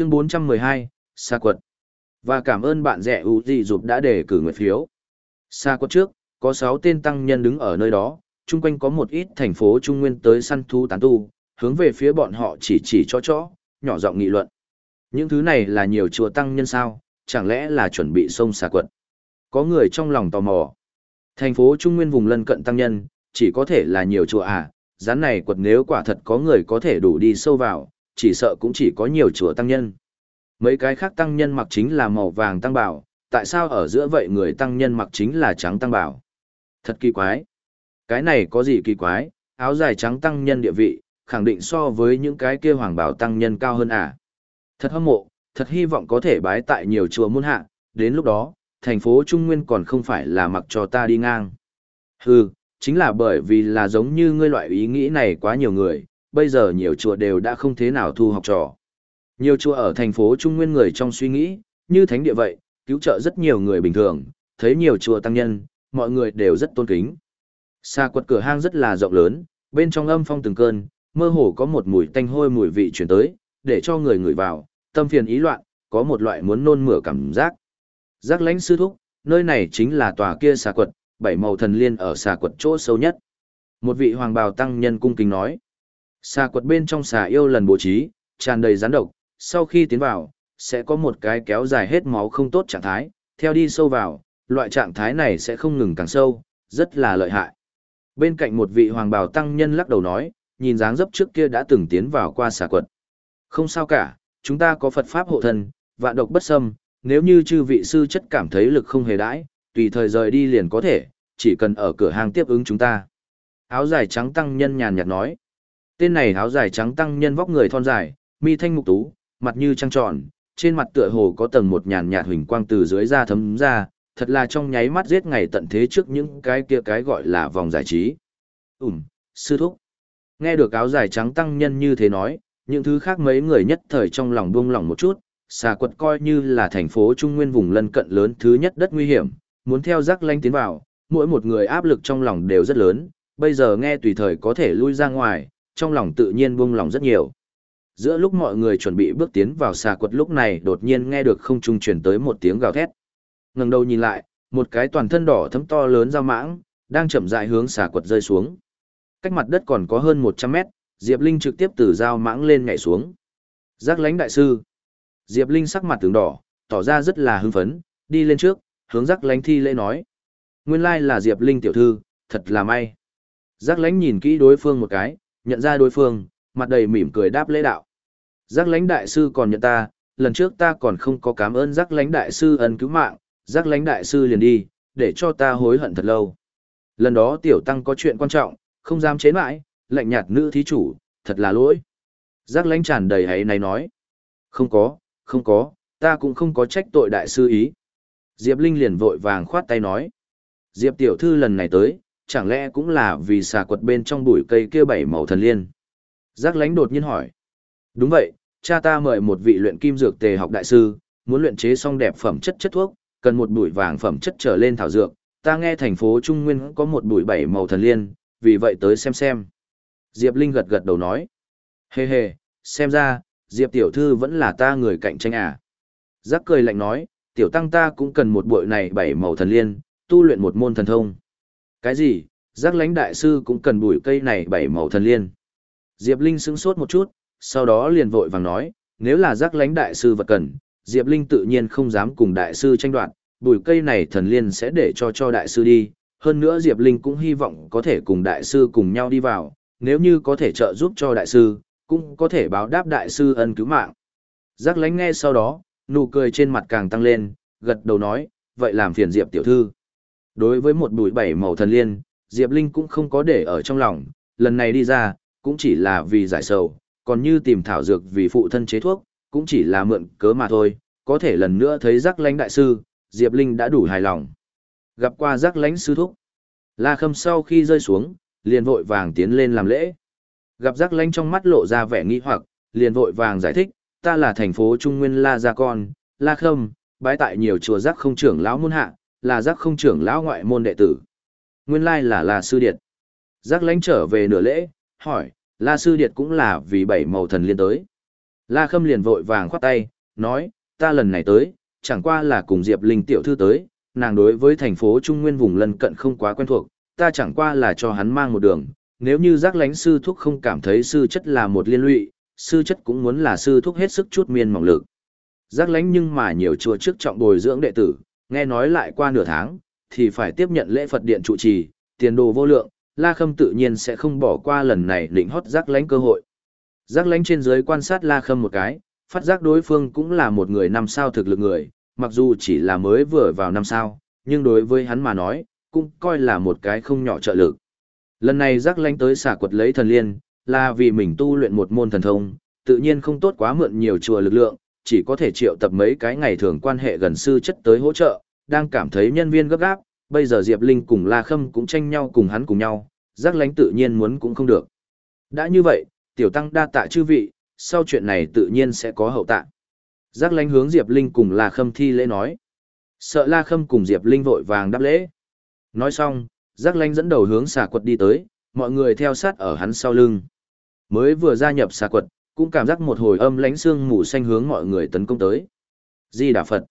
Chương 412, xa quật. Và cảm ơn bạn rẻ ưu gì dục đã đề cử nguyện phiếu. xa quật trước, có 6 tên tăng nhân đứng ở nơi đó, chung quanh có một ít thành phố trung nguyên tới săn thu tán tu, hướng về phía bọn họ chỉ chỉ cho chó, nhỏ giọng nghị luận. Những thứ này là nhiều chùa tăng nhân sao, chẳng lẽ là chuẩn bị sông xà quật. Có người trong lòng tò mò. Thành phố trung nguyên vùng lân cận tăng nhân, chỉ có thể là nhiều chùa à, rán này quật nếu quả thật có người có thể đủ đi sâu vào, chỉ sợ cũng chỉ có nhiều chùa tăng nhân. Mấy cái khác tăng nhân mặc chính là màu vàng tăng bảo, tại sao ở giữa vậy người tăng nhân mặc chính là trắng tăng bảo? Thật kỳ quái. Cái này có gì kỳ quái, áo dài trắng tăng nhân địa vị, khẳng định so với những cái kia hoàng bảo tăng nhân cao hơn à. Thật hâm mộ, thật hy vọng có thể bái tại nhiều chùa môn hạ, đến lúc đó, thành phố Trung Nguyên còn không phải là mặc cho ta đi ngang. Hừ, chính là bởi vì là giống như ngươi loại ý nghĩ này quá nhiều người, bây giờ nhiều chùa đều đã không thế nào thu học trò. Nhiều chùa ở thành phố Trung Nguyên người trong suy nghĩ, như thánh địa vậy, cứu trợ rất nhiều người bình thường, thấy nhiều chùa tăng nhân, mọi người đều rất tôn kính. Xa quật cửa hang rất là rộng lớn, bên trong âm phong từng cơn, mơ hồ có một mùi tanh hôi mùi vị chuyển tới, để cho người ngửi vào, tâm phiền ý loạn, có một loại muốn nôn mửa cảm giác. Giác lãnh sư thúc, nơi này chính là tòa kia xà quật, bảy màu thần liên ở xà quật chỗ sâu nhất. Một vị hoàng bào tăng nhân cung kính nói. Xà quật bên trong xà yêu lần bố trí, tràn đầy rắn độc, sau khi tiến vào, sẽ có một cái kéo dài hết máu không tốt trạng thái, theo đi sâu vào, loại trạng thái này sẽ không ngừng càng sâu, rất là lợi hại. Bên cạnh một vị hoàng bào tăng nhân lắc đầu nói, nhìn dáng dấp trước kia đã từng tiến vào qua xà quật. Không sao cả, chúng ta có Phật Pháp hộ thân, vạn độc bất xâm, nếu như chư vị sư chất cảm thấy lực không hề đãi, tùy thời rời đi liền có thể, chỉ cần ở cửa hàng tiếp ứng chúng ta. Áo dài trắng tăng nhân nhàn nhạt nói. Tên này áo dài trắng tăng nhân vóc người thon dài, mi thanh mục tú, mặt như trăng tròn, trên mặt tựa hồ có tầng một nhàn nhạt huỳnh quang từ dưới da thấm ra, thật là trong nháy mắt giết ngày tận thế trước những cái kia cái gọi là vòng giải trí. Ừm, sư thúc. Nghe được áo dài trắng tăng nhân như thế nói, những thứ khác mấy người nhất thời trong lòng buông lỏng một chút, xà quật coi như là thành phố trung nguyên vùng lân cận lớn thứ nhất đất nguy hiểm, muốn theo rắc lanh tiến vào, mỗi một người áp lực trong lòng đều rất lớn, bây giờ nghe tùy thời có thể lui ra ngoài, trong lòng tự nhiên buông lòng rất nhiều. Giữa lúc mọi người chuẩn bị bước tiến vào xà quật lúc này đột nhiên nghe được không trung truyền tới một tiếng gào thét. ngẩng đầu nhìn lại, một cái toàn thân đỏ thấm to lớn dao mãng, đang chậm rãi hướng xà quật rơi xuống. Cách mặt đất còn có hơn 100 mét, Diệp Linh trực tiếp từ dao mãng lên nhảy xuống. Giác lãnh đại sư. Diệp Linh sắc mặt tướng đỏ, tỏ ra rất là hưng phấn, đi lên trước, hướng giác lãnh thi lễ nói. Nguyên lai là Diệp Linh tiểu thư, thật là may. Giác lãnh nhìn kỹ đối phương một cái, nhận ra đối phương, mặt đầy mỉm cười đáp lễ đạo. Giác lãnh đại sư còn nhận ta, lần trước ta còn không có cảm ơn giác lãnh đại sư ân cứu mạng, giác lãnh đại sư liền đi, để cho ta hối hận thật lâu. Lần đó tiểu tăng có chuyện quan trọng, không dám chế mãi, lạnh nhạt nữ thí chủ, thật là lỗi. Giác lãnh tràn đầy hãy này nói. Không có, không có, ta cũng không có trách tội đại sư ý. Diệp Linh liền vội vàng khoát tay nói. Diệp tiểu thư lần này tới, chẳng lẽ cũng là vì xà quật bên trong bụi cây kia bảy màu thần liên. Giác lánh đột nhiên hỏi. Đúng vậy, cha ta mời một vị luyện kim dược tề học đại sư, muốn luyện chế xong đẹp phẩm chất chất thuốc, cần một bụi vàng phẩm chất trở lên thảo dược. Ta nghe thành phố Trung Nguyên có một bụi bảy màu thần liên, vì vậy tới xem xem. Diệp Linh gật gật đầu nói. Hề hề, xem ra, Diệp tiểu thư vẫn là ta người cạnh tranh à. Giác cười lạnh nói, tiểu tăng ta cũng cần một bụi này bảy màu thần liên, tu luyện một môn thần thông. Cái gì, giác lãnh đại sư cũng cần bụi cây này bảy màu thần liên. Diệp Linh sững sốt một chút, sau đó liền vội vàng nói, nếu là giác lãnh đại sư vật cần, Diệp Linh tự nhiên không dám cùng đại sư tranh đoạt, bụi cây này thần liên sẽ để cho cho đại sư đi. Hơn nữa Diệp Linh cũng hy vọng có thể cùng đại sư cùng nhau đi vào, nếu như có thể trợ giúp cho đại sư, cũng có thể báo đáp đại sư ân cứu mạng. Giác lánh nghe sau đó, nụ cười trên mặt càng tăng lên, gật đầu nói, vậy làm phiền Diệp tiểu thư. Đối với một bụi bảy màu thần liên, Diệp Linh cũng không có để ở trong lòng, lần này đi ra, cũng chỉ là vì giải sầu, còn như tìm thảo dược vì phụ thân chế thuốc, cũng chỉ là mượn cớ mà thôi, có thể lần nữa thấy giác lánh đại sư, Diệp Linh đã đủ hài lòng. Gặp qua giác lánh sư thúc. La Khâm sau khi rơi xuống, liền vội vàng tiến lên làm lễ. Gặp giác lãnh trong mắt lộ ra vẻ nghi hoặc, liền vội vàng giải thích, ta là thành phố Trung Nguyên La Gia Con, La Khâm, bái tại nhiều chùa giác không trưởng lão môn hạ, là giác không trưởng lão ngoại môn đệ tử. Nguyên lai là La Sư Điệt. Giác lãnh trở về nửa lễ, hỏi, La Sư Điệt cũng là vì bảy màu thần liên tới. La Khâm liền vội vàng khoát tay, nói, ta lần này tới, chẳng qua là cùng Diệp Linh tiểu thư tới, nàng đối với thành phố Trung Nguyên vùng lân cận không quá quen thuộc, ta chẳng qua là cho hắn mang một đường, nếu như giác lánh sư thúc không cảm thấy sư chất là một liên lụy, sư chất cũng muốn là sư thúc hết sức chút miên mỏng lực. Giác lánh nhưng mà nhiều chùa trước trọng bồi dưỡng đệ tử, nghe nói lại qua nửa tháng, thì phải tiếp nhận lễ Phật điện trụ trì, tiền đồ vô lượng, La Khâm tự nhiên sẽ không bỏ qua lần này định hót giác lánh cơ hội. Giác lánh trên dưới quan sát La Khâm một cái, phát giác đối phương cũng là một người năm sao thực lực người, mặc dù chỉ là mới vừa vào năm sao, nhưng đối với hắn mà nói, cũng coi là một cái không nhỏ trợ lực. Lần này giác lánh tới xả quật lấy thần liên, là vì mình tu luyện một môn thần thông, tự nhiên không tốt quá mượn nhiều chùa lực lượng, chỉ có thể triệu tập mấy cái ngày thường quan hệ gần sư chất tới hỗ trợ, đang cảm thấy nhân viên gấp gáp, bây giờ Diệp Linh cùng La Khâm cũng tranh nhau cùng hắn cùng nhau, giác lánh tự nhiên muốn cũng không được. Đã như vậy, tiểu tăng đa tạ chư vị, sau chuyện này tự nhiên sẽ có hậu tạ. Giác lánh hướng Diệp Linh cùng La Khâm thi lễ nói. Sợ La Khâm cùng Diệp Linh vội vàng đáp lễ. Nói xong, giác lánh dẫn đầu hướng xà quật đi tới, mọi người theo sát ở hắn sau lưng. Mới vừa gia nhập xà quật, cũng cảm giác một hồi âm lánh xương mù xanh hướng mọi người tấn công tới. Di Đà Phật.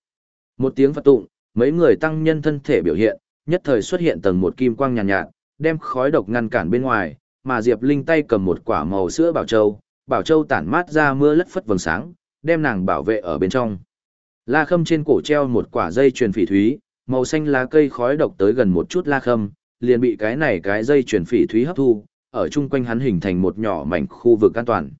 Một tiếng Phật tụng, mấy người tăng nhân thân thể biểu hiện, nhất thời xuất hiện tầng một kim quang nhàn nhạt, nhạt, đem khói độc ngăn cản bên ngoài, mà Diệp Linh tay cầm một quả màu sữa bảo châu, bảo châu tản mát ra mưa lất phất vầng sáng, đem nàng bảo vệ ở bên trong. La Khâm trên cổ treo một quả dây truyền phỉ thúy, màu xanh lá cây khói độc tới gần một chút La Khâm, liền bị cái này cái dây truyền phỉ thúy hấp thu, ở chung quanh hắn hình thành một nhỏ mảnh khu vực an toàn.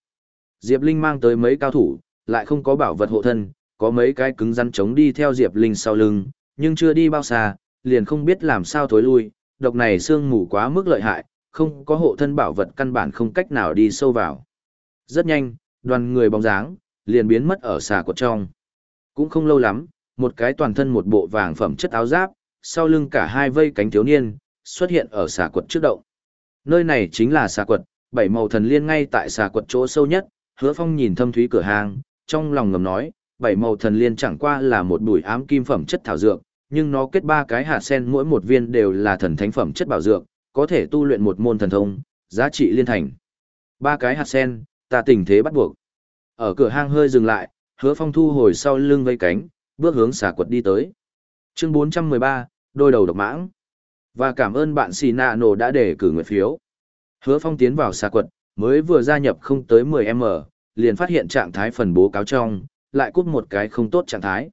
Diệp Linh mang tới mấy cao thủ, lại không có bảo vật hộ thân, có mấy cái cứng rắn chống đi theo Diệp Linh sau lưng, nhưng chưa đi bao xa, liền không biết làm sao thối lui, độc này xương mù quá mức lợi hại, không có hộ thân bảo vật căn bản không cách nào đi sâu vào. Rất nhanh, đoàn người bóng dáng, liền biến mất ở xà quật trong. Cũng không lâu lắm, một cái toàn thân một bộ vàng phẩm chất áo giáp, sau lưng cả hai vây cánh thiếu niên, xuất hiện ở xà quật trước động. Nơi này chính là xà quật, bảy màu thần liên ngay tại xà quật chỗ sâu nhất, hứa phong nhìn thâm thúy cửa hàng, trong lòng ngầm nói, bảy màu thần liên chẳng qua là một bụi ám kim phẩm chất thảo dược, nhưng nó kết ba cái hạt sen mỗi một viên đều là thần thánh phẩm chất bảo dược, có thể tu luyện một môn thần thông, giá trị liên thành. Ba cái hạt sen, ta tình thế bắt buộc. Ở cửa hang hơi dừng lại, hứa phong thu hồi sau lưng vây cánh, bước hướng xà quật đi tới. Chương 413, đôi đầu độc mãng. Và cảm ơn bạn xì nổ đã để cử nguyện phiếu. Hứa phong tiến vào xà quật, mới vừa gia nhập không tới 10M, liền phát hiện trạng thái phần bố cáo trong, lại cút một cái không tốt trạng thái.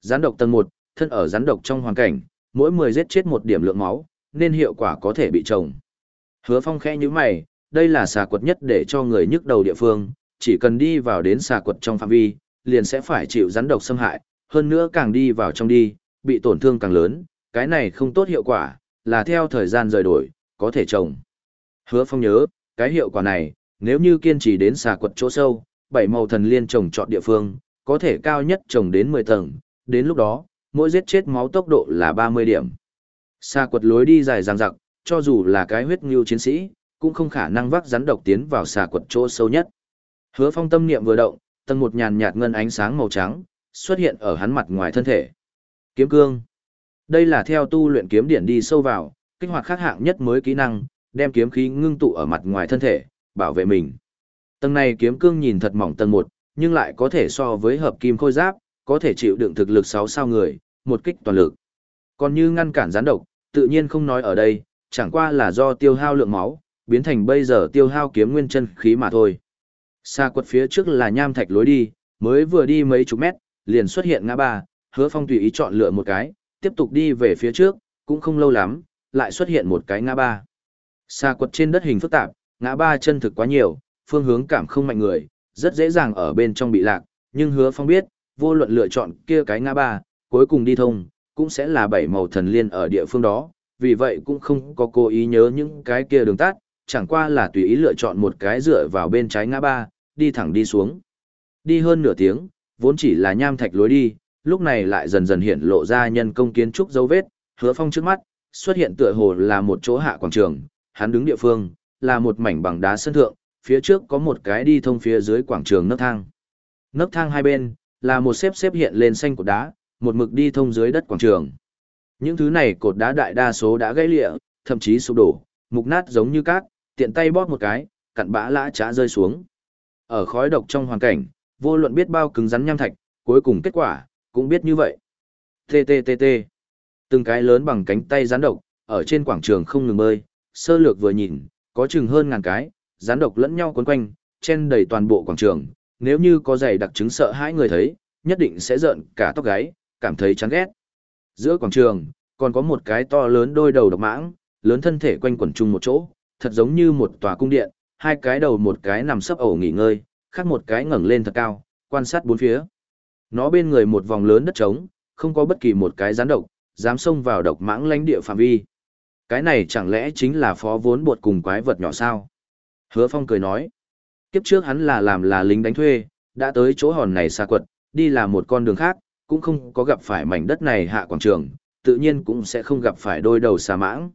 Gián độc tầng 1, thân ở rắn độc trong hoàn cảnh, mỗi 10 giết chết một điểm lượng máu, nên hiệu quả có thể bị trồng. Hứa Phong khẽ như mày, đây là xà quật nhất để cho người nhức đầu địa phương, chỉ cần đi vào đến xà quật trong phạm vi, liền sẽ phải chịu rắn độc xâm hại, hơn nữa càng đi vào trong đi, bị tổn thương càng lớn, cái này không tốt hiệu quả, là theo thời gian rời đổi, có thể trồng. Hứa Phong nhớ, cái hiệu quả này, nếu như kiên trì đến xà quật chỗ sâu, bảy màu thần liên trồng chọn địa phương, có thể cao nhất trồng đến 10 tầng, đến lúc đó, mỗi giết chết máu tốc độ là 30 điểm. Xà quật lối đi dài dằng dặc, cho dù là cái huyết ngưu chiến sĩ, cũng không khả năng vác rắn độc tiến vào xà quật chỗ sâu nhất. Hứa phong tâm niệm vừa động, tầng một nhàn nhạt ngân ánh sáng màu trắng, xuất hiện ở hắn mặt ngoài thân thể. Kiếm cương. Đây là theo tu luyện kiếm điển đi sâu vào, kích hoạt khác hạng nhất mới kỹ năng, đem kiếm khí ngưng tụ ở mặt ngoài thân thể, bảo vệ mình. Tầng này kiếm cương nhìn thật mỏng tầng một, nhưng lại có thể so với hợp kim khôi giáp, có thể chịu đựng thực lực 6 sao người, một kích toàn lực. Còn như ngăn cản gián độc, tự nhiên không nói ở đây, chẳng qua là do tiêu hao lượng máu, biến thành bây giờ tiêu hao kiếm nguyên chân khí mà thôi. Xa quật phía trước là nham thạch lối đi, mới vừa đi mấy chục mét, liền xuất hiện ngã ba, hứa phong tùy ý chọn lựa một cái, tiếp tục đi về phía trước, cũng không lâu lắm, lại xuất hiện một cái ngã ba. Xa quật trên đất hình phức tạp, ngã ba chân thực quá nhiều, phương hướng cảm không mạnh người, rất dễ dàng ở bên trong bị lạc, nhưng hứa phong biết, vô luận lựa chọn kia cái ngã ba, cuối cùng đi thông, cũng sẽ là bảy màu thần liên ở địa phương đó, vì vậy cũng không có cố ý nhớ những cái kia đường tắt, chẳng qua là tùy ý lựa chọn một cái dựa vào bên trái ngã ba, đi thẳng đi xuống. Đi hơn nửa tiếng, vốn chỉ là nham thạch lối đi, lúc này lại dần dần hiện lộ ra nhân công kiến trúc dấu vết, hứa phong trước mắt, xuất hiện tựa hồ là một chỗ hạ quảng trường, hắn đứng địa phương, là một mảnh bằng đá sân thượng, phía trước có một cái đi thông phía dưới quảng trường nấc thang. Nấc thang hai bên, là một xếp xếp hiện lên xanh của đá, một mực đi thông dưới đất quảng trường. Những thứ này cột đá đại đa số đã gãy lịa, thậm chí sụp đổ, mục nát giống như cát, tiện tay bóp một cái, cặn bã lã chả rơi xuống. Ở khói độc trong hoàn cảnh, vô luận biết bao cứng rắn nham thạch, cuối cùng kết quả, cũng biết như vậy. TTTT. Từng cái lớn bằng cánh tay rắn độc, ở trên quảng trường không ngừng bơi, sơ lược vừa nhìn, có chừng hơn ngàn cái, rắn độc lẫn nhau quấn quanh, chen đầy toàn bộ quảng trường, nếu như có giày đặc chứng sợ hãi người thấy, nhất định sẽ giận cả tóc gáy, cảm thấy chán ghét. Giữa quảng trường, còn có một cái to lớn đôi đầu độc mãng, lớn thân thể quanh quẩn chung một chỗ, thật giống như một tòa cung điện, hai cái đầu một cái nằm sấp ổ nghỉ ngơi, khác một cái ngẩng lên thật cao, quan sát bốn phía. Nó bên người một vòng lớn đất trống, không có bất kỳ một cái gián độc, dám xông vào độc mãng lãnh địa phạm vi. Cái này chẳng lẽ chính là phó vốn buộc cùng quái vật nhỏ sao? Hứa Phong cười nói. Kiếp trước hắn là làm là lính đánh thuê, đã tới chỗ hòn này xa quật, đi là một con đường khác, cũng không có gặp phải mảnh đất này hạ quảng trường, tự nhiên cũng sẽ không gặp phải đôi đầu xà mãng.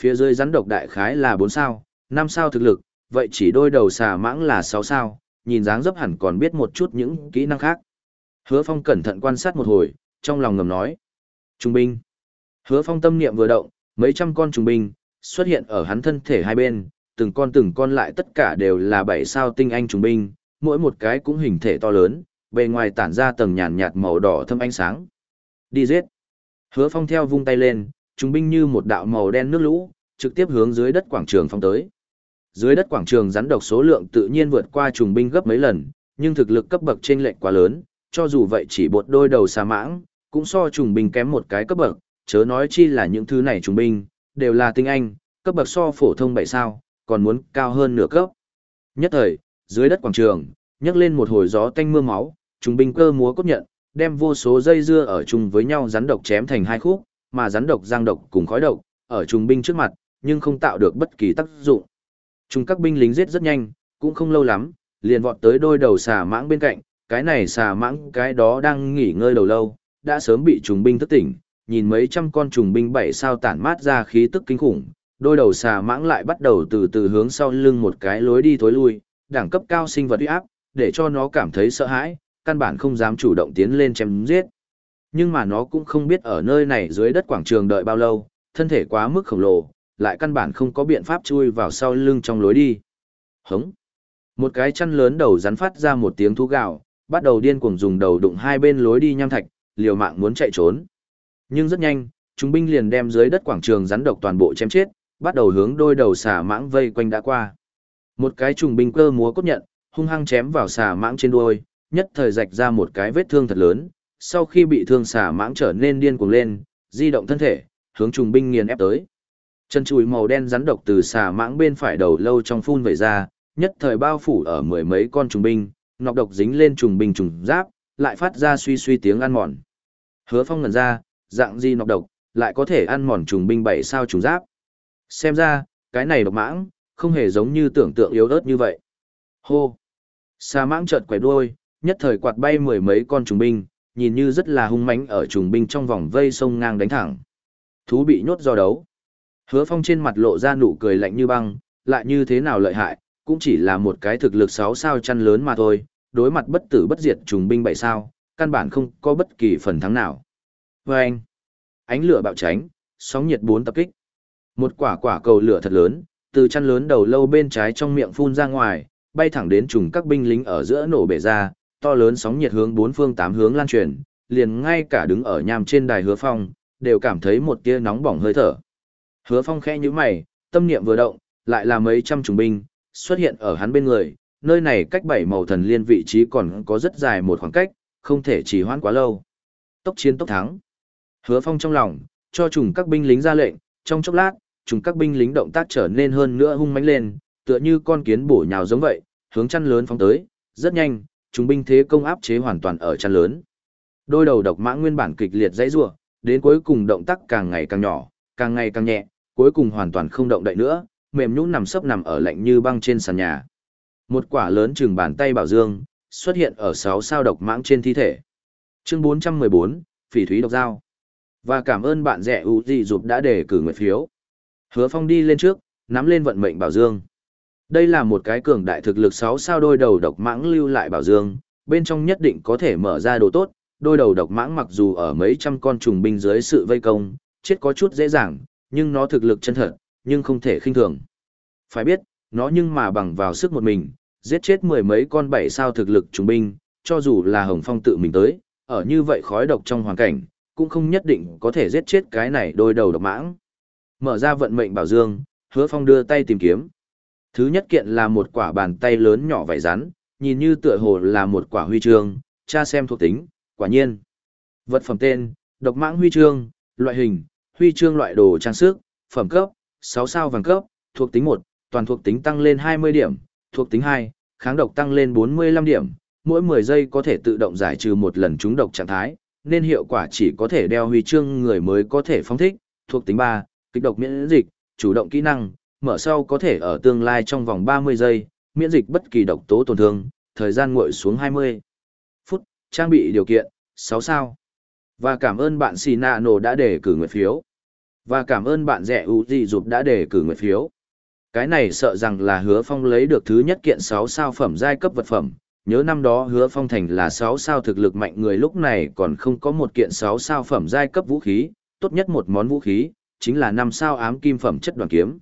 Phía dưới rắn độc đại khái là 4 sao, 5 sao thực lực, vậy chỉ đôi đầu xà mãng là 6 sao, nhìn dáng dấp hẳn còn biết một chút những kỹ năng khác. Hứa Phong cẩn thận quan sát một hồi, trong lòng ngầm nói. Trung binh. Hứa Phong tâm niệm vừa động, mấy trăm con trùng binh xuất hiện ở hắn thân thể hai bên, từng con từng con lại tất cả đều là bảy sao tinh anh trùng binh, mỗi một cái cũng hình thể to lớn, bề ngoài tản ra tầng nhàn nhạt màu đỏ thâm ánh sáng. Đi giết. Hứa Phong theo vung tay lên, trùng binh như một đạo màu đen nước lũ, trực tiếp hướng dưới đất quảng trường phong tới. Dưới đất quảng trường rắn độc số lượng tự nhiên vượt qua trùng binh gấp mấy lần, nhưng thực lực cấp bậc trên lệch quá lớn, cho dù vậy chỉ bột đôi đầu xà mãng, cũng so trùng binh kém một cái cấp bậc, chớ nói chi là những thứ này trùng binh, đều là tinh anh, cấp bậc so phổ thông bảy sao, còn muốn cao hơn nửa cấp. Nhất thời, dưới đất quảng trường, nhấc lên một hồi gió tanh mưa máu, trùng binh cơ múa cốt nhận, đem vô số dây dưa ở chung với nhau rắn độc chém thành hai khúc, mà rắn độc giang độc cùng khói độc, ở trùng binh trước mặt, nhưng không tạo được bất kỳ tác dụng. Chúng các binh lính giết rất nhanh, cũng không lâu lắm, liền vọt tới đôi đầu xà mãng bên cạnh, cái này xà mãng cái đó đang nghỉ ngơi đầu lâu, đã sớm bị trùng binh thức tỉnh, nhìn mấy trăm con trùng binh bảy sao tản mát ra khí tức kinh khủng, đôi đầu xà mãng lại bắt đầu từ từ hướng sau lưng một cái lối đi thối lui, đẳng cấp cao sinh vật uy áp, để cho nó cảm thấy sợ hãi, căn bản không dám chủ động tiến lên chém giết. Nhưng mà nó cũng không biết ở nơi này dưới đất quảng trường đợi bao lâu, thân thể quá mức khổng lồ, lại căn bản không có biện pháp chui vào sau lưng trong lối đi. Hống. Một cái chăn lớn đầu rắn phát ra một tiếng thú gạo, bắt đầu điên cuồng dùng đầu đụng hai bên lối đi nham thạch, liều mạng muốn chạy trốn. Nhưng rất nhanh, chúng binh liền đem dưới đất quảng trường rắn độc toàn bộ chém chết, bắt đầu hướng đôi đầu xà mãng vây quanh đã qua. Một cái trùng binh cơ múa cốt nhận, hung hăng chém vào xà mãng trên đuôi, nhất thời rạch ra một cái vết thương thật lớn, sau khi bị thương xà mãng trở nên điên cuồng lên, di động thân thể, hướng trùng binh nghiền ép tới. Chân chùi màu đen rắn độc từ xà mãng bên phải đầu lâu trong phun vẩy ra, nhất thời bao phủ ở mười mấy con trùng binh, nọc độc dính lên trùng binh trùng giáp, lại phát ra suy suy tiếng ăn mòn. Hứa Phong ngẩn ra, dạng gì nọc độc, lại có thể ăn mòn trùng binh bảy sao trùng giáp. Xem ra, cái này độc mãng, không hề giống như tưởng tượng yếu ớt như vậy. Hô! Xà mãng chợt quẻ đuôi, nhất thời quạt bay mười mấy con trùng binh, nhìn như rất là hung mãnh ở trùng binh trong vòng vây sông ngang đánh thẳng. Thú bị nhốt do đấu. Hứa Phong trên mặt lộ ra nụ cười lạnh như băng, lại như thế nào lợi hại, cũng chỉ là một cái thực lực sáu sao chăn lớn mà thôi, đối mặt bất tử bất diệt trùng binh bảy sao, căn bản không có bất kỳ phần thắng nào. Và anh, ánh lửa bạo tránh, sóng nhiệt bốn tập kích. Một quả quả cầu lửa thật lớn, từ chăn lớn đầu lâu bên trái trong miệng phun ra ngoài, bay thẳng đến trùng các binh lính ở giữa nổ bể ra, to lớn sóng nhiệt hướng bốn phương tám hướng lan truyền, liền ngay cả đứng ở nham trên đài hứa phong, đều cảm thấy một tia nóng bỏng hơi thở. Hứa Phong khẽ như mày, tâm niệm vừa động, lại là mấy trăm trùng binh, xuất hiện ở hắn bên người, nơi này cách bảy màu thần liên vị trí còn có rất dài một khoảng cách, không thể trì hoãn quá lâu. Tốc chiến tốc thắng. Hứa Phong trong lòng, cho trùng các binh lính ra lệnh, trong chốc lát, trùng các binh lính động tác trở nên hơn nữa hung mãnh lên, tựa như con kiến bổ nhào giống vậy, hướng chăn lớn phóng tới, rất nhanh, trùng binh thế công áp chế hoàn toàn ở chăn lớn. Đôi đầu độc mã nguyên bản kịch liệt dãy rủa, đến cuối cùng động tác càng ngày càng nhỏ, càng ngày càng nhẹ, cuối cùng hoàn toàn không động đậy nữa, mềm nhũn nằm sấp nằm ở lạnh như băng trên sàn nhà. Một quả lớn chừng bàn tay bảo dương, xuất hiện ở sáu sao độc mãng trên thi thể. Chương 414, Phỉ thúy độc dao. Và cảm ơn bạn rẻ ưu dị dục đã để cử nguyện phiếu. Hứa Phong đi lên trước, nắm lên vận mệnh bảo dương. Đây là một cái cường đại thực lực 6 sao đôi đầu độc mãng lưu lại bảo dương, bên trong nhất định có thể mở ra đồ tốt, đôi đầu độc mãng mặc dù ở mấy trăm con trùng binh dưới sự vây công, chết có chút dễ dàng, nhưng nó thực lực chân thật, nhưng không thể khinh thường. Phải biết, nó nhưng mà bằng vào sức một mình, giết chết mười mấy con bảy sao thực lực trùng binh, cho dù là Hồng Phong tự mình tới, ở như vậy khói độc trong hoàn cảnh, cũng không nhất định có thể giết chết cái này đôi đầu độc mãng. Mở ra vận mệnh bảo dương, hứa phong đưa tay tìm kiếm. Thứ nhất kiện là một quả bàn tay lớn nhỏ vảy rắn, nhìn như tựa hồ là một quả huy chương, cha xem thuộc tính, quả nhiên. Vật phẩm tên, độc mãng huy chương, loại hình, huy chương loại đồ trang sức, phẩm cấp, 6 sao vàng cấp, thuộc tính 1, toàn thuộc tính tăng lên 20 điểm, thuộc tính 2, kháng độc tăng lên 45 điểm, mỗi 10 giây có thể tự động giải trừ một lần trúng độc trạng thái, nên hiệu quả chỉ có thể đeo huy chương người mới có thể phóng thích, thuộc tính 3, kích độc miễn dịch, chủ động kỹ năng, mở sau có thể ở tương lai trong vòng 30 giây, miễn dịch bất kỳ độc tố tổn thương, thời gian nguội xuống 20 phút, trang bị điều kiện, 6 sao. Và cảm ơn bạn Sinano đã để cử nguyện phiếu. Và cảm ơn bạn rẻ Uzi Dục đã để cử nguyện phiếu. Cái này sợ rằng là hứa phong lấy được thứ nhất kiện 6 sao phẩm giai cấp vật phẩm, nhớ năm đó hứa phong thành là sáu sao thực lực mạnh người lúc này còn không có một kiện sáu sao phẩm giai cấp vũ khí, tốt nhất một món vũ khí, chính là năm sao ám kim phẩm chất đoàn kiếm.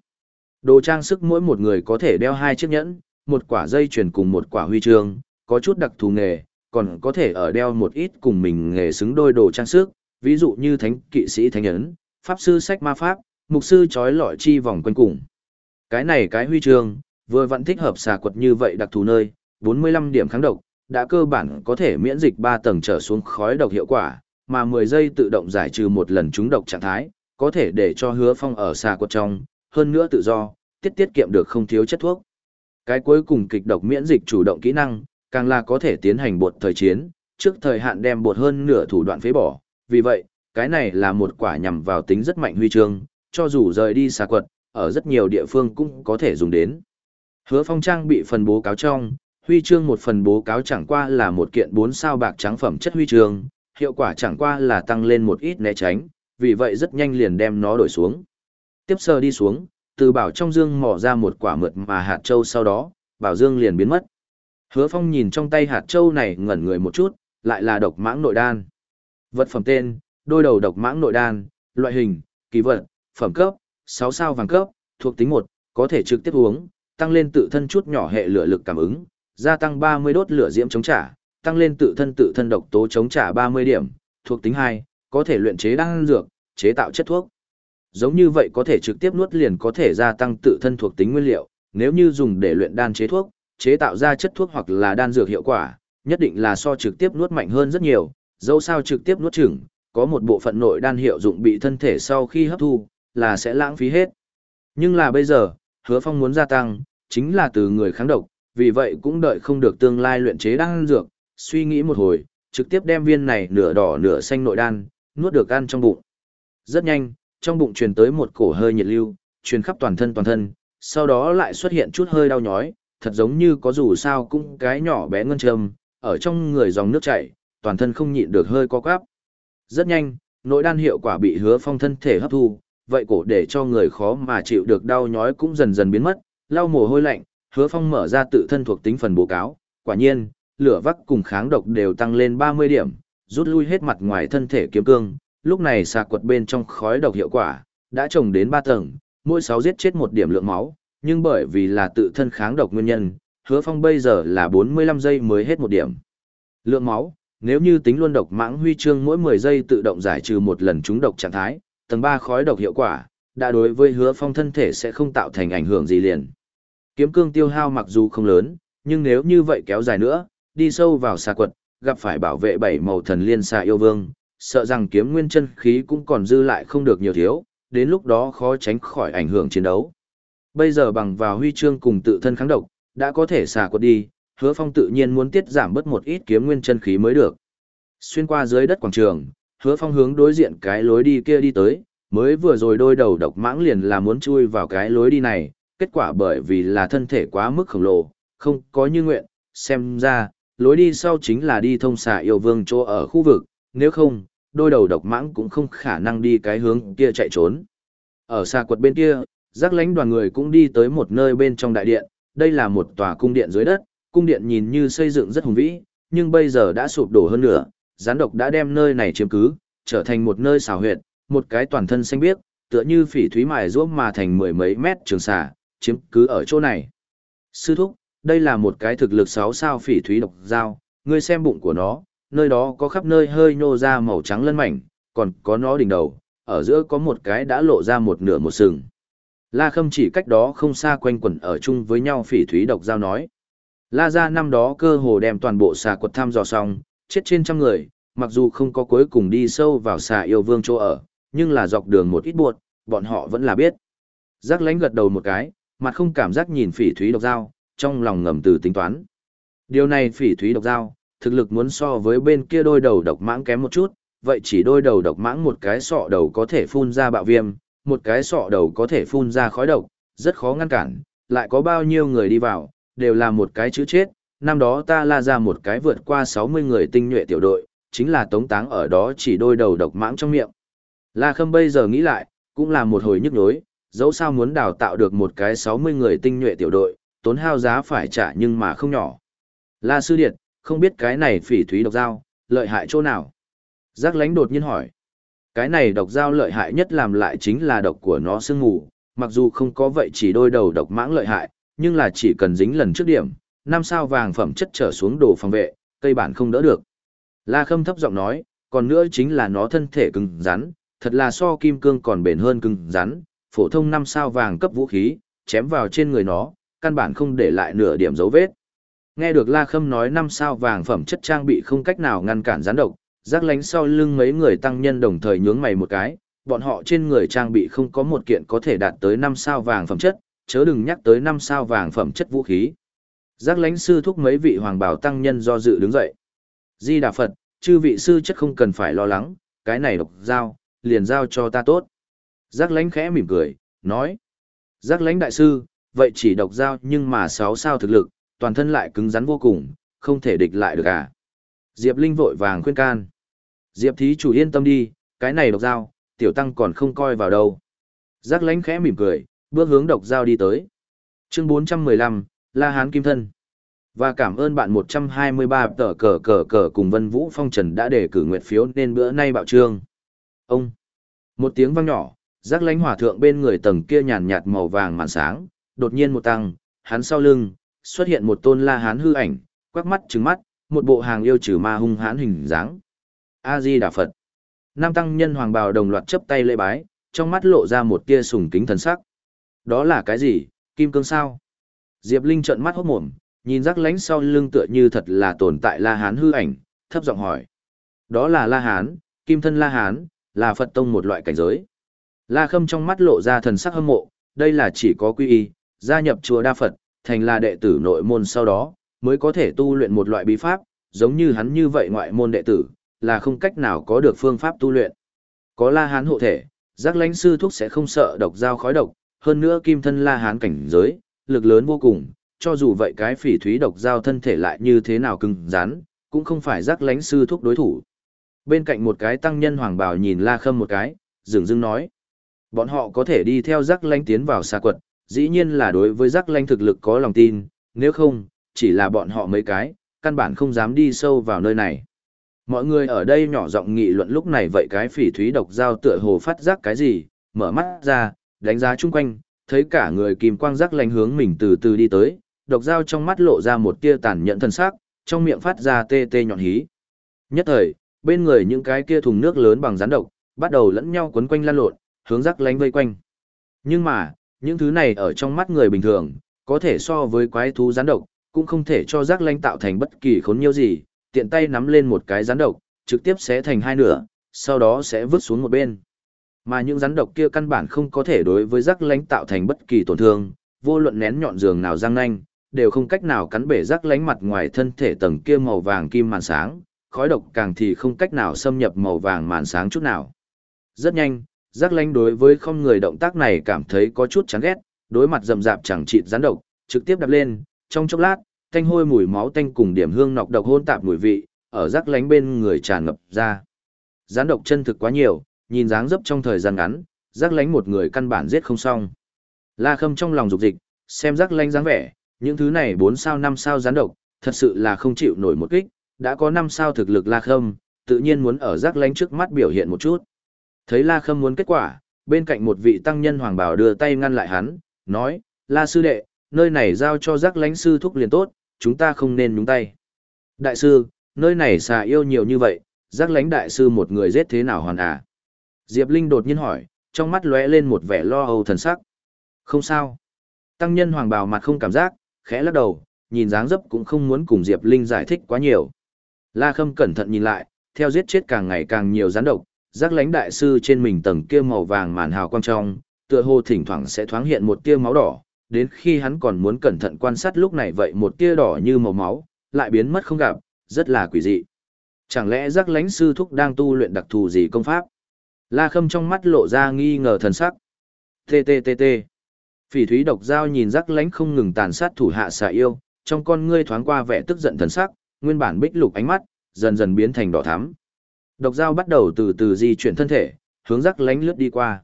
Đồ trang sức mỗi một người có thể đeo hai chiếc nhẫn, một quả dây chuyền cùng một quả huy chương, có chút đặc thù nghề, còn có thể ở đeo một ít cùng mình nghề xứng đôi đồ trang sức, ví dụ như thánh kỵ sĩ thánh ấn, pháp sư sách ma pháp, mục sư trói lọi chi vòng quanh cùng. Cái này cái huy chương, vừa vẫn thích hợp xà quật như vậy đặc thù nơi, 45 điểm kháng độc, đã cơ bản có thể miễn dịch 3 tầng trở xuống khói độc hiệu quả, mà 10 giây tự động giải trừ một lần trúng độc trạng thái, có thể để cho hứa phong ở xa quật trong, hơn nữa tự do, tiết tiết kiệm được không thiếu chất thuốc. Cái cuối cùng kịch độc miễn dịch chủ động kỹ năng, càng là có thể tiến hành bột thời chiến, trước thời hạn đem bột hơn nửa thủ đoạn phế bỏ, vì vậy, cái này là một quả nhằm vào tính rất mạnh huy chương, cho dù rời đi xa quật, ở rất nhiều địa phương cũng có thể dùng đến. Hứa phong trang bị phần bố cáo trong, huy chương một phần bố cáo chẳng qua là một kiện bốn sao bạc trắng phẩm chất huy chương, hiệu quả chẳng qua là tăng lên một ít né tránh, vì vậy rất nhanh liền đem nó đổi xuống. Tiếp sờ đi xuống, từ bảo trong dương mỏ ra một quả mượt mà hạt châu sau đó, bảo dương liền biến mất. Hứa Phong nhìn trong tay hạt châu này ngẩn người một chút, lại là độc mãng nội đan. Vật phẩm tên, đôi đầu độc mãng nội đan, loại hình, kỳ vật, phẩm cấp, 6 sao vàng cấp, thuộc tính 1, có thể trực tiếp uống, tăng lên tự thân chút nhỏ hệ lửa lực cảm ứng, gia tăng 30 đốt lửa diễm chống trả, tăng lên tự thân tự thân độc tố chống trả 30 điểm, thuộc tính 2, có thể luyện chế đan dược, chế tạo chất thuốc. Giống như vậy có thể trực tiếp nuốt liền có thể gia tăng tự thân thuộc tính nguyên liệu, nếu như dùng để luyện đan chế thuốc, chế tạo ra chất thuốc hoặc là đan dược hiệu quả, nhất định là so trực tiếp nuốt mạnh hơn rất nhiều, dẫu sao trực tiếp nuốt chửng, có một bộ phận nội đan hiệu dụng bị thân thể sau khi hấp thu, là sẽ lãng phí hết. Nhưng là bây giờ, hứa phong muốn gia tăng, chính là từ người kháng độc, vì vậy cũng đợi không được tương lai luyện chế đan dược, suy nghĩ một hồi, trực tiếp đem viên này nửa đỏ nửa xanh nội đan, nuốt được ăn trong bụng. Rất nhanh, trong bụng truyền tới một cổ hơi nhiệt lưu, truyền khắp toàn thân toàn thân, sau đó lại xuất hiện chút hơi đau nhói, thật giống như có dù sao cũng cái nhỏ bé ngân trầm ở trong người dòng nước chảy, toàn thân không nhịn được hơi co quắp. Rất nhanh, nội đan hiệu quả bị hứa phong thân thể hấp thu, vậy cổ để cho người khó mà chịu được đau nhói cũng dần dần biến mất, lau mồ hôi lạnh, hứa phong mở ra tự thân thuộc tính phần bố cáo, quả nhiên, lửa vắc cùng kháng độc đều tăng lên 30 điểm, rút lui hết mặt ngoài thân thể kiếm cương, lúc này xà quật bên trong khói độc hiệu quả, đã trồng đến 3 tầng, mỗi 6 giết chết một điểm lượng máu, nhưng bởi vì là tự thân kháng độc nguyên nhân, hứa phong bây giờ là 45 giây mới hết một điểm. Lượng máu, nếu như tính luôn độc mãng huy chương mỗi 10 giây tự động giải trừ một lần trúng độc trạng thái, tầng 3 khói độc hiệu quả, đã đối với hứa phong thân thể sẽ không tạo thành ảnh hưởng gì liền. Kiếm cương tiêu hao mặc dù không lớn, nhưng nếu như vậy kéo dài nữa, đi sâu vào xà quật, gặp phải bảo vệ bảy màu thần liên xà yêu vương, sợ rằng kiếm nguyên chân khí cũng còn dư lại không được nhiều thiếu, đến lúc đó khó tránh khỏi ảnh hưởng chiến đấu. Bây giờ bằng vào huy chương cùng tự thân kháng độc, đã có thể xả quật đi, hứa phong tự nhiên muốn tiết giảm bớt một ít kiếm nguyên chân khí mới được. Xuyên qua dưới đất quảng trường, hứa phong hướng đối diện cái lối đi kia đi tới, mới vừa rồi đôi đầu độc mãng liền là muốn chui vào cái lối đi này, kết quả bởi vì là thân thể quá mức khổng lồ, không có như nguyện, xem ra, lối đi sau chính là đi thông xạ yêu vương chỗ ở khu vực, nếu không, đôi đầu độc mãng cũng không khả năng đi cái hướng kia chạy trốn. Ở xa quật bên kia, giác lánh đoàn người cũng đi tới một nơi bên trong đại điện, đây là một tòa cung điện dưới đất, cung điện nhìn như xây dựng rất hùng vĩ, nhưng bây giờ đã sụp đổ hơn nữa, gián độc đã đem nơi này chiếm cứ, trở thành một nơi xào huyệt, một cái toàn thân xanh biếc, tựa như phỉ thúy mài ruốc mà thành mười mấy mét trường xà, chiếm cứ ở chỗ này. Sư thúc, đây là một cái thực lực 6 sao phỉ thúy độc dao, ngươi xem bụng của nó, nơi đó có khắp nơi hơi nhô ra màu trắng lân mảnh, còn có nó đỉnh đầu, ở giữa có một cái đã lộ ra một nửa một sừng. La Khâm chỉ cách đó không xa quanh quẩn ở chung với nhau phỉ thúy độc giao nói. La ra năm đó cơ hồ đem toàn bộ xà quật thăm dò xong, chết trên trăm người, mặc dù không có cuối cùng đi sâu vào xà yêu vương chỗ ở, nhưng là dọc đường một ít buộc, bọn họ vẫn là biết. Giác lánh gật đầu một cái, mặt không cảm giác nhìn phỉ thúy độc dao, trong lòng ngầm từ tính toán. Điều này phỉ thúy độc dao, thực lực muốn so với bên kia đôi đầu độc mãng kém một chút, vậy chỉ đôi đầu độc mãng một cái sọ đầu có thể phun ra bạo viêm, một cái sọ đầu có thể phun ra khói độc, rất khó ngăn cản, lại có bao nhiêu người đi vào, đều là một cái chữ chết, năm đó ta la ra một cái vượt qua 60 người tinh nhuệ tiểu đội, chính là tống táng ở đó chỉ đôi đầu độc mãng trong miệng. La Khâm bây giờ nghĩ lại, cũng là một hồi nhức nhối, dẫu sao muốn đào tạo được một cái 60 người tinh nhuệ tiểu đội, tốn hao giá phải trả nhưng mà không nhỏ. La Sư Điệt, không biết cái này phỉ thúy độc dao, lợi hại chỗ nào? Giác lánh đột nhiên hỏi. Cái này độc dao lợi hại nhất làm lại chính là độc của nó sương mù, mặc dù không có vậy chỉ đôi đầu độc mãng lợi hại, nhưng là chỉ cần dính lần trước điểm, năm sao vàng phẩm chất trở xuống đồ phòng vệ, cây bản không đỡ được. La Khâm thấp giọng nói, còn nữa chính là nó thân thể cứng rắn, thật là so kim cương còn bền hơn cứng rắn, phổ thông năm sao vàng cấp vũ khí, chém vào trên người nó, căn bản không để lại nửa điểm dấu vết. Nghe được La Khâm nói năm sao vàng phẩm chất trang bị không cách nào ngăn cản gián độc, rác lánh sau lưng mấy người tăng nhân đồng thời nhướng mày một cái, bọn họ trên người trang bị không có một kiện có thể đạt tới năm sao vàng phẩm chất, chớ đừng nhắc tới năm sao vàng phẩm chất vũ khí. Giác lãnh sư thúc mấy vị hoàng bảo tăng nhân do dự đứng dậy. Di Đà Phật, chư vị sư chất không cần phải lo lắng, cái này độc giao, liền giao cho ta tốt. Giác lãnh khẽ mỉm cười, nói. Giác lãnh đại sư, vậy chỉ độc giao nhưng mà sáu sao thực lực, toàn thân lại cứng rắn vô cùng, không thể địch lại được à. Diệp Linh vội vàng khuyên can. Diệp thí chủ yên tâm đi, cái này độc giao, tiểu tăng còn không coi vào đâu. Giác lãnh khẽ mỉm cười, bước hướng độc giao đi tới. Chương 415, La Hán Kim Thân. Và cảm ơn bạn 123 tờ cờ cờ cờ cùng Vân Vũ Phong Trần đã để cử nguyện phiếu nên bữa nay bạo trương. Ông. Một tiếng vang nhỏ, giác lãnh hỏa thượng bên người tầng kia nhàn nhạt màu vàng màn sáng, đột nhiên một tăng, hắn sau lưng, xuất hiện một tôn La Hán hư ảnh, quắc mắt trừng mắt, một bộ hàng yêu trừ ma hung hãn hình dáng. A Di Đà Phật. Nam tăng nhân hoàng bào đồng loạt chấp tay lễ bái, trong mắt lộ ra một tia sùng kính thần sắc. Đó là cái gì, kim cương sao? Diệp Linh trợn mắt hốt mồm, nhìn rắc lánh sau lưng tựa như thật là tồn tại La Hán hư ảnh, thấp giọng hỏi. Đó là La Hán, kim thân La Hán, là Phật tông một loại cảnh giới. La Khâm trong mắt lộ ra thần sắc hâm mộ, đây là chỉ có quy y, gia nhập chùa Đa Phật, thành là đệ tử nội môn sau đó, mới có thể tu luyện một loại bí pháp, giống như hắn như vậy ngoại môn đệ tử, là không cách nào có được phương pháp tu luyện. Có La Hán hộ thể, giác lãnh sư thuốc sẽ không sợ độc dao khói độc, hơn nữa kim thân La Hán cảnh giới, lực lớn vô cùng, cho dù vậy cái phỉ thúy độc dao thân thể lại như thế nào cứng rắn, cũng không phải giác lãnh sư thuốc đối thủ. Bên cạnh một cái tăng nhân hoàng bào nhìn La Khâm một cái, dừng dưng nói. Bọn họ có thể đi theo rắc lanh tiến vào xa quật, dĩ nhiên là đối với rắc lanh thực lực có lòng tin, nếu không, chỉ là bọn họ mấy cái, căn bản không dám đi sâu vào nơi này. Mọi người ở đây nhỏ giọng nghị luận lúc này vậy cái phỉ thúy độc dao tựa hồ phát giác cái gì, mở mắt ra, đánh giá chung quanh, thấy cả người kìm quang rắc lanh hướng mình từ từ đi tới, độc dao trong mắt lộ ra một tia tàn nhẫn thần sắc, trong miệng phát ra tê tê nhọn hí. Nhất thời, bên người những cái kia thùng nước lớn bằng rắn độc, bắt đầu lẫn nhau quấn quanh lan lộn, hướng rắc lánh vây quanh. Nhưng mà, những thứ này ở trong mắt người bình thường, có thể so với quái thú rắn độc, cũng không thể cho rắc lánh tạo thành bất kỳ khốn nhiêu gì, tiện tay nắm lên một cái rắn độc, trực tiếp xé thành hai nửa, sau đó sẽ vứt xuống một bên. Mà những rắn độc kia căn bản không có thể đối với rắc lánh tạo thành bất kỳ tổn thương, vô luận nén nhọn giường nào răng nanh, đều không cách nào cắn bể rắc lánh mặt ngoài thân thể tầng kia màu vàng kim màn sáng, khói độc càng thì không cách nào xâm nhập màu vàng màn sáng chút nào. Rất nhanh, Giác lánh đối với không người động tác này cảm thấy có chút chán ghét, đối mặt rầm rạp chẳng chịt rắn độc, trực tiếp đập lên, trong chốc lát, thanh hôi mùi máu tanh cùng điểm hương nọc độc hôn tạp mùi vị, ở rác lánh bên người tràn ngập ra. Rắn độc chân thực quá nhiều, nhìn dáng dấp trong thời gian ngắn, rác lánh một người căn bản giết không xong. La Khâm trong lòng dục dịch, xem rác lánh dáng vẻ, những thứ này 4 sao 5 sao rắn độc, thật sự là không chịu nổi một kích, đã có 5 sao thực lực La Khâm, tự nhiên muốn ở rác lánh trước mắt biểu hiện một chút. Thấy La Khâm muốn kết quả, bên cạnh một vị tăng nhân hoàng bảo đưa tay ngăn lại hắn, nói, La sư đệ, nơi này giao cho giác lánh sư thúc liền tốt, chúng ta không nên nhúng tay. Đại sư, nơi này xà yêu nhiều như vậy, giác lãnh đại sư một người giết thế nào hoàn à? Diệp Linh đột nhiên hỏi, trong mắt lóe lên một vẻ lo âu thần sắc. Không sao. Tăng nhân hoàng bào mặt không cảm giác, khẽ lắc đầu, nhìn dáng dấp cũng không muốn cùng Diệp Linh giải thích quá nhiều. La Khâm cẩn thận nhìn lại, theo giết chết càng ngày càng nhiều gián độc, giác lãnh đại sư trên mình tầng kia màu vàng màn hào quang trong, tựa hồ thỉnh thoảng sẽ thoáng hiện một tia máu đỏ, đến khi hắn còn muốn cẩn thận quan sát lúc này vậy một tia đỏ như màu máu, lại biến mất không gặp, rất là quỷ dị. Chẳng lẽ giác lãnh sư thúc đang tu luyện đặc thù gì công pháp? La Khâm trong mắt lộ ra nghi ngờ thần sắc. TTTT. Phỉ thúy độc giao nhìn giác lãnh không ngừng tàn sát thủ hạ xà yêu, trong con ngươi thoáng qua vẻ tức giận thần sắc, nguyên bản bích lục ánh mắt, dần dần biến thành đỏ thắm. Độc dao bắt đầu từ từ di chuyển thân thể, hướng rắc lánh lướt đi qua.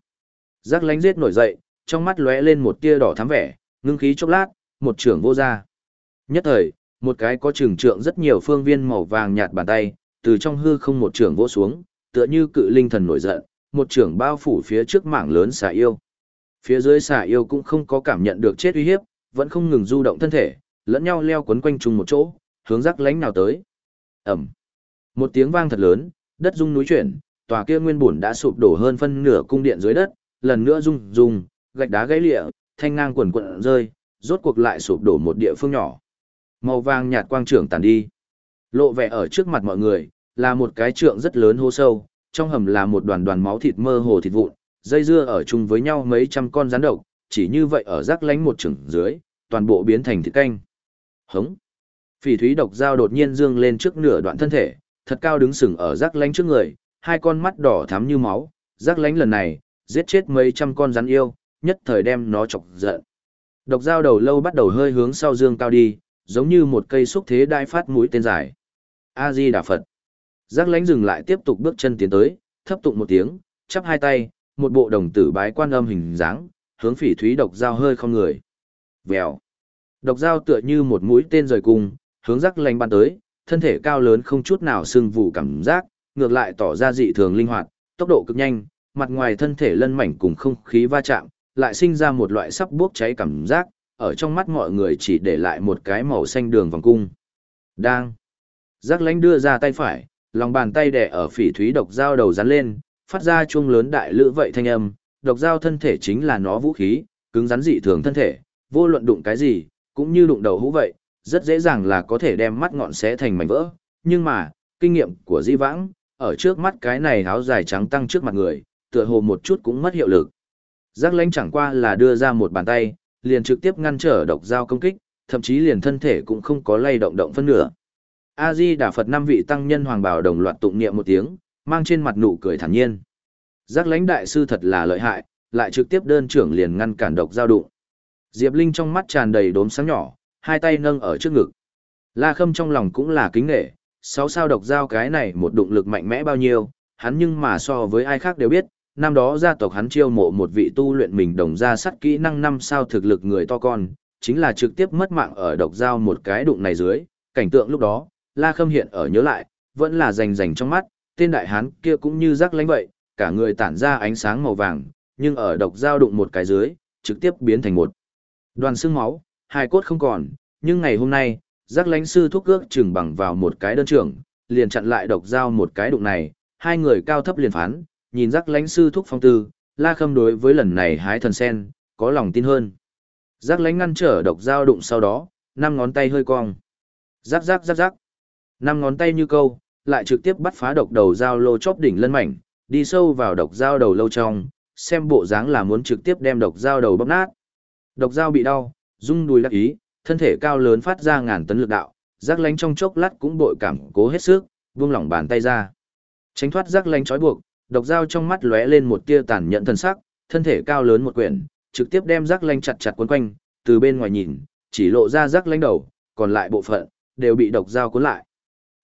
Rắc lánh giết nổi dậy, trong mắt lóe lên một tia đỏ thắm vẻ, ngưng khí chốc lát, một trưởng vô ra. Nhất thời, một cái có trường trượng rất nhiều phương viên màu vàng nhạt bàn tay, từ trong hư không một trưởng vô xuống, tựa như cự linh thần nổi giận, một trưởng bao phủ phía trước mảng lớn xà yêu. Phía dưới xà yêu cũng không có cảm nhận được chết uy hiếp, vẫn không ngừng du động thân thể, lẫn nhau leo quấn quanh chung một chỗ, hướng rắc lánh nào tới. Ẩm. Một tiếng vang thật lớn, đất rung núi chuyển, tòa kia nguyên bổn đã sụp đổ hơn phân nửa cung điện dưới đất, lần nữa rung rung, gạch đá gãy lịa, thanh ngang quần quần rơi, rốt cuộc lại sụp đổ một địa phương nhỏ. Màu vàng nhạt quang trưởng tàn đi. Lộ vẻ ở trước mặt mọi người, là một cái trượng rất lớn hô sâu, trong hầm là một đoàn đoàn máu thịt mơ hồ thịt vụn, dây dưa ở chung với nhau mấy trăm con rắn độc, chỉ như vậy ở rác lánh một chừng dưới, toàn bộ biến thành thịt canh. Hống. Phỉ thúy độc dao đột nhiên dương lên trước nửa đoạn thân thể, thật cao đứng sừng ở rác lánh trước người, hai con mắt đỏ thắm như máu, rác lánh lần này, giết chết mấy trăm con rắn yêu, nhất thời đem nó chọc giận. Độc dao đầu lâu bắt đầu hơi hướng sau dương cao đi, giống như một cây xúc thế đai phát mũi tên dài. A Di Đà Phật. Giác lánh dừng lại tiếp tục bước chân tiến tới, thấp tụng một tiếng, chắp hai tay, một bộ đồng tử bái quan âm hình dáng, hướng phỉ thúy độc dao hơi không người. Vèo. Độc dao tựa như một mũi tên rời cung, hướng giác lánh ban tới, thân thể cao lớn không chút nào sưng vụ cảm giác, ngược lại tỏ ra dị thường linh hoạt, tốc độ cực nhanh, mặt ngoài thân thể lân mảnh cùng không khí va chạm, lại sinh ra một loại sắp bốc cháy cảm giác, ở trong mắt mọi người chỉ để lại một cái màu xanh đường vòng cung. Đang. Giác lánh đưa ra tay phải, lòng bàn tay đè ở phỉ thúy độc dao đầu rắn lên, phát ra chuông lớn đại lữ vậy thanh âm, độc dao thân thể chính là nó vũ khí, cứng rắn dị thường thân thể, vô luận đụng cái gì, cũng như đụng đầu hũ vậy, rất dễ dàng là có thể đem mắt ngọn xé thành mảnh vỡ, nhưng mà, kinh nghiệm của Di Vãng, ở trước mắt cái này áo dài trắng tăng trước mặt người, tựa hồ một chút cũng mất hiệu lực. Giác lãnh chẳng qua là đưa ra một bàn tay, liền trực tiếp ngăn trở độc dao công kích, thậm chí liền thân thể cũng không có lay động động phân nửa. A Di Đà Phật năm vị tăng nhân hoàng bảo đồng loạt tụng niệm một tiếng, mang trên mặt nụ cười thản nhiên. Giác lãnh đại sư thật là lợi hại, lại trực tiếp đơn trưởng liền ngăn cản độc dao đụng. Diệp Linh trong mắt tràn đầy đốm sáng nhỏ, hai tay nâng ở trước ngực. La Khâm trong lòng cũng là kính nể, sáu sao độc giao cái này một đụng lực mạnh mẽ bao nhiêu, hắn nhưng mà so với ai khác đều biết, năm đó gia tộc hắn chiêu mộ một vị tu luyện mình đồng ra sắt kỹ năng năm sao thực lực người to con, chính là trực tiếp mất mạng ở độc giao một cái đụng này dưới, cảnh tượng lúc đó, La Khâm hiện ở nhớ lại, vẫn là rành rành trong mắt, tên đại hán kia cũng như rắc lánh vậy, cả người tản ra ánh sáng màu vàng, nhưng ở độc giao đụng một cái dưới, trực tiếp biến thành một đoàn xương máu, hai cốt không còn, nhưng ngày hôm nay, giác lánh sư thuốc ước chừng bằng vào một cái đơn trưởng, liền chặn lại độc giao một cái đụng này, hai người cao thấp liền phán, nhìn giác lánh sư thuốc phong tư, La Khâm đối với lần này hái thần sen, có lòng tin hơn. Giác lánh ngăn trở độc giao đụng sau đó, năm ngón tay hơi cong. giác giác giác giác, Năm ngón tay như câu, lại trực tiếp bắt phá độc đầu dao lô chóp đỉnh lân mảnh, đi sâu vào độc dao đầu lâu trong, xem bộ dáng là muốn trực tiếp đem độc dao đầu bóp nát. Độc dao bị đau, rung đùi đắc ý, thân thể cao lớn phát ra ngàn tấn lực đạo, rắc lánh trong chốc lát cũng bội cảm cố hết sức, buông lỏng bàn tay ra. Tránh thoát rắc lánh trói buộc, độc dao trong mắt lóe lên một tia tàn nhẫn thần sắc, thân thể cao lớn một quyển, trực tiếp đem rắc lánh chặt chặt quấn quanh, từ bên ngoài nhìn, chỉ lộ ra rắc lánh đầu, còn lại bộ phận đều bị độc dao cuốn lại.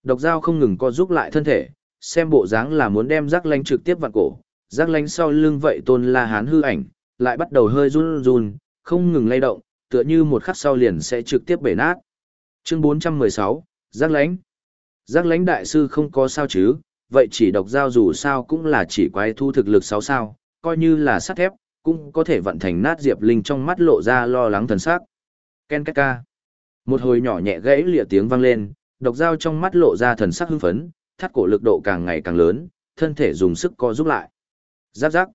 Độc dao không ngừng co giúp lại thân thể, xem bộ dáng là muốn đem rắc lánh trực tiếp vặn cổ, rắc lánh sau lưng vậy tôn la hán hư ảnh, lại bắt đầu hơi run run, không ngừng lay động, tựa như một khắc sau liền sẽ trực tiếp bể nát. Chương 416, giác lánh. giác lánh đại sư không có sao chứ, vậy chỉ độc dao dù sao cũng là chỉ quái thu thực lực 6 sao, coi như là sắt thép, cũng có thể vận thành nát Diệp Linh trong mắt lộ ra lo lắng thần sắc. Ken két ca. Một hồi nhỏ nhẹ gãy lịa tiếng vang lên, độc dao trong mắt lộ ra thần sắc hưng phấn, thắt cổ lực độ càng ngày càng lớn, thân thể dùng sức co giúp lại. Giáp giáp.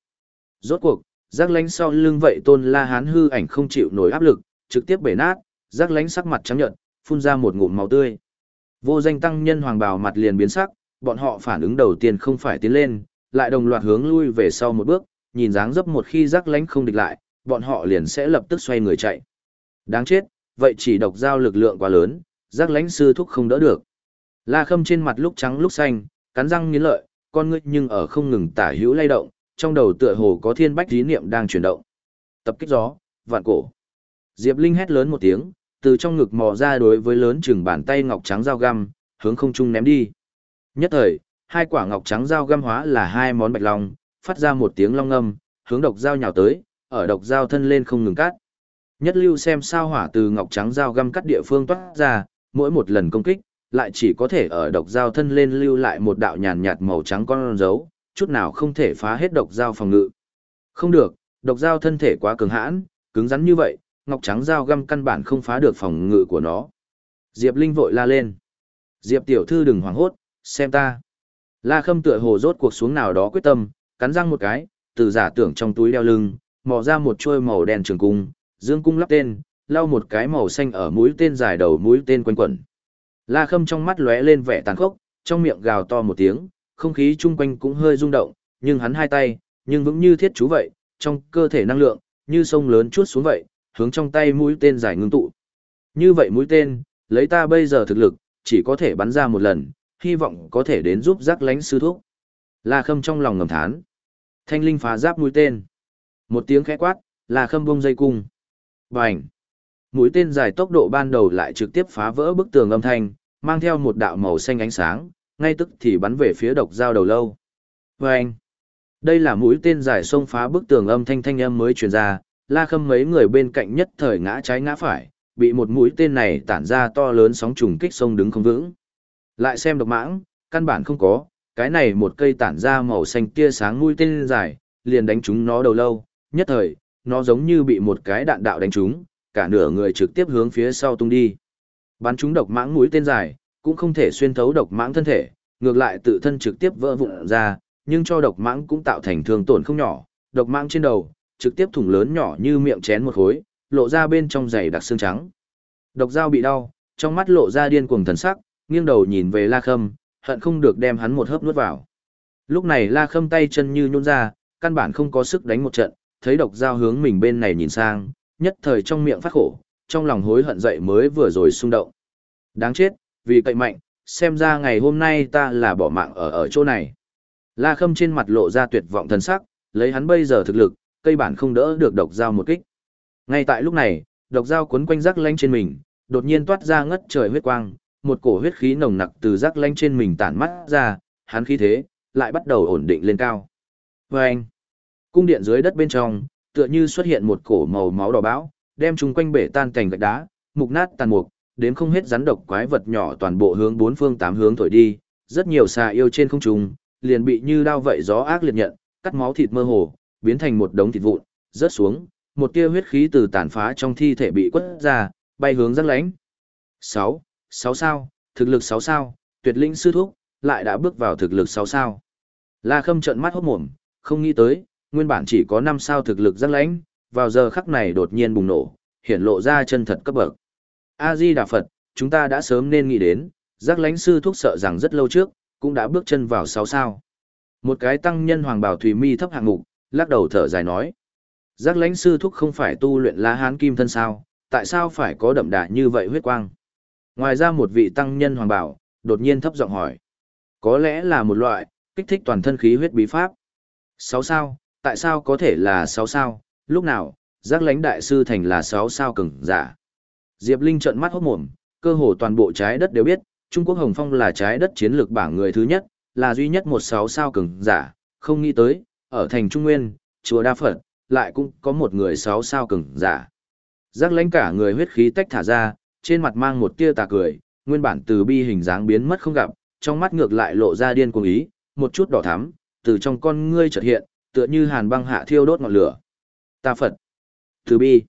Rốt cuộc, giác lánh sau lưng vậy tôn la hán hư ảnh không chịu nổi áp lực, trực tiếp bể nát, giác lánh sắc mặt trắng nhợt, phun ra một ngụm máu tươi. Vô danh tăng nhân hoàng bào mặt liền biến sắc, bọn họ phản ứng đầu tiên không phải tiến lên, lại đồng loạt hướng lui về sau một bước, nhìn dáng dấp một khi giác lánh không địch lại, bọn họ liền sẽ lập tức xoay người chạy. Đáng chết, vậy chỉ độc giao lực lượng quá lớn, giác lánh sư thúc không đỡ được. La khâm trên mặt lúc trắng lúc xanh, cắn răng nghiến lợi, con ngươi nhưng ở không ngừng tả hữu lay động, trong đầu tựa hồ có thiên bách ý niệm đang chuyển động. Tập kích gió, vạn cổ. Diệp Linh hét lớn một tiếng, từ trong ngực mò ra đối với lớn chừng bàn tay ngọc trắng dao găm, hướng không trung ném đi. Nhất thời, hai quả ngọc trắng dao găm hóa là hai món bạch long, phát ra một tiếng long âm, hướng độc dao nhào tới, ở độc dao thân lên không ngừng cắt. Nhất lưu xem sao hỏa từ ngọc trắng dao găm cắt địa phương toát ra, mỗi một lần công kích, lại chỉ có thể ở độc dao thân lên lưu lại một đạo nhàn nhạt màu trắng con dấu, chút nào không thể phá hết độc dao phòng ngự. Không được, độc dao thân thể quá cứng hãn, cứng rắn như vậy, ngọc trắng dao găm căn bản không phá được phòng ngự của nó. Diệp Linh vội la lên. Diệp tiểu thư đừng hoảng hốt, xem ta. La Khâm tựa hồ rốt cuộc xuống nào đó quyết tâm, cắn răng một cái, từ giả tưởng trong túi đeo lưng, mò ra một chuôi màu đen trường cung, dương cung lắp tên, lau một cái màu xanh ở mũi tên dài đầu mũi tên quanh quẩn. La Khâm trong mắt lóe lên vẻ tàn khốc, trong miệng gào to một tiếng, không khí chung quanh cũng hơi rung động, nhưng hắn hai tay, nhưng vững như thiết chú vậy, trong cơ thể năng lượng, như sông lớn chuốt xuống vậy, hướng trong tay mũi tên dài ngưng tụ. Như vậy mũi tên, lấy ta bây giờ thực lực, chỉ có thể bắn ra một lần, hy vọng có thể đến giúp giác lánh sư thuốc. La Khâm trong lòng ngầm thán. Thanh linh phá giáp mũi tên. Một tiếng khẽ quát, La Khâm bông dây cung. Bành! Mũi tên dài tốc độ ban đầu lại trực tiếp phá vỡ bức tường âm thanh, mang theo một đạo màu xanh ánh sáng, ngay tức thì bắn về phía độc dao đầu lâu. Bành! Đây là mũi tên dài xông phá bức tường âm thanh thanh âm mới truyền ra, La Khâm mấy người bên cạnh nhất thời ngã trái ngã phải, bị một mũi tên này tản ra to lớn sóng trùng kích sông đứng không vững. Lại xem độc mãng, căn bản không có, cái này một cây tản ra màu xanh tia sáng mũi tên dài, liền đánh trúng nó đầu lâu, nhất thời, nó giống như bị một cái đạn đạo đánh trúng, cả nửa người trực tiếp hướng phía sau tung đi. Bắn trúng độc mãng mũi tên dài, cũng không thể xuyên thấu độc mãng thân thể, ngược lại tự thân trực tiếp vỡ vụn ra, nhưng cho độc mãng cũng tạo thành thương tổn không nhỏ, độc mãng trên đầu, trực tiếp thủng lớn nhỏ như miệng chén một khối, lộ ra bên trong giày đặc xương trắng. Độc dao bị đau, trong mắt lộ ra điên cuồng thần sắc, nghiêng đầu nhìn về La Khâm, hận không được đem hắn một hớp nuốt vào. Lúc này La Khâm tay chân như nhún ra, căn bản không có sức đánh một trận, thấy độc dao hướng mình bên này nhìn sang, nhất thời trong miệng phát khổ, trong lòng hối hận dậy mới vừa rồi xung động. Đáng chết, vì cậy mạnh, xem ra ngày hôm nay ta là bỏ mạng ở ở chỗ này. La Khâm trên mặt lộ ra tuyệt vọng thần sắc, lấy hắn bây giờ thực lực, cây bản không đỡ được độc dao một kích. Ngay tại lúc này, độc dao cuốn quanh rắc lanh trên mình, đột nhiên toát ra ngất trời huyết quang, một cổ huyết khí nồng nặc từ rắc lanh trên mình tản mắt ra, hắn khí thế, lại bắt đầu ổn định lên cao. Vâng! Cung điện dưới đất bên trong, tựa như xuất hiện một cổ màu máu đỏ bão, đem chúng quanh bể tan cảnh gạch đá, mục nát tàn mục, đến không hết rắn độc quái vật nhỏ toàn bộ hướng bốn phương tám hướng thổi đi, rất nhiều xà yêu trên không trung, liền bị như đao vậy gió ác liệt nhận, cắt máu thịt mơ hồ, biến thành một đống thịt vụn, rớt xuống, một tia huyết khí từ tàn phá trong thi thể bị quất ra, bay hướng rắn lánh. 6. 6 sao, thực lực 6 sao, tuyệt linh sư thúc, lại đã bước vào thực lực 6 sao. La Khâm trợn mắt hốt mồm, không nghĩ tới, nguyên bản chỉ có 5 sao thực lực rắn lánh, vào giờ khắc này đột nhiên bùng nổ, hiện lộ ra chân thật cấp bậc. A-di Đà Phật, chúng ta đã sớm nên nghĩ đến, giác Lãnh sư thúc sợ rằng rất lâu trước, cũng đã bước chân vào sáu sao. Một cái tăng nhân hoàng bảo thùy mi thấp hạng mục, lắc đầu thở dài nói. Giác lãnh sư thúc không phải tu luyện lá hán kim thân sao, tại sao phải có đậm đà như vậy huyết quang? Ngoài ra một vị tăng nhân hoàng bảo, đột nhiên thấp giọng hỏi. Có lẽ là một loại, kích thích toàn thân khí huyết bí pháp. Sáu sao, tại sao có thể là sáu sao, lúc nào, giác lãnh đại sư thành là sáu sao cừng giả. Diệp Linh trợn mắt hốt mồm, cơ hồ toàn bộ trái đất đều biết, Trung Quốc Hồng Phong là trái đất chiến lược bảng người thứ nhất, là duy nhất một sáu sao cường giả, không nghĩ tới, ở thành Trung Nguyên, chùa Đa Phật, lại cũng có một người sáu sao cường giả. Giác lãnh cả người huyết khí tách thả ra, trên mặt mang một tia tà cười, nguyên bản từ bi hình dáng biến mất không gặp, trong mắt ngược lại lộ ra điên cuồng ý, một chút đỏ thắm, từ trong con ngươi chợt hiện, tựa như hàn băng hạ thiêu đốt ngọn lửa. Ta Phật. Từ bi.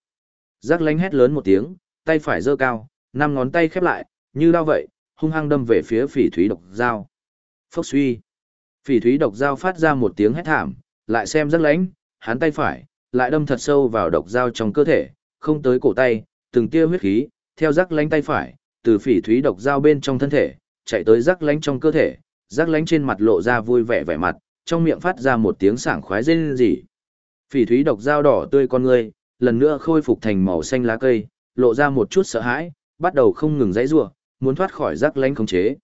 Giác lãnh hét lớn một tiếng, tay phải giơ cao, năm ngón tay khép lại, như đao vậy, hung hăng đâm về phía phỉ thúy độc dao. Phốc suy. Phỉ thúy độc dao phát ra một tiếng hét thảm, lại xem rất lánh, hắn tay phải, lại đâm thật sâu vào độc dao trong cơ thể, không tới cổ tay, từng tia huyết khí, theo rắc lánh tay phải, từ phỉ thúy độc dao bên trong thân thể, chạy tới rắc lánh trong cơ thể, rắc lánh trên mặt lộ ra vui vẻ vẻ mặt, trong miệng phát ra một tiếng sảng khoái rên rỉ. Phỉ thúy độc dao đỏ tươi con người, lần nữa khôi phục thành màu xanh lá cây, lộ ra một chút sợ hãi, bắt đầu không ngừng dãy rủa, muốn thoát khỏi rắc lánh khống chế.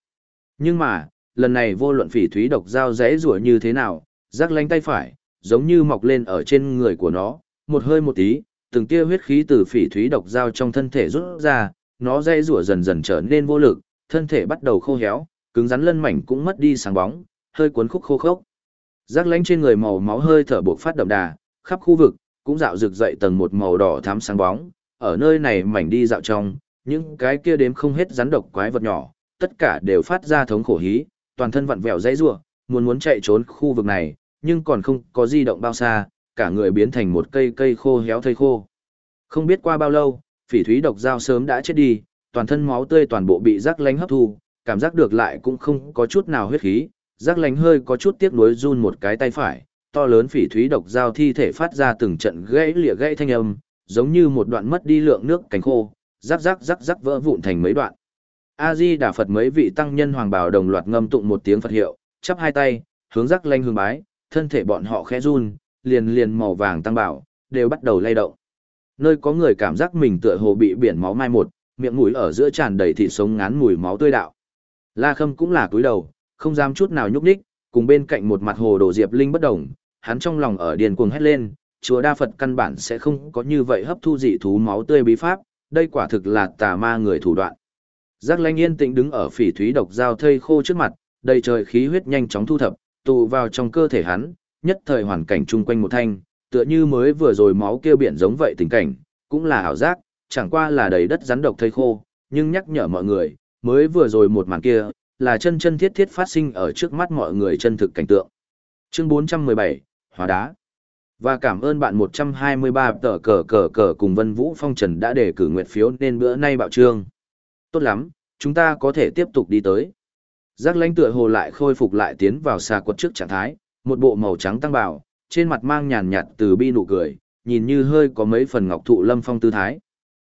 Nhưng mà, lần này vô luận phỉ thúy độc dao dãy rủa như thế nào, rắc lánh tay phải, giống như mọc lên ở trên người của nó, một hơi một tí, từng tia huyết khí từ phỉ thúy độc dao trong thân thể rút ra, nó dãy rủa dần dần trở nên vô lực, thân thể bắt đầu khô héo, cứng rắn lân mảnh cũng mất đi sáng bóng, hơi cuốn khúc khô khốc. Rác lánh trên người màu máu hơi thở buộc phát đậm đà, khắp khu vực cũng dạo rực dậy tầng một màu đỏ thắm sáng bóng, ở nơi này mảnh đi dạo trong, những cái kia đếm không hết rắn độc quái vật nhỏ, tất cả đều phát ra thống khổ hí, toàn thân vặn vẹo dãy rủa, muốn muốn chạy trốn khu vực này, nhưng còn không có di động bao xa, cả người biến thành một cây cây khô héo thây khô. Không biết qua bao lâu, phỉ thúy độc dao sớm đã chết đi, toàn thân máu tươi toàn bộ bị rắc lánh hấp thu, cảm giác được lại cũng không có chút nào huyết khí, rắc lánh hơi có chút tiếc nuối run một cái tay phải, to lớn phỉ thúy độc dao thi thể phát ra từng trận gãy lịa gãy thanh âm, giống như một đoạn mất đi lượng nước cánh khô, rắc rắc rắc rắc vỡ vụn thành mấy đoạn. A Di Đà Phật mấy vị tăng nhân hoàng bào đồng loạt ngâm tụng một tiếng Phật hiệu, chắp hai tay, hướng rắc lanh hướng bái, thân thể bọn họ khẽ run, liền liền màu vàng tăng bảo, đều bắt đầu lay động. Nơi có người cảm giác mình tựa hồ bị biển máu mai một, miệng mũi ở giữa tràn đầy thịt sống ngán mùi máu tươi đạo. La Khâm cũng là cúi đầu, không dám chút nào nhúc nhích, cùng bên cạnh một mặt hồ đồ diệp linh bất động, hắn trong lòng ở điền cuồng hét lên, chùa đa Phật căn bản sẽ không có như vậy hấp thu dị thú máu tươi bí pháp, đây quả thực là tà ma người thủ đoạn. Giác Lanh yên tĩnh đứng ở phỉ thúy độc dao thây khô trước mặt, đầy trời khí huyết nhanh chóng thu thập, tụ vào trong cơ thể hắn, nhất thời hoàn cảnh chung quanh một thanh, tựa như mới vừa rồi máu kia biển giống vậy tình cảnh, cũng là ảo giác, chẳng qua là đầy đất rắn độc thây khô, nhưng nhắc nhở mọi người, mới vừa rồi một màn kia, là chân chân thiết thiết phát sinh ở trước mắt mọi người chân thực cảnh tượng. Chương 417, Hóa đá. Và cảm ơn bạn 123 tờ cờ cờ cờ cùng Vân Vũ Phong Trần đã đề cử nguyện phiếu nên bữa nay bạo trương. Tốt lắm, chúng ta có thể tiếp tục đi tới. Giác lãnh tựa hồ lại khôi phục lại tiến vào xà quật trước trạng thái, một bộ màu trắng tăng bảo, trên mặt mang nhàn nhạt từ bi nụ cười, nhìn như hơi có mấy phần ngọc thụ lâm phong tư thái.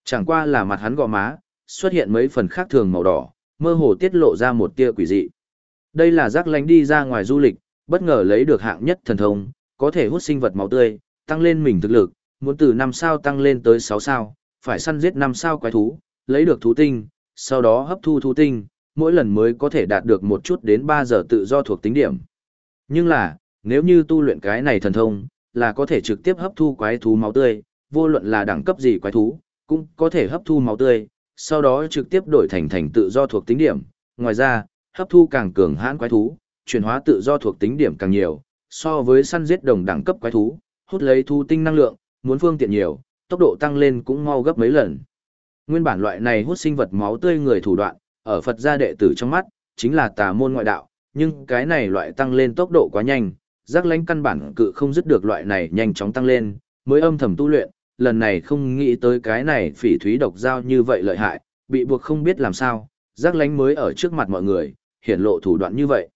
Chẳng qua là mặt hắn gò má, xuất hiện mấy phần khác thường màu đỏ, mơ hồ tiết lộ ra một tia quỷ dị. Đây là giác lãnh đi ra ngoài du lịch, bất ngờ lấy được hạng nhất thần thông, có thể hút sinh vật máu tươi, tăng lên mình thực lực, muốn từ 5 sao tăng lên tới 6 sao, phải săn giết 5 sao quái thú, lấy được thú tinh, sau đó hấp thu thú tinh, mỗi lần mới có thể đạt được một chút đến 3 giờ tự do thuộc tính điểm. Nhưng là, nếu như tu luyện cái này thần thông, là có thể trực tiếp hấp thu quái thú máu tươi, vô luận là đẳng cấp gì quái thú, cũng có thể hấp thu máu tươi, sau đó trực tiếp đổi thành thành tự do thuộc tính điểm. Ngoài ra, hấp thu càng cường hãn quái thú, chuyển hóa tự do thuộc tính điểm càng nhiều, so với săn giết đồng đẳng cấp quái thú, hút lấy thu tinh năng lượng, muốn phương tiện nhiều, tốc độ tăng lên cũng mau gấp mấy lần. Nguyên bản loại này hút sinh vật máu tươi người thủ đoạn, ở Phật gia đệ tử trong mắt, chính là tà môn ngoại đạo, nhưng cái này loại tăng lên tốc độ quá nhanh, giác lãnh căn bản cự không dứt được loại này nhanh chóng tăng lên, mới âm thầm tu luyện, lần này không nghĩ tới cái này phỉ thúy độc giao như vậy lợi hại, bị buộc không biết làm sao, giác lãnh mới ở trước mặt mọi người, hiển lộ thủ đoạn như vậy.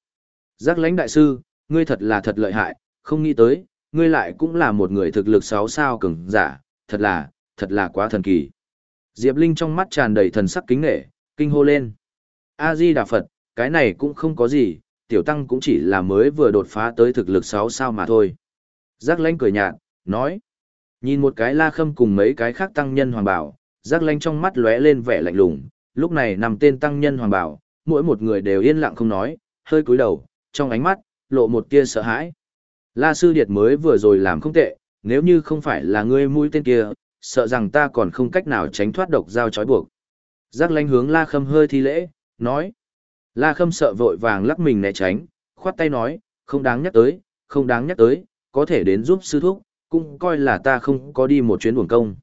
Giác lãnh đại sư, ngươi thật là thật lợi hại, không nghĩ tới, ngươi lại cũng là một người thực lực sáu sao cường giả, thật là, thật là quá thần kỳ. Diệp Linh trong mắt tràn đầy thần sắc kính nghệ, kinh hô lên. A-di Đà Phật, cái này cũng không có gì, tiểu tăng cũng chỉ là mới vừa đột phá tới thực lực sáu sao mà thôi. Giác lanh cười nhạt, nói. Nhìn một cái la khâm cùng mấy cái khác tăng nhân hoàng bảo, giác lanh trong mắt lóe lên vẻ lạnh lùng, lúc này nằm tên tăng nhân hoàng bảo, mỗi một người đều yên lặng không nói, hơi cúi đầu, trong ánh mắt, lộ một tia sợ hãi. La sư điệt mới vừa rồi làm không tệ, nếu như không phải là ngươi mũi tên kia, sợ rằng ta còn không cách nào tránh thoát độc dao trói buộc. Giác lanh hướng la khâm hơi thi lễ, nói. La Khâm sợ vội vàng lắc mình né tránh, khoát tay nói, không đáng nhắc tới, không đáng nhắc tới, có thể đến giúp sư thúc, cũng coi là ta không có đi một chuyến buồn công.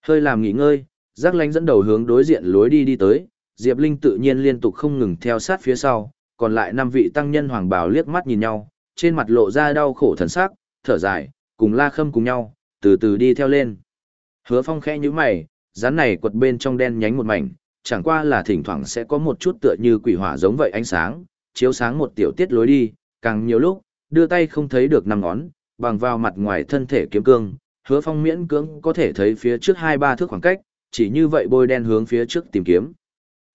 Hơi làm nghỉ ngơi, giác lánh dẫn đầu hướng đối diện lối đi đi tới, Diệp Linh tự nhiên liên tục không ngừng theo sát phía sau, còn lại năm vị tăng nhân hoàng bào liếc mắt nhìn nhau, trên mặt lộ ra đau khổ thần sắc, thở dài, cùng La Khâm cùng nhau, từ từ đi theo lên. Hứa Phong khẽ nhíu mày, rắn này quật bên trong đen nhánh một mảnh, chẳng qua là thỉnh thoảng sẽ có một chút tựa như quỷ hỏa giống vậy ánh sáng, chiếu sáng một tiểu tiết lối đi, càng nhiều lúc, đưa tay không thấy được năm ngón, bằng vào mặt ngoài thân thể kiếm cương, hứa phong miễn cưỡng có thể thấy phía trước hai ba thước khoảng cách, chỉ như vậy bôi đen hướng phía trước tìm kiếm.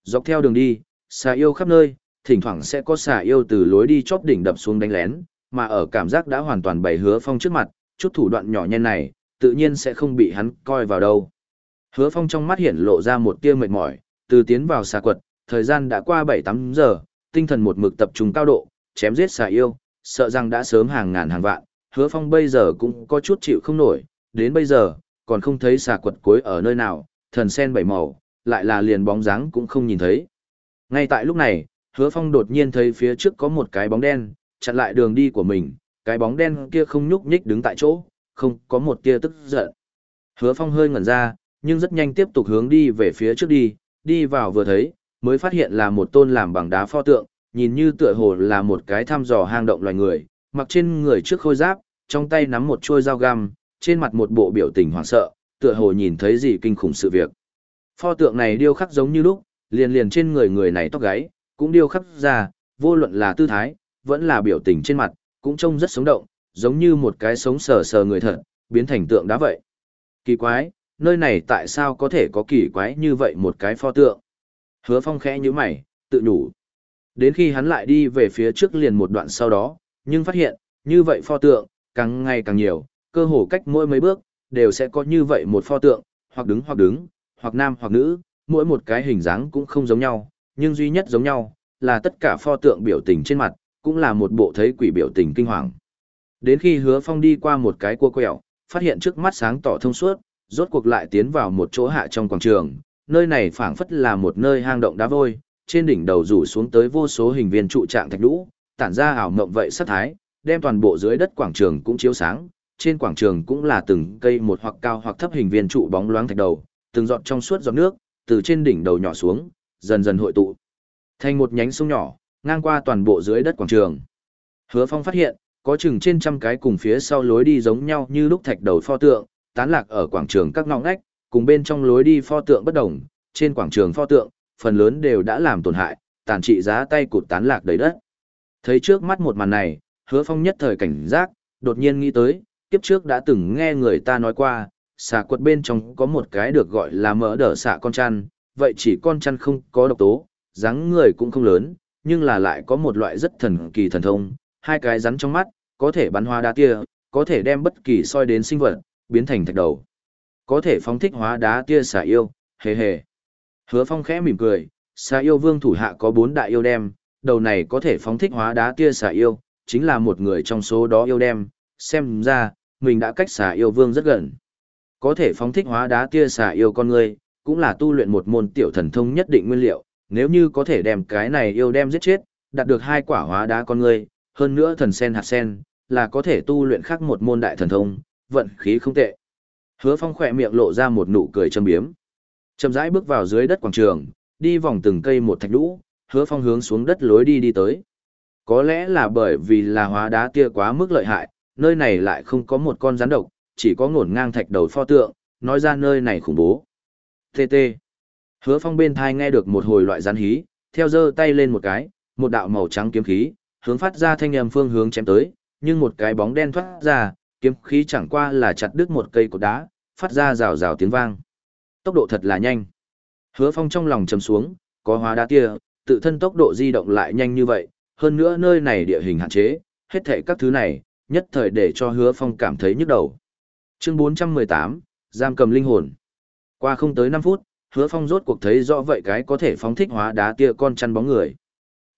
Dọc theo đường đi, xà yêu khắp nơi, thỉnh thoảng sẽ có xà yêu từ lối đi chóp đỉnh đập xuống đánh lén, mà ở cảm giác đã hoàn toàn bày hứa phong trước mặt, chút thủ đoạn nhỏ nhen này, tự nhiên sẽ không bị hắn coi vào đâu. Hứa phong trong mắt hiện lộ ra một tia mệt mỏi, từ tiến vào xà quật, thời gian đã qua 7-8 giờ, tinh thần một mực tập trung cao độ, chém giết xà yêu, sợ rằng đã sớm hàng ngàn hàng vạn, hứa phong bây giờ cũng có chút chịu không nổi, đến bây giờ, còn không thấy xà quật cuối ở nơi nào, thần sen bảy màu, lại là liền bóng dáng cũng không nhìn thấy. Ngay tại lúc này, hứa phong đột nhiên thấy phía trước có một cái bóng đen, chặn lại đường đi của mình, cái bóng đen kia không nhúc nhích đứng tại chỗ, không có một tia tức giận. Hứa phong hơi ngẩn ra, nhưng rất nhanh tiếp tục hướng đi về phía trước đi, đi vào vừa thấy, mới phát hiện là một tôn làm bằng đá pho tượng, nhìn như tựa hồ là một cái thăm dò hang động loài người, mặc trên người trước khôi giáp, trong tay nắm một chuôi dao găm, trên mặt một bộ biểu tình hoảng sợ, tựa hồ nhìn thấy gì kinh khủng sự việc. Pho tượng này điêu khắc giống như lúc, liền liền trên người người này tóc gáy, cũng điêu khắc ra, vô luận là tư thái, vẫn là biểu tình trên mặt, cũng trông rất sống động, giống như một cái sống sờ sờ người thật, biến thành tượng đá vậy. Kỳ quái, nơi này tại sao có thể có kỳ quái như vậy một cái pho tượng? Hứa phong khẽ như mày, tự nhủ. Đến khi hắn lại đi về phía trước liền một đoạn sau đó, nhưng phát hiện, như vậy pho tượng, càng ngày càng nhiều, cơ hồ cách mỗi mấy bước, đều sẽ có như vậy một pho tượng, hoặc đứng hoặc đứng, hoặc nam hoặc nữ, mỗi một cái hình dáng cũng không giống nhau, nhưng duy nhất giống nhau, là tất cả pho tượng biểu tình trên mặt, cũng là một bộ thấy quỷ biểu tình kinh hoàng. Đến khi hứa phong đi qua một cái cua quẹo, phát hiện trước mắt sáng tỏ thông suốt, rốt cuộc lại tiến vào một chỗ hạ trong quảng trường, nơi này phảng phất là một nơi hang động đá vôi, trên đỉnh đầu rủ xuống tới vô số hình viên trụ trạng thạch lũ, tản ra ảo mộng vậy sắc thái, đem toàn bộ dưới đất quảng trường cũng chiếu sáng, trên quảng trường cũng là từng cây một hoặc cao hoặc thấp hình viên trụ bóng loáng thạch đầu, từng giọt trong suốt giọt nước, từ trên đỉnh đầu nhỏ xuống, dần dần hội tụ thành một nhánh sông nhỏ, ngang qua toàn bộ dưới đất quảng trường. Hứa Phong phát hiện, có chừng trên trăm cái cùng phía sau lối đi giống nhau như lúc thạch đầu pho tượng, tán lạc ở quảng trường các ngõ ngách, cùng bên trong lối đi pho tượng bất đồng, trên quảng trường pho tượng, phần lớn đều đã làm tổn hại, tàn trị giá tay cụt tán lạc đầy đất. Thấy trước mắt một màn này, hứa phong nhất thời cảnh giác, đột nhiên nghĩ tới, kiếp trước đã từng nghe người ta nói qua, xà quật bên trong có một cái được gọi là mỡ đỡ xạ con chăn, vậy chỉ con chăn không có độc tố, dáng người cũng không lớn, nhưng là lại có một loại rất thần kỳ thần thông, hai cái rắn trong mắt, có thể bắn hóa đá tia, có thể đem bất kỳ soi đến sinh vật, biến thành thạch đầu. Có thể phóng thích hóa đá tia xà yêu, hề hề. Hứa phong khẽ mỉm cười, xà yêu vương thủ hạ có bốn đại yêu đem, đầu này có thể phóng thích hóa đá tia xà yêu, chính là một người trong số đó yêu đem, xem ra, mình đã cách xà yêu vương rất gần. Có thể phóng thích hóa đá tia xà yêu con người, cũng là tu luyện một môn tiểu thần thông nhất định nguyên liệu, nếu như có thể đem cái này yêu đem giết chết, đạt được hai quả hóa đá con người, hơn nữa thần sen hạt sen, là có thể tu luyện khác một môn đại thần thông, vận khí không tệ. Hứa Phong khỏe miệng lộ ra một nụ cười châm biếm. Chậm rãi bước vào dưới đất quảng trường, đi vòng từng cây một thạch lũ, Hứa Phong hướng xuống đất lối đi đi tới. Có lẽ là bởi vì là hóa đá tia quá mức lợi hại, nơi này lại không có một con rắn độc, chỉ có ngổn ngang thạch đầu pho tượng, nói ra nơi này khủng bố. Tê tê. Hứa Phong bên thai nghe được một hồi loại rắn hí, theo giơ tay lên một cái, một đạo màu trắng kiếm khí, hướng phát ra thanh âm phương hướng chém tới, nhưng một cái bóng đen thoát ra, kiếm khí chẳng qua là chặt đứt một cây cột đá, phát ra rào rào tiếng vang. Tốc độ thật là nhanh. Hứa Phong trong lòng trầm xuống, có hóa đá tia, tự thân tốc độ di động lại nhanh như vậy, hơn nữa nơi này địa hình hạn chế, hết thảy các thứ này, nhất thời để cho Hứa Phong cảm thấy nhức đầu. Chương 418, giam cầm linh hồn. Qua không tới 5 phút, Hứa Phong rốt cuộc thấy rõ vậy cái có thể phóng thích hóa đá tia con chăn bóng người.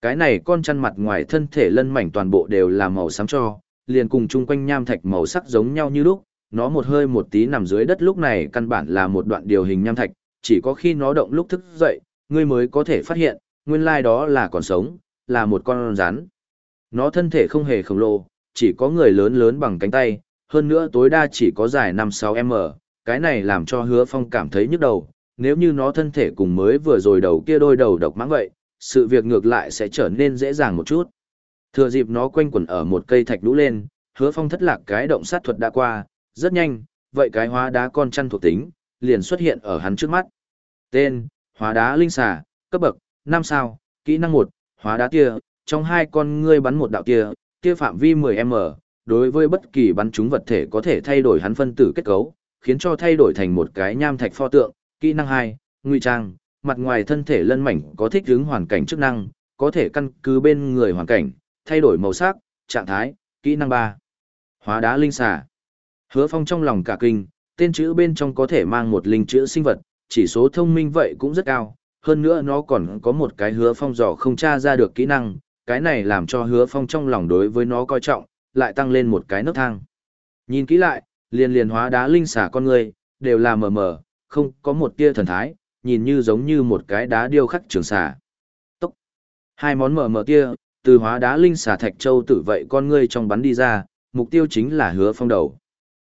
Cái này con chăn mặt ngoài thân thể lân mảnh toàn bộ đều là màu xám cho, liền cùng chung quanh nham thạch màu sắc giống nhau như lúc, nó một hơi một tí nằm dưới đất lúc này căn bản là một đoạn điều hình nham thạch, chỉ có khi nó động lúc thức dậy, ngươi mới có thể phát hiện, nguyên lai đó là còn sống, là một con rắn. Nó thân thể không hề khổng lồ, chỉ có người lớn lớn bằng cánh tay, hơn nữa tối đa chỉ có dài 5-6m, cái này làm cho hứa phong cảm thấy nhức đầu, nếu như nó thân thể cùng mới vừa rồi đầu kia đôi đầu độc mãng vậy, sự việc ngược lại sẽ trở nên dễ dàng một chút. Thừa dịp nó quanh quẩn ở một cây thạch lũ lên, hứa phong thất lạc cái động sát thuật đã qua, rất nhanh, vậy cái hóa đá con chăn thuộc tính, liền xuất hiện ở hắn trước mắt. Tên, hóa đá linh xà, cấp bậc, 5 sao, kỹ năng 1, hóa đá tia, trong hai con ngươi bắn một đạo tia, tia phạm vi 10m, đối với bất kỳ bắn trúng vật thể có thể thay đổi hắn phân tử kết cấu, khiến cho thay đổi thành một cái nham thạch pho tượng, kỹ năng 2, nguy trang, mặt ngoài thân thể lân mảnh có thích ứng hoàn cảnh chức năng, có thể căn cứ bên người hoàn cảnh, thay đổi màu sắc, trạng thái, kỹ năng 3. Hóa đá linh xà. Hứa Phong trong lòng cả kinh, tên chữ bên trong có thể mang một linh chữ sinh vật, chỉ số thông minh vậy cũng rất cao, hơn nữa nó còn có một cái hứa phong dò không tra ra được kỹ năng, cái này làm cho hứa phong trong lòng đối với nó coi trọng, lại tăng lên một cái nấc thang. Nhìn kỹ lại, liền liền hóa đá linh xà con người, đều là mờ mờ, không có một tia thần thái, nhìn như giống như một cái đá điêu khắc trường xà. Tốc. Hai món mờ mờ tia từ hóa đá linh xà thạch châu tử vậy con ngươi trong bắn đi ra, mục tiêu chính là hứa phong đầu.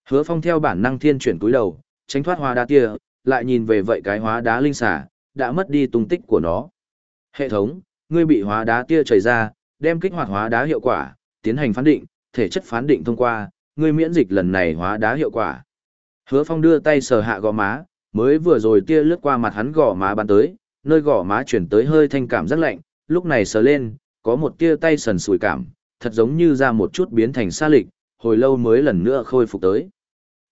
Hứa phong theo bản năng thiên chuyển túi đầu, tránh thoát hóa đá tia, lại nhìn về vậy cái hóa đá linh xà, đã mất đi tung tích của nó. Hệ thống, ngươi bị hóa đá tia chảy ra, đem kích hoạt hóa đá hiệu quả, tiến hành phán định, thể chất phán định thông qua, ngươi miễn dịch lần này hóa đá hiệu quả. Hứa Phong đưa tay sờ hạ gò má, mới vừa rồi tia lướt qua mặt hắn gò má bắn tới, nơi gò má chuyển tới hơi thanh cảm rất lạnh, lúc này sờ lên, có một tia tay sần sùi cảm, thật giống như ra một chút biến thành xa lịch, hồi lâu mới lần nữa khôi phục tới.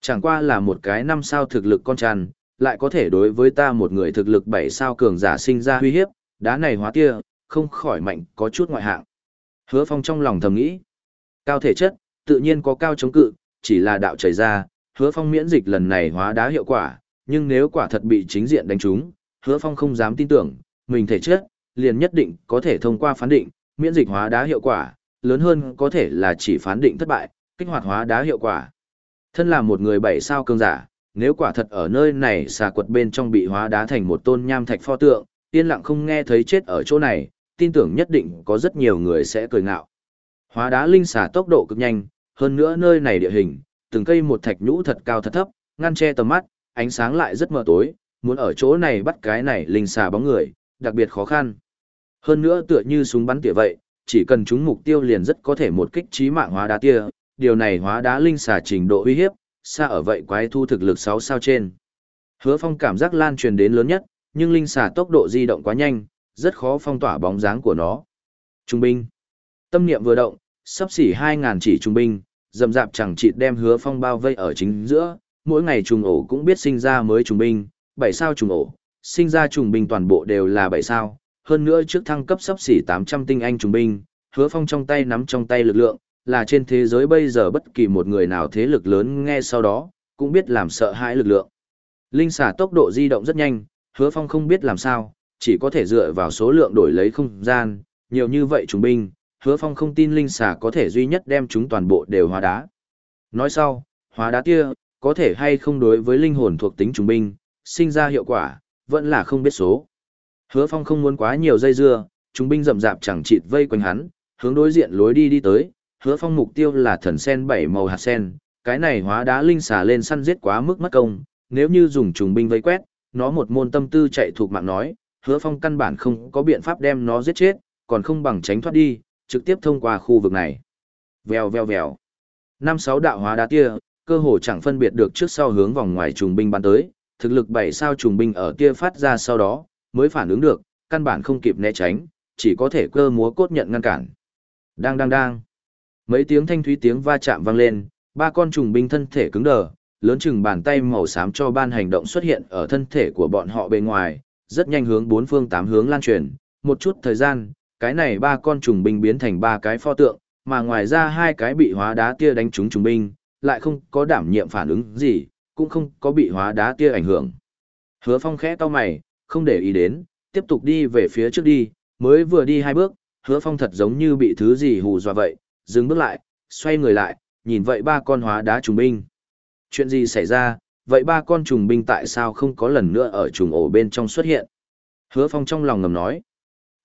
Chẳng qua là một cái năm sao thực lực con tràn, lại có thể đối với ta một người thực lực bảy sao cường giả sinh ra uy hiếp, đá này hóa tia, không khỏi mạnh có chút ngoại hạng. Hứa Phong trong lòng thầm nghĩ, cao thể chất, tự nhiên có cao chống cự, chỉ là đạo chảy ra, Hứa Phong miễn dịch lần này hóa đá hiệu quả, nhưng nếu quả thật bị chính diện đánh trúng, Hứa Phong không dám tin tưởng, mình thể chết, liền nhất định có thể thông qua phán định, miễn dịch hóa đá hiệu quả, lớn hơn có thể là chỉ phán định thất bại, kích hoạt hóa đá hiệu quả. Thân là một người bảy sao cường giả, nếu quả thật ở nơi này xà quật bên trong bị hóa đá thành một tôn nham thạch pho tượng, yên lặng không nghe thấy chết ở chỗ này, tin tưởng nhất định có rất nhiều người sẽ cười ngạo. Hóa đá linh xà tốc độ cực nhanh, hơn nữa nơi này địa hình, từng cây một thạch nhũ thật cao thật thấp, ngăn che tầm mắt, ánh sáng lại rất mờ tối, muốn ở chỗ này bắt cái này linh xà bóng người, đặc biệt khó khăn. Hơn nữa tựa như súng bắn tỉa vậy, chỉ cần chúng mục tiêu liền rất có thể một kích trí mạng hóa đá tia, điều này hóa đá linh xà trình độ uy hiếp, xa ở vậy quái thu thực lực 6 sao trên. Hứa phong cảm giác lan truyền đến lớn nhất, nhưng linh xà tốc độ di động quá nhanh, rất khó phong tỏa bóng dáng của nó. Trung binh. Tâm niệm vừa động, sắp xỉ 2.000 chỉ trung binh, dầm dạp chẳng chịt đem hứa phong bao vây ở chính giữa, mỗi ngày trùng ổ cũng biết sinh ra mới trùng binh, bảy sao trùng ổ, sinh ra trùng binh toàn bộ đều là bảy sao, hơn nữa trước thăng cấp sắp xỉ 800 tinh anh trùng binh, hứa phong trong tay nắm trong tay lực lượng, là trên thế giới bây giờ bất kỳ một người nào thế lực lớn nghe sau đó, cũng biết làm sợ hãi lực lượng. Linh xả tốc độ di động rất nhanh, hứa phong không biết làm sao, chỉ có thể dựa vào số lượng đổi lấy không gian, nhiều như vậy trùng binh, hứa phong không tin linh xà có thể duy nhất đem chúng toàn bộ đều hóa đá. Nói sau, hóa đá kia, có thể hay không đối với linh hồn thuộc tính trùng binh, sinh ra hiệu quả, vẫn là không biết số. Hứa phong không muốn quá nhiều dây dưa, trùng binh rậm rạp chẳng chịt vây quanh hắn, hướng đối diện lối đi đi tới, hứa phong mục tiêu là thần sen bảy màu hạt sen, cái này hóa đá linh xà lên săn giết quá mức mất công, nếu như dùng trùng binh vây quét, nó một môn tâm tư chạy thuộc mạng nói, hứa phong căn bản không có biện pháp đem nó giết chết, còn không bằng tránh thoát đi, trực tiếp thông qua khu vực này. Vèo vèo vèo. Năm sáu đạo hóa đá tia, cơ hồ chẳng phân biệt được trước sau hướng vòng ngoài trùng binh bắn tới, thực lực bảy sao trùng binh ở tia phát ra sau đó, mới phản ứng được, căn bản không kịp né tránh, chỉ có thể cơ múa cốt nhận ngăn cản. Đang đang đang. Mấy tiếng thanh thúy tiếng va chạm vang lên, ba con trùng binh thân thể cứng đờ, lớn chừng bàn tay màu xám cho ban hành động xuất hiện ở thân thể của bọn họ bên ngoài, rất nhanh hướng bốn phương tám hướng lan truyền. Một chút thời gian, cái này ba con trùng binh biến thành ba cái pho tượng, mà ngoài ra hai cái bị hóa đá tia đánh trúng trùng binh, lại không có đảm nhiệm phản ứng gì, cũng không có bị hóa đá tia ảnh hưởng. Hứa Phong khẽ to mày, không để ý đến, tiếp tục đi về phía trước đi, mới vừa đi hai bước, Hứa Phong thật giống như bị thứ gì hù dọa vậy, dừng bước lại, xoay người lại, nhìn vậy ba con hóa đá trùng binh. Chuyện gì xảy ra, vậy ba con trùng binh tại sao không có lần nữa ở trùng ổ bên trong xuất hiện? Hứa Phong trong lòng ngầm nói.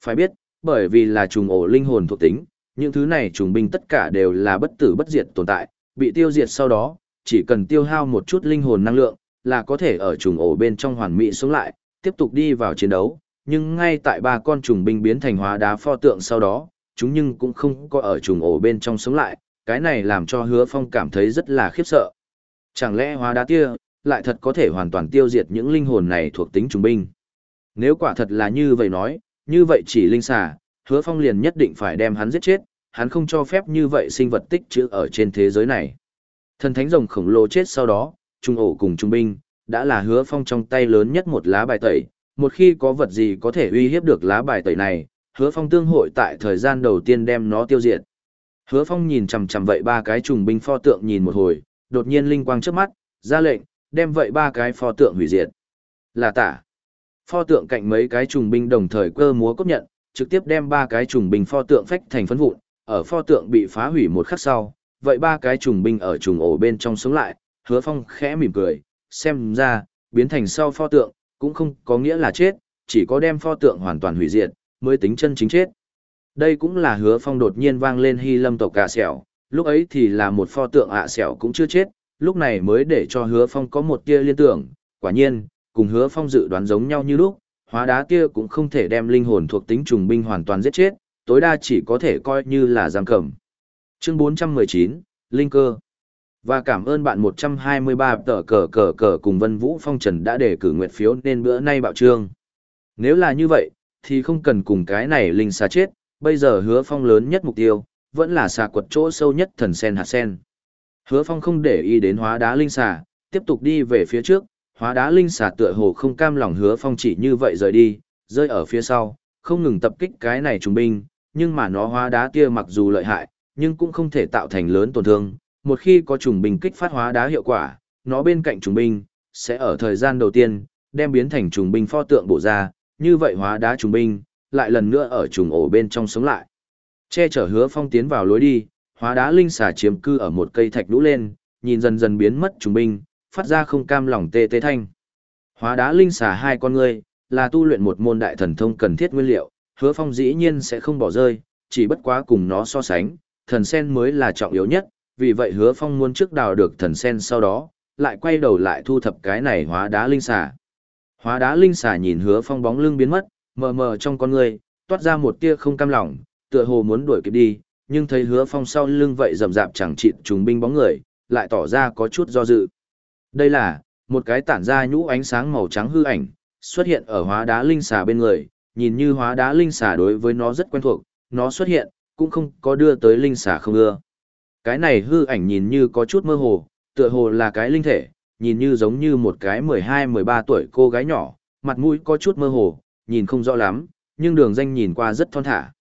Phải biết, bởi vì là trùng ổ linh hồn thuộc tính, những thứ này trùng binh tất cả đều là bất tử bất diệt tồn tại, bị tiêu diệt sau đó, chỉ cần tiêu hao một chút linh hồn năng lượng, là có thể ở trùng ổ bên trong hoàn mỹ sống lại, tiếp tục đi vào chiến đấu. Nhưng ngay tại ba con trùng binh biến thành hóa đá pho tượng sau đó, chúng nhưng cũng không có ở trùng ổ bên trong sống lại, cái này làm cho hứa phong cảm thấy rất là khiếp sợ. Chẳng lẽ hóa đá tia, lại thật có thể hoàn toàn tiêu diệt những linh hồn này thuộc tính trùng binh. Nếu quả thật là như vậy nói, như vậy chỉ linh xà, hứa phong liền nhất định phải đem hắn giết chết, hắn không cho phép như vậy sinh vật tích trữ ở trên thế giới này. Thần thánh rồng khổng lồ chết sau đó, trung ổ cùng trung binh, đã là hứa phong trong tay lớn nhất một lá bài tẩy, một khi có vật gì có thể uy hiếp được lá bài tẩy này, hứa phong tương hội tại thời gian đầu tiên đem nó tiêu diệt. Hứa phong nhìn chằm chằm vậy ba cái trùng binh pho tượng nhìn một hồi, đột nhiên linh quang trước mắt, ra lệnh, đem vậy ba cái pho tượng hủy diệt. Là tả. Pho tượng cạnh mấy cái trùng binh đồng thời cơ múa cốt nhận, trực tiếp đem ba cái trùng binh pho tượng phách thành phấn vụn, ở pho tượng bị phá hủy một khắc sau, vậy ba cái trùng binh ở trùng ổ bên trong sống lại, hứa phong khẽ mỉm cười, xem ra, biến thành sau pho tượng, cũng không có nghĩa là chết, chỉ có đem pho tượng hoàn toàn hủy diệt, mới tính chân chính chết. Đây cũng là hứa phong đột nhiên vang lên hy lâm tộc cả sẹo, lúc ấy thì là một pho tượng ạ sẹo cũng chưa chết, lúc này mới để cho hứa phong có một tia liên tưởng, quả nhiên, cùng hứa phong dự đoán giống nhau như lúc, hóa đá kia cũng không thể đem linh hồn thuộc tính trùng binh hoàn toàn giết chết, tối đa chỉ có thể coi như là giam cầm. Chương 419, Linh cơ. Và cảm ơn bạn 123 tờ cờ cờ cờ cùng Vân Vũ Phong Trần đã để cử nguyện phiếu nên bữa nay bạo trương. Nếu là như vậy, thì không cần cùng cái này linh xà chết, bây giờ hứa phong lớn nhất mục tiêu, vẫn là xà quật chỗ sâu nhất thần sen hạt sen. Hứa phong không để ý đến hóa đá linh xà, tiếp tục đi về phía trước, hóa đá linh xà tựa hồ không cam lòng hứa phong chỉ như vậy rời đi, rơi ở phía sau, không ngừng tập kích cái này trùng binh, nhưng mà nó hóa đá tia mặc dù lợi hại, nhưng cũng không thể tạo thành lớn tổn thương. Một khi có trùng binh kích phát hóa đá hiệu quả, nó bên cạnh trùng binh, sẽ ở thời gian đầu tiên, đem biến thành trùng binh pho tượng bổ ra, như vậy hóa đá trùng binh, lại lần nữa ở trùng ổ bên trong sống lại. Che chở hứa phong tiến vào lối đi, hóa đá linh xà chiếm cư ở một cây thạch lũ lên, nhìn dần dần biến mất trùng binh, phát ra không cam lòng tê tê thanh. Hóa đá linh xà hai con ngươi, là tu luyện một môn đại thần thông cần thiết nguyên liệu, hứa phong dĩ nhiên sẽ không bỏ rơi, chỉ bất quá cùng nó so sánh, thần sen mới là trọng yếu nhất, vì vậy hứa phong muốn trước đào được thần sen sau đó, lại quay đầu lại thu thập cái này hóa đá linh xà. Hóa đá linh xà nhìn hứa phong bóng lưng biến mất, mờ mờ trong con người, toát ra một tia không cam lòng, tựa hồ muốn đuổi kịp đi, nhưng thấy hứa phong sau lưng vậy rầm rạp chẳng chịt trùng binh bóng người, lại tỏ ra có chút do dự. Đây là, một cái tản ra nhũ ánh sáng màu trắng hư ảnh, xuất hiện ở hóa đá linh xà bên người, nhìn như hóa đá linh xà đối với nó rất quen thuộc, nó xuất hiện, cũng không có đưa tới linh xà không ưa. Cái này hư ảnh nhìn như có chút mơ hồ, tựa hồ là cái linh thể, nhìn như giống như một cái 12-13 tuổi cô gái nhỏ, mặt mũi có chút mơ hồ, nhìn không rõ lắm, nhưng đường danh nhìn qua rất thon thả.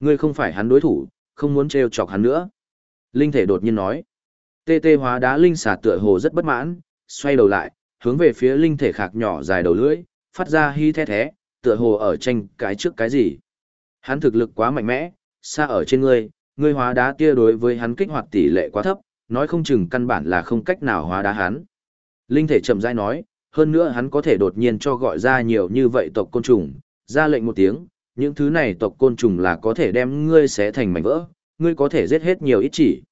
Ngươi không phải hắn đối thủ, không muốn trêu chọc hắn nữa. Linh thể đột nhiên nói. Tê tê hóa đá linh xà tựa hồ rất bất mãn, xoay đầu lại, hướng về phía linh thể khạc nhỏ dài đầu lưỡi, phát ra hi the thế, tựa hồ ở tranh cái trước cái gì. Hắn thực lực quá mạnh mẽ, xa ở trên ngươi, ngươi hóa đá kia đối với hắn kích hoạt tỷ lệ quá thấp, nói không chừng căn bản là không cách nào hóa đá hắn. Linh thể chậm rãi nói, hơn nữa hắn có thể đột nhiên cho gọi ra nhiều như vậy tộc côn trùng, ra lệnh một tiếng, những thứ này tộc côn trùng là có thể đem ngươi xé thành mảnh vỡ, ngươi có thể giết hết nhiều ít chỉ.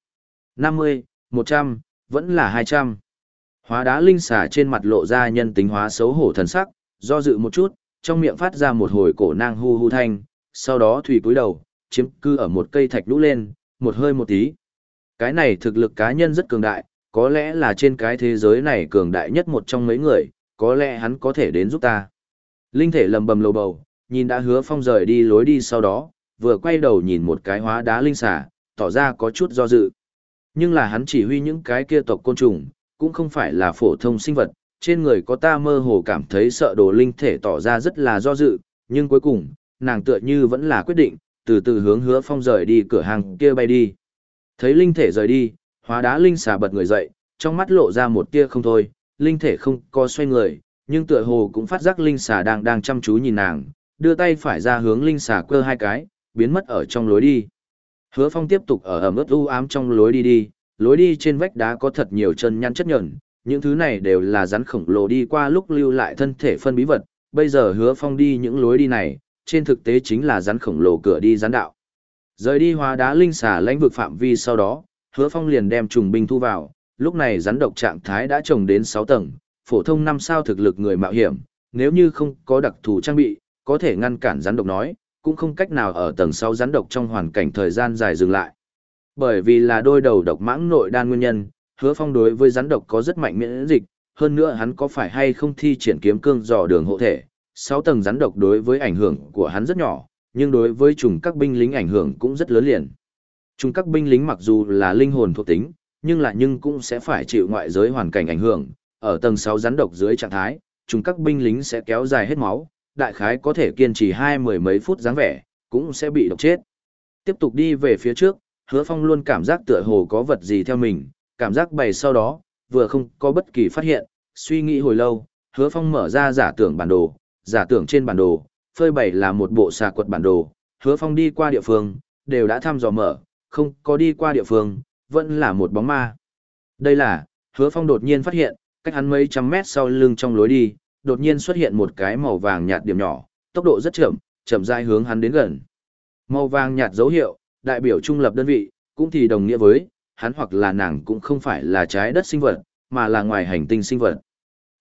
50, 100, vẫn là 200. Hóa đá linh xà trên mặt lộ ra nhân tính hóa xấu hổ thần sắc, do dự một chút, trong miệng phát ra một hồi cổ nang hu hu thanh, sau đó thủy cúi đầu, chiếm cư ở một cây thạch lũ lên, một hơi một tí. Cái này thực lực cá nhân rất cường đại, có lẽ là trên cái thế giới này cường đại nhất một trong mấy người, có lẽ hắn có thể đến giúp ta. Linh thể lầm bầm lầu bầu, nhìn đã hứa phong rời đi lối đi sau đó, vừa quay đầu nhìn một cái hóa đá linh xà, tỏ ra có chút do dự. Nhưng là hắn chỉ huy những cái kia tộc côn trùng, cũng không phải là phổ thông sinh vật, trên người có ta mơ hồ cảm thấy sợ đồ linh thể tỏ ra rất là do dự, nhưng cuối cùng, nàng tựa như vẫn là quyết định, từ từ hướng hứa phong rời đi cửa hàng kia bay đi. Thấy linh thể rời đi, hóa đá linh xà bật người dậy, trong mắt lộ ra một tia không thôi, linh thể không có xoay người, nhưng tựa hồ cũng phát giác linh xà đang đang chăm chú nhìn nàng, đưa tay phải ra hướng linh xà cơ hai cái, biến mất ở trong lối đi. Hứa Phong tiếp tục ở ẩm ướt u ám trong lối đi đi, lối đi trên vách đá có thật nhiều chân nhăn chất nhờn, những thứ này đều là rắn khổng lồ đi qua lúc lưu lại thân thể phân bí vật, bây giờ Hứa Phong đi những lối đi này, trên thực tế chính là rắn khổng lồ cửa đi rắn đạo. Rời đi hóa đá linh xà lãnh vực phạm vi sau đó, Hứa Phong liền đem trùng binh thu vào, lúc này rắn độc trạng thái đã trồng đến 6 tầng, phổ thông năm sao thực lực người mạo hiểm, nếu như không có đặc thù trang bị, có thể ngăn cản rắn độc nói, cũng không cách nào ở tầng 6 rắn độc trong hoàn cảnh thời gian dài dừng lại. Bởi vì là đôi đầu độc mãng nội đan nguyên nhân, hứa phong đối với rắn độc có rất mạnh miễn dịch, hơn nữa hắn có phải hay không thi triển kiếm cương dò đường hộ thể, sáu tầng rắn độc đối với ảnh hưởng của hắn rất nhỏ, nhưng đối với trùng các binh lính ảnh hưởng cũng rất lớn liền. Trùng các binh lính mặc dù là linh hồn thuộc tính, nhưng là nhưng cũng sẽ phải chịu ngoại giới hoàn cảnh ảnh hưởng, ở tầng 6 rắn độc dưới trạng thái, trùng các binh lính sẽ kéo dài hết máu, đại khái có thể kiên trì hai mười mấy phút dáng vẻ, cũng sẽ bị độc chết. Tiếp tục đi về phía trước, hứa phong luôn cảm giác tựa hồ có vật gì theo mình, cảm giác bày sau đó, vừa không có bất kỳ phát hiện, suy nghĩ hồi lâu, hứa phong mở ra giả tưởng bản đồ, giả tưởng trên bản đồ, phơi bày là một bộ xà quật bản đồ, hứa phong đi qua địa phương, đều đã thăm dò mở, không có đi qua địa phương, vẫn là một bóng ma. Đây là, hứa phong đột nhiên phát hiện, cách hắn mấy trăm mét sau lưng trong lối đi, đột nhiên xuất hiện một cái màu vàng nhạt điểm nhỏ, tốc độ rất chậm, chậm rãi hướng hắn đến gần. Màu vàng nhạt dấu hiệu, đại biểu trung lập đơn vị, cũng thì đồng nghĩa với, hắn hoặc là nàng cũng không phải là trái đất sinh vật, mà là ngoài hành tinh sinh vật.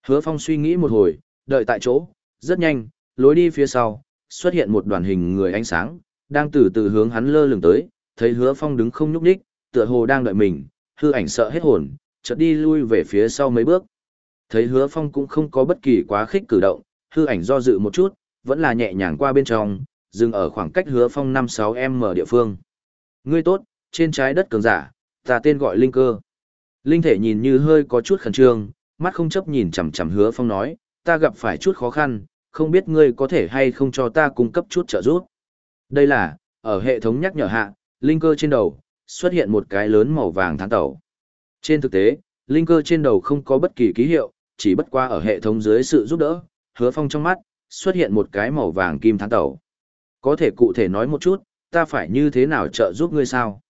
Hứa Phong suy nghĩ một hồi, đợi tại chỗ, rất nhanh, lối đi phía sau, xuất hiện một đoàn hình người ánh sáng, đang từ từ hướng hắn lơ lửng tới, thấy Hứa Phong đứng không nhúc nhích, tựa hồ đang đợi mình, hư ảnh sợ hết hồn, chợt đi lui về phía sau mấy bước. Thấy Hứa Phong cũng không có bất kỳ quá khích cử động, hư ảnh do dự một chút, vẫn là nhẹ nhàng qua bên trong, dừng ở khoảng cách Hứa Phong 5-6m địa phương. Ngươi tốt, trên trái đất cường giả, ta tên gọi Linh Cơ. Linh thể nhìn như hơi có chút khẩn trương, mắt không chấp nhìn chằm chằm Hứa Phong nói, ta gặp phải chút khó khăn, không biết ngươi có thể hay không cho ta cung cấp chút trợ giúp. Đây là, ở hệ thống nhắc nhở hạ, Linh Cơ trên đầu, xuất hiện một cái lớn màu vàng thán tàu. Trên thực tế, Linh Cơ trên đầu không có bất kỳ ký hiệu, chỉ bất qua ở hệ thống dưới sự giúp đỡ, Hứa Phong trong mắt, xuất hiện một cái màu vàng kim thán tàu. Có thể cụ thể nói một chút, ta phải như thế nào trợ giúp ngươi sao?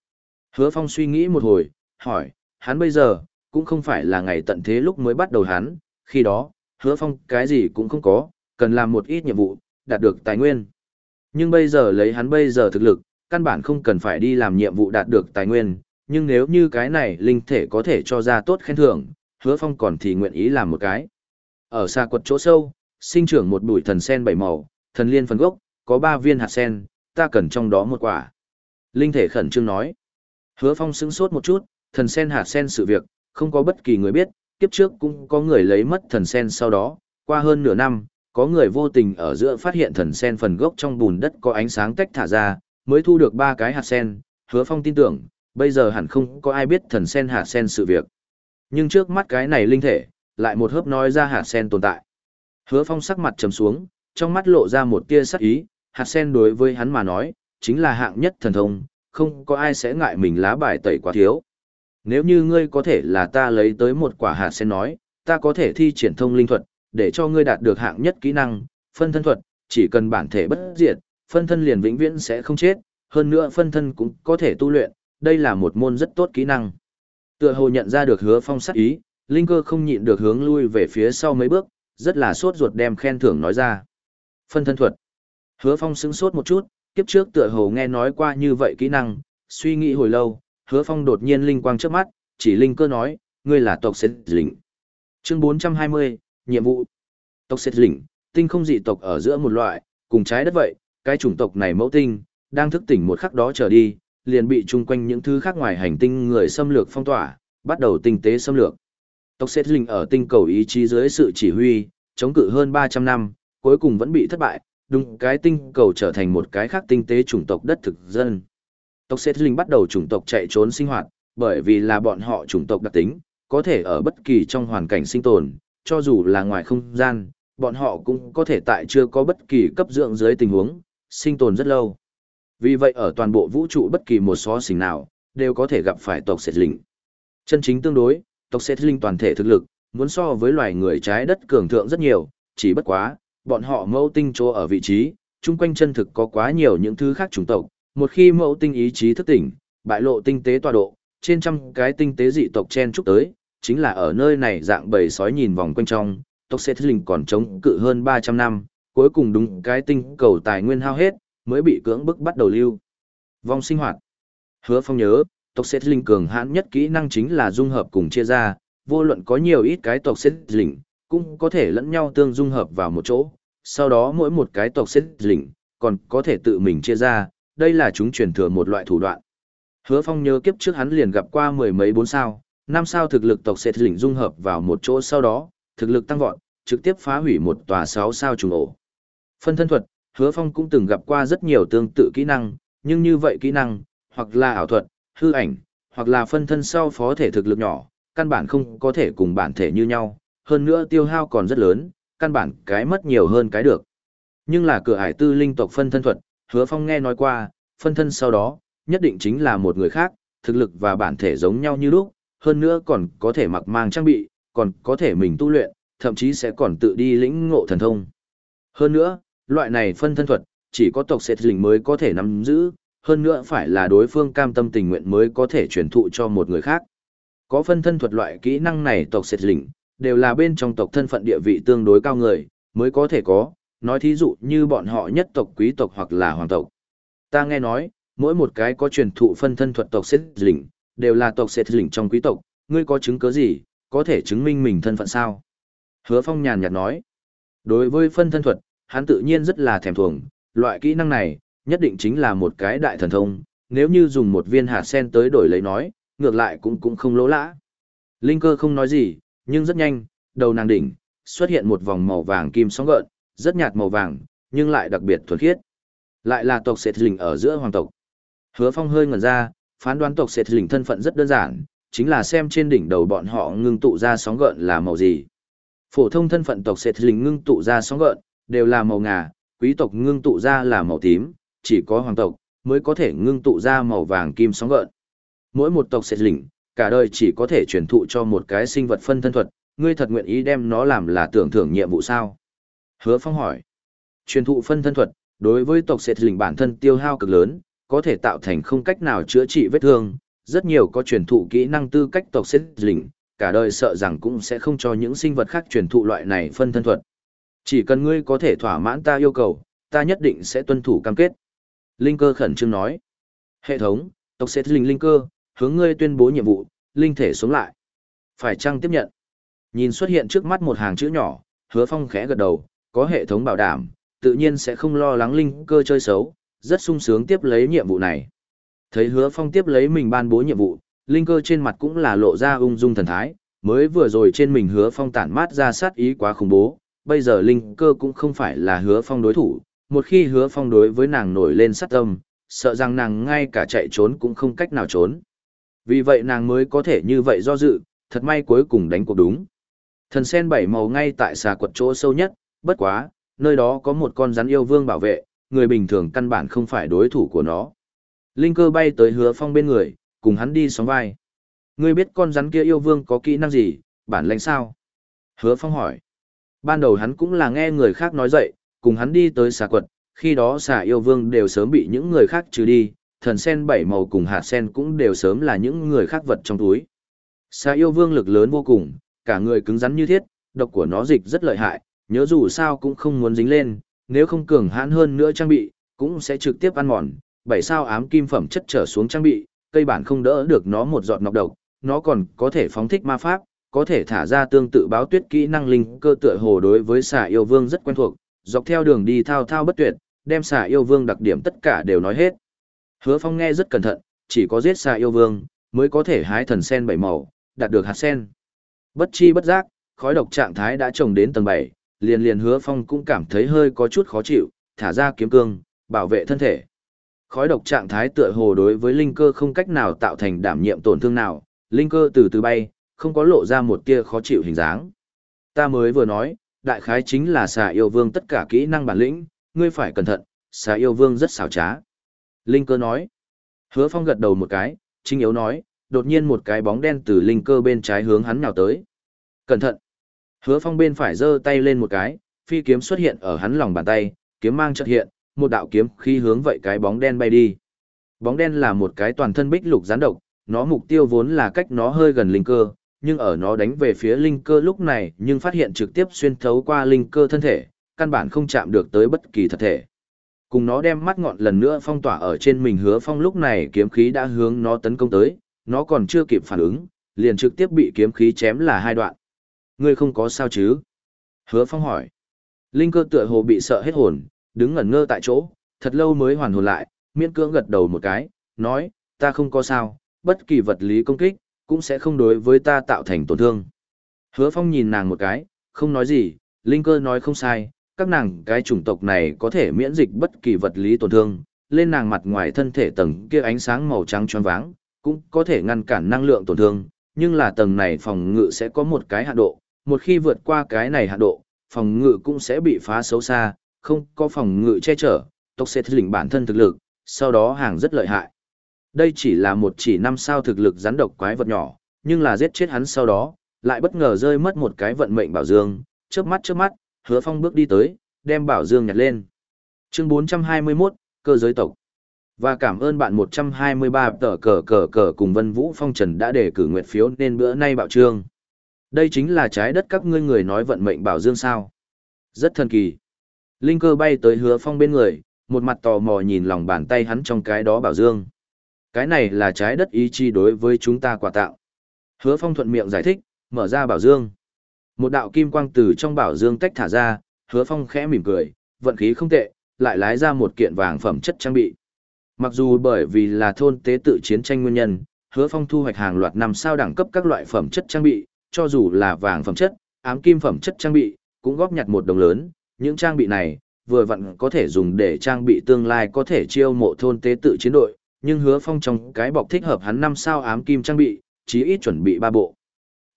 Hứa Phong suy nghĩ một hồi, hỏi, hắn bây giờ, cũng không phải là ngày tận thế lúc mới bắt đầu hắn, khi đó, Hứa Phong cái gì cũng không có, cần làm một ít nhiệm vụ, đạt được tài nguyên. Nhưng bây giờ lấy hắn bây giờ thực lực, căn bản không cần phải đi làm nhiệm vụ đạt được tài nguyên, nhưng nếu như cái này linh thể có thể cho ra tốt khen thưởng, Hứa Phong còn thì nguyện ý làm một cái. Ở xa quật chỗ sâu, sinh trưởng một bụi thần sen bảy màu, thần liên phần gốc, có ba viên hạt sen, ta cần trong đó một quả. Linh thể khẩn trương nói. Hứa Phong sững sốt một chút, thần sen hạt sen sự việc, không có bất kỳ người biết, kiếp trước cũng có người lấy mất thần sen sau đó, qua hơn nửa năm, có người vô tình ở giữa phát hiện thần sen phần gốc trong bùn đất có ánh sáng tách thả ra, mới thu được ba cái hạt sen, Hứa Phong tin tưởng, bây giờ hẳn không có ai biết thần sen hạt sen sự việc. Nhưng trước mắt cái này linh thể, lại một hớp nói ra hạt sen tồn tại. Hứa Phong sắc mặt trầm xuống, trong mắt lộ ra một tia sắc ý, hạt sen đối với hắn mà nói, chính là hạng nhất thần thông, không có ai sẽ ngại mình lá bài tẩy quá thiếu. Nếu như ngươi có thể là ta lấy tới một quả hạt sen nói, ta có thể thi triển thông linh thuật, để cho ngươi đạt được hạng nhất kỹ năng, phân thân thuật, chỉ cần bản thể bất diệt, phân thân liền vĩnh viễn sẽ không chết, hơn nữa phân thân cũng có thể tu luyện, đây là một môn rất tốt kỹ năng. Tựa hồ nhận ra được hứa phong sắc ý, Linh cơ không nhịn được hướng lui về phía sau mấy bước, rất là sốt ruột đem khen thưởng nói ra. Phân thân thuật. Hứa phong sững sốt một chút, kiếp trước tựa hồ nghe nói qua như vậy kỹ năng, suy nghĩ hồi lâu, hứa phong đột nhiên linh quang trước mắt, chỉ linh cơ nói, ngươi là tộc xét lĩnh. Chương 420, nhiệm vụ. Tộc xét lĩnh, tinh không dị tộc ở giữa một loại, cùng trái đất vậy, cái chủng tộc này mẫu tinh, đang thức tỉnh một khắc đó trở đi, liền bị chung quanh những thứ khác ngoài hành tinh người xâm lược phong tỏa, bắt đầu tinh tế xâm lược. Tộc xét lĩnh ở tinh cầu ý chí dưới sự chỉ huy, chống cự hơn 300 năm, cuối cùng vẫn bị thất bại, đúng cái tinh cầu trở thành một cái khác tinh tế chủng tộc đất thực dân. Tộc Sét linh bắt đầu chủng tộc chạy trốn sinh hoạt, bởi vì là bọn họ chủng tộc đặc tính, có thể ở bất kỳ trong hoàn cảnh sinh tồn, cho dù là ngoài không gian, bọn họ cũng có thể tại chưa có bất kỳ cấp dưỡng dưới tình huống, sinh tồn rất lâu. Vì vậy ở toàn bộ vũ trụ bất kỳ một xó xỉnh nào, đều có thể gặp phải tộc Sét linh. Chân chính tương đối, tộc Sét linh toàn thể thực lực, muốn so với loài người trái đất cường thượng rất nhiều, chỉ bất quá, bọn họ mẫu tinh chỗ ở vị trí, chung quanh chân thực có quá nhiều những thứ khác chủng tộc, một khi mẫu tinh ý chí thức tỉnh, bại lộ tinh tế tọa độ, trên trăm cái tinh tế dị tộc chen chúc tới, chính là ở nơi này dạng bầy sói nhìn vòng quanh trong, tộc sẽ linh còn chống cự hơn 300 năm, cuối cùng đúng cái tinh cầu tài nguyên hao hết, mới bị cưỡng bức bắt đầu lưu. Vòng sinh hoạt. Hứa Phong nhớ, tộc sẽ linh cường hãn nhất kỹ năng chính là dung hợp cùng chia ra, vô luận có nhiều ít cái tộc sẽ linh, cũng có thể lẫn nhau tương dung hợp vào một chỗ, sau đó mỗi một cái tộc sẽ lĩnh, còn có thể tự mình chia ra, đây là chúng truyền thừa một loại thủ đoạn. Hứa Phong nhớ kiếp trước hắn liền gặp qua mười mấy bốn sao, năm sao thực lực tộc sẽ lĩnh dung hợp vào một chỗ sau đó, thực lực tăng vọt, trực tiếp phá hủy một tòa sáu sao trùng ổ. Phân thân thuật, hứa phong cũng từng gặp qua rất nhiều tương tự kỹ năng, nhưng như vậy kỹ năng, hoặc là ảo thuật, hư ảnh, hoặc là phân thân sau phó thể thực lực nhỏ, căn bản không có thể cùng bản thể như nhau, hơn nữa tiêu hao còn rất lớn, căn bản cái mất nhiều hơn cái được. Nhưng là cửa hải tư linh tộc phân thân thuật, hứa phong nghe nói qua, phân thân sau đó, nhất định chính là một người khác, thực lực và bản thể giống nhau như lúc, hơn nữa còn có thể mặc mang trang bị, còn có thể mình tu luyện, thậm chí sẽ còn tự đi lĩnh ngộ thần thông. Hơn nữa, loại này phân thân thuật, chỉ có tộc sệt lình mới có thể nắm giữ, hơn nữa phải là đối phương cam tâm tình nguyện mới có thể truyền thụ cho một người khác. Có phân thân thuật loại kỹ năng này tộc sệt lình, đều là bên trong tộc thân phận địa vị tương đối cao người, mới có thể có, nói thí dụ như bọn họ nhất tộc quý tộc hoặc là hoàng tộc. Ta nghe nói, mỗi một cái có truyền thụ phân thân thuật tộc sệt lĩnh, đều là tộc sệt lĩnh trong quý tộc, ngươi có chứng cứ gì, có thể chứng minh mình thân phận sao? Hứa Phong nhàn nhạt nói, đối với phân thân thuật, hắn tự nhiên rất là thèm thuồng, loại kỹ năng này, nhất định chính là một cái đại thần thông, nếu như dùng một viên hạt sen tới đổi lấy nói, ngược lại cũng cũng không lỗ lã. Linh cơ không nói gì, nhưng rất nhanh, đầu nàng đỉnh, xuất hiện một vòng màu vàng kim sóng gợn, rất nhạt màu vàng, nhưng lại đặc biệt thuần khiết. Lại là tộc sệt lình ở giữa hoàng tộc. Hứa phong hơi ngẩn ra, phán đoán tộc sệt lình thân phận rất đơn giản, chính là xem trên đỉnh đầu bọn họ ngưng tụ ra sóng gợn là màu gì. Phổ thông thân phận tộc sệt lình ngưng tụ ra sóng gợn, đều là màu ngà, quý tộc ngưng tụ ra là màu tím, chỉ có hoàng tộc mới có thể ngưng tụ ra màu vàng kim sóng gợn. Mỗi một tộc sệt lình, cả đời chỉ có thể truyền thụ cho một cái sinh vật phân thân thuật, ngươi thật nguyện ý đem nó làm là tưởng thưởng nhiệm vụ sao? Hứa Phong hỏi. Truyền thụ phân thân thuật, đối với tộc sệt lình bản thân tiêu hao cực lớn, có thể tạo thành không cách nào chữa trị vết thương, rất nhiều có truyền thụ kỹ năng tư cách tộc sệt lình, cả đời sợ rằng cũng sẽ không cho những sinh vật khác truyền thụ loại này phân thân thuật. Chỉ cần ngươi có thể thỏa mãn ta yêu cầu, ta nhất định sẽ tuân thủ cam kết. Linh cơ khẩn trương nói. Hệ thống, tộc sẽ linh linh cơ, hướng ngươi tuyên bố nhiệm vụ, linh thể sống lại. Phải chăng tiếp nhận? Nhìn xuất hiện trước mắt một hàng chữ nhỏ, hứa phong khẽ gật đầu, có hệ thống bảo đảm, tự nhiên sẽ không lo lắng linh cơ chơi xấu, rất sung sướng tiếp lấy nhiệm vụ này. Thấy hứa phong tiếp lấy mình ban bố nhiệm vụ, linh cơ trên mặt cũng là lộ ra ung dung thần thái, mới vừa rồi trên mình hứa phong tản mát ra sát ý quá khủng bố, bây giờ linh cơ cũng không phải là hứa phong đối thủ, một khi hứa phong đối với nàng nổi lên sát tâm, sợ rằng nàng ngay cả chạy trốn cũng không cách nào trốn. Vì vậy nàng mới có thể như vậy do dự, thật may cuối cùng đánh cuộc đúng. Thần sen bảy màu ngay tại xà quật chỗ sâu nhất, bất quá, nơi đó có một con rắn yêu vương bảo vệ, người bình thường căn bản không phải đối thủ của nó. Linh cơ bay tới hứa phong bên người, cùng hắn đi sóng vai. Ngươi biết con rắn kia yêu vương có kỹ năng gì, bản lãnh sao? Hứa phong hỏi. Ban đầu hắn cũng là nghe người khác nói dậy, cùng hắn đi tới xà quật, khi đó xà yêu vương đều sớm bị những người khác trừ đi, thần sen bảy màu cùng hạt sen cũng đều sớm là những người khác vật trong túi. Xà yêu vương lực lớn vô cùng, cả người cứng rắn như thiết, độc của nó dịch rất lợi hại, nhớ dù sao cũng không muốn dính lên, nếu không cường hãn hơn nữa trang bị, cũng sẽ trực tiếp ăn mòn, bảy sao ám kim phẩm chất trở xuống trang bị, cây bản không đỡ được nó một giọt nọc độc, nó còn có thể phóng thích ma pháp, có thể thả ra tương tự báo tuyết kỹ năng linh cơ tựa hồ đối với xà yêu vương rất quen thuộc, dọc theo đường đi thao thao bất tuyệt, đem xà yêu vương đặc điểm tất cả đều nói hết. Hứa Phong nghe rất cẩn thận, chỉ có giết xà yêu vương mới có thể hái thần sen bảy màu, đạt được hạt sen. Bất chi bất giác, khói độc trạng thái đã trồng đến tầng 7, liền liền Hứa Phong cũng cảm thấy hơi có chút khó chịu, thả ra kiếm cương, bảo vệ thân thể. Khói độc trạng thái tựa hồ đối với linh cơ không cách nào tạo thành đảm nhiệm tổn thương nào, linh cơ từ từ bay, không có lộ ra một tia khó chịu hình dáng. Ta mới vừa nói, đại khái chính là xà yêu vương tất cả kỹ năng bản lĩnh, ngươi phải cẩn thận, xà yêu vương rất xảo trá. Linh cơ nói. Hứa phong gật đầu một cái, chính yếu nói, đột nhiên một cái bóng đen từ linh cơ bên trái hướng hắn nhào tới. Cẩn thận. Hứa phong bên phải giơ tay lên một cái, phi kiếm xuất hiện ở hắn lòng bàn tay, kiếm mang chợt hiện, một đạo kiếm khi hướng vậy cái bóng đen bay đi. Bóng đen là một cái toàn thân bích lục gián độc, nó mục tiêu vốn là cách nó hơi gần linh cơ, nhưng ở nó đánh về phía linh cơ lúc này nhưng phát hiện trực tiếp xuyên thấu qua linh cơ thân thể, căn bản không chạm được tới bất kỳ thật thể. Cùng nó đem mắt ngọn lần nữa phong tỏa ở trên mình hứa phong lúc này kiếm khí đã hướng nó tấn công tới, nó còn chưa kịp phản ứng, liền trực tiếp bị kiếm khí chém là hai đoạn. Ngươi không có sao chứ? Hứa phong hỏi. Linh cơ tựa hồ bị sợ hết hồn, đứng ngẩn ngơ tại chỗ, thật lâu mới hoàn hồn lại, miễn cưỡng gật đầu một cái, nói, ta không có sao, bất kỳ vật lý công kích, cũng sẽ không đối với ta tạo thành tổn thương. Hứa Phong nhìn nàng một cái, không nói gì, Linh cơ nói không sai, các nàng cái chủng tộc này có thể miễn dịch bất kỳ vật lý tổn thương, lên nàng mặt ngoài thân thể tầng kia ánh sáng màu trắng tròn váng, cũng có thể ngăn cản năng lượng tổn thương, nhưng là tầng này phòng ngự sẽ có một cái hạn độ, một khi vượt qua cái này hạn độ, phòng ngự cũng sẽ bị phá xấu xa, không có phòng ngự che chở, tộc sẽ lĩnh bản thân thực lực, sau đó hàng rất lợi hại. Đây chỉ là một chỉ năm sao thực lực rắn độc quái vật nhỏ, nhưng là giết chết hắn sau đó, lại bất ngờ rơi mất một cái vận mệnh bảo dương, chớp mắt chớp mắt, hứa phong bước đi tới, đem bảo dương nhặt lên. Chương 421, cơ giới tộc. Và cảm ơn bạn 123 tờ cờ cờ cờ cùng Vân Vũ Phong Trần đã để cử nguyện phiếu nên bữa nay bảo trương. Đây chính là trái đất các ngươi người nói vận mệnh bảo dương sao. Rất thần kỳ. Linh cơ bay tới hứa phong bên người, một mặt tò mò nhìn lòng bàn tay hắn trong cái đó bảo dương. Cái này là trái đất ý chi đối với chúng ta quà tạo. Hứa phong thuận miệng giải thích, mở ra bảo dương. Một đạo kim quang từ trong bảo dương tách thả ra, hứa phong khẽ mỉm cười, vận khí không tệ, lại lái ra một kiện vàng phẩm chất trang bị. Mặc dù bởi vì là thôn tế tự chiến tranh nguyên nhân, hứa phong thu hoạch hàng loạt năm sao đẳng cấp các loại phẩm chất trang bị, cho dù là vàng phẩm chất, ám kim phẩm chất trang bị, cũng góp nhặt một đồng lớn, những trang bị này, vừa vặn có thể dùng để trang bị tương lai có thể chiêu mộ thôn tế tự chiến đội, nhưng hứa phong trong cái bọc thích hợp hắn năm sao ám kim trang bị, chí ít chuẩn bị ba bộ.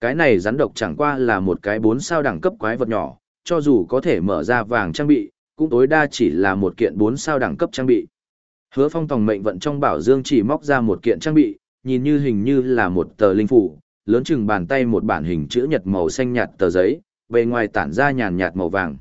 Cái này rắn độc chẳng qua là một cái bốn sao đẳng cấp quái vật nhỏ, cho dù có thể mở ra vàng trang bị, cũng tối đa chỉ là một kiện bốn sao đẳng cấp trang bị. Hứa phong tòng mệnh vận trong bảo dương chỉ móc ra một kiện trang bị, nhìn như hình như là một tờ linh phủ, lớn chừng bàn tay một bản hình chữ nhật màu xanh nhạt tờ giấy, bề ngoài tản ra nhàn nhạt màu vàng.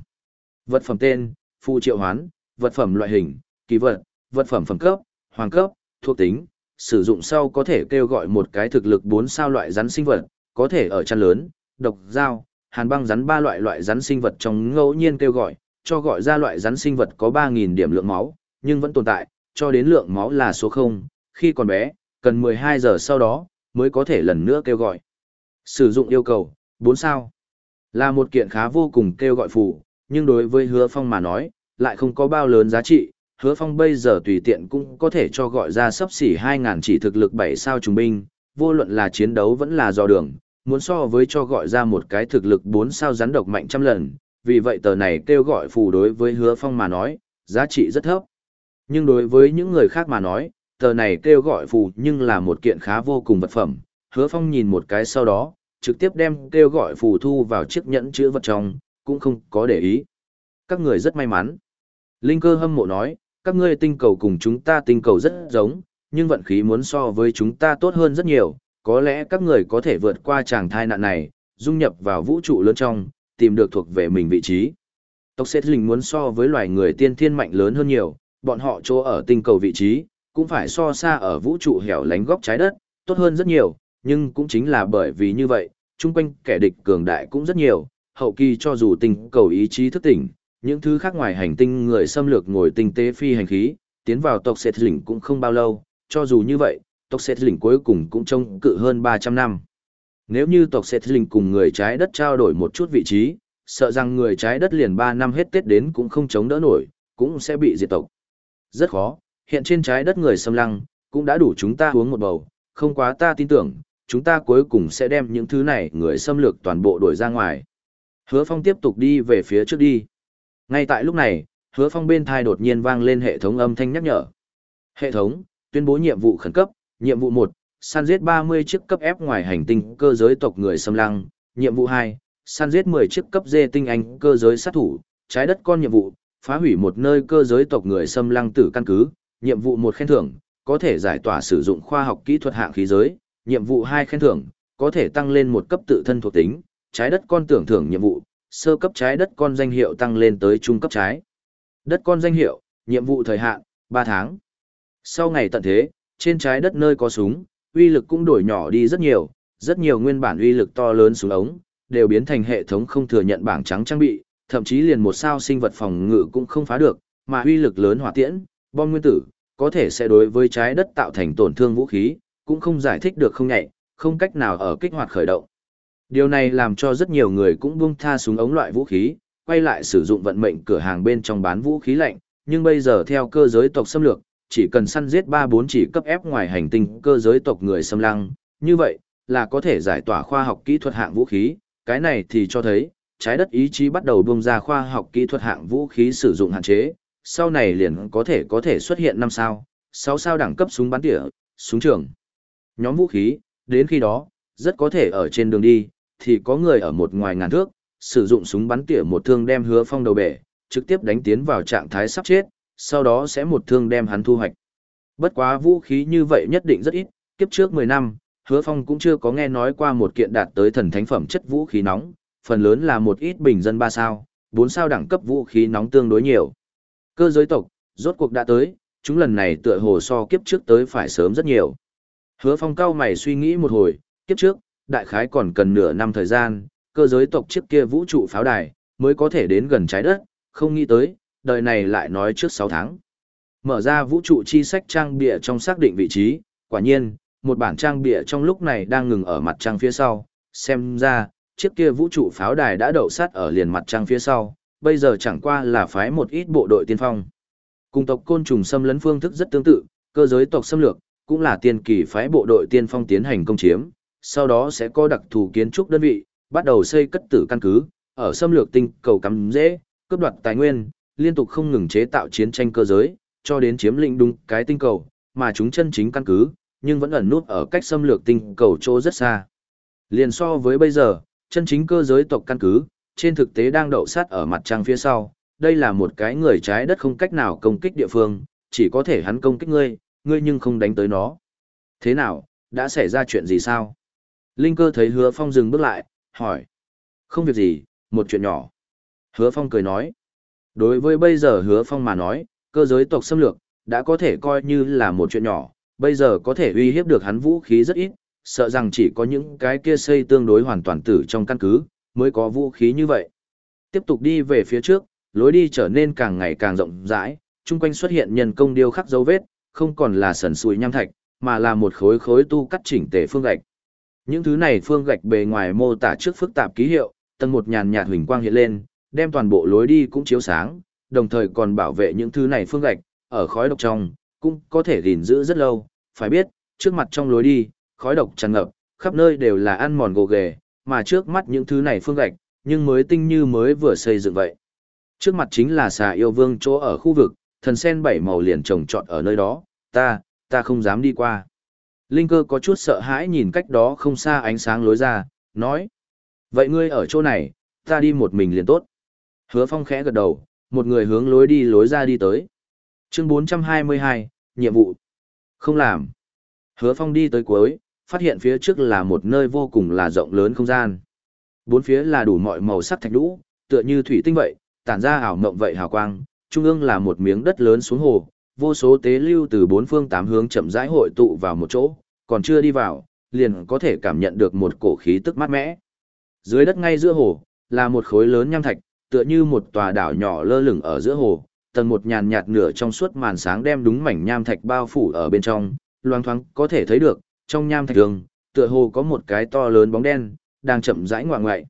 Vật phẩm tên, phụ triệu hoán, vật phẩm loại hình, kỳ vật, vật phẩm phẩm cấp, hoàng cấp, thuộc tính, sử dụng sau có thể kêu gọi một cái thực lực 4 sao loại rắn sinh vật, có thể ở chăn lớn, độc, dao, hàn băng rắn ba loại loại rắn sinh vật trong ngẫu nhiên kêu gọi, cho gọi ra loại rắn sinh vật có 3.000 điểm lượng máu, nhưng vẫn tồn tại, cho đến lượng máu là số 0, khi còn bé, cần 12 giờ sau đó, mới có thể lần nữa kêu gọi. Sử dụng yêu cầu, 4 sao. Là một kiện khá vô cùng kêu gọi phù, nhưng đối với hứa phong mà nói, lại không có bao lớn giá trị. Hứa phong bây giờ tùy tiện cũng có thể cho gọi ra sấp xỉ 2.000 chỉ thực lực 7 sao trùng binh, vô luận là chiến đấu vẫn là do đường, muốn so với cho gọi ra một cái thực lực 4 sao rắn độc mạnh trăm lần, vì vậy tờ này kêu gọi phù đối với hứa phong mà nói, giá trị rất thấp. Nhưng đối với những người khác mà nói, tờ này kêu gọi phù nhưng là một kiện khá vô cùng vật phẩm, hứa phong nhìn một cái sau đó, trực tiếp đem kêu gọi phù thu vào chiếc nhẫn chữ vật trong, cũng không có để ý. Các người rất may mắn. Linh cơ hâm mộ nói, các ngươi tinh cầu cùng chúng ta tinh cầu rất giống, nhưng vận khí muốn so với chúng ta tốt hơn rất nhiều, có lẽ các người có thể vượt qua tràng thai nạn này, dung nhập vào vũ trụ lớn trong, tìm được thuộc về mình vị trí. Tộc Sết Linh muốn so với loài người tiên thiên mạnh lớn hơn nhiều, bọn họ chỗ ở tinh cầu vị trí, cũng phải so xa ở vũ trụ hẻo lánh góc trái đất, tốt hơn rất nhiều, nhưng cũng chính là bởi vì như vậy, chung quanh kẻ địch cường đại cũng rất nhiều, hậu kỳ cho dù tinh cầu ý chí thức tỉnh, những thứ khác ngoài hành tinh người xâm lược ngồi tinh tế phi hành khí, tiến vào tộc Sệt Linh cũng không bao lâu, cho dù như vậy, tộc Sệt Lĩnh cuối cùng cũng trông cự hơn 300 năm. Nếu như tộc Sệt Lĩnh cùng người trái đất trao đổi một chút vị trí, sợ rằng người trái đất liền 3 năm hết Tết đến cũng không chống đỡ nổi, cũng sẽ bị diệt tộc. Rất khó, hiện trên trái đất người xâm lăng, cũng đã đủ chúng ta uống một bầu, không quá ta tin tưởng, chúng ta cuối cùng sẽ đem những thứ này người xâm lược toàn bộ đuổi ra ngoài. Hứa Phong tiếp tục đi về phía trước đi. Ngay tại lúc này, Hứa Phong bên thai đột nhiên vang lên hệ thống âm thanh nhắc nhở. Hệ thống, tuyên bố nhiệm vụ khẩn cấp, nhiệm vụ 1, săn giết 30 chiếc cấp F ngoài hành tinh cơ giới tộc người xâm lăng, nhiệm vụ 2, săn giết 10 chiếc cấp D tinh anh cơ giới sát thủ, trái đất con nhiệm vụ, phá hủy một nơi cơ giới tộc người xâm lăng tử căn cứ, nhiệm vụ 1 khen thưởng, có thể giải tỏa sử dụng khoa học kỹ thuật hạng khí giới, nhiệm vụ 2 khen thưởng, có thể tăng lên một cấp tự thân thuộc tính, trái đất con tưởng thưởng nhiệm vụ, sơ cấp trái đất con danh hiệu tăng lên tới trung cấp trái. Đất con danh hiệu, nhiệm vụ thời hạn, 3 tháng. Sau ngày tận thế, trên trái đất nơi có súng, uy lực cũng đổi nhỏ đi rất nhiều, rất nhiều nguyên bản uy lực to lớn súng ống, đều biến thành hệ thống không thừa nhận bảng trắng trang bị, thậm chí liền một sao sinh vật phòng ngự cũng không phá được, mà uy lực lớn hỏa tiễn, bom nguyên tử, có thể sẽ đối với trái đất tạo thành tổn thương vũ khí, cũng không giải thích được không nhạy, không cách nào ở kích hoạt khởi động. Điều này làm cho rất nhiều người cũng buông tha súng ống loại vũ khí, quay lại sử dụng vận mệnh cửa hàng bên trong bán vũ khí lạnh, nhưng bây giờ theo cơ giới tộc xâm lược, chỉ cần săn giết 3-4 chỉ cấp ép ngoài hành tinh cơ giới tộc người xâm lăng, như vậy, là có thể giải tỏa khoa học kỹ thuật hạng vũ khí, cái này thì cho thấy, trái đất ý chí bắt đầu buông ra khoa học kỹ thuật hạng vũ khí sử dụng hạn chế, sau này liền có thể có thể xuất hiện năm sao, 6 sao đẳng cấp súng bắn tỉa, súng trường. Nhóm vũ khí, đến khi đó, rất có thể ở trên đường đi, thì có người ở một ngoài ngàn thước, sử dụng súng bắn tỉa một thương đem hứa phong đầu bể, trực tiếp đánh tiến vào trạng thái sắp chết, sau đó sẽ một thương đem hắn thu hoạch. Bất quá vũ khí như vậy nhất định rất ít, kiếp trước 10 năm, hứa phong cũng chưa có nghe nói qua một kiện đạt tới thần thánh phẩm chất vũ khí nóng, phần lớn là một ít bình dân 3 sao, 4 sao đẳng cấp vũ khí nóng tương đối nhiều. Cơ giới tộc, rốt cuộc đã tới, chúng lần này tựa hồ so kiếp trước tới phải sớm rất nhiều. Hứa phong cao mày suy nghĩ một hồi, kiếp trước, đại khái còn cần nửa năm thời gian, cơ giới tộc chiếc kia vũ trụ pháo đài, mới có thể đến gần trái đất, không nghĩ tới, đời này lại nói trước 6 tháng. Mở ra vũ trụ chi sách trang bịa trong xác định vị trí, quả nhiên, một bản trang bịa trong lúc này đang ngừng ở mặt trăng phía sau, xem ra, chiếc kia vũ trụ pháo đài đã đậu sát ở liền mặt trăng phía sau, bây giờ chẳng qua là phái một ít bộ đội tiên phong. Cùng tộc côn trùng xâm lấn phương thức rất tương tự, cơ giới tộc xâm lược, cũng là tiên kỳ phái bộ đội tiên phong tiến hành công chiếm, sau đó sẽ có đặc thù kiến trúc đơn vị, bắt đầu xây cất tử căn cứ, ở xâm lược tinh cầu cắm dễ, cướp đoạt tài nguyên, liên tục không ngừng chế tạo chiến tranh cơ giới, cho đến chiếm lĩnh đúng cái tinh cầu, mà chúng chân chính căn cứ, nhưng vẫn ẩn nút ở cách xâm lược tinh cầu chỗ rất xa. Liền so với bây giờ, chân chính cơ giới tộc căn cứ, trên thực tế đang đậu sát ở mặt trăng phía sau, đây là một cái người trái đất không cách nào công kích địa phương, chỉ có thể hắn công kích ngươi, ngươi nhưng không đánh tới nó. Thế nào, đã xảy ra chuyện gì sao? Linh cơ thấy hứa phong dừng bước lại, hỏi. Không việc gì, một chuyện nhỏ. Hứa phong cười nói. Đối với bây giờ hứa phong mà nói, cơ giới tộc xâm lược, đã có thể coi như là một chuyện nhỏ, bây giờ có thể uy hiếp được hắn vũ khí rất ít, sợ rằng chỉ có những cái kia xây tương đối hoàn toàn tử trong căn cứ, mới có vũ khí như vậy. Tiếp tục đi về phía trước, lối đi trở nên càng ngày càng rộng rãi, chung quanh xuất hiện nhân công điêu khắc dấu vết, không còn là sần sùi nham thạch, mà là một khối khối tu cắt chỉnh tề phương gạch. Những thứ này phương gạch bề ngoài mô tả trước phức tạp ký hiệu, tầng một nhàn nhạt huỳnh quang hiện lên, đem toàn bộ lối đi cũng chiếu sáng, đồng thời còn bảo vệ những thứ này phương gạch, ở khói độc trong, cũng có thể gìn giữ rất lâu, phải biết, trước mặt trong lối đi, khói độc tràn ngập, khắp nơi đều là ăn mòn gồ ghề, mà trước mắt những thứ này phương gạch, nhưng mới tinh như mới vừa xây dựng vậy. Trước mặt chính là xà yêu vương chỗ ở khu vực, thần sen bảy màu liền trồng trọt ở nơi đó, ta, ta không dám đi qua. Linh cơ có chút sợ hãi nhìn cách đó không xa ánh sáng lối ra, nói. Vậy ngươi ở chỗ này, ta đi một mình liền tốt. Hứa phong khẽ gật đầu, một người hướng lối đi lối ra đi tới. Chương 422, nhiệm vụ. Không làm. Hứa phong đi tới cuối, phát hiện phía trước là một nơi vô cùng là rộng lớn không gian. Bốn phía là đủ mọi màu sắc thạch đũ, tựa như thủy tinh vậy, tản ra ảo mộng vậy hào quang, trung ương là một miếng đất lớn xuống hồ, vô số tế lưu từ bốn phương tám hướng chậm rãi hội tụ vào một chỗ, còn chưa đi vào, liền có thể cảm nhận được một cổ khí tức mát mẽ. Dưới đất ngay giữa hồ, là một khối lớn nham thạch, tựa như một tòa đảo nhỏ lơ lửng ở giữa hồ, tầng một nhàn nhạt nửa trong suốt màn sáng đem đúng mảnh nham thạch bao phủ ở bên trong, loang thoáng có thể thấy được, trong nham thạch đường, tựa hồ có một cái to lớn bóng đen, đang chậm rãi ngoạng ngoại.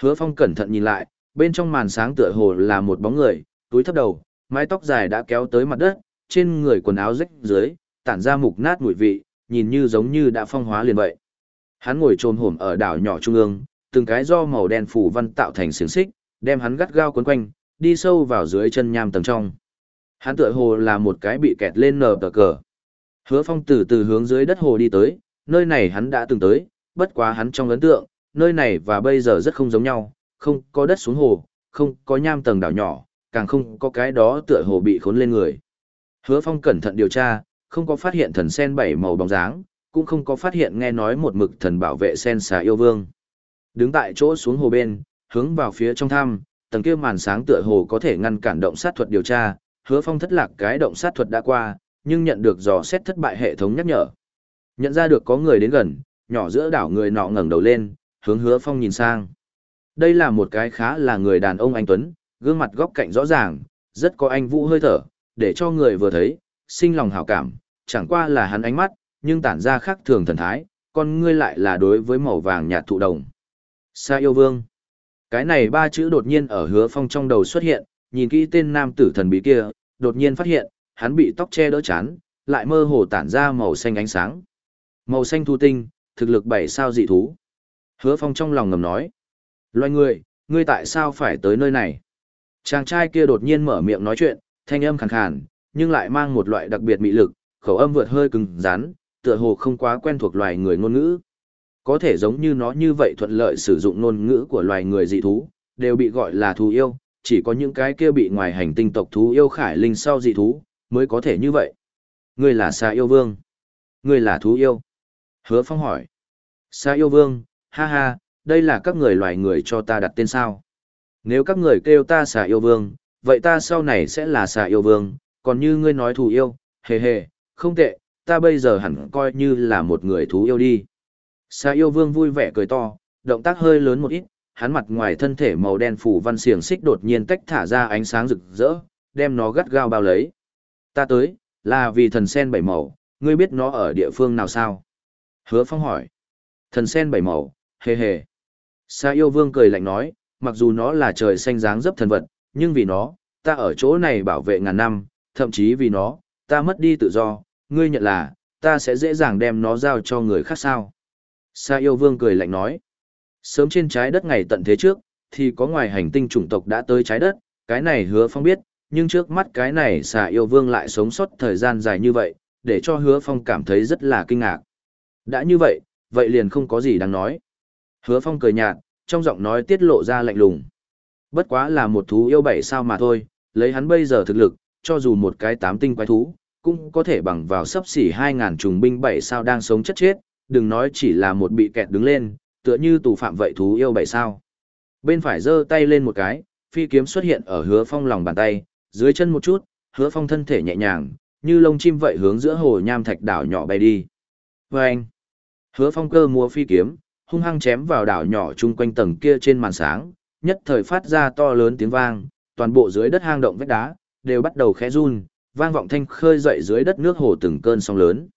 Hứa Phong cẩn thận nhìn lại, bên trong màn sáng tựa hồ là một bóng người, túi thấp đầu, mái tóc dài đã kéo tới mặt đất, trên người quần áo rách dưới, tản ra mục nát mùi vị, nhìn như giống như đã phong hóa liền vậy. Hắn ngồi trồm hổm ở đảo nhỏ trung ương, từng cái do màu đen phủ văn tạo thành xiềng xích, đem hắn gắt gao quấn quanh, đi sâu vào dưới chân nham tầng trong. Hắn tựa hồ là một cái bị kẹt lên nở tờ cờ. Hứa Phong từ từ hướng dưới đất hồ đi tới, nơi này hắn đã từng tới, bất quá hắn trong ấn tượng, nơi này và bây giờ rất không giống nhau, không có đất xuống hồ, không có nham tầng đảo nhỏ, càng không có cái đó tựa hồ bị khốn lên người. Hứa Phong cẩn thận điều tra, không có phát hiện thần sen bảy màu bóng dáng, cũng không có phát hiện nghe nói một mực thần bảo vệ sen xà yêu vương. Đứng tại chỗ xuống hồ bên, hướng vào phía trong thăm, tầng kia màn sáng tựa hồ có thể ngăn cản động sát thuật điều tra, Hứa Phong thất lạc cái động sát thuật đã qua, nhưng nhận được dò xét thất bại hệ thống nhắc nhở. Nhận ra được có người đến gần, nhỏ giữa đảo người nọ ngẩng đầu lên, hướng Hứa Phong nhìn sang. Đây là một cái khá là người đàn ông anh tuấn, gương mặt góc cạnh rõ ràng, rất có anh vũ hơi thở, để cho người vừa thấy, sinh lòng hảo cảm, chẳng qua là hắn ánh mắt, nhưng tản ra khác thường thần thái, con ngươi lại là đối với màu vàng nhạt thụ đồng. Sa yêu vương. Cái này ba chữ đột nhiên ở hứa phong trong đầu xuất hiện, nhìn kỹ tên nam tử thần bí kia, đột nhiên phát hiện, hắn bị tóc che đỡ chán, lại mơ hồ tản ra màu xanh ánh sáng. Màu xanh thu tinh, thực lực bảy sao dị thú. Hứa phong trong lòng ngầm nói. Loài người, ngươi tại sao phải tới nơi này? Chàng trai kia đột nhiên mở miệng nói chuyện, thanh âm khàn khàn, nhưng lại mang một loại đặc biệt mị lực, khẩu âm vượt hơi cứng rắn, tựa hồ không quá quen thuộc loài người ngôn ngữ. Có thể giống như nó như vậy thuận lợi sử dụng ngôn ngữ của loài người dị thú, đều bị gọi là thú yêu, chỉ có những cái kia bị ngoài hành tinh tộc thú yêu khải linh sau dị thú, mới có thể như vậy. Ngươi là xa yêu vương. Ngươi là thú yêu. Hứa phong hỏi. Xa yêu vương, ha ha, đây là các người loài người cho ta đặt tên sao. Nếu các người kêu ta xà yêu vương, vậy ta sau này sẽ là xà yêu vương, còn như ngươi nói thú yêu, hề hề, không tệ, ta bây giờ hẳn coi như là một người thú yêu đi. Sa yêu vương vui vẻ cười to, động tác hơi lớn một ít, hắn mặt ngoài thân thể màu đen phủ văn xiềng xích đột nhiên tách thả ra ánh sáng rực rỡ, đem nó gắt gao bao lấy. Ta tới, là vì thần sen bảy màu, ngươi biết nó ở địa phương nào sao? Hứa Phong hỏi. Thần sen bảy màu, hề hề. Sa yêu vương cười lạnh nói, mặc dù nó là trời xanh dáng dấp thần vật, nhưng vì nó, ta ở chỗ này bảo vệ ngàn năm, thậm chí vì nó, ta mất đi tự do, ngươi nhận là, ta sẽ dễ dàng đem nó giao cho người khác sao. Sa yêu vương cười lạnh nói, sớm trên trái đất ngày tận thế trước, thì có ngoài hành tinh chủng tộc đã tới trái đất, cái này hứa phong biết, nhưng trước mắt cái này xà yêu vương lại sống sót thời gian dài như vậy, để cho hứa phong cảm thấy rất là kinh ngạc. Đã như vậy, vậy liền không có gì đáng nói. Hứa phong cười nhạt, trong giọng nói tiết lộ ra lạnh lùng. Bất quá là một thú yêu bảy sao mà thôi, lấy hắn bây giờ thực lực, cho dù một cái tám tinh quái thú, cũng có thể bằng vào sấp xỉ 2.000 trùng binh bảy sao đang sống chất chết, đừng nói chỉ là một bị kẹt đứng lên, tựa như tù phạm vậy thú yêu bảy sao. Bên phải giơ tay lên một cái, phi kiếm xuất hiện ở hứa phong lòng bàn tay, dưới chân một chút, hứa phong thân thể nhẹ nhàng, như lông chim vậy hướng giữa hồ nham thạch đảo nhỏ bay đi. Và anh, hứa phong cơ mua phi kiếm, hung hăng chém vào đảo nhỏ chung quanh tầng kia trên màn sáng, nhất thời phát ra to lớn tiếng vang, toàn bộ dưới đất hang động vách đá, đều bắt đầu khẽ run, vang vọng thanh khơi dậy dưới đất nước hồ từng cơn sóng lớn.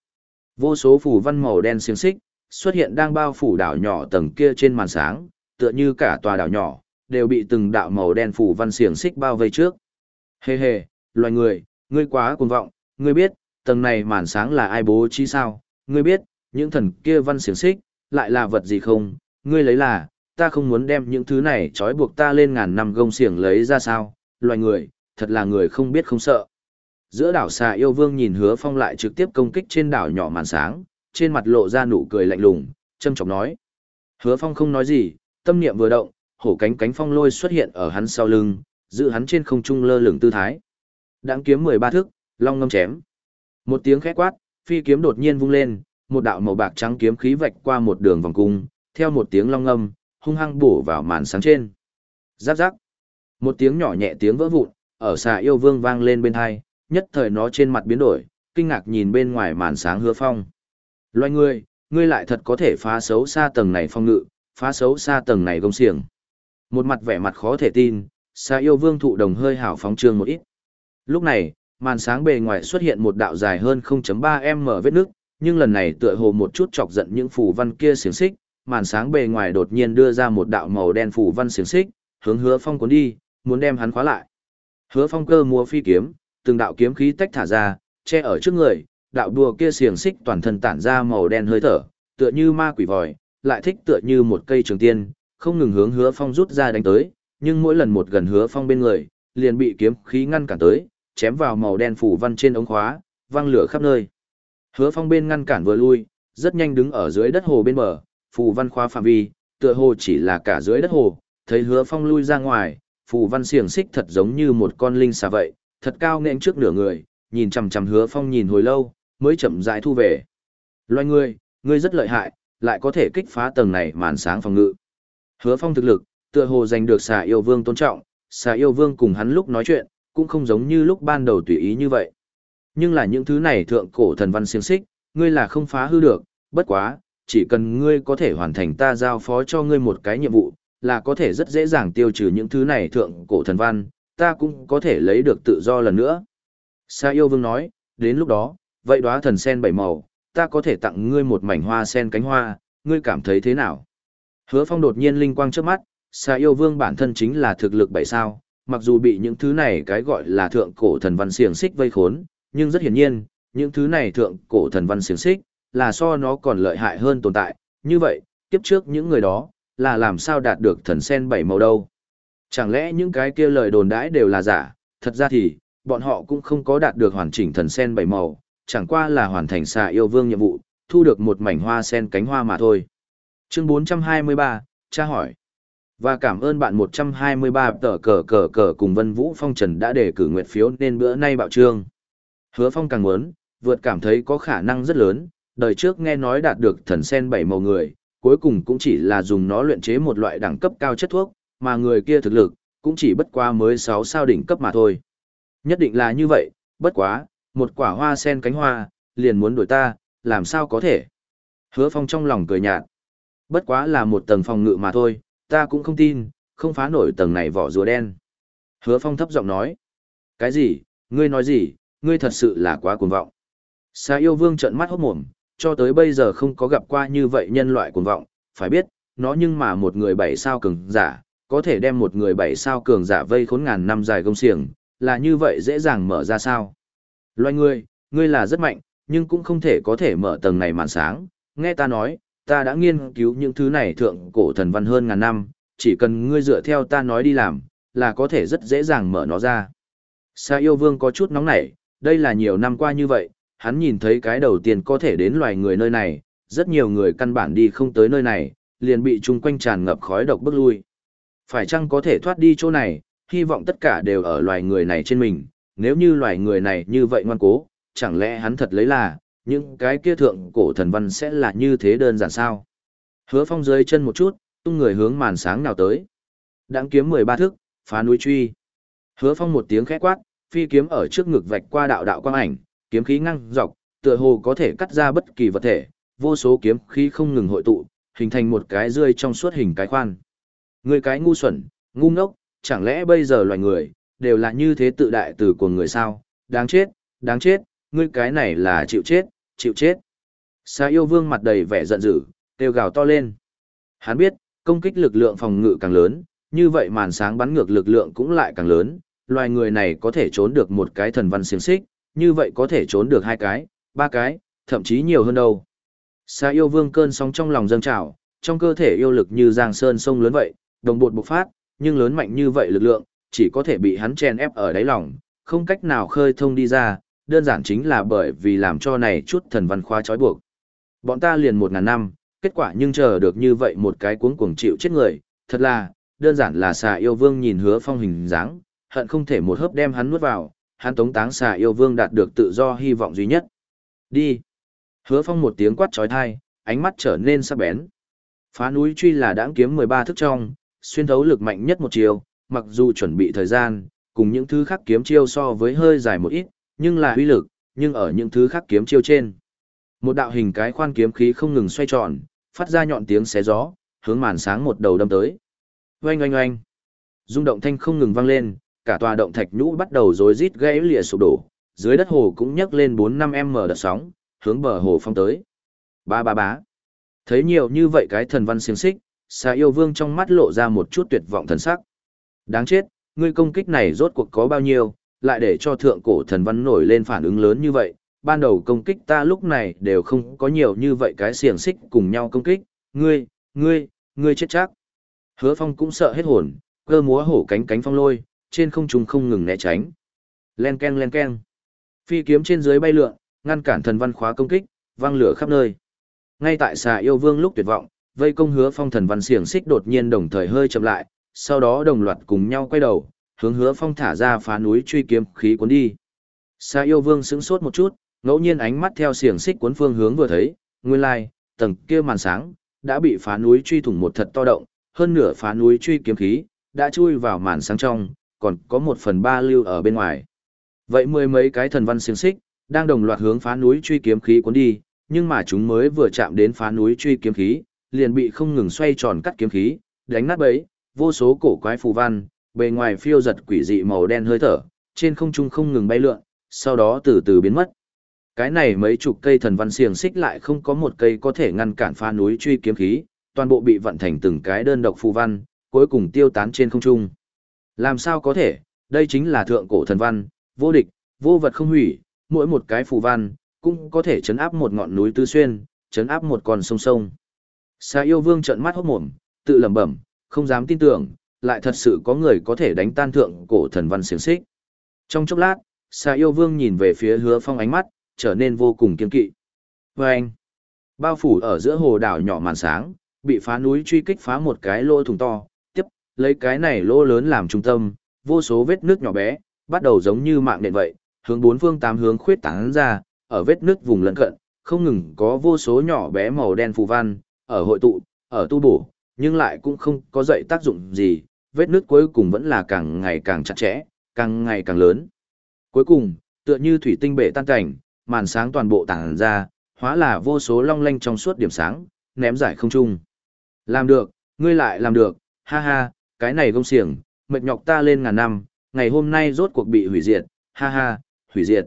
Vô số phù văn màu đen xiềng xích, xuất hiện đang bao phủ đảo nhỏ tầng kia trên màn sáng, tựa như cả tòa đảo nhỏ, đều bị từng đạo màu đen phù văn xiềng xích bao vây trước. Hề hề, loài người, ngươi quá cuồng vọng, ngươi biết, tầng này màn sáng là ai bố trí sao, ngươi biết, những thần kia văn xiềng xích, lại là vật gì không, ngươi lấy là, ta không muốn đem những thứ này trói buộc ta lên ngàn năm gông xiềng lấy ra sao, loài người, thật là người không biết không sợ. Giữa đảo xà yêu vương nhìn hứa phong lại trực tiếp công kích trên đảo nhỏ màn sáng, trên mặt lộ ra nụ cười lạnh lùng, châm chọc nói. Hứa phong không nói gì, tâm niệm vừa động, hổ cánh cánh phong lôi xuất hiện ở hắn sau lưng, giữ hắn trên không trung lơ lửng tư thái. đáng kiếm 13 thước, long ngâm chém. Một tiếng khẽ quát, phi kiếm đột nhiên vung lên, một đạo màu bạc trắng kiếm khí vạch qua một đường vòng cung, theo một tiếng long ngâm, hung hăng bổ vào màn sáng trên. Giáp giáp. Một tiếng nhỏ nhẹ tiếng vỡ vụn, ở xà yêu vương vang lên bên hai, nhất thời nó trên mặt biến đổi, kinh ngạc nhìn bên ngoài màn sáng hứa phong. Loài ngươi, ngươi lại thật có thể phá xấu xa tầng này phong ngự, phá xấu xa tầng này gông xiềng. Một mặt vẻ mặt khó thể tin, xa yêu vương thụ đồng hơi hảo phóng trương một ít. Lúc này, màn sáng bề ngoài xuất hiện một đạo dài hơn 0.3m vết nước, nhưng lần này tựa hồ một chút chọc giận những phù văn kia xiềng xích, màn sáng bề ngoài đột nhiên đưa ra một đạo màu đen phù văn xiềng xích, hướng Hứa Phong cuốn đi, muốn đem hắn khóa lại. Hứa Phong cơ múa phi kiếm, từng đạo kiếm khí tách thả ra, che ở trước người, đạo đùa kia xiềng xích toàn thân tản ra màu đen hơi thở, tựa như ma quỷ vòi, lại thích tựa như một cây trường tiên, không ngừng hướng Hứa Phong rút ra đánh tới, nhưng mỗi lần một gần Hứa Phong bên người, liền bị kiếm khí ngăn cản tới, chém vào màu đen phủ văn trên ống khóa, văng lửa khắp nơi. Hứa Phong bên ngăn cản vừa lui, rất nhanh đứng ở dưới đất hồ bên bờ, phù văn khóa phạm vi, tựa hồ chỉ là cả dưới đất hồ, thấy Hứa Phong lui ra ngoài, phù văn xiềng xích thật giống như một con linh xà vậy, thật cao nên trước nửa người, nhìn chằm chằm Hứa Phong nhìn hồi lâu, mới chậm rãi thu về. Loài ngươi, ngươi rất lợi hại, lại có thể kích phá tầng này màn sáng phòng ngự. Hứa Phong thực lực, tựa hồ giành được xà yêu vương tôn trọng, xà yêu vương cùng hắn lúc nói chuyện, cũng không giống như lúc ban đầu tùy ý như vậy. Nhưng là những thứ này thượng cổ thần văn siêng xích, ngươi là không phá hư được, bất quá, chỉ cần ngươi có thể hoàn thành ta giao phó cho ngươi một cái nhiệm vụ, là có thể rất dễ dàng tiêu trừ những thứ này thượng cổ thần văn, ta cũng có thể lấy được tự do lần nữa. Sa yêu vương nói, đến lúc đó, vậy đóa thần sen bảy màu, ta có thể tặng ngươi một mảnh hoa sen cánh hoa, ngươi cảm thấy thế nào? Hứa phong đột nhiên linh quang trước mắt, Sa yêu vương bản thân chính là thực lực bảy sao, mặc dù bị những thứ này cái gọi là thượng cổ thần văn xiềng xích vây khốn, nhưng rất hiển nhiên, những thứ này thượng cổ thần văn xiềng xích, là so nó còn lợi hại hơn tồn tại, như vậy, tiếp trước những người đó, là làm sao đạt được thần sen bảy màu đâu. Chẳng lẽ những cái kia lời đồn đãi đều là giả, thật ra thì, bọn họ cũng không có đạt được hoàn chỉnh thần sen bảy màu, chẳng qua là hoàn thành xà yêu vương nhiệm vụ, thu được một mảnh hoa sen cánh hoa mà thôi. Chương 423, tra hỏi. Và cảm ơn bạn 123 tờ cờ cờ cờ cùng Vân Vũ Phong Trần đã đề cử nguyện phiếu nên bữa nay bạo trương. Hứa Phong càng muốn, vượt cảm thấy có khả năng rất lớn, đời trước nghe nói đạt được thần sen bảy màu người, cuối cùng cũng chỉ là dùng nó luyện chế một loại đẳng cấp cao chất thuốc, mà người kia thực lực, cũng chỉ bất quá mới 6 sao đỉnh cấp mà thôi. Nhất định là như vậy, bất quá, một quả hoa sen cánh hoa, liền muốn đuổi ta, làm sao có thể. Hứa Phong trong lòng cười nhạt. Bất quá là một tầng phòng ngự mà thôi, ta cũng không tin, không phá nổi tầng này vỏ rùa đen. Hứa Phong thấp giọng nói. Cái gì, ngươi nói gì, ngươi thật sự là quá cuồng vọng. Sa yêu vương trợn mắt hốt mồm, cho tới bây giờ không có gặp qua như vậy nhân loại cuồng vọng, phải biết, nó nhưng mà một người bảy sao cường giả, có thể đem một người bảy sao cường giả vây khốn ngàn năm dài gông xiềng, là như vậy dễ dàng mở ra sao. Loài ngươi, ngươi là rất mạnh, nhưng cũng không thể có thể mở tầng này màn sáng, nghe ta nói, ta đã nghiên cứu những thứ này thượng cổ thần văn hơn ngàn năm, chỉ cần ngươi dựa theo ta nói đi làm, là có thể rất dễ dàng mở nó ra. Sa yêu vương có chút nóng nảy, đây là nhiều năm qua như vậy, hắn nhìn thấy cái đầu tiên có thể đến loài người nơi này, rất nhiều người căn bản đi không tới nơi này, liền bị chung quanh tràn ngập khói độc bức lui. Phải chăng có thể thoát đi chỗ này, hy vọng tất cả đều ở loài người này trên mình, nếu như loài người này như vậy ngoan cố, chẳng lẽ hắn thật lấy là, những cái kia thượng cổ thần văn sẽ là như thế đơn giản sao? Hứa phong dưới chân một chút, tung người hướng màn sáng nào tới. Đãng kiếm 13 thức, phá núi truy. Hứa phong một tiếng khẽ quát, phi kiếm ở trước ngực vạch qua đạo đạo quang ảnh, kiếm khí ngăng dọc, tựa hồ có thể cắt ra bất kỳ vật thể, vô số kiếm khí không ngừng hội tụ, hình thành một cái rươi trong suốt hình cái khoan. Người cái ngu xuẩn, ngu ngốc, chẳng lẽ bây giờ loài người, đều là như thế tự đại từ của người sao, đáng chết, đáng chết, ngươi cái này là chịu chết, chịu chết. Sa yêu vương mặt đầy vẻ giận dữ, kêu gào to lên. Hắn biết, công kích lực lượng phòng ngự càng lớn, như vậy màn sáng bắn ngược lực lượng cũng lại càng lớn, loài người này có thể trốn được một cái thần văn xiềng xích, như vậy có thể trốn được hai cái, ba cái, thậm chí nhiều hơn đâu. Sa yêu vương cơn sóng trong lòng dâng trào, trong cơ thể yêu lực như giang sơn sông lớn vậy, đồng bột bộc phát, nhưng lớn mạnh như vậy lực lượng, chỉ có thể bị hắn chèn ép ở đáy lòng, không cách nào khơi thông đi ra, đơn giản chính là bởi vì làm cho này chút thần văn khoa trói buộc. Bọn ta liền một ngàn năm, kết quả nhưng chờ được như vậy một cái cuống cuồng chịu chết người, thật là, đơn giản là xà yêu vương nhìn hứa phong hình dáng, hận không thể một hớp đem hắn nuốt vào, hắn tống táng xà yêu vương đạt được tự do hy vọng duy nhất. Đi. Hứa phong một tiếng quát trói thai, ánh mắt trở nên sắc bén. Phá núi truy là đãng kiếm 13 thức trong, xuyên thấu lực mạnh nhất một chiều, mặc dù chuẩn bị thời gian, cùng những thứ khác kiếm chiêu so với hơi dài một ít, nhưng là uy lực, nhưng ở những thứ khác kiếm chiêu trên. Một đạo hình cái khoan kiếm khí không ngừng xoay tròn, phát ra nhọn tiếng xé gió, hướng màn sáng một đầu đâm tới. Oanh oanh oanh. Rung động thanh không ngừng vang lên, cả tòa động thạch nhũ bắt đầu rối rít gãy lìa sụp đổ, dưới đất hồ cũng nhấc lên 4-5m đợt sóng, hướng bờ hồ phong tới. Ba ba bá. Thấy nhiều như vậy cái thần văn xiềng xích, xà yêu vương trong mắt lộ ra một chút tuyệt vọng thần sắc. Đáng chết, ngươi công kích này rốt cuộc có bao nhiêu, lại để cho thượng cổ thần văn nổi lên phản ứng lớn như vậy. Ban đầu công kích ta lúc này đều không có nhiều như vậy cái xiềng xích cùng nhau công kích, ngươi, ngươi, ngươi chết chắc. Hứa phong cũng sợ hết hồn, cơ múa hổ cánh cánh phong lôi, trên không trung không ngừng né tránh. Len ken len ken. Phi kiếm trên dưới bay lượn, ngăn cản thần văn khóa công kích, vang lửa khắp nơi. Ngay tại xà yêu vương lúc tuyệt vọng, vây công hứa phong thần văn xiềng xích đột nhiên đồng thời hơi chậm lại, sau đó đồng loạt cùng nhau quay đầu, hướng hứa phong thả ra phá núi truy kiếm khí cuốn đi. xa yêu vương sững sốt một chút, ngẫu nhiên ánh mắt theo xiềng xích cuốn phương hướng vừa thấy, nguyên lai, tầng kia màn sáng, đã bị phá núi truy thủng một thật to động, hơn nửa phá núi truy kiếm khí, đã chui vào màn sáng trong, còn có một phần ba lưu ở bên ngoài. Vậy mười mấy cái thần văn xiềng xích, đang đồng loạt hướng phá núi truy kiếm khí cuốn đi, nhưng mà chúng mới vừa chạm đến phá núi truy kiếm khí, liền bị không ngừng xoay tròn cắt kiếm khí, đánh nát bấy, vô số cổ quái phù văn, bề ngoài phiêu giật quỷ dị màu đen hơi thở, trên không trung không ngừng bay lượn, sau đó từ từ biến mất. Cái này mấy chục cây thần văn xiềng xích lại không có một cây có thể ngăn cản pha núi truy kiếm khí, toàn bộ bị vận thành từng cái đơn độc phù văn, cuối cùng tiêu tán trên không trung. Làm sao có thể, đây chính là thượng cổ thần văn, vô địch, vô vật không hủy, mỗi một cái phù văn, cũng có thể chấn áp một ngọn núi tứ xuyên, chấn áp một con sông sông. Sa yêu vương trợn mắt hốt mồm, tự lẩm bẩm, không dám tin tưởng, lại thật sự có người có thể đánh tan thượng cổ thần văn xiềng xích. Trong chốc lát, Sa yêu vương nhìn về phía hứa phong ánh mắt, trở nên vô cùng kiên kỵ. Và anh, bao phủ ở giữa hồ đảo nhỏ màn sáng, bị phá núi truy kích phá một cái lỗ thùng to, tiếp, lấy cái này lỗ lớn làm trung tâm, vô số vết nước nhỏ bé, bắt đầu giống như mạng nện vậy, hướng bốn phương tám hướng khuyết tán ra, ở vết nước vùng lân cận, không ngừng có vô số nhỏ bé màu đen phù văn, ở hội tụ, ở tu bổ, nhưng lại cũng không có dậy tác dụng gì, vết nước cuối cùng vẫn là càng ngày càng chặt chẽ, càng ngày càng lớn. Cuối cùng, tựa như thủy tinh bể tan cảnh, màn sáng toàn bộ tản ra, hóa là vô số long lanh trong suốt điểm sáng, ném giải không trung. Làm được, ngươi lại làm được, ha ha, cái này gông xiềng, mệt nhọc ta lên ngàn năm, ngày hôm nay rốt cuộc bị hủy diệt, ha ha, hủy diệt.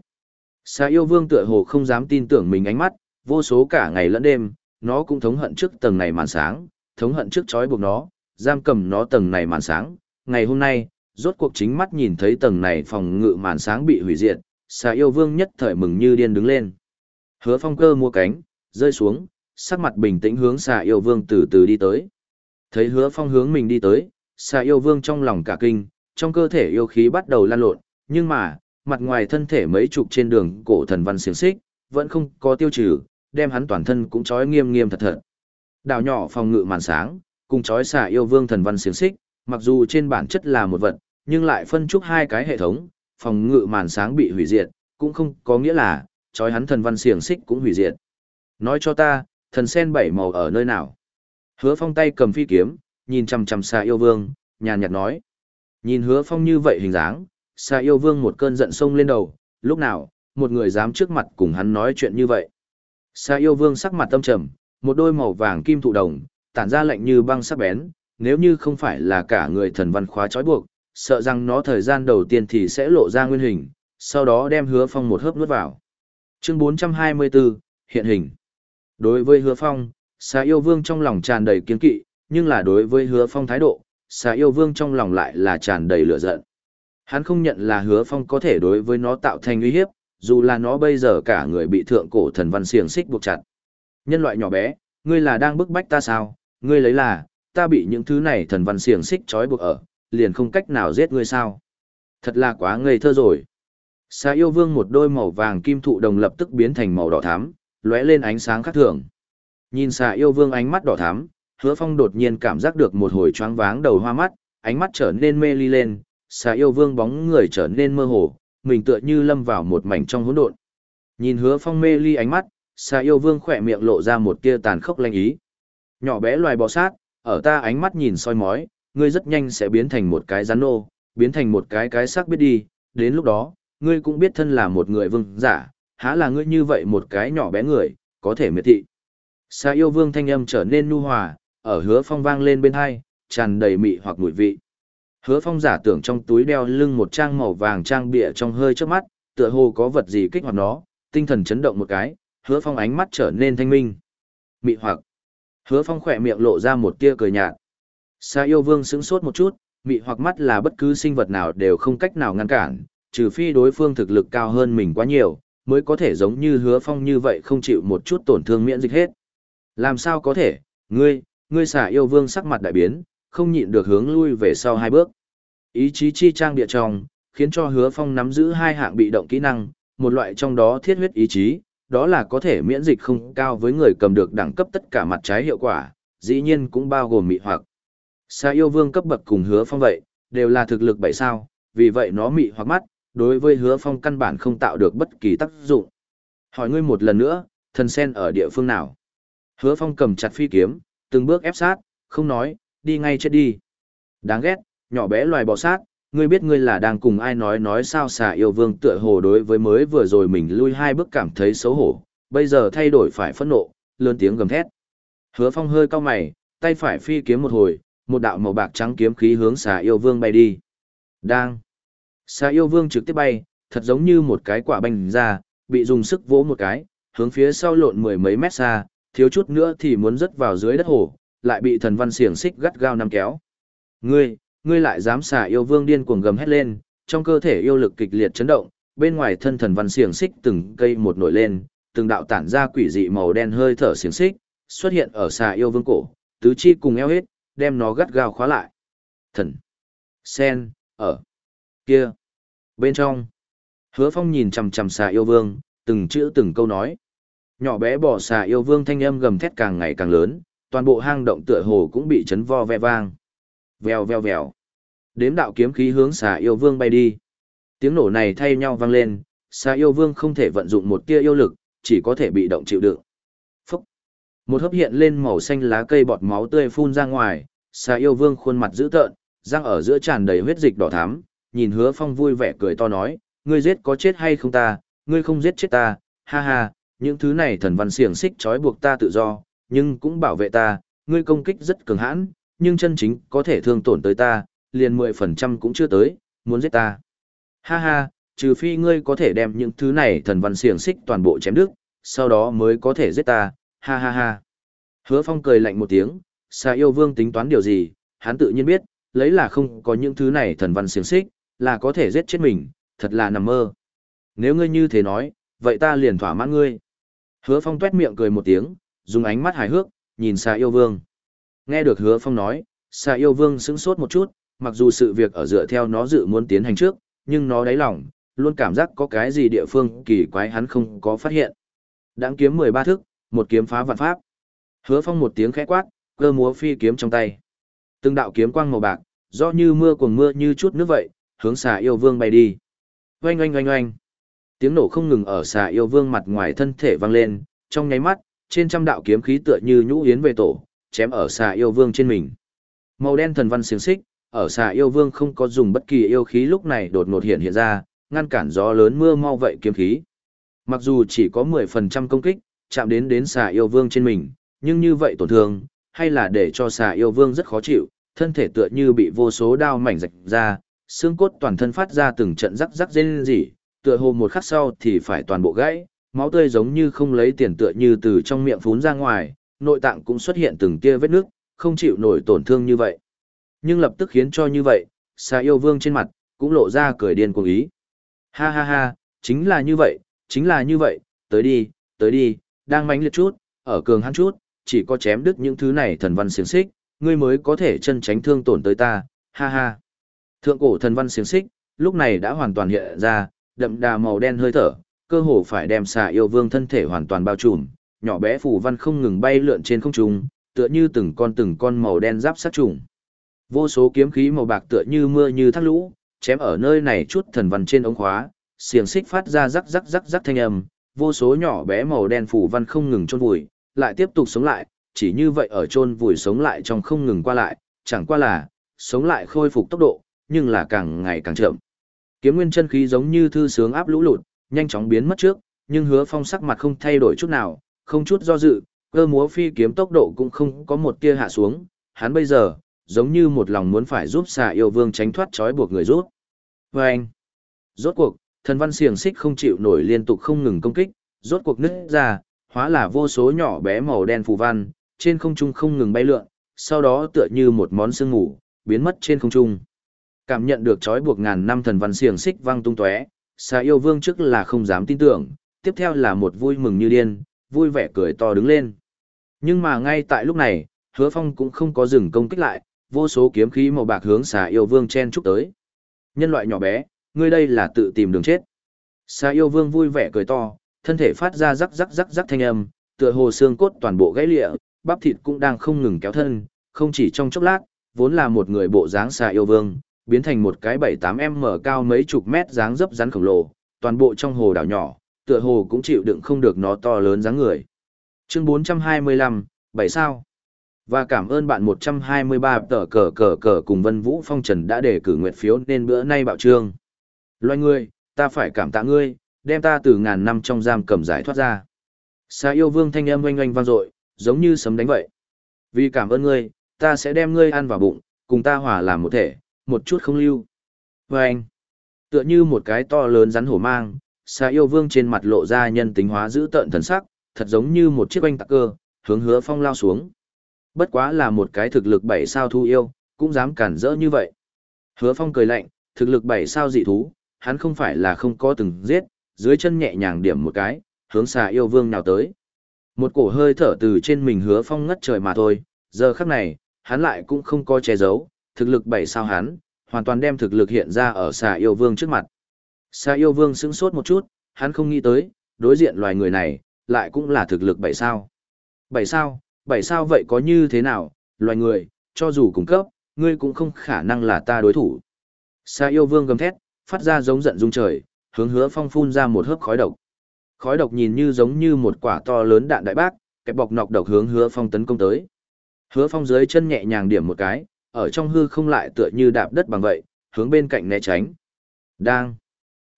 Sa yêu vương tựa hồ không dám tin tưởng mình ánh mắt, vô số cả ngày lẫn đêm, nó cũng thống hận trước tầng này màn sáng, thống hận trước chói buộc nó, giam cầm nó tầng này màn sáng. Ngày hôm nay, rốt cuộc chính mắt nhìn thấy tầng này phòng ngự màn sáng bị hủy diệt, xà yêu vương nhất thời mừng như điên đứng lên. Hứa phong cơ mua cánh, rơi xuống, sắc mặt bình tĩnh hướng xà yêu vương từ từ đi tới. Thấy hứa phong hướng mình đi tới, xà yêu vương trong lòng cả kinh, trong cơ thể yêu khí bắt đầu lan lộn, nhưng mà, mặt ngoài thân thể mấy chục trên đường cổ thần văn xiềng xích, vẫn không có tiêu trừ, đem hắn toàn thân cũng trói nghiêm nghiêm thật thật. Đảo nhỏ phòng ngự màn sáng, cùng trói xà yêu vương thần văn xiềng xích, mặc dù trên bản chất là một vật, nhưng lại phân trúc hai cái hệ thống, phòng ngự màn sáng bị hủy diệt, cũng không có nghĩa là, trói hắn thần văn xiềng xích cũng hủy diệt. Nói cho ta, thần sen bảy màu ở nơi nào? Hứa phong tay cầm phi kiếm, nhìn chằm chằm xà yêu vương, nhàn nhạt nói. Nhìn hứa phong như vậy hình dáng, xà yêu vương một cơn giận sông lên đầu, lúc nào, một người dám trước mặt cùng hắn nói chuyện như vậy. Sa yêu vương sắc mặt tâm trầm, một đôi màu vàng kim thụ đồng, tản ra lạnh như băng sắc bén, nếu như không phải là cả người thần văn khóa trói buộc, sợ rằng nó thời gian đầu tiên thì sẽ lộ ra nguyên hình, sau đó đem hứa phong một hớp nuốt vào. Chương 424, hiện hình. Đối với hứa phong, Sa yêu vương trong lòng tràn đầy kiên kỵ, nhưng là đối với hứa phong thái độ, Sa yêu vương trong lòng lại là tràn đầy lửa giận. Hắn không nhận là hứa phong có thể đối với nó tạo thành uy hiếp, dù là nó bây giờ cả người bị thượng cổ thần văn xiềng xích buộc chặt. Nhân loại nhỏ bé, ngươi là đang bức bách ta sao, ngươi lấy là, ta bị những thứ này thần văn xiềng xích trói buộc ở, liền không cách nào giết ngươi sao. Thật là quá ngây thơ rồi. Xà yêu vương một đôi màu vàng kim thụ đồng lập tức biến thành màu đỏ thắm, lóe lên ánh sáng khác thường. Nhìn xà yêu vương ánh mắt đỏ thắm, hứa phong đột nhiên cảm giác được một hồi choáng váng đầu hoa mắt, ánh mắt trở nên mê ly lên, xà yêu vương bóng người trở nên mơ hồ, mình tựa như lâm vào một mảnh trong hỗn độn. Nhìn hứa phong mê ly ánh mắt, xà yêu vương khỏe miệng lộ ra một tia tàn khốc lanh ý. Nhỏ bé loài bò sát, ở ta ánh mắt nhìn soi mói, ngươi rất nhanh sẽ biến thành một cái rắn nô, biến thành một cái cái xác biết đi, đến lúc đó, ngươi cũng biết thân là một người vương giả, há là ngươi như vậy một cái nhỏ bé người, có thể miệt thị. Xà yêu vương thanh âm trở nên nu hòa, ở hứa phong vang lên bên hai, tràn đầy mị hoặc mùi vị. Hứa phong giả tưởng trong túi đeo lưng một trang màu vàng trang bịa trong hơi trước mắt, tựa hồ có vật gì kích hoạt nó, tinh thần chấn động một cái, hứa phong ánh mắt trở nên thanh minh. Mị hoặc. Hứa phong khỏe miệng lộ ra một tia cười nhạt. Sa yêu vương sững sốt một chút, mị hoặc mắt là bất cứ sinh vật nào đều không cách nào ngăn cản, trừ phi đối phương thực lực cao hơn mình quá nhiều, mới có thể giống như hứa phong như vậy không chịu một chút tổn thương miễn dịch hết. Làm sao có thể, ngươi, ngươi xả yêu vương sắc mặt đại biến, không nhịn được hướng lui về sau hai bước. Ý chí chi trang địa trong, khiến cho hứa phong nắm giữ hai hạng bị động kỹ năng, một loại trong đó thiết huyết ý chí, đó là có thể miễn dịch không cao với người cầm được đẳng cấp tất cả mặt trái hiệu quả, dĩ nhiên cũng bao gồm mị hoặc. Sa yêu vương cấp bậc cùng hứa phong vậy, đều là thực lực bảy sao, vì vậy nó mị hoặc mắt, đối với hứa phong căn bản không tạo được bất kỳ tác dụng. Hỏi ngươi một lần nữa, thần sen ở địa phương nào? Hứa phong cầm chặt phi kiếm, từng bước ép sát, không nói, đi ngay chết đi. Đáng ghét, nhỏ bé loài bò sát, ngươi biết ngươi là đang cùng ai nói nói sao xà yêu vương tựa hồ đối với mới vừa rồi mình lui hai bước cảm thấy xấu hổ, bây giờ thay đổi phải phẫn nộ, lớn tiếng gầm thét. Hứa phong hơi cao mày, tay phải phi kiếm một hồi, một đạo màu bạc trắng kiếm khí hướng xà yêu vương bay đi. Đang. Xà yêu vương trực tiếp bay, thật giống như một cái quả banh ra, bị dùng sức vỗ một cái, hướng phía sau lộn mười mấy mét xa, thiếu chút nữa thì muốn rớt vào dưới đất hồ, lại bị thần văn xiềng xích gắt gao nắm kéo. Ngươi, ngươi lại dám xà yêu vương điên cuồng gầm hét lên, trong cơ thể yêu lực kịch liệt chấn động, bên ngoài thân thần văn xiềng xích từng cây một nổi lên, từng đạo tản ra quỷ dị màu đen hơi thở xiềng xích, xuất hiện ở xà yêu vương cổ, tứ chi cùng eo hết, đem nó gắt gao khóa lại. Thần. Sen, ở. Kia. Bên trong. Hứa phong nhìn chằm chằm xà yêu vương, từng chữ từng câu nói. Nhỏ bé bỏ xà yêu vương thanh âm gầm thét càng ngày càng lớn, toàn bộ hang động tựa hồ cũng bị chấn vo ve vang. Vèo vèo vèo. Đếm đạo kiếm khí hướng xà yêu vương bay đi. Tiếng nổ này thay nhau vang lên, xà yêu vương không thể vận dụng một tia yêu lực, chỉ có thể bị động chịu đựng. Phúc. Một hấp hiện lên màu xanh lá cây bọt máu tươi phun ra ngoài, xà yêu vương khuôn mặt dữ tợn, răng ở giữa tràn đầy huyết dịch đỏ thắm, nhìn hứa phong vui vẻ cười to nói, ngươi giết có chết hay không ta, ngươi không giết chết ta, ha ha, những thứ này thần văn xiềng xích trói buộc ta tự do, nhưng cũng bảo vệ ta, ngươi công kích rất cường hãn, nhưng chân chính có thể thương tổn tới ta, liền 10% cũng chưa tới, muốn giết ta. Ha ha, trừ phi ngươi có thể đem những thứ này thần văn xiềng xích toàn bộ chém đứt, sau đó mới có thể giết ta, ha ha ha. Hứa Phong cười lạnh một tiếng, xa yêu vương tính toán điều gì, hắn tự nhiên biết, lấy là không có những thứ này thần văn xiềng xích, là có thể giết chết mình, thật là nằm mơ. Nếu ngươi như thế nói, vậy ta liền thỏa mãn ngươi. Hứa Phong tuét miệng cười một tiếng, dùng ánh mắt hài hước, nhìn xa yêu vương. Nghe được Hứa Phong nói, xa yêu vương sững sốt một chút, mặc dù sự việc ở dựa theo nó dự muốn tiến hành trước, nhưng nó đáy lòng, luôn cảm giác có cái gì địa phương kỳ quái hắn không có phát hiện. Đáng kiếm 13 thức, một kiếm phá vạn pháp. Hứa Phong một tiếng khẽ quát, cơ múa phi kiếm trong tay. Từng đạo kiếm quang màu bạc, do như mưa cuồng mưa như chút nước vậy, hướng xà yêu vương bay đi. Oanh oanh oanh oanh. Tiếng nổ không ngừng ở xà yêu vương mặt ngoài thân thể vang lên, trong nháy mắt, trên trăm đạo kiếm khí tựa như nhũ yến về tổ, chém ở xà yêu vương trên mình. Màu đen thần văn xiềng xích, ở xà yêu vương không có dùng bất kỳ yêu khí lúc này đột ngột hiện hiện ra, ngăn cản gió lớn mưa mau vậy kiếm khí. Mặc dù chỉ có 10% công kích, chạm đến đến xà yêu vương trên mình, nhưng như vậy tổn thương, hay là để cho xà yêu vương rất khó chịu, thân thể tựa như bị vô số đao mảnh rạch ra, xương cốt toàn thân phát ra từng trận rắc rắc rên rỉ, tựa hồ một khắc sau thì phải toàn bộ gãy, máu tươi giống như không lấy tiền tựa như từ trong miệng phún ra ngoài, nội tạng cũng xuất hiện từng tia vết nước, không chịu nổi tổn thương như vậy. Nhưng lập tức khiến cho như vậy, xà yêu vương trên mặt, cũng lộ ra cười điên cuồng ý. Ha ha ha, chính là như vậy, chính là như vậy, tới đi, tới đi, đang mánh liệt chút, ở cường hắn chút, chỉ có chém đứt những thứ này thần văn siềng xích, ngươi mới có thể chân tránh thương tổn tới ta, ha ha. Thượng cổ thần văn siềng xích, lúc này đã hoàn toàn hiện ra, đậm đà màu đen hơi thở, cơ hồ phải đem xà yêu vương thân thể hoàn toàn bao trùm, nhỏ bé phù văn không ngừng bay lượn trên không trung, tựa như từng con từng con màu đen giáp sát trùng. Vô số kiếm khí màu bạc tựa như mưa như thác lũ, chém ở nơi này chút thần văn trên ống khóa, xiềng xích phát ra rắc rắc rắc rắc thanh âm, vô số nhỏ bé màu đen phủ văn không ngừng chôn vùi, lại tiếp tục sống lại, chỉ như vậy ở chôn vùi sống lại trong không ngừng qua lại, chẳng qua là sống lại khôi phục tốc độ, nhưng là càng ngày càng chậm. Kiếm nguyên chân khí giống như thư sướng áp lũ lụt, nhanh chóng biến mất trước, nhưng Hứa Phong sắc mặt không thay đổi chút nào, không chút do dự, cơ múa phi kiếm tốc độ cũng không có một tia hạ xuống, hắn bây giờ giống như một lòng muốn phải giúp xà yêu vương tránh thoát trói buộc người rút. Và anh, rốt cuộc, thần văn xiềng xích không chịu nổi liên tục không ngừng công kích, rốt cuộc nứt ra, hóa là vô số nhỏ bé màu đen phù văn, trên không trung không ngừng bay lượn, sau đó tựa như một món sương ngủ, biến mất trên không trung. Cảm nhận được trói buộc ngàn năm thần văn xiềng xích văng tung tóe, xà yêu vương trước là không dám tin tưởng, tiếp theo là một vui mừng như điên, vui vẻ cười to đứng lên. Nhưng mà ngay tại lúc này, hứa phong cũng không có dừng công kích lại, vô số kiếm khí màu bạc hướng xà yêu vương chen chúc tới. Nhân loại nhỏ bé, ngươi đây là tự tìm đường chết. Xà yêu vương vui vẻ cười to, thân thể phát ra rắc rắc rắc rắc thanh âm, tựa hồ xương cốt toàn bộ gãy lịa, bắp thịt cũng đang không ngừng kéo thân, không chỉ trong chốc lát, vốn là một người bộ dáng xà yêu vương, biến thành một cái 7-8m cao mấy chục mét dáng dấp rắn khổng lồ, toàn bộ trong hồ đảo nhỏ, tựa hồ cũng chịu đựng không được nó to lớn dáng người. Chương 425, 7 sao? Và cảm ơn bạn 123 tờ cờ cờ cờ cùng Vân Vũ Phong Trần đã để cử nguyện phiếu nên bữa nay bạo trương. Loài ngươi, ta phải cảm tạ ngươi, đem ta từ ngàn năm trong giam cầm giải thoát ra. xa yêu vương thanh âm oanh oanh vang dội, giống như sấm đánh vậy. Vì cảm ơn ngươi, ta sẽ đem ngươi ăn vào bụng, cùng ta hòa làm một thể, một chút không lưu. Vâng! Tựa như một cái to lớn rắn hổ mang, xa yêu vương trên mặt lộ ra nhân tính hóa giữ tợn thần sắc, thật giống như một chiếc oanh tạc cơ, hướng hứa phong lao xuống. Bất quá là một cái thực lực bảy sao thu yêu, cũng dám cản rỡ như vậy. Hứa Phong cười lạnh, thực lực bảy sao dị thú, hắn không phải là không có từng giết, dưới chân nhẹ nhàng điểm một cái, hướng xà yêu vương nào tới. Một cổ hơi thở từ trên mình Hứa Phong ngất trời mà thôi, giờ khắc này, hắn lại cũng không có che giấu, thực lực bảy sao hắn, hoàn toàn đem thực lực hiện ra ở xà yêu vương trước mặt. Xà yêu vương sững sốt một chút, hắn không nghĩ tới, đối diện loài người này, lại cũng là thực lực bảy sao. Bảy sao, bảy sao vậy có như thế nào, loài người, cho dù cung cấp, ngươi cũng không khả năng là ta đối thủ. Xà yêu vương gầm thét, phát ra giống giận rung trời, hướng hứa phong phun ra một hớp khói độc. Khói độc nhìn như giống như một quả to lớn đạn đại bác, kẹp bọc nọc độc hướng hứa phong tấn công tới. Hứa phong dưới chân nhẹ nhàng điểm một cái, ở trong hư không lại tựa như đạp đất bằng vậy, hướng bên cạnh né tránh. Đang.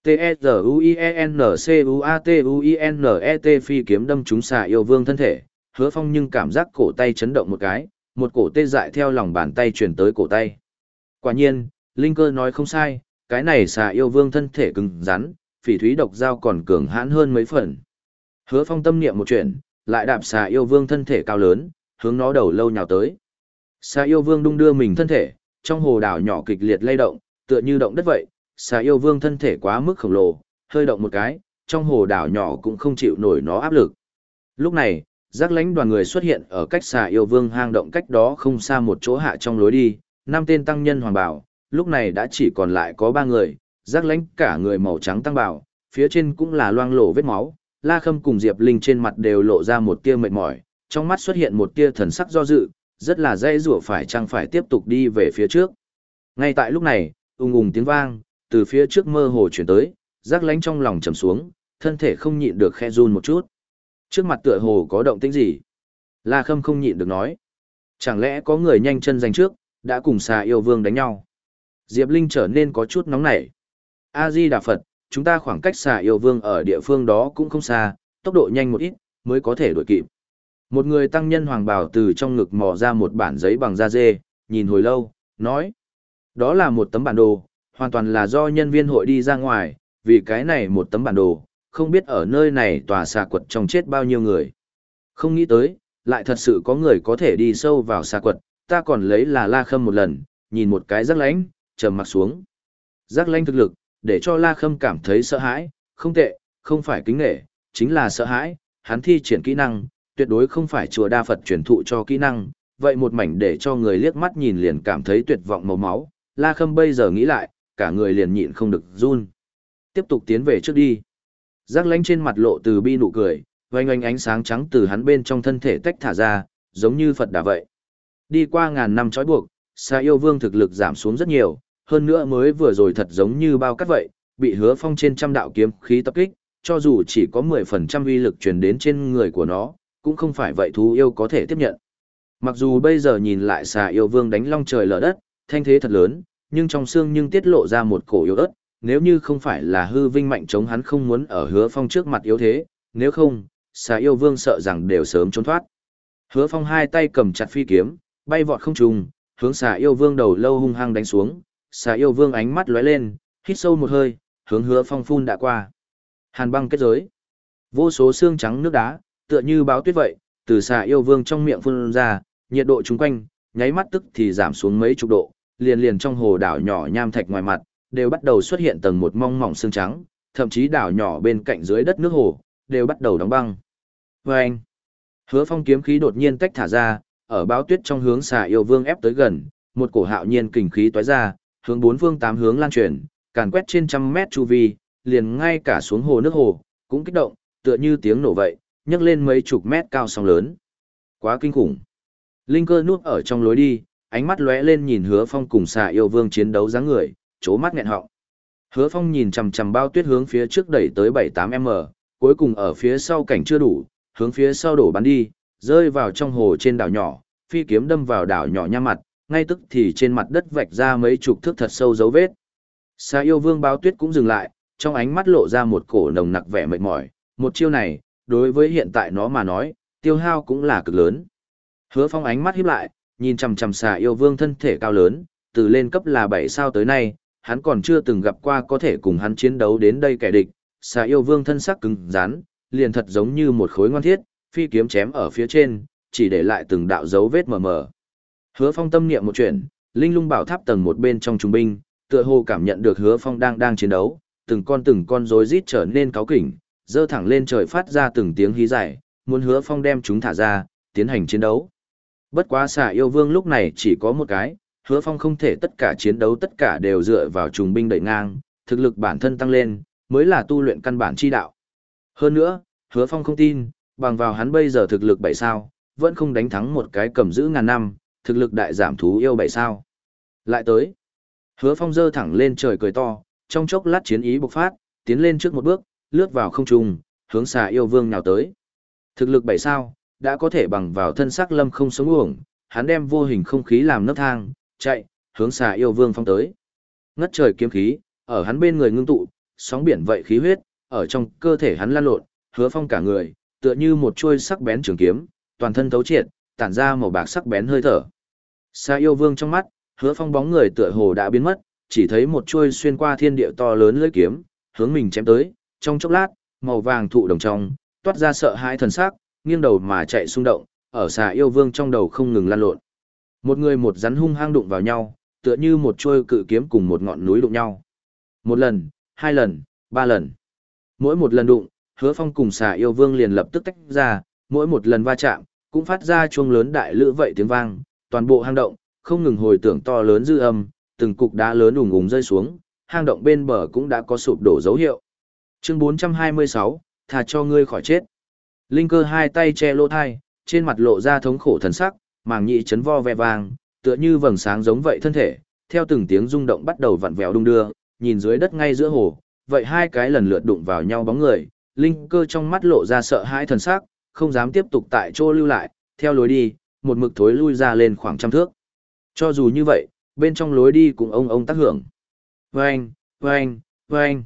T-E-Z-U-I-E-N-C-U-A-T-U-I-N-E-T phi kiếm đâm trúng xà yêu vương thân thể, hứa phong nhưng cảm giác cổ tay chấn động một cái, một cổ tê dại theo lòng bàn tay chuyển tới cổ tay. Quả nhiên, Linh cơ nói không sai, cái này xà yêu vương thân thể cứng rắn, phỉ thúy độc dao còn cường hãn hơn mấy phần. Hứa phong tâm niệm một chuyện, lại đạp xà yêu vương thân thể cao lớn, hướng nó đầu lâu nhào tới. Xà yêu vương đung đưa mình thân thể, trong hồ đảo nhỏ kịch liệt lay động, tựa như động đất vậy, xà yêu vương thân thể quá mức khổng lồ, hơi động một cái, trong hồ đảo nhỏ cũng không chịu nổi nó áp lực. Lúc này, giác lãnh đoàn người xuất hiện ở cách xà yêu vương hang động cách đó không xa một chỗ hạ trong lối đi, năm tên tăng nhân hoàng bảo, lúc này đã chỉ còn lại có ba người, giác lãnh cả người màu trắng tăng bảo, phía trên cũng là loang lổ vết máu, La Khâm cùng Diệp Linh trên mặt đều lộ ra một tia mệt mỏi, trong mắt xuất hiện một tia thần sắc do dự, rất là dễ rủa phải chăng phải tiếp tục đi về phía trước. Ngay tại lúc này, ung ung tiếng vang, từ phía trước mơ hồ chuyển tới, rác lánh trong lòng trầm xuống, thân thể không nhịn được khe run một chút. Trước mặt tựa hồ có động tĩnh gì? La Khâm không nhịn được nói. Chẳng lẽ có người nhanh chân giành trước, đã cùng xà yêu vương đánh nhau? Diệp Linh trở nên có chút nóng nảy. A-di Đà Phật, chúng ta khoảng cách xà yêu vương ở địa phương đó cũng không xa, tốc độ nhanh một ít, mới có thể đuổi kịp. Một người tăng nhân hoàng bào từ trong ngực mò ra một bản giấy bằng da dê, nhìn hồi lâu, nói. Đó là một tấm bản đồ, hoàn toàn là do nhân viên hội đi ra ngoài, vì cái này một tấm bản đồ, không biết ở nơi này tòa xà quật trong chết bao nhiêu người. Không nghĩ tới, lại thật sự có người có thể đi sâu vào xà quật, ta còn lấy là la khâm một lần, nhìn một cái rắc lánh, trầm mặt xuống. Rắc lánh thực lực, để cho la khâm cảm thấy sợ hãi, không tệ, không phải kính nghệ, chính là sợ hãi, hắn thi triển kỹ năng, tuyệt đối không phải chùa đa Phật truyền thụ cho kỹ năng, vậy một mảnh để cho người liếc mắt nhìn liền cảm thấy tuyệt vọng màu máu, La Khâm bây giờ nghĩ lại, cả người liền nhịn không được run. Tiếp tục tiến về trước đi. Giác lánh trên mặt lộ từ bi nụ cười, oanh oanh ánh sáng trắng từ hắn bên trong thân thể tách thả ra, giống như Phật đã vậy. Đi qua ngàn năm trói buộc, xa yêu vương thực lực giảm xuống rất nhiều, hơn nữa mới vừa rồi thật giống như bao cắt vậy, bị hứa phong trên trăm đạo kiếm khí tập kích, cho dù chỉ có 10% uy lực truyền đến trên người của nó, cũng không phải vậy thú yêu có thể tiếp nhận. Mặc dù bây giờ nhìn lại xà yêu vương đánh long trời lở đất, thanh thế thật lớn, nhưng trong xương nhưng tiết lộ ra một cổ yếu ớt, nếu như không phải là hư vinh mạnh chống hắn không muốn ở hứa phong trước mặt yếu thế, nếu không, xà yêu vương sợ rằng đều sớm trốn thoát. Hứa phong hai tay cầm chặt phi kiếm, bay vọt không trùng, hướng xà yêu vương đầu lâu hung hăng đánh xuống, xà yêu vương ánh mắt lóe lên, hít sâu một hơi, hướng hứa phong phun đã qua. Hàn băng kết giới. Vô số xương trắng nước đá, tựa như báo tuyết vậy, từ xà yêu vương trong miệng phun ra, nhiệt độ chung quanh, nháy mắt tức thì giảm xuống mấy chục độ, liền liền trong hồ đảo nhỏ nham thạch ngoài mặt, đều bắt đầu xuất hiện tầng một mong mỏng xương trắng, thậm chí đảo nhỏ bên cạnh dưới đất nước hồ, đều bắt đầu đóng băng. Và anh, hứa phong kiếm khí đột nhiên tách thả ra, ở báo tuyết trong hướng xà yêu vương ép tới gần, một cổ hạo nhiên kình khí tóe ra, hướng bốn phương tám hướng lan truyền, càn quét trên trăm mét chu vi, liền ngay cả xuống hồ nước hồ, cũng kích động, tựa như tiếng nổ vậy, nhấc lên mấy chục mét cao sóng lớn. Quá kinh khủng. Linh cơ nuốt ở trong lối đi, ánh mắt lóe lên nhìn hứa phong cùng xà yêu vương chiến đấu dáng người, chố mắt nghẹn họng. Hứa phong nhìn chằm chằm bao tuyết hướng phía trước đẩy tới 7-8m, cuối cùng ở phía sau cảnh chưa đủ, hướng phía sau đổ bắn đi, rơi vào trong hồ trên đảo nhỏ, phi kiếm đâm vào đảo nhỏ nha mặt, ngay tức thì trên mặt đất vạch ra mấy chục thước thật sâu dấu vết. Xà yêu vương bao tuyết cũng dừng lại, trong ánh mắt lộ ra một cổ nồng nặc vẻ mệt mỏi, một chiêu này, đối với hiện tại nó mà nói, tiêu hao cũng là cực lớn. Hứa phong ánh mắt híp lại, nhìn chằm chằm xà yêu vương thân thể cao lớn, từ lên cấp là 7 sao tới nay, hắn còn chưa từng gặp qua có thể cùng hắn chiến đấu đến đây kẻ địch. Xà yêu vương thân sắc cứng rắn, liền thật giống như một khối ngoan thiết, phi kiếm chém ở phía trên, chỉ để lại từng đạo dấu vết mờ mờ. Hứa phong tâm niệm một chuyện, linh lung bảo tháp tầng một bên trong trung binh, tựa hồ cảm nhận được hứa phong đang đang chiến đấu, từng con từng con rối rít trở nên cáo kỉnh, dơ thẳng lên trời phát ra từng tiếng hí dài, muốn hứa phong đem chúng thả ra, tiến hành chiến đấu. Bất quá xà yêu vương lúc này chỉ có một cái, hứa phong không thể tất cả chiến đấu tất cả đều dựa vào trùng binh đẩy ngang, thực lực bản thân tăng lên, mới là tu luyện căn bản chi đạo. Hơn nữa, hứa phong không tin, bằng vào hắn bây giờ thực lực bảy sao, vẫn không đánh thắng một cái cầm giữ ngàn năm, thực lực đại giảm thú yêu bảy sao. Lại tới, hứa phong dơ thẳng lên trời cười to, trong chốc lát chiến ý bộc phát, tiến lên trước một bước, lướt vào không trung, hướng xà yêu vương nào tới. Thực lực bảy sao, đã có thể bằng vào thân sắc lâm không sống uổng, hắn đem vô hình không khí làm nấc thang, chạy, hướng xà yêu vương phong tới. Ngất trời kiếm khí, ở hắn bên người ngưng tụ, sóng biển vậy khí huyết, ở trong cơ thể hắn lan lộn, hứa phong cả người, tựa như một chuôi sắc bén trường kiếm, toàn thân thấu triệt, tản ra màu bạc sắc bén hơi thở. Xà yêu vương trong mắt, hứa phong bóng người tựa hồ đã biến mất, chỉ thấy một chuôi xuyên qua thiên địa to lớn lưỡi kiếm, hướng mình chém tới, trong chốc lát, màu vàng thụ đồng trong, toát ra sợ hãi thần sắc, nghiêng đầu mà chạy xung động, ở xà yêu vương trong đầu không ngừng lan lộn. Một người một rắn hung hăng đụng vào nhau, tựa như một chuôi cự kiếm cùng một ngọn núi đụng nhau. Một lần, hai lần, ba lần. Mỗi một lần đụng, hứa phong cùng xà yêu vương liền lập tức tách ra, mỗi một lần va chạm, cũng phát ra chuông lớn đại lữ vậy tiếng vang, toàn bộ hang động, không ngừng hồi tưởng to lớn dư âm, từng cục đá lớn ủng ủng rơi xuống, hang động bên bờ cũng đã có sụp đổ dấu hiệu. Chương 426, thà cho ngươi khỏi chết. Linh cơ hai tay che lỗ thai, trên mặt lộ ra thống khổ thần sắc, màng nhị chấn vo ve vàng, tựa như vầng sáng giống vậy thân thể, theo từng tiếng rung động bắt đầu vặn vẹo đung đưa, nhìn dưới đất ngay giữa hồ, vậy hai cái lần lượt đụng vào nhau bóng người, linh cơ trong mắt lộ ra sợ hãi thần sắc, không dám tiếp tục tại chỗ lưu lại, theo lối đi, một mực thối lui ra lên khoảng trăm thước. Cho dù như vậy, bên trong lối đi cũng ông ông tác hưởng. Vâng, vâng, vâng.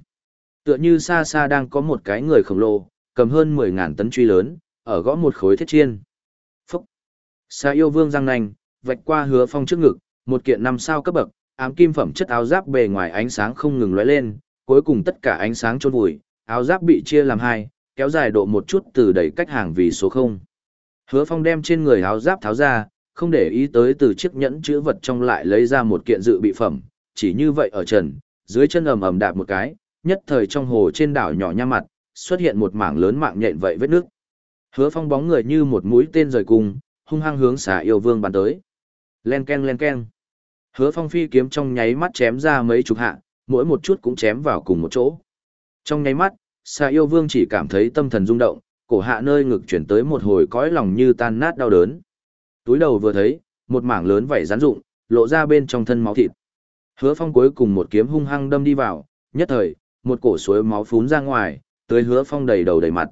Tựa như xa xa đang có một cái người khổng lồ, cầm hơn 10.000 tấn truy lớn, ở gõ một khối thiết chiên. Phúc! Xa yêu vương răng nanh, vạch qua hứa phong trước ngực, một kiện năm sao cấp bậc, ám kim phẩm chất áo giáp bề ngoài ánh sáng không ngừng lóe lên, cuối cùng tất cả ánh sáng trôn vùi, áo giáp bị chia làm hai, kéo dài độ một chút từ đẩy cách hàng vì số không. Hứa phong đem trên người áo giáp tháo ra, không để ý tới từ chiếc nhẫn chữ vật trong lại lấy ra một kiện dự bị phẩm, chỉ như vậy ở trần, dưới chân ầm ầm đạp một cái, nhất thời trong hồ trên đảo nhỏ nha mặt, xuất hiện một mảng lớn mạng nhện vậy vết nước. Hứa phong bóng người như một mũi tên rời cung, hung hăng hướng xà yêu vương bắn tới. Len ken len ken. Hứa phong phi kiếm trong nháy mắt chém ra mấy chục hạ, mỗi một chút cũng chém vào cùng một chỗ. Trong nháy mắt, xà yêu vương chỉ cảm thấy tâm thần rung động, cổ hạ nơi ngực chuyển tới một hồi cõi lòng như tan nát đau đớn. Túi đầu vừa thấy, một mảng lớn vảy rắn rụng, lộ ra bên trong thân máu thịt. Hứa phong cuối cùng một kiếm hung hăng đâm đi vào, nhất thời, một cổ suối máu phún ra ngoài, tới hứa phong đầy đầu đầy mặt.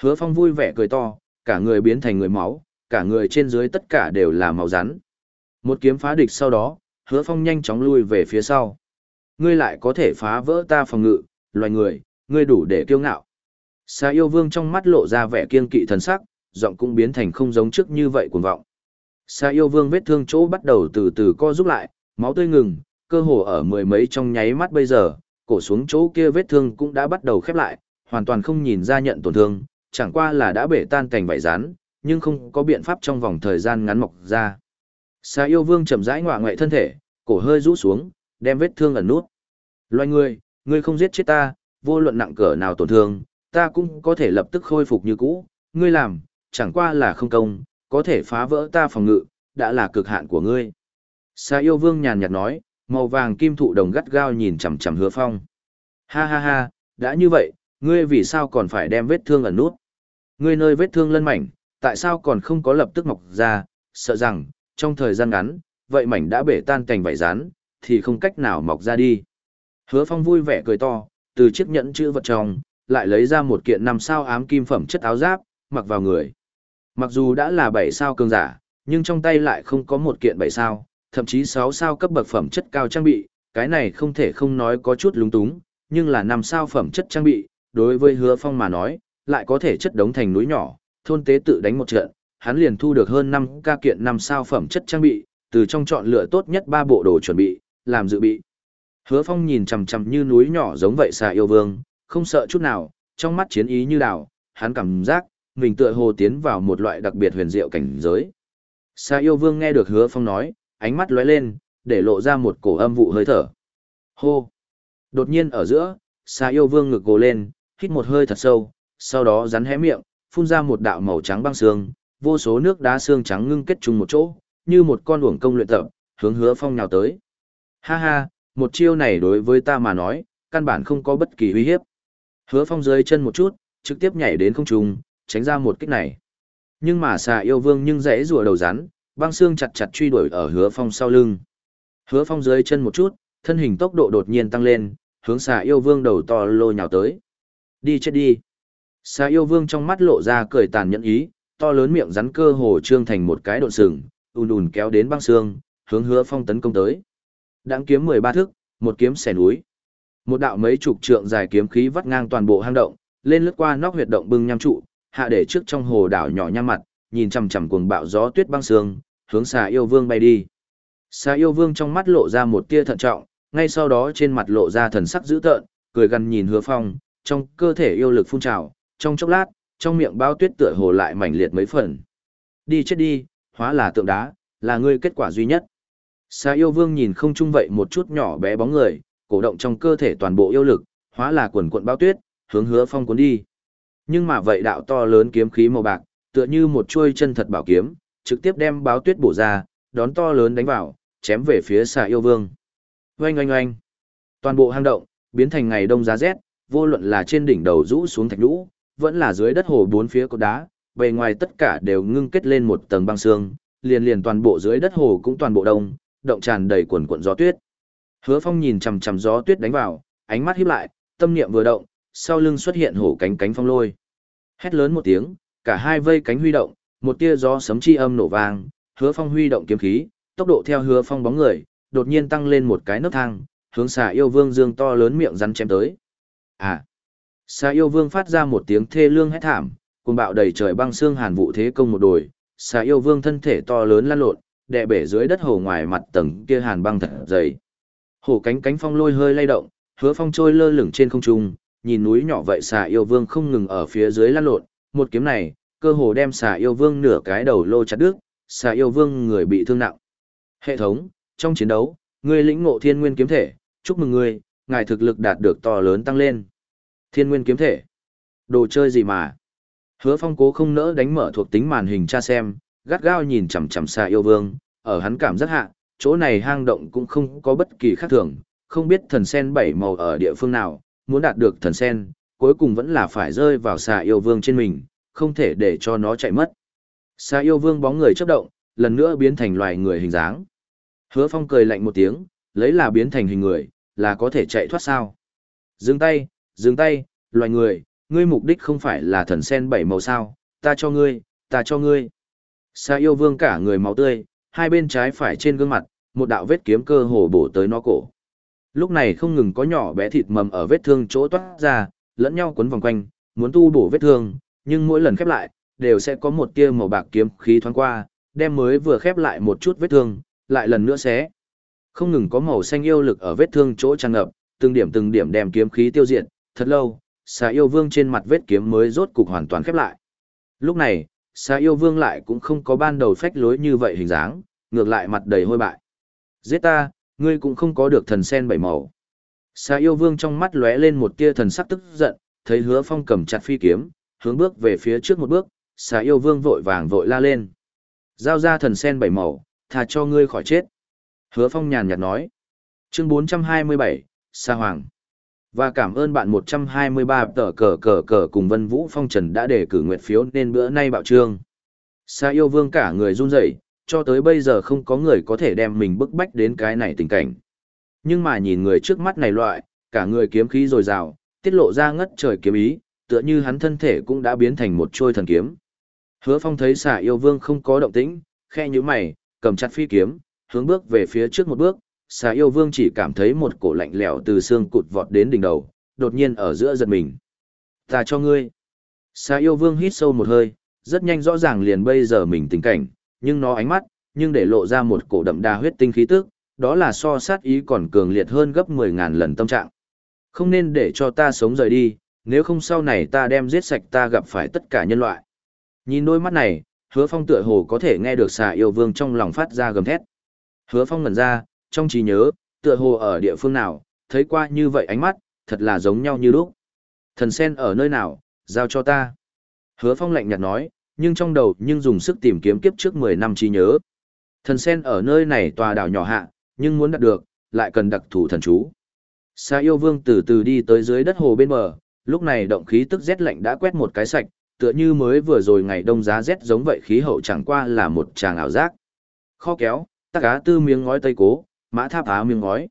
Hứa phong vui vẻ cười to, cả người biến thành người máu, cả người trên dưới tất cả đều là máu rắn. Một kiếm phá địch sau đó, hứa phong nhanh chóng lui về phía sau. Ngươi lại có thể phá vỡ ta phòng ngự, loài người, ngươi đủ để kiêu ngạo. Sa yêu vương trong mắt lộ ra vẻ kiên kỵ thần sắc, giọng cũng biến thành không giống trước như vậy cuồng vọng. Sa yêu vương vết thương chỗ bắt đầu từ từ co rút lại, máu tươi ngừng, cơ hồ ở mười mấy trong nháy mắt bây giờ, cổ xuống chỗ kia vết thương cũng đã bắt đầu khép lại, hoàn toàn không nhìn ra nhận tổn thương, chẳng qua là đã bể tan cảnh vảy rán, nhưng không có biện pháp trong vòng thời gian ngắn mọc ra. Sa yêu vương chậm rãi ngoạ ngoại thân thể, cổ hơi rũ xuống, đem vết thương ẩn nút. Loài người, ngươi không giết chết ta, vô luận nặng cỡ nào tổn thương, ta cũng có thể lập tức khôi phục như cũ, ngươi làm, chẳng qua là không công, có thể phá vỡ ta phòng ngự, đã là cực hạn của ngươi. Sa yêu vương nhàn nhạt nói, màu vàng kim thụ đồng gắt gao nhìn chằm chằm hứa phong. Ha ha ha, đã như vậy, ngươi vì sao còn phải đem vết thương ẩn nút? Ngươi nơi vết thương lân mảnh, tại sao còn không có lập tức mọc ra, sợ rằng, trong thời gian ngắn, vậy mảnh đã bể tan cành vảy rán, thì không cách nào mọc ra đi. Hứa phong vui vẻ cười to, từ chiếc nhẫn chữ vật trong, lại lấy ra một kiện năm sao ám kim phẩm chất áo giáp, mặc vào người. Mặc dù đã là bảy sao cường giả, nhưng trong tay lại không có một kiện bảy sao, thậm chí sáu sao cấp bậc phẩm chất cao trang bị, cái này không thể không nói có chút lúng túng, nhưng là năm sao phẩm chất trang bị, đối với hứa phong mà nói, lại có thể chất đống thành núi nhỏ, thôn tế tự đánh một trận, hắn liền thu được hơn 5 ca kiện năm sao phẩm chất trang bị, từ trong chọn lựa tốt nhất ba bộ đồ chuẩn bị, làm dự bị. Hứa Phong nhìn chằm chằm như núi nhỏ giống vậy xà yêu vương, không sợ chút nào, trong mắt chiến ý như đảo, hắn cảm giác, mình tựa hồ tiến vào một loại đặc biệt huyền diệu cảnh giới. Xà yêu vương nghe được Hứa Phong nói, ánh mắt lóe lên, để lộ ra một cổ âm vụ hơi thở. Hô! Đột nhiên ở giữa, xà yêu vương ngực gồ lên, hít một hơi thật sâu, sau đó rắn hé miệng, phun ra một đạo màu trắng băng xương, vô số nước đá xương trắng ngưng kết chung một chỗ, như một con uổng công luyện tập, hướng hứa phong nhào tới. Ha ha, một chiêu này đối với ta mà nói, căn bản không có bất kỳ uy hiếp. Hứa phong dưới chân một chút, trực tiếp nhảy đến không trung, tránh ra một kích này. Nhưng mà xà yêu vương nhưng dễ rùa đầu rắn, băng xương chặt chặt truy đuổi ở hứa phong sau lưng. Hứa phong dưới chân một chút, thân hình tốc độ đột nhiên tăng lên, hướng xà yêu vương đầu to lô nhào tới. Đi chết đi. Xà yêu vương trong mắt lộ ra cười tàn nhẫn ý, to lớn miệng rắn cơ hồ trương thành một cái độn sừng, ùn ùn kéo đến băng xương, hướng hứa phong tấn công tới. Đáng kiếm mười ba thước, một kiếm xẻ núi. Một đạo mấy chục trượng dài kiếm khí vắt ngang toàn bộ hang động, lên lướt qua nóc huyệt động bưng nham trụ, hạ để trước trong hồ đảo nhỏ nham mặt, nhìn chằm chằm cuồng bạo gió tuyết băng xương hướng xà yêu vương bay đi. Xà yêu vương trong mắt lộ ra một tia thận trọng, ngay sau đó trên mặt lộ ra thần sắc dữ tợn, cười gần nhìn hứa phong, trong cơ thể yêu lực phun trào, trong chốc lát, trong miệng bao tuyết tựa hồ lại mảnh liệt mấy phần. Đi chết đi, hóa là tượng đá, là ngươi kết quả duy nhất. Xà yêu vương nhìn không chung vậy một chút nhỏ bé bóng người, cổ động trong cơ thể toàn bộ yêu lực, hóa là quần cuộn bao tuyết, hướng hứa phong cuốn đi. Nhưng mà vậy đạo to lớn kiếm khí màu bạc, tựa như một chuôi chân thật bảo kiếm, trực tiếp đem báo tuyết bổ ra, đón to lớn đánh vào, chém về phía xà yêu vương. Oanh oanh oanh. Toàn bộ hang động, biến thành ngày đông giá rét, vô luận là trên đỉnh đầu rũ xuống thạch lũ, vẫn là dưới đất hồ bốn phía cột đá, bề ngoài tất cả đều ngưng kết lên một tầng băng xương, liền liền toàn bộ dưới đất hồ cũng toàn bộ đông, động tràn đầy quần cuộn gió tuyết. Hứa Phong nhìn chằm chằm gió tuyết đánh vào, ánh mắt híp lại, tâm niệm vừa động, sau lưng xuất hiện hổ cánh cánh phong lôi. Hét lớn một tiếng, cả hai vây cánh huy động, một tia gió sấm chi âm nổ vang, Hứa Phong huy động kiếm khí, tốc độ theo Hứa Phong bóng người, đột nhiên tăng lên một cái nấc thang, hướng xà yêu vương dương to lớn miệng rắn chém tới. À! Xà yêu vương phát ra một tiếng thê lương hét thảm, cuồng bạo đầy trời băng xương hàn vụ thế công một đồi, xà yêu vương thân thể to lớn lăn lộn, đè bể dưới đất hồ ngoài mặt tầng kia hàn băng thật dày. Hổ cánh cánh phong lôi hơi lay động, hứa phong trôi lơ lửng trên không trung, nhìn núi nhỏ vậy xà yêu vương không ngừng ở phía dưới lăn lộn, một kiếm này, cơ hồ đem xà yêu vương nửa cái đầu lô chặt đứt, xà yêu vương người bị thương nặng. Hệ thống, trong chiến đấu, ngươi lĩnh ngộ thiên nguyên kiếm thể, chúc mừng ngươi, ngài thực lực đạt được to lớn tăng lên. Thiên nguyên kiếm thể. Đồ chơi gì mà? Hứa phong cố không nỡ đánh mở thuộc tính màn hình tra xem, gắt gao nhìn chằm chằm xà yêu vương, ở hắn cảm giác hạ, chỗ này hang động cũng không có bất kỳ khác thường, không biết thần sen bảy màu ở địa phương nào, muốn đạt được thần sen, cuối cùng vẫn là phải rơi vào xà yêu vương trên mình, không thể để cho nó chạy mất. Sa yêu vương bóng người chấp động, lần nữa biến thành loài người hình dáng. Hứa phong cười lạnh một tiếng, lấy là biến thành hình người, là có thể chạy thoát sao. Dừng tay, dừng tay, loài người, ngươi mục đích không phải là thần sen bảy màu sao, ta cho ngươi, ta cho ngươi. Sa yêu vương cả người máu tươi, hai bên trái phải trên gương mặt, một đạo vết kiếm cơ hồ bổ tới nó cổ. Lúc này không ngừng có nhỏ bé thịt mầm ở vết thương chỗ toát ra, lẫn nhau quấn vòng quanh, muốn tu bổ vết thương, nhưng mỗi lần khép lại, đều sẽ có một tia màu bạc kiếm khí thoáng qua, đem mới vừa khép lại một chút vết thương, lại lần nữa xé. Không ngừng có màu xanh yêu lực ở vết thương chỗ tràn ngập, từng điểm từng điểm đem kiếm khí tiêu diệt, thật lâu, xà yêu vương trên mặt vết kiếm mới rốt cục hoàn toàn khép lại. Lúc này, xà yêu vương lại cũng không có ban đầu phách lối như vậy hình dáng, ngược lại mặt đầy hôi bại. Giết ta, ngươi cũng không có được thần sen bảy màu. Xà yêu vương trong mắt lóe lên một tia thần sắc tức giận, thấy hứa phong cầm chặt phi kiếm, hướng bước về phía trước một bước, xà yêu vương vội vàng vội la lên. Giao ra thần sen bảy màu, thà cho ngươi khỏi chết. Hứa phong nhàn nhạt nói. Chương 427, Sa Hoàng. Và cảm ơn bạn 123 tờ cờ cờ cờ cùng Vân Vũ Phong Trần đã để cử nguyện phiếu nên bữa nay bạo trương. Sa yêu vương cả người run rẩy, cho tới bây giờ không có người có thể đem mình bức bách đến cái này tình cảnh. Nhưng mà nhìn người trước mắt này loại, cả người kiếm khí dồi dào, tiết lộ ra ngất trời kiếm ý, tựa như hắn thân thể cũng đã biến thành một trôi thần kiếm. Hứa Phong thấy xà yêu vương không có động tĩnh, khe như mày, cầm chặt phi kiếm, hướng bước về phía trước một bước, xà yêu vương chỉ cảm thấy một cổ lạnh lẽo từ xương cụt vọt đến đỉnh đầu, đột nhiên ở giữa giật mình. Ta cho ngươi. Xà yêu vương hít sâu một hơi, rất nhanh rõ ràng liền bây giờ mình tình cảnh, nhưng nó ánh mắt, nhưng để lộ ra một cổ đậm đà huyết tinh khí tức, đó là so sát ý còn cường liệt hơn gấp 10.000 lần tâm trạng. Không nên để cho ta sống rời đi, nếu không sau này ta đem giết sạch ta gặp phải tất cả nhân loại. Nhìn đôi mắt này, hứa phong tựa hồ có thể nghe được xà yêu vương trong lòng phát ra gầm thét. Hứa phong ngẩn ra, trong trí nhớ, tựa hồ ở địa phương nào, thấy qua như vậy ánh mắt, thật là giống nhau như lúc. Thần sen ở nơi nào, giao cho ta. Hứa phong lạnh nhạt nói, nhưng trong đầu nhưng dùng sức tìm kiếm kiếp trước 10 năm trí nhớ. Thần sen ở nơi này tòa đảo nhỏ hạ, nhưng muốn đạt được, lại cần đặc thủ thần chú. Sa yêu vương từ từ đi tới dưới đất hồ bên bờ, lúc này động khí tức rét lạnh đã quét một cái sạch, tựa như mới vừa rồi ngày đông giá rét giống vậy khí hậu chẳng qua là một tràng ảo giác. Kho kéo, tắc cá tư miếng ngói tây cố, mã tháp á miếng ngói.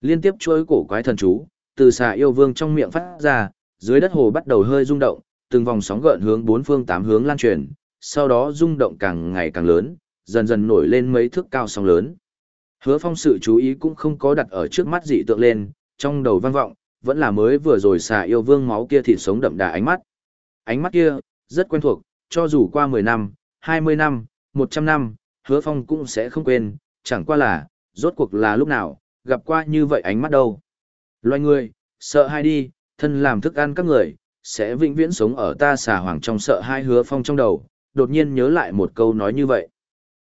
Liên tiếp chuỗi cổ quái thần chú, từ xà yêu vương trong miệng phát ra, dưới đất hồ bắt đầu hơi rung động, từng vòng sóng gợn hướng bốn phương tám hướng lan truyền, sau đó rung động càng ngày càng lớn, dần dần nổi lên mấy thước cao sóng lớn. Hứa phong sự chú ý cũng không có đặt ở trước mắt dị tượng lên, trong đầu vang vọng, vẫn là mới vừa rồi xà yêu vương máu kia thịt sống đậm đà ánh mắt. Ánh mắt kia, rất quen thuộc, cho dù qua 10 năm, 20 năm, 100 năm, hứa phong cũng sẽ không quên, chẳng qua là, rốt cuộc là lúc nào, gặp qua như vậy ánh mắt đâu. Loài người, sợ hai đi, thân làm thức ăn các người, sẽ vĩnh viễn sống ở ta xà hoàng trong sợ hai hứa phong trong đầu, đột nhiên nhớ lại một câu nói như vậy.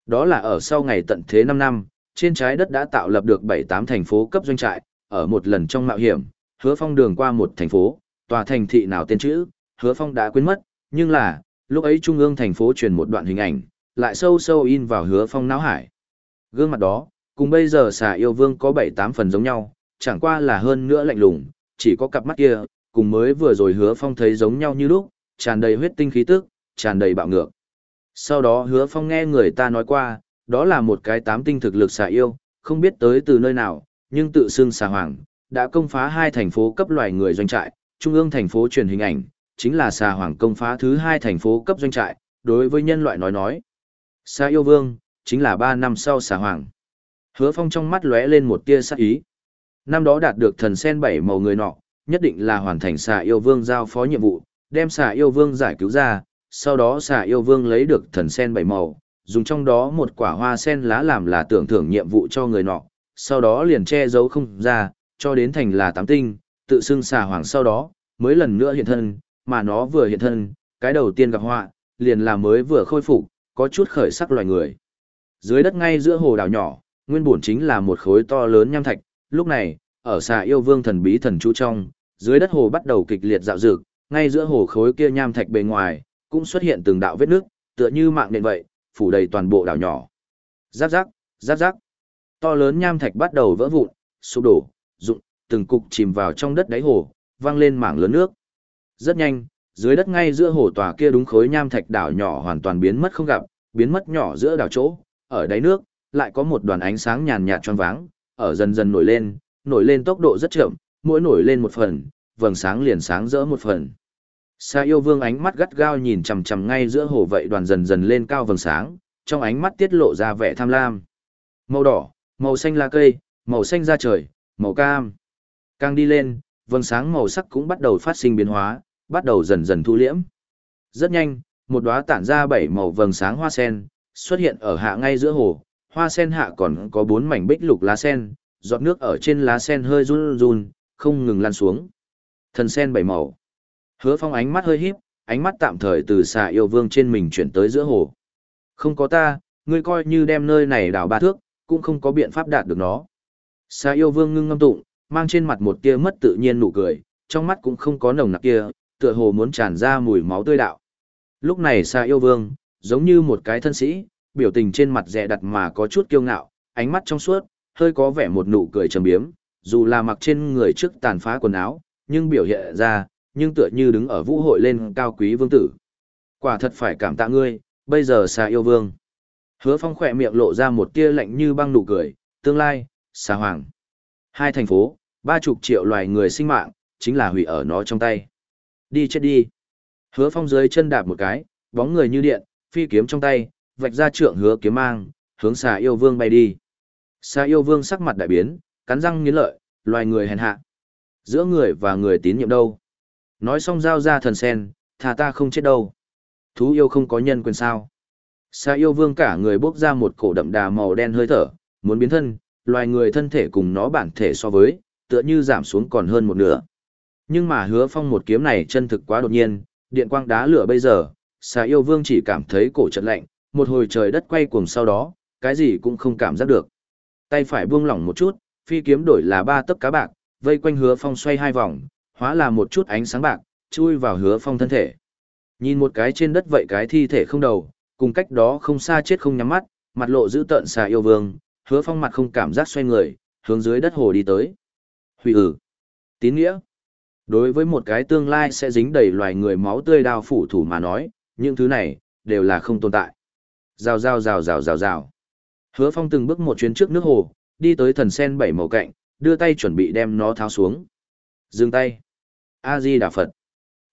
Đó là ở sau ngày tận thế 5 năm, trên trái đất đã tạo lập được 7-8 thành phố cấp doanh trại, ở một lần trong mạo hiểm, hứa phong đường qua một thành phố, tòa thành thị nào tên chữ, hứa phong đã quên mất, nhưng là, lúc ấy trung ương thành phố truyền một đoạn hình ảnh, lại sâu sâu in vào hứa phong não hải. Gương mặt đó, cùng bây giờ xà yêu vương có 7-8 phần giống nhau, chẳng qua là hơn nữa lạnh lùng, chỉ có cặp mắt kia, cùng mới vừa rồi hứa phong thấy giống nhau như lúc, tràn đầy huyết tinh khí tức, tràn đầy bạo ngược. Sau đó hứa phong nghe người ta nói qua, đó là một cái tám tinh thực lực xà yêu, không biết tới từ nơi nào, nhưng tự xưng xà hoàng, đã công phá hai thành phố cấp loài người doanh trại, trung ương thành phố truyền hình ảnh, chính là xà hoàng công phá thứ hai thành phố cấp doanh trại, đối với nhân loại nói nói. Xà yêu vương, chính là ba năm sau xà hoàng. Hứa phong trong mắt lóe lên một tia sắc ý. Năm đó đạt được thần sen bảy màu người nọ, nhất định là hoàn thành xà yêu vương giao phó nhiệm vụ, đem xà yêu vương giải cứu ra, sau đó xà yêu vương lấy được thần sen bảy màu, dùng trong đó một quả hoa sen lá làm là tưởng thưởng nhiệm vụ cho người nọ, sau đó liền che giấu không ra, cho đến thành là tám tinh, tự xưng xà hoàng sau đó, mới lần nữa hiện thân, mà nó vừa hiện thân, cái đầu tiên gặp họa, liền là mới vừa khôi phục, có chút khởi sắc loài người. Dưới đất ngay giữa hồ đảo nhỏ, nguyên bổn chính là một khối to lớn nham thạch, lúc này, ở xà yêu vương thần bí thần chú trong, dưới đất hồ bắt đầu kịch liệt dạo dực, ngay giữa hồ khối kia nham thạch bề ngoài, cũng xuất hiện từng đạo vết nước, tựa như mạng nền vậy, phủ đầy toàn bộ đảo nhỏ. Giáp giáp, giáp giáp. To lớn nham thạch bắt đầu vỡ vụn, sụp đổ, rụng, từng cục chìm vào trong đất đáy hồ, vang lên mảng lớn nước. Rất nhanh, dưới đất ngay giữa hồ tòa kia đúng khối nham thạch đảo nhỏ hoàn toàn biến mất không gặp, biến mất nhỏ giữa đảo chỗ, ở đáy nước, lại có một đoàn ánh sáng nhàn nhạt tròn váng, ở dần dần nổi lên, nổi lên tốc độ rất chậm, mỗi nổi lên một phần, vầng sáng liền sáng rỡ một phần. Sa yêu vương ánh mắt gắt gao nhìn chằm chằm ngay giữa hồ vậy đoàn dần dần lên cao vầng sáng, trong ánh mắt tiết lộ ra vẻ tham lam. Màu đỏ, màu xanh lá cây, màu xanh da trời, màu cam. Càng đi lên, vầng sáng màu sắc cũng bắt đầu phát sinh biến hóa, bắt đầu dần dần thu liễm. Rất nhanh, một đóa tản ra bảy màu vầng sáng hoa sen xuất hiện ở hạ ngay giữa hồ, hoa sen hạ còn có bốn mảnh bích lục lá sen, giọt nước ở trên lá sen hơi run run, không ngừng lan xuống. Thần sen bảy màu. Hứa Phong ánh mắt hơi híp, ánh mắt tạm thời từ xà yêu vương trên mình chuyển tới giữa hồ. Không có ta, ngươi coi như đem nơi này đảo ba thước, cũng không có biện pháp đạt được nó. Sa yêu vương ngưng ngâm tụng, mang trên mặt một tia mất tự nhiên nụ cười, trong mắt cũng không có nồng nặc kia, tựa hồ muốn tràn ra mùi máu tươi đạo. Lúc này Sa yêu vương, giống như một cái thân sĩ, biểu tình trên mặt dè đặt mà có chút kiêu ngạo, ánh mắt trong suốt, hơi có vẻ một nụ cười trầm biếm, dù là mặc trên người trước tàn phá quần áo, nhưng biểu hiện ra, nhưng tựa như đứng ở vũ hội lên cao quý vương tử. Quả thật phải cảm tạ ngươi, bây giờ Sa yêu vương. Hứa phong khỏe miệng lộ ra một tia lạnh như băng nụ cười, tương lai, xa hoàng. Hai thành phố, ba chục triệu loài người sinh mạng, chính là hủy ở nó trong tay. Đi chết đi. Hứa phong dưới chân đạp một cái, bóng người như điện, phi kiếm trong tay, vạch ra trượng hứa kiếm mang, hướng xà yêu vương bay đi. Xà yêu vương sắc mặt đại biến, cắn răng nghiến lợi, loài người hèn hạ. Giữa người và người tín nhiệm đâu? Nói xong giao ra thần sen, thà ta không chết đâu. Thú yêu không có nhân quyền sao. Xà yêu vương cả người bốc ra một cổ đậm đà màu đen hơi thở, muốn biến thân, loài người thân thể cùng nó bản thể so với, tựa như giảm xuống còn hơn một nửa. Nhưng mà hứa phong một kiếm này chân thực quá đột nhiên, điện quang đá lửa bây giờ, xà yêu vương chỉ cảm thấy cổ trận lạnh, một hồi trời đất quay cuồng sau đó, cái gì cũng không cảm giác được. Tay phải buông lỏng một chút, phi kiếm đổi là ba tấc cá bạc, vây quanh hứa phong xoay hai vòng, hóa là một chút ánh sáng bạc, chui vào hứa phong thân thể. Nhìn một cái trên đất vậy cái thi thể không đầu, cùng cách đó không xa chết không nhắm mắt, mặt lộ giữ tợn xà yêu vương, hứa phong mặt không cảm giác xoay người, hướng dưới đất hồ đi tới. Hủy ử. Tín nghĩa. Đối với một cái tương lai sẽ dính đầy loài người máu tươi đao phủ thủ mà nói, những thứ này, đều là không tồn tại. Rào rào rào rào rào rào. Hứa phong từng bước một chuyến trước nước hồ, đi tới thần sen bảy màu cạnh, đưa tay chuẩn bị đem nó tháo xuống. Dừng tay. A-di Đà Phật.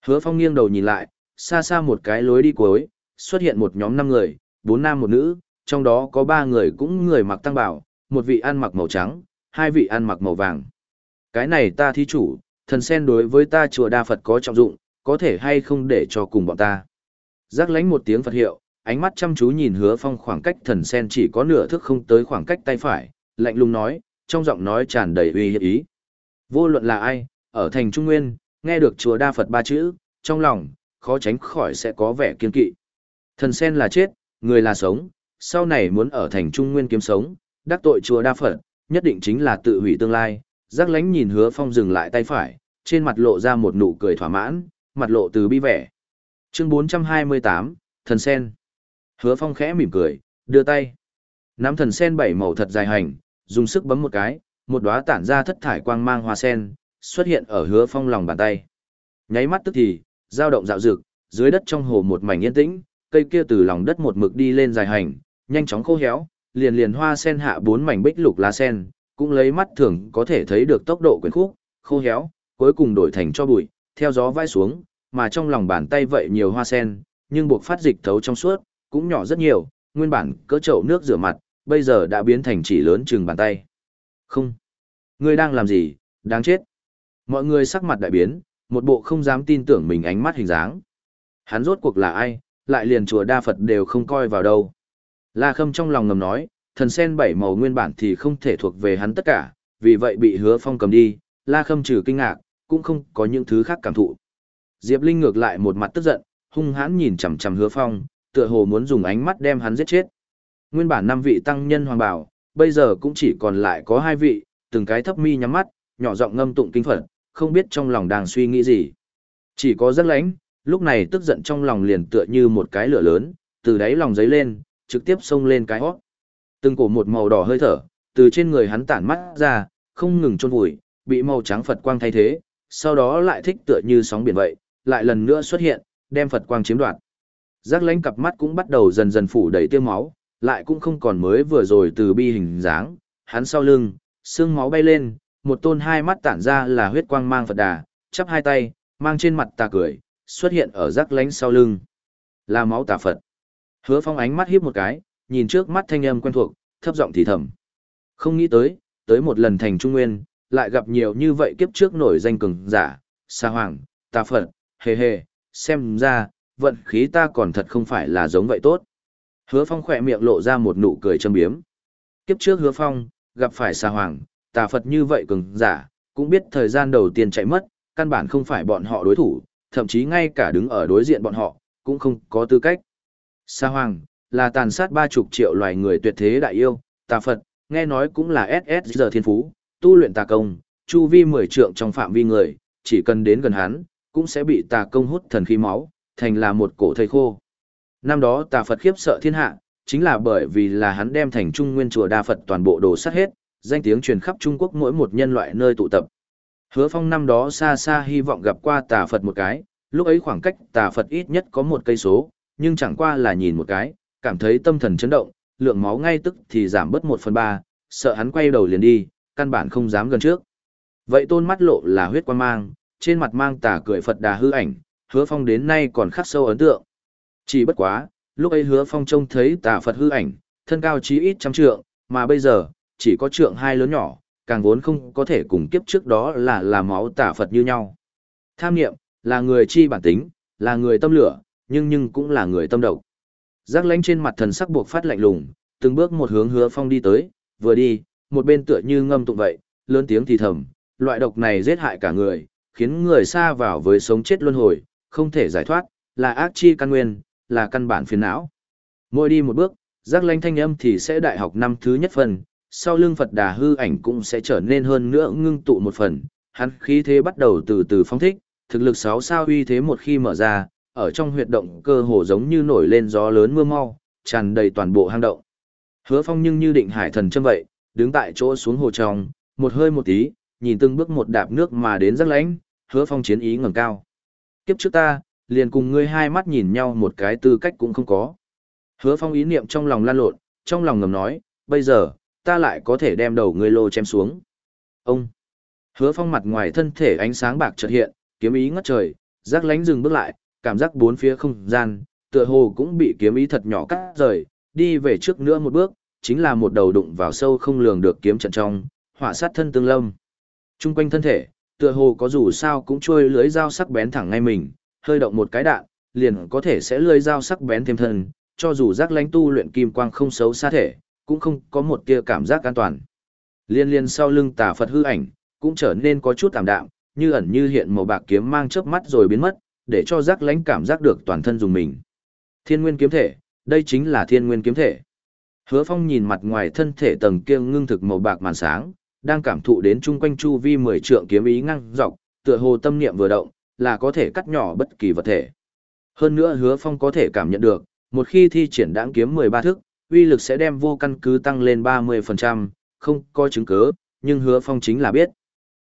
Hứa phong nghiêng đầu nhìn lại, xa xa một cái lối đi cuối, xuất hiện một nhóm năm người, bốn nam một nữ, trong đó có ba người cũng người mặc tăng bảo, một vị ăn mặc màu trắng, hai vị ăn mặc màu vàng. Cái này ta thí chủ, thần sen đối với ta chùa đa Phật có trọng dụng, có thể hay không để cho cùng bọn ta. Giác lánh một tiếng Phật hiệu, ánh mắt chăm chú nhìn hứa phong khoảng cách thần sen chỉ có nửa thước không tới khoảng cách tay phải, lạnh lùng nói, trong giọng nói tràn đầy uy hiếp ý. Vô luận là ai, ở thành Trung Nguyên, nghe được chùa đa Phật ba chữ, trong lòng, khó tránh khỏi sẽ có vẻ kiên kỵ. Thần sen là chết, người là sống, sau này muốn ở thành Trung Nguyên kiếm sống, đắc tội chùa đa Phật, nhất định chính là tự hủy tương lai. Giác lánh nhìn hứa phong dừng lại tay phải, trên mặt lộ ra một nụ cười thỏa mãn, mặt lộ từ bi vẻ. Chương 428, Thần Sen. Hứa phong khẽ mỉm cười, đưa tay. Nắm thần sen bảy màu thật dài hành, dùng sức bấm một cái, một đóa tản ra thất thải quang mang hoa sen, xuất hiện ở hứa phong lòng bàn tay. Nháy mắt tức thì, dao động dạo dực, dưới đất trong hồ một mảnh yên tĩnh, cây kia từ lòng đất một mực đi lên dài hành, nhanh chóng khô héo, liền liền hoa sen hạ bốn mảnh bích lục lá sen, cũng lấy mắt thường có thể thấy được tốc độ quyển khúc, khô héo, cuối cùng đổi thành cho bụi, theo gió vai xuống, mà trong lòng bàn tay vậy nhiều hoa sen, nhưng buộc phát dịch thấu trong suốt, cũng nhỏ rất nhiều, nguyên bản cỡ chậu nước rửa mặt, bây giờ đã biến thành chỉ lớn chừng bàn tay. Không. Ngươi đang làm gì, đáng chết. Mọi người sắc mặt đại biến, một bộ không dám tin tưởng mình ánh mắt hình dáng. Hắn rốt cuộc là ai, lại liền chùa đa Phật đều không coi vào đâu. La Khâm trong lòng ngầm nói, thần sen bảy màu nguyên bản thì không thể thuộc về hắn tất cả, vì vậy bị hứa phong cầm đi, La Khâm trừ kinh ngạc, cũng không có những thứ khác cảm thụ. Diệp Linh ngược lại một mặt tức giận, hung hãn nhìn chằm chằm hứa phong, tựa hồ muốn dùng ánh mắt đem hắn giết chết. Nguyên bản năm vị tăng nhân hoàng bảo, bây giờ cũng chỉ còn lại có hai vị, từng cái thấp mi nhắm mắt, nhỏ giọng ngâm tụng kinh Phật, không biết trong lòng đang suy nghĩ gì. Chỉ có rất lãnh, lúc này tức giận trong lòng liền tựa như một cái lửa lớn, từ đáy lòng giấy lên, trực tiếp xông lên cái hót. Từng cổ một màu đỏ hơi thở, từ trên người hắn tản mắt ra, không ngừng trôn vùi, bị màu trắng Phật quang thay thế, sau đó lại thích tựa như sóng biển vậy, lại lần nữa xuất hiện, đem Phật quang chiếm đoạt. Giác lánh cặp mắt cũng bắt đầu dần dần phủ đầy tiêu máu, lại cũng không còn mới vừa rồi từ bi hình dáng, hắn sau lưng, xương máu bay lên, một tôn hai mắt tản ra là huyết quang mang Phật đà, chắp hai tay, mang trên mặt tà cười, xuất hiện ở giác lánh sau lưng. Là máu tà Phật. Hứa phong ánh mắt hiếp một cái, nhìn trước mắt thanh âm quen thuộc, thấp giọng thì thầm. Không nghĩ tới, tới một lần thành Trung Nguyên, lại gặp nhiều như vậy kiếp trước nổi danh cường giả, xa hoàng, ta Phật, hề hề, xem ra, vận khí ta còn thật không phải là giống vậy tốt. Hứa phong khỏe miệng lộ ra một nụ cười châm biếm. Kiếp trước hứa phong, gặp phải xa hoàng, tà Phật như vậy cường giả, cũng biết thời gian đầu tiên chạy mất, căn bản không phải bọn họ đối thủ, thậm chí ngay cả đứng ở đối diện bọn họ, cũng không có tư cách. Sa Hoàng, là tàn sát ba chục triệu loài người tuyệt thế đại yêu, tà Phật, nghe nói cũng là SS giờ thiên phú, tu luyện tà công, chu vi mười trượng trong phạm vi người, chỉ cần đến gần hắn, cũng sẽ bị tà công hút thần khí máu, thành là một cổ thầy khô. Năm đó tà Phật khiếp sợ thiên hạ, chính là bởi vì là hắn đem thành trung nguyên chùa đa Phật toàn bộ đồ sát hết, danh tiếng truyền khắp Trung Quốc mỗi một nhân loại nơi tụ tập. Hứa phong năm đó xa xa hy vọng gặp qua tà Phật một cái, lúc ấy khoảng cách tà Phật ít nhất có một cây số, nhưng chẳng qua là nhìn một cái, cảm thấy tâm thần chấn động, lượng máu ngay tức thì giảm bớt một phần ba, sợ hắn quay đầu liền đi, căn bản không dám gần trước. Vậy tôn mắt lộ là huyết quan mang, trên mặt mang tà cười Phật đà hư ảnh, hứa phong đến nay còn khắc sâu ấn tượng. Chỉ bất quá, lúc ấy hứa phong trông thấy tà Phật hư ảnh, thân cao chí ít trăm trượng, mà bây giờ, chỉ có trượng hai lớn nhỏ, càng vốn không có thể cùng kiếp trước đó là là máu tà Phật như nhau. Tham niệm là người chi bản tính, là người tâm lửa, nhưng nhưng cũng là người tâm độc. Giác lánh trên mặt thần sắc buộc phát lạnh lùng, từng bước một hướng hứa phong đi tới, vừa đi, một bên tựa như ngâm tụng vậy, lớn tiếng thì thầm, loại độc này giết hại cả người, khiến người xa vào với sống chết luân hồi, không thể giải thoát, là ác chi căn nguyên, là căn bản phiền não. Mỗi đi một bước, giác lánh thanh âm thì sẽ đại học năm thứ nhất phần, sau lưng Phật đà hư ảnh cũng sẽ trở nên hơn nữa ngưng tụ một phần, hắn khí thế bắt đầu từ từ phong thích, thực lực sáu sao uy thế một khi mở ra, ở trong huyệt động cơ hồ giống như nổi lên gió lớn mưa mau, tràn đầy toàn bộ hang động. Hứa phong nhưng như định hải thần châm vậy, đứng tại chỗ xuống hồ trong, một hơi một tí, nhìn từng bước một đạp nước mà đến rất lánh, hứa phong chiến ý ngẩng cao. Kiếp trước ta, liền cùng ngươi hai mắt nhìn nhau một cái tư cách cũng không có. Hứa phong ý niệm trong lòng lan lộn, trong lòng ngầm nói, bây giờ, ta lại có thể đem đầu ngươi lô chém xuống. Ông! Hứa phong mặt ngoài thân thể ánh sáng bạc chợt hiện, kiếm ý ngất trời, giác lánh dừng bước lại, cảm giác bốn phía không gian, tựa hồ cũng bị kiếm ý thật nhỏ cắt rời, đi về trước nữa một bước, chính là một đầu đụng vào sâu không lường được kiếm trận trong, hỏa sát thân tương lâm. Trung quanh thân thể, tựa hồ có dù sao cũng trôi lưới dao sắc bén thẳng ngay mình, hơi động một cái đạn, liền có thể sẽ lưới dao sắc bén thêm thân, cho dù giác lánh tu luyện kim quang không xấu xa thể, cũng không có một tia cảm giác an toàn. Liên liên sau lưng tà Phật hư ảnh, cũng trở nên có chút tạm đạm, như ẩn như hiện màu bạc kiếm mang chớp mắt rồi biến mất, để cho giác lánh cảm giác được toàn thân dùng mình. Thiên nguyên kiếm thể, đây chính là thiên nguyên kiếm thể. Hứa Phong nhìn mặt ngoài thân thể tầng kia ngưng thực màu bạc màn sáng, đang cảm thụ đến chung quanh chu vi mười trượng kiếm ý ngang dọc, tựa hồ tâm niệm vừa động, là có thể cắt nhỏ bất kỳ vật thể. Hơn nữa Hứa Phong có thể cảm nhận được, một khi thi triển đãng kiếm 13 thức, uy lực sẽ đem vô căn cứ tăng lên 30%, không có chứng cứ, nhưng Hứa Phong chính là biết.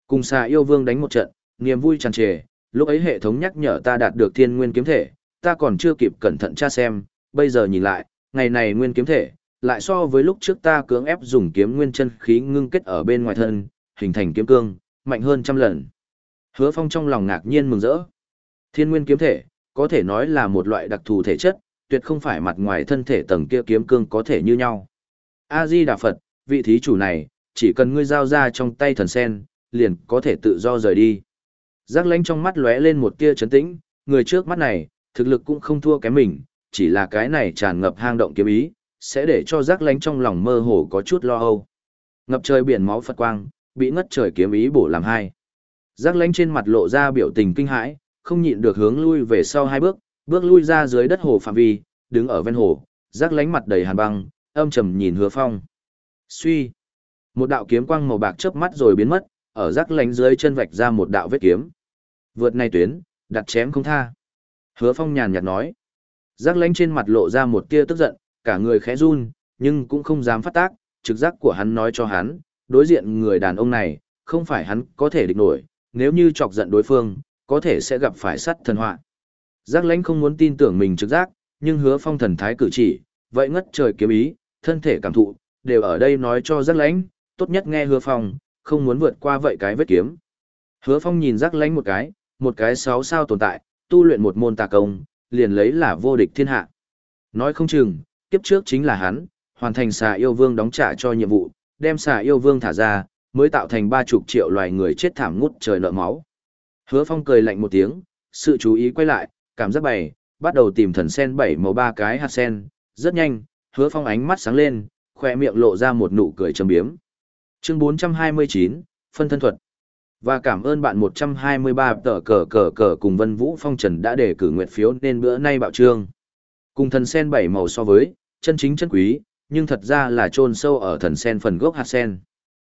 Cùng xà yêu vương đánh một trận, niềm vui tràn trề, lúc ấy hệ thống nhắc nhở ta đạt được thiên nguyên kiếm thể, ta còn chưa kịp cẩn thận tra xem, bây giờ nhìn lại, ngày này nguyên kiếm thể, lại so với lúc trước ta cưỡng ép dùng kiếm nguyên chân khí ngưng kết ở bên ngoài thân, hình thành kiếm cương, mạnh hơn trăm lần. Hứa Phong trong lòng ngạc nhiên mừng rỡ. Thiên nguyên kiếm thể, có thể nói là một loại đặc thù thể chất, tuyệt không phải mặt ngoài thân thể tầng kia kiếm cương có thể như nhau. A Di Đà Phật, vị thí chủ này, chỉ cần ngươi giao ra trong tay thần sen, liền có thể tự do rời đi. Giác lánh trong mắt lóe lên một tia chấn tĩnh, người trước mắt này, thực lực cũng không thua kém mình, chỉ là cái này tràn ngập hang động kiếm ý, sẽ để cho giác lánh trong lòng mơ hồ có chút lo âu. Ngập trời biển máu Phật quang, bị ngất trời kiếm ý bổ làm hai. Giác lánh trên mặt lộ ra biểu tình kinh hãi, không nhịn được hướng lui về sau hai bước, bước lui ra dưới đất hồ phạm vi, đứng ở ven hồ, giác lánh mặt đầy hàn băng, âm trầm nhìn hứa phong. Suy. Một đạo kiếm quang màu bạc chớp mắt rồi biến mất, ở rắc lánh dưới chân vạch ra một đạo vết kiếm. Vượt này tuyến, đặt chém không tha. Hứa phong nhàn nhạt nói. Rắc lánh trên mặt lộ ra một tia tức giận, cả người khẽ run, nhưng cũng không dám phát tác, trực giác của hắn nói cho hắn, đối diện người đàn ông này, không phải hắn có thể địch nổi, nếu như chọc giận đối phương, có thể sẽ gặp phải sắt thần họa. Giác lãnh không muốn tin tưởng mình trực giác, nhưng hứa phong thần thái cử chỉ, vậy ngất trời kiếm ý, thân thể cảm thụ, đều ở đây nói cho giác lãnh, tốt nhất nghe hứa phong, không muốn vượt qua vậy cái vết kiếm. Hứa phong nhìn rắc lánh một cái, một cái sáu sao tồn tại, tu luyện một môn tà công, liền lấy là vô địch thiên hạ. Nói không chừng, kiếp trước chính là hắn, hoàn thành xà yêu vương đóng trả cho nhiệm vụ, đem xà yêu vương thả ra, mới tạo thành ba chục triệu loài người chết thảm ngút trời nợ máu. Hứa Phong cười lạnh một tiếng, sự chú ý quay lại, cảm giác bày, bắt đầu tìm thần sen bảy màu ba cái hạt sen, rất nhanh, Hứa Phong ánh mắt sáng lên, khoe miệng lộ ra một nụ cười trầm biếm. Chương 429, phân thân thuật. Và cảm ơn bạn 123 tờ cờ cờ cờ cùng Vân Vũ Phong Trần đã để cử nguyện phiếu nên bữa nay bạo trương. Cùng thần sen bảy màu so với, chân chính chân quý, nhưng thật ra là chôn sâu ở thần sen phần gốc hạt sen.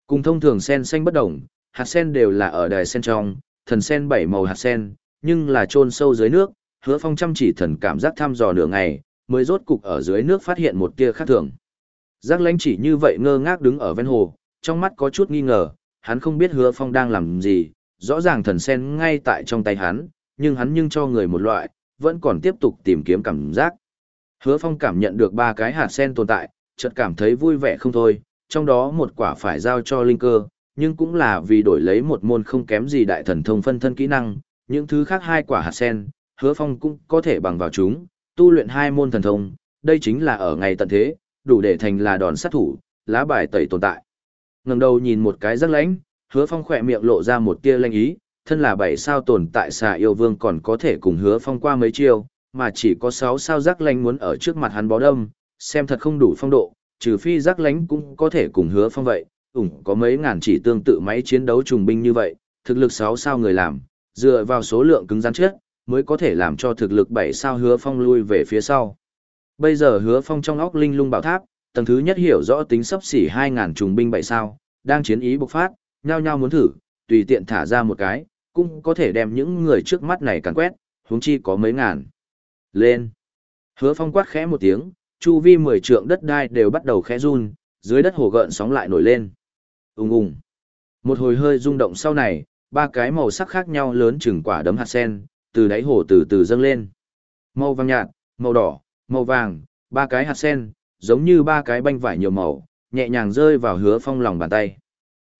Cùng thông thường sen xanh bất đồng, hạt sen đều là ở đài sen trong, thần sen bảy màu hạt sen, nhưng là chôn sâu dưới nước, hứa phong chăm chỉ thần cảm giác thăm dò nửa ngày, mới rốt cục ở dưới nước phát hiện một tia khác thường. Giác lãnh chỉ như vậy ngơ ngác đứng ở ven hồ, trong mắt có chút nghi ngờ, hắn không biết hứa phong đang làm gì, rõ ràng thần sen ngay tại trong tay hắn, nhưng hắn nhưng cho người một loại, vẫn còn tiếp tục tìm kiếm cảm giác. Hứa Phong cảm nhận được ba cái hạt sen tồn tại, chợt cảm thấy vui vẻ không thôi, trong đó một quả phải giao cho linh cơ, nhưng cũng là vì đổi lấy một môn không kém gì đại thần thông phân thân kỹ năng, những thứ khác hai quả hạt sen, Hứa Phong cũng có thể bằng vào chúng, tu luyện hai môn thần thông, đây chính là ở ngày tận thế, đủ để thành là đòn sát thủ, lá bài tẩy tồn tại. Ngẩng đầu nhìn một cái rất lãnh, Hứa Phong khỏe miệng lộ ra một tia lanh ý, thân là bảy sao tồn tại xà yêu vương còn có thể cùng Hứa Phong qua mấy chiêu, mà chỉ có sáu sao giác lánh muốn ở trước mặt hắn bó đâm, xem thật không đủ phong độ, trừ phi giác lánh cũng có thể cùng hứa phong vậy, ủng có mấy ngàn chỉ tương tự máy chiến đấu trùng binh như vậy, thực lực sáu sao người làm, dựa vào số lượng cứng rắn chết, mới có thể làm cho thực lực bảy sao hứa phong lui về phía sau. Bây giờ hứa phong trong óc linh lung bảo tháp, tầng thứ nhất hiểu rõ tính sắp xỉ hai ngàn trùng binh bảy sao, đang chiến ý bộc phát, nhao nhao muốn thử, tùy tiện thả ra một cái, cũng có thể đem những người trước mắt này càn quét, huống chi có mấy ngàn. Lên. Hứa phong quát khẽ một tiếng, Chu vi mười trượng đất đai đều bắt đầu khẽ run, dưới đất hồ gợn sóng lại nổi lên. Ùng ùng. Một hồi hơi rung động sau này, ba cái màu sắc khác nhau lớn chừng quả đấm hạt sen, từ đáy hồ từ từ dâng lên. Màu vàng nhạt, màu đỏ, màu vàng, ba cái hạt sen, giống như ba cái banh vải nhiều màu, nhẹ nhàng rơi vào hứa phong lòng bàn tay.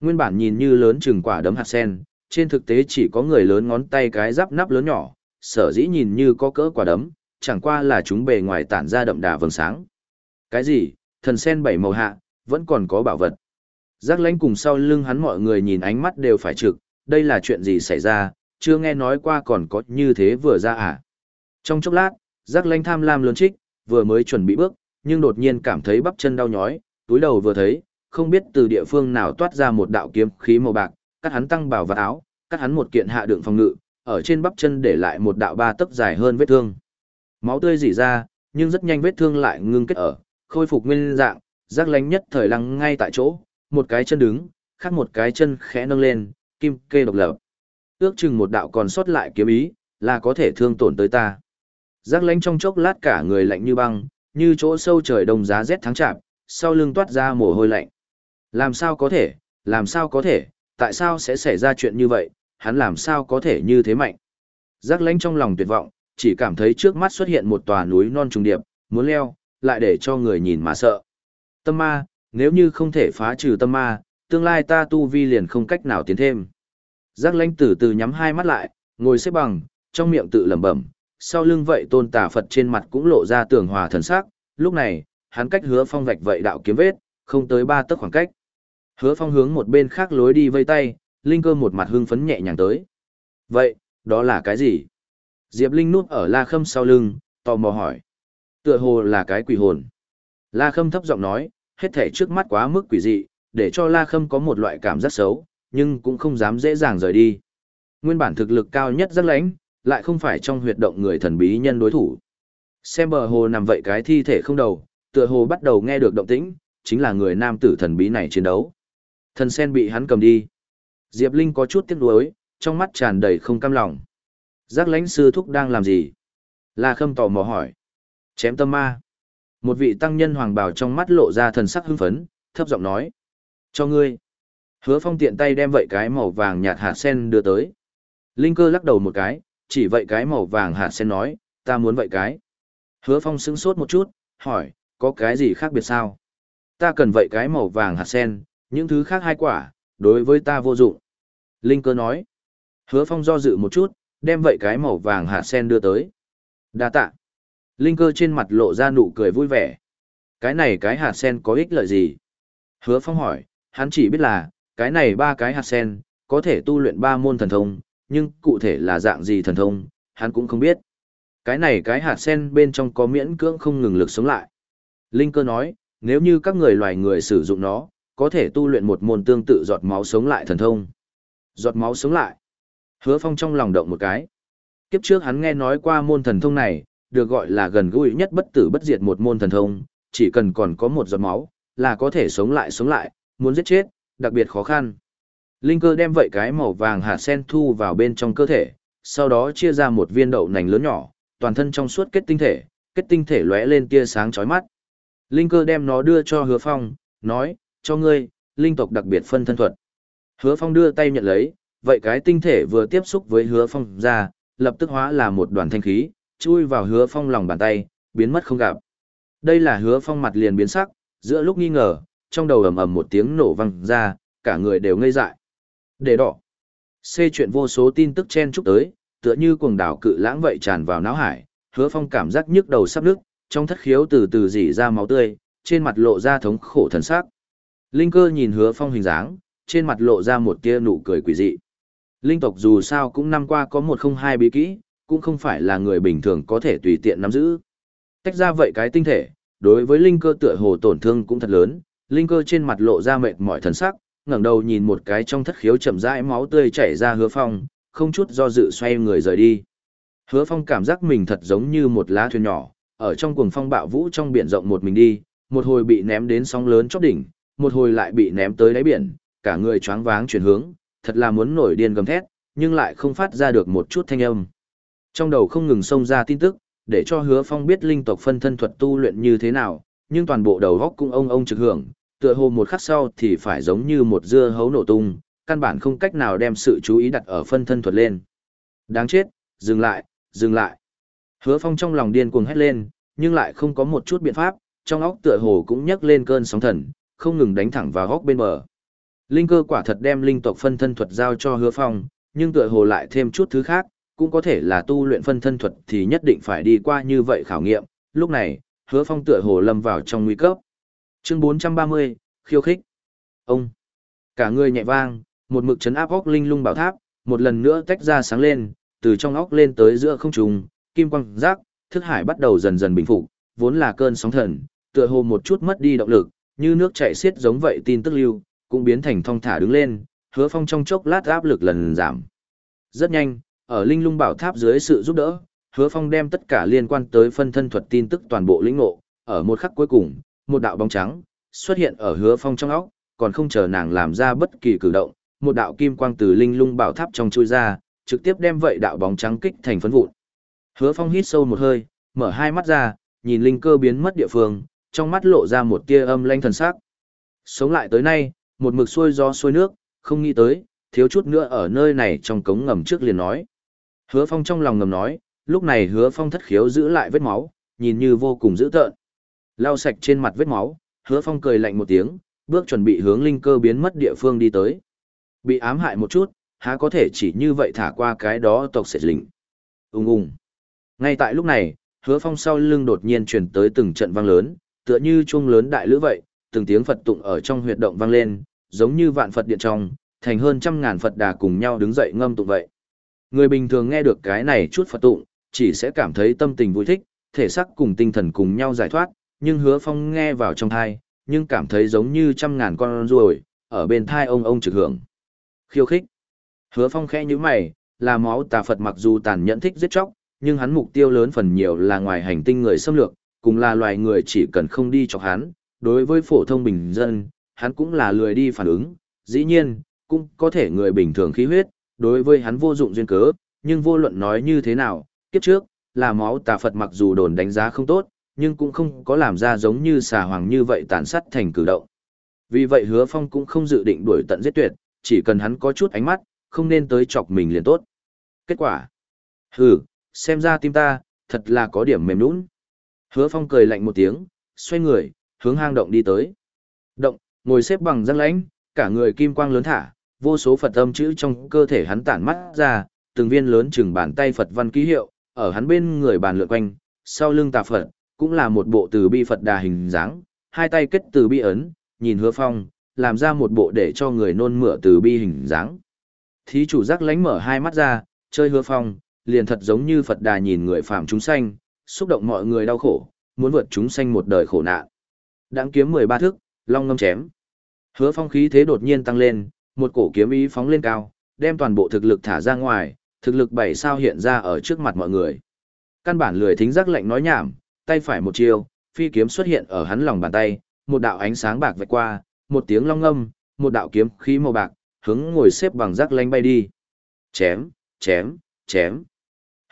Nguyên bản nhìn như lớn chừng quả đấm hạt sen, trên thực tế chỉ có người lớn ngón tay cái giáp nắp lớn nhỏ, sở dĩ nhìn như có cỡ quả đấm, chẳng qua là chúng bề ngoài tản ra đậm đà vầng sáng. Cái gì, thần sen bảy màu hạ, vẫn còn có bảo vật. Giác lãnh cùng sau lưng hắn mọi người nhìn ánh mắt đều phải trực, đây là chuyện gì xảy ra, chưa nghe nói qua còn có như thế vừa ra à. Trong chốc lát, giác lãnh tham lam lớn trích, vừa mới chuẩn bị bước, nhưng đột nhiên cảm thấy bắp chân đau nhói, túi đầu vừa thấy, không biết từ địa phương nào toát ra một đạo kiếm khí màu bạc, cắt hắn tăng bảo vật áo, cắt hắn một kiện hạ đường phòng ngự, ở trên bắp chân để lại một đạo ba tấc dài hơn vết thương. Máu tươi rỉ ra, nhưng rất nhanh vết thương lại ngưng kết ở, khôi phục nguyên dạng, giác lánh nhất thời lăng ngay tại chỗ, một cái chân đứng, khác một cái chân khẽ nâng lên, kim kê độc lập. Ước chừng một đạo còn sót lại kiếm ý, là có thể thương tổn tới ta. Giác lánh trong chốc lát cả người lạnh như băng, như chỗ sâu trời đông giá rét tháng chạp, sau lưng toát ra mồ hôi lạnh. Làm sao có thể, làm sao có thể, tại sao sẽ xảy ra chuyện như vậy, hắn làm sao có thể như thế mạnh. Giác lánh trong lòng tuyệt vọng, chỉ cảm thấy trước mắt xuất hiện một tòa núi non trùng điệp, muốn leo, lại để cho người nhìn mà sợ. Tâm ma, nếu như không thể phá trừ tâm ma, tương lai ta tu vi liền không cách nào tiến thêm. Giác lãnh từ từ nhắm hai mắt lại, ngồi xếp bằng, trong miệng tự lẩm bẩm, sau lưng vậy tôn tà Phật trên mặt cũng lộ ra tường hòa thần sắc, lúc này, hắn cách hứa phong vạch vậy đạo kiếm vết, không tới ba tấc khoảng cách. Hứa phong hướng một bên khác lối đi vây tay, linh cơ một mặt hưng phấn nhẹ nhàng tới. Vậy, đó là cái gì? Diệp Linh núp ở La Khâm sau lưng, tò mò hỏi. Tựa hồ là cái quỷ hồn. La Khâm thấp giọng nói, hết thể trước mắt quá mức quỷ dị, để cho La Khâm có một loại cảm giác xấu, nhưng cũng không dám dễ dàng rời đi. Nguyên bản thực lực cao nhất rất lãnh, lại không phải trong huyệt động người thần bí nhân đối thủ. Xem bờ hồ nằm vậy cái thi thể không đầu, tựa hồ bắt đầu nghe được động tĩnh, chính là người nam tử thần bí này chiến đấu. Thần sen bị hắn cầm đi. Diệp Linh có chút tiếc nuối, trong mắt tràn đầy không cam lòng. Giác lãnh sư thúc đang làm gì? La Khâm tò mò hỏi. Chém tâm ma. Một vị tăng nhân hoàng bào trong mắt lộ ra thần sắc hưng phấn, thấp giọng nói. Cho ngươi. Hứa phong tiện tay đem vậy cái màu vàng nhạt hạt sen đưa tới. Linh cơ lắc đầu một cái, chỉ vậy cái màu vàng hạt sen nói, ta muốn vậy cái. Hứa phong sững sốt một chút, hỏi, có cái gì khác biệt sao? Ta cần vậy cái màu vàng hạt sen, những thứ khác hai quả, đối với ta vô dụng. Linh cơ nói. Hứa phong do dự một chút, đem vậy cái màu vàng hạt sen đưa tới. Đa tạ. Linh cơ trên mặt lộ ra nụ cười vui vẻ. Cái này cái hạt sen có ích lợi gì? Hứa Phong hỏi, hắn chỉ biết là, cái này ba cái hạt sen, có thể tu luyện ba môn thần thông, nhưng cụ thể là dạng gì thần thông, hắn cũng không biết. Cái này cái hạt sen bên trong có miễn cưỡng không ngừng lực sống lại. Linh cơ nói, nếu như các người loài người sử dụng nó, có thể tu luyện một môn tương tự giọt máu sống lại thần thông. Giọt máu sống lại. Hứa Phong trong lòng động một cái. Kiếp trước hắn nghe nói qua môn thần thông này, được gọi là gần gũi nhất bất tử bất diệt một môn thần thông, chỉ cần còn có một giọt máu, là có thể sống lại sống lại, muốn giết chết, đặc biệt khó khăn. Linh cơ đem vậy cái màu vàng hạt sen thu vào bên trong cơ thể, sau đó chia ra một viên đậu nành lớn nhỏ, toàn thân trong suốt kết tinh thể, kết tinh thể lóe lên tia sáng chói mắt. Linh cơ đem nó đưa cho hứa phong, nói, cho ngươi, linh tộc đặc biệt phân thân thuật. Hứa phong đưa tay nhận lấy, vậy cái tinh thể vừa tiếp xúc với hứa phong ra, lập tức hóa là một đoàn thanh khí, chui vào hứa phong lòng bàn tay, biến mất không gặp. Đây là hứa phong mặt liền biến sắc, giữa lúc nghi ngờ, trong đầu ầm ầm một tiếng nổ vang ra, cả người đều ngây dại. Để đỏ. Xê chuyện vô số tin tức chen chúc tới, tựa như cuồng đảo cự lãng vậy tràn vào não hải, hứa phong cảm giác nhức đầu sắp nước, trong thất khiếu từ từ dỉ ra máu tươi, trên mặt lộ ra thống khổ thần sắc. Linh cơ nhìn hứa phong hình dáng, trên mặt lộ ra một tia nụ cười quỷ dị. Linh tộc dù sao cũng năm qua có một không hai bí kỹ, cũng không phải là người bình thường có thể tùy tiện nắm giữ. Tách ra vậy cái tinh thể, đối với linh cơ tựa hồ tổn thương cũng thật lớn, linh cơ trên mặt lộ ra mệt mỏi thần sắc, ngẩng đầu nhìn một cái trong thất khiếu chậm rãi máu tươi chảy ra hứa phong, không chút do dự xoay người rời đi. Hứa phong cảm giác mình thật giống như một lá thuyền nhỏ, ở trong cuồng phong bạo vũ trong biển rộng một mình đi, một hồi bị ném đến sóng lớn chóp đỉnh, một hồi lại bị ném tới đáy biển, cả người choáng váng chuyển hướng, thật là muốn nổi điên gầm thét, nhưng lại không phát ra được một chút thanh âm. Trong đầu không ngừng xông ra tin tức, để cho hứa phong biết linh tộc phân thân thuật tu luyện như thế nào, nhưng toàn bộ đầu góc cũng ông ông trực hưởng, tựa hồ một khắc sau thì phải giống như một dưa hấu nổ tung, căn bản không cách nào đem sự chú ý đặt ở phân thân thuật lên. Đáng chết, dừng lại, dừng lại. Hứa phong trong lòng điên cuồng hét lên, nhưng lại không có một chút biện pháp, trong óc tựa hồ cũng nhấc lên cơn sóng thần, không ngừng đánh thẳng vào góc bên bờ. Linh cơ quả thật đem linh tộc phân thân thuật giao cho hứa phong, nhưng tựa hồ lại thêm chút thứ khác, cũng có thể là tu luyện phân thân thuật thì nhất định phải đi qua như vậy khảo nghiệm. Lúc này, hứa phong tựa hồ lâm vào trong nguy cấp. Chương 430, khiêu khích. Ông, cả người nhẹ vang, một mực chấn áp óc linh lung bảo tháp, một lần nữa tách ra sáng lên, từ trong óc lên tới giữa không trung, kim quang giác, thức hải bắt đầu dần dần bình phục, vốn là cơn sóng thần, tựa hồ một chút mất đi động lực, như nước chảy xiết giống vậy tin tức lưu, cũng biến thành thong thả đứng lên, hứa phong trong chốc lát áp lực lần giảm. Rất nhanh, ở linh lung bảo tháp dưới sự giúp đỡ, hứa phong đem tất cả liên quan tới phân thân thuật tin tức toàn bộ lĩnh ngộ, ở một khắc cuối cùng, một đạo bóng trắng xuất hiện ở hứa phong trong óc, còn không chờ nàng làm ra bất kỳ cử động, một đạo kim quang từ linh lung bảo tháp trong chui ra, trực tiếp đem vậy đạo bóng trắng kích thành phấn vụn. Hứa Phong hít sâu một hơi, mở hai mắt ra, nhìn linh cơ biến mất địa phương, trong mắt lộ ra một tia âm lanh thần sắc. Sống lại tới nay, một mực xuôi do xuôi nước, không nghĩ tới, thiếu chút nữa ở nơi này trong cống ngầm trước liền nói. Hứa Phong trong lòng ngầm nói, lúc này Hứa Phong thất khiếu giữ lại vết máu, nhìn như vô cùng dữ tợn. Lau sạch trên mặt vết máu, Hứa Phong cười lạnh một tiếng, bước chuẩn bị hướng linh cơ biến mất địa phương đi tới. Bị ám hại một chút, há có thể chỉ như vậy thả qua cái đó tộc sệt lĩnh. Ung ung. Ngay tại lúc này, hứa phong sau lưng đột nhiên chuyển tới từng trận vang lớn, tựa như chuông lớn đại lữ vậy, từng tiếng Phật tụng ở trong huyệt động vang lên, giống như vạn Phật điện trong, thành hơn trăm ngàn Phật đà cùng nhau đứng dậy ngâm tụng vậy. Người bình thường nghe được cái này chút Phật tụng, chỉ sẽ cảm thấy tâm tình vui thích, thể xác cùng tinh thần cùng nhau giải thoát, nhưng hứa phong nghe vào trong thai, nhưng cảm thấy giống như trăm ngàn con ruồi, ở bên thai ông ông trực hưởng. Khiêu khích. Hứa phong khẽ như mày, là máu tà Phật mặc dù tàn nhẫn thích giết chóc, nhưng hắn mục tiêu lớn phần nhiều là ngoài hành tinh người xâm lược, cùng là loài người chỉ cần không đi chọc hắn, đối với phổ thông bình dân, hắn cũng là lười đi phản ứng, dĩ nhiên, cũng có thể người bình thường khí huyết, đối với hắn vô dụng duyên cớ, nhưng vô luận nói như thế nào, kiếp trước, là máu tà Phật mặc dù đồn đánh giá không tốt, nhưng cũng không có làm ra giống như xà hoàng như vậy tàn sát thành cử động. Vì vậy hứa phong cũng không dự định đuổi tận giết tuyệt, chỉ cần hắn có chút ánh mắt, không nên tới chọc mình liền tốt. Kết quả? Hừ, xem ra tim ta, thật là có điểm mềm nũng. Hứa phong cười lạnh một tiếng, xoay người, hướng hang động đi tới. Động, ngồi xếp bằng răng lãnh, cả người kim quang lớn thả, vô số Phật âm chữ trong cơ thể hắn tản mắt ra, từng viên lớn chừng bàn tay Phật văn ký hiệu, ở hắn bên người bàn lượn quanh, sau lưng tà Phật, cũng là một bộ từ bi Phật đà hình dáng, hai tay kết từ bi ấn, nhìn hứa phong, làm ra một bộ để cho người nôn mửa từ bi hình dáng. Thí chủ giác lánh mở hai mắt ra, chơi hứa phong, liền thật giống như Phật đà nhìn người phạm chúng sanh, xúc động mọi người đau khổ, muốn vượt chúng sanh một đời khổ nạn. Đáng kiếm 13 thước, long ngâm chém. Hứa phong khí thế đột nhiên tăng lên, một cổ kiếm ý phóng lên cao, đem toàn bộ thực lực thả ra ngoài, thực lực bảy sao hiện ra ở trước mặt mọi người. Căn bản lười thính giác lệnh nói nhảm, tay phải một chiều, phi kiếm xuất hiện ở hắn lòng bàn tay, một đạo ánh sáng bạc vạch qua, một tiếng long ngâm, một đạo kiếm khí màu bạc, hướng ngồi xếp bằng rác lanh bay đi. Chém, chém, chém.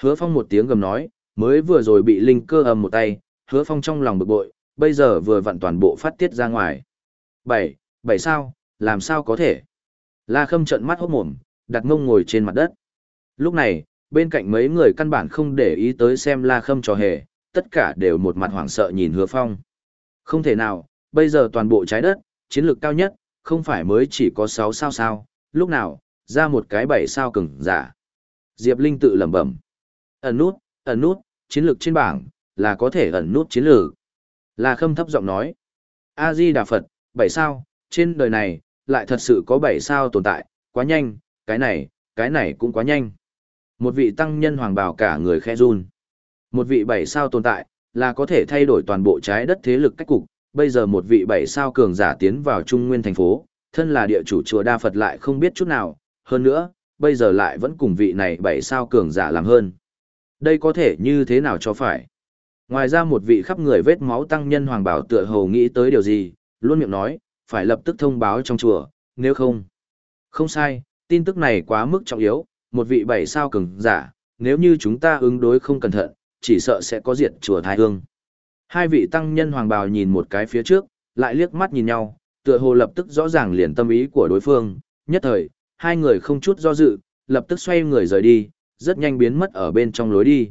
Hứa Phong một tiếng gầm nói, mới vừa rồi bị linh cơ ầm một tay, Hứa Phong trong lòng bực bội, bây giờ vừa vặn toàn bộ phát tiết ra ngoài. Bảy, bảy sao, làm sao có thể? La Khâm trợn mắt hốt mồm, đặt ngông ngồi trên mặt đất. Lúc này, bên cạnh mấy người căn bản không để ý tới xem La Khâm trò hề, tất cả đều một mặt hoảng sợ nhìn Hứa Phong. Không thể nào, bây giờ toàn bộ trái đất, chiến lược cao nhất, không phải mới chỉ có sáu sao sao, lúc nào, ra một cái bảy sao cứng, giả. Diệp Linh tự lẩm bẩm. Ẩn nút, ẩn nút, chiến lược trên bảng, là có thể ẩn nút chiến lược. là Khâm thấp giọng nói. A-di Đà Phật, bảy sao, trên đời này, lại thật sự có bảy sao tồn tại, quá nhanh, cái này, cái này cũng quá nhanh. Một vị tăng nhân hoàng bảo cả người khe run. Một vị bảy sao tồn tại, là có thể thay đổi toàn bộ trái đất thế lực cách cục, bây giờ một vị bảy sao cường giả tiến vào trung nguyên thành phố, thân là địa chủ chùa Đa Phật lại không biết chút nào, hơn nữa, bây giờ lại vẫn cùng vị này bảy sao cường giả làm hơn. Đây có thể như thế nào cho phải? Ngoài ra một vị khắp người vết máu tăng nhân hoàng bảo tựa hồ nghĩ tới điều gì, luôn miệng nói, phải lập tức thông báo trong chùa, nếu không. Không sai, tin tức này quá mức trọng yếu, một vị bảy sao cường giả, nếu như chúng ta ứng đối không cẩn thận, chỉ sợ sẽ có diệt chùa thái hương. Hai vị tăng nhân hoàng bào nhìn một cái phía trước, lại liếc mắt nhìn nhau, tựa hồ lập tức rõ ràng liền tâm ý của đối phương, nhất thời, hai người không chút do dự, lập tức xoay người rời đi, rất nhanh biến mất ở bên trong lối đi.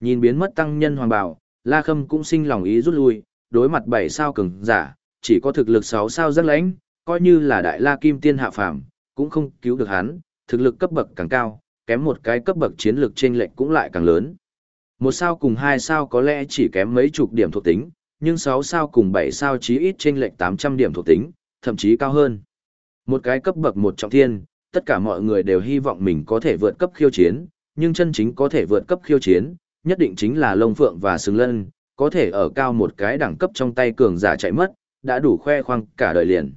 Nhìn biến mất tăng nhân hoàng bào, La Khâm cũng sinh lòng ý rút lui, đối mặt bảy sao cường giả, chỉ có thực lực sáu sao rất lãnh, coi như là đại la kim tiên hạ phàm, cũng không cứu được hắn, thực lực cấp bậc càng cao, kém một cái cấp bậc chiến lược chênh lệch cũng lại càng lớn. Một sao cùng hai sao có lẽ chỉ kém mấy chục điểm thuộc tính, nhưng sáu sao cùng bảy sao chí ít chênh lệch 800 điểm thuộc tính, thậm chí cao hơn. Một cái cấp bậc một trọng thiên, tất cả mọi người đều hy vọng mình có thể vượt cấp khiêu chiến, nhưng chân chính có thể vượt cấp khiêu chiến, nhất định chính là lông phượng và sừng lân, có thể ở cao một cái đẳng cấp trong tay cường giả chạy mất, đã đủ khoe khoang cả đời liền.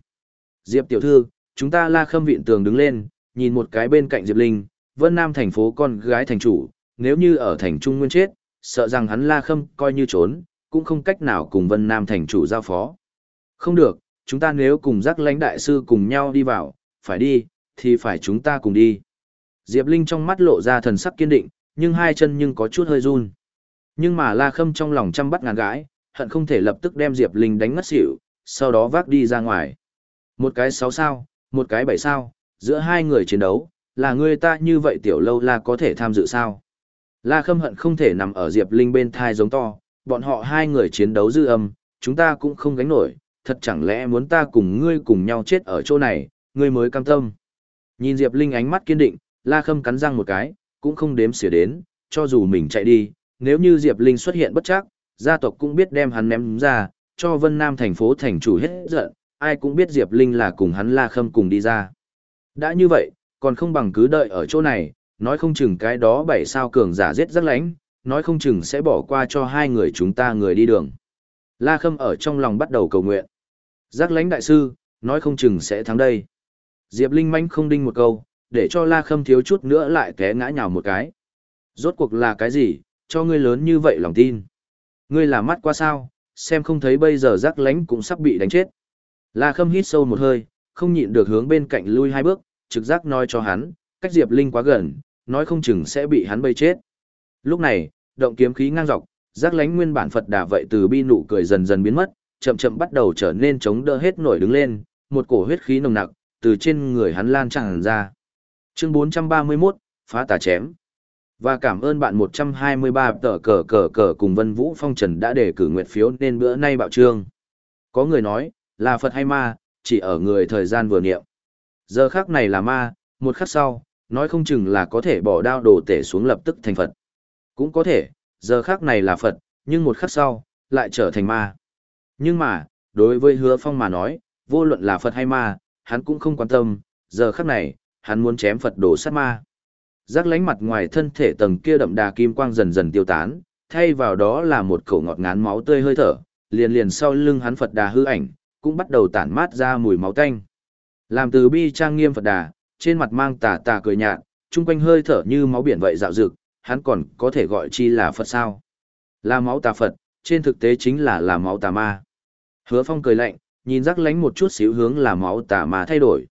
Diệp tiểu thư, chúng ta la khâm viện tường đứng lên, nhìn một cái bên cạnh Diệp Linh, Vân Nam thành phố con gái thành chủ, nếu như ở thành Trung Nguyên chết, sợ rằng hắn la khâm coi như trốn, cũng không cách nào cùng Vân Nam thành chủ giao phó. Không được, chúng ta nếu cùng giác lãnh đại sư cùng nhau đi vào, phải đi, thì phải chúng ta cùng đi. Diệp Linh trong mắt lộ ra thần sắc kiên định, nhưng hai chân nhưng có chút hơi run. Nhưng mà La Khâm trong lòng chăm bắt ngàn gái, hận không thể lập tức đem Diệp Linh đánh ngất xỉu, sau đó vác đi ra ngoài. Một cái sáu sao, một cái bảy sao, giữa hai người chiến đấu, là người ta như vậy tiểu lâu la có thể tham dự sao? La Khâm hận không thể nằm ở Diệp Linh bên thai giống to, bọn họ hai người chiến đấu dư âm, chúng ta cũng không gánh nổi, thật chẳng lẽ muốn ta cùng ngươi cùng nhau chết ở chỗ này, ngươi mới cam tâm. Nhìn Diệp Linh ánh mắt kiên định, La Khâm cắn răng một cái, cũng không đếm xỉa đến, cho dù mình chạy đi, nếu như Diệp Linh xuất hiện bất chắc, gia tộc cũng biết đem hắn ném ra, cho Vân Nam thành phố thành chủ hết giận, ai cũng biết Diệp Linh là cùng hắn La Khâm cùng đi ra. Đã như vậy, còn không bằng cứ đợi ở chỗ này, nói không chừng cái đó bảy sao cường giả giết rất lánh, nói không chừng sẽ bỏ qua cho hai người chúng ta người đi đường. La Khâm ở trong lòng bắt đầu cầu nguyện. Giác lãnh đại sư, nói không chừng sẽ thắng đây. Diệp Linh manh không đinh một câu, để cho La Khâm thiếu chút nữa lại té ngã nhào một cái. Rốt cuộc là cái gì, cho ngươi lớn như vậy lòng tin. Ngươi là mắt qua sao, xem không thấy bây giờ giác lãnh cũng sắp bị đánh chết. La Khâm hít sâu một hơi, không nhịn được hướng bên cạnh lui hai bước, trực giác nói cho hắn, cách Diệp Linh quá gần, nói không chừng sẽ bị hắn bây chết. Lúc này, động kiếm khí ngang dọc, giác lánh nguyên bản Phật đà vậy từ bi nụ cười dần dần biến mất, chậm chậm bắt đầu trở nên chống đỡ hết nổi đứng lên, một cổ huyết khí nồng nặc từ trên người hắn lan tràn ra. Chương 431, phá tà chém. Và cảm ơn bạn 123 tờ cờ cờ cờ cùng Vân Vũ Phong Trần đã đề cử nguyện phiếu nên bữa nay bạo trương. Có người nói, là Phật hay ma, chỉ ở người thời gian vừa niệm. Giờ khắc này là ma, một khắc sau, nói không chừng là có thể bỏ đao đồ tể xuống lập tức thành Phật. Cũng có thể, giờ khắc này là Phật, nhưng một khắc sau, lại trở thành ma. Nhưng mà, đối với hứa phong mà nói, vô luận là Phật hay ma, hắn cũng không quan tâm, giờ khắc này, hắn muốn chém Phật đổ sát ma. Giác lánh mặt ngoài thân thể tầng kia đậm đà kim quang dần dần tiêu tán, thay vào đó là một khẩu ngọt ngán máu tươi hơi thở, liền liền sau lưng hắn Phật đà hư ảnh, cũng bắt đầu tản mát ra mùi máu tanh. Làm từ bi trang nghiêm Phật đà, trên mặt mang tà tà cười nhạt, chung quanh hơi thở như máu biển vậy dạo dực, hắn còn có thể gọi chi là Phật sao. Là máu tà Phật, trên thực tế chính là là máu tà ma. Hứa phong cười lạnh, nhìn rắc lánh một chút xíu hướng là máu tà ma thay đổi.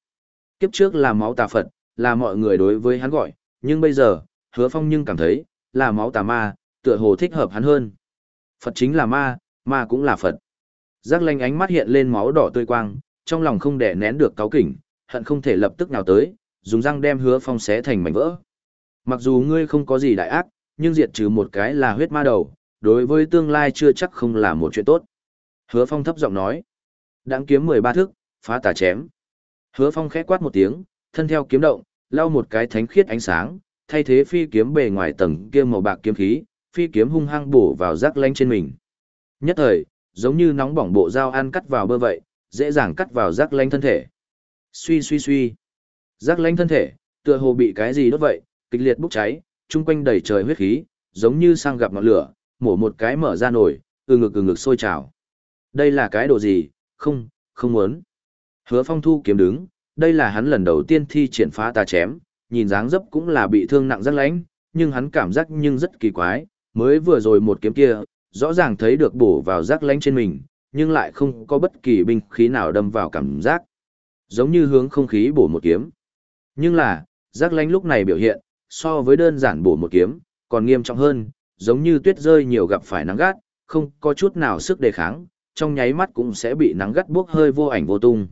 Kiếp trước là máu tà Phật, là mọi người đối với hắn gọi, nhưng bây giờ, hứa phong nhưng cảm thấy, là máu tà ma, tựa hồ thích hợp hắn hơn. Phật chính là ma, ma cũng là Phật. Giác lanh ánh mắt hiện lên máu đỏ tươi quang, trong lòng không để nén được cáu kỉnh, hận không thể lập tức nào tới, dùng răng đem hứa phong xé thành mảnh vỡ. Mặc dù ngươi không có gì đại ác, nhưng diệt trừ một cái là huyết ma đầu, đối với tương lai chưa chắc không là một chuyện tốt. Hứa phong thấp giọng nói, đáng kiếm 13 thước, phá tà chém. Hứa phong khẽ quát một tiếng, thân theo kiếm động, lao một cái thánh khiết ánh sáng, thay thế phi kiếm bề ngoài tầng kia màu bạc kiếm khí, phi kiếm hung hăng bổ vào rác lanh trên mình. Nhất thời, giống như nóng bỏng bộ dao ăn cắt vào bơ vậy, dễ dàng cắt vào rác lanh thân thể. Suy suy suy. Giác lanh thân thể, tựa hồ bị cái gì đốt vậy, kịch liệt bốc cháy, chung quanh đầy trời huyết khí, giống như sang gặp ngọn lửa, mổ một cái mở ra nổi, từ ngực từ ngực sôi trào. Đây là cái đồ gì? Không, không muốn. Hứa phong thu kiếm đứng, đây là hắn lần đầu tiên thi triển phá tà chém, nhìn dáng dấp cũng là bị thương nặng rất lãnh, nhưng hắn cảm giác nhưng rất kỳ quái, mới vừa rồi một kiếm kia, rõ ràng thấy được bổ vào rác lãnh trên mình, nhưng lại không có bất kỳ binh khí nào đâm vào cảm giác. Giống như hướng không khí bổ một kiếm. Nhưng là, rác lánh lúc này biểu hiện, so với đơn giản bổ một kiếm, còn nghiêm trọng hơn, giống như tuyết rơi nhiều gặp phải nắng gắt, không có chút nào sức đề kháng, trong nháy mắt cũng sẽ bị nắng gắt buốc hơi vô ảnh vô tung.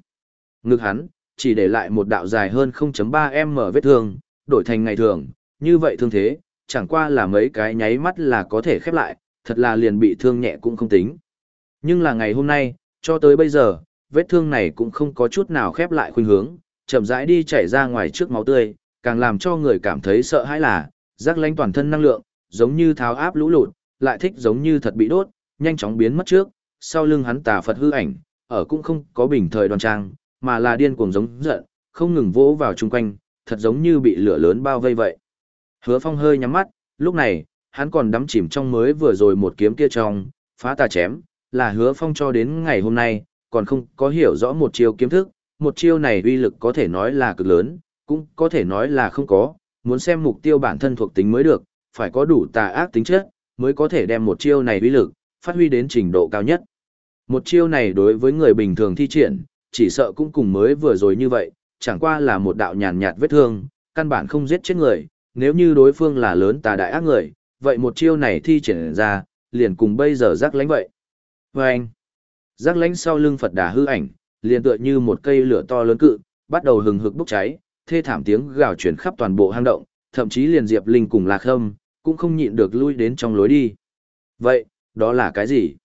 Ngực hắn, chỉ để lại một đạo dài hơn 0.3m vết thương, đổi thành ngày thường, như vậy thương thế, chẳng qua là mấy cái nháy mắt là có thể khép lại, thật là liền bị thương nhẹ cũng không tính. Nhưng là ngày hôm nay, cho tới bây giờ, vết thương này cũng không có chút nào khép lại khuynh hướng, chậm rãi đi chảy ra ngoài trước máu tươi, càng làm cho người cảm thấy sợ hãi là, rắc lánh toàn thân năng lượng, giống như tháo áp lũ lụt, lại thích giống như thật bị đốt, nhanh chóng biến mất trước, sau lưng hắn tà Phật hư ảnh, ở cũng không có bình thời đoan trang, mà là điên cuồng giống giận, không ngừng vỗ vào chung quanh, thật giống như bị lửa lớn bao vây vậy. Hứa Phong hơi nhắm mắt, lúc này, hắn còn đắm chìm trong mới vừa rồi một kiếm kia trong, phá tà chém, là Hứa Phong cho đến ngày hôm nay, còn không có hiểu rõ một chiêu kiếm thức, một chiêu này uy lực có thể nói là cực lớn, cũng có thể nói là không có, muốn xem mục tiêu bản thân thuộc tính mới được, phải có đủ tà ác tính chất, mới có thể đem một chiêu này uy lực, phát huy đến trình độ cao nhất. Một chiêu này đối với người bình thường thi triển, chỉ sợ cũng cùng mới vừa rồi như vậy, chẳng qua là một đạo nhàn nhạt vết thương, căn bản không giết chết người, nếu như đối phương là lớn tà đại ác người, vậy một chiêu này thi triển ra, liền cùng bây giờ rắc lánh vậy. Và anh, rắc lánh sau lưng Phật đà hư ảnh, liền tựa như một cây lửa to lớn cự, bắt đầu hừng hực bốc cháy, thê thảm tiếng gào truyền khắp toàn bộ hang động, thậm chí liền Diệp Linh cùng Lạc Hâm, cũng không nhịn được lui đến trong lối đi. Vậy, đó là cái gì?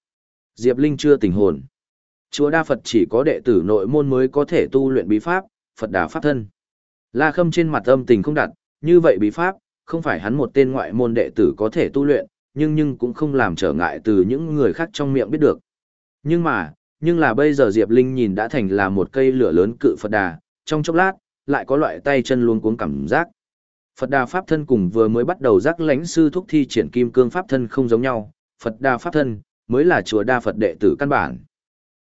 Diệp Linh chưa tỉnh hồn. Chúa Đa Phật chỉ có đệ tử nội môn mới có thể tu luyện bí pháp, Phật Đà Pháp Thân. La Khâm trên mặt âm tình không đặt, như vậy bí pháp, không phải hắn một tên ngoại môn đệ tử có thể tu luyện, nhưng nhưng cũng không làm trở ngại từ những người khác trong miệng biết được. Nhưng mà, nhưng là bây giờ Diệp Linh nhìn đã thành là một cây lửa lớn cự Phật Đà, trong chốc lát, lại có loại tay chân luôn cuống cảm giác. Phật Đà Pháp Thân cùng vừa mới bắt đầu giác lãnh sư thúc thi triển kim cương Pháp Thân không giống nhau, Phật Đà Pháp Thân mới là chùa Đa Phật đệ tử căn bản.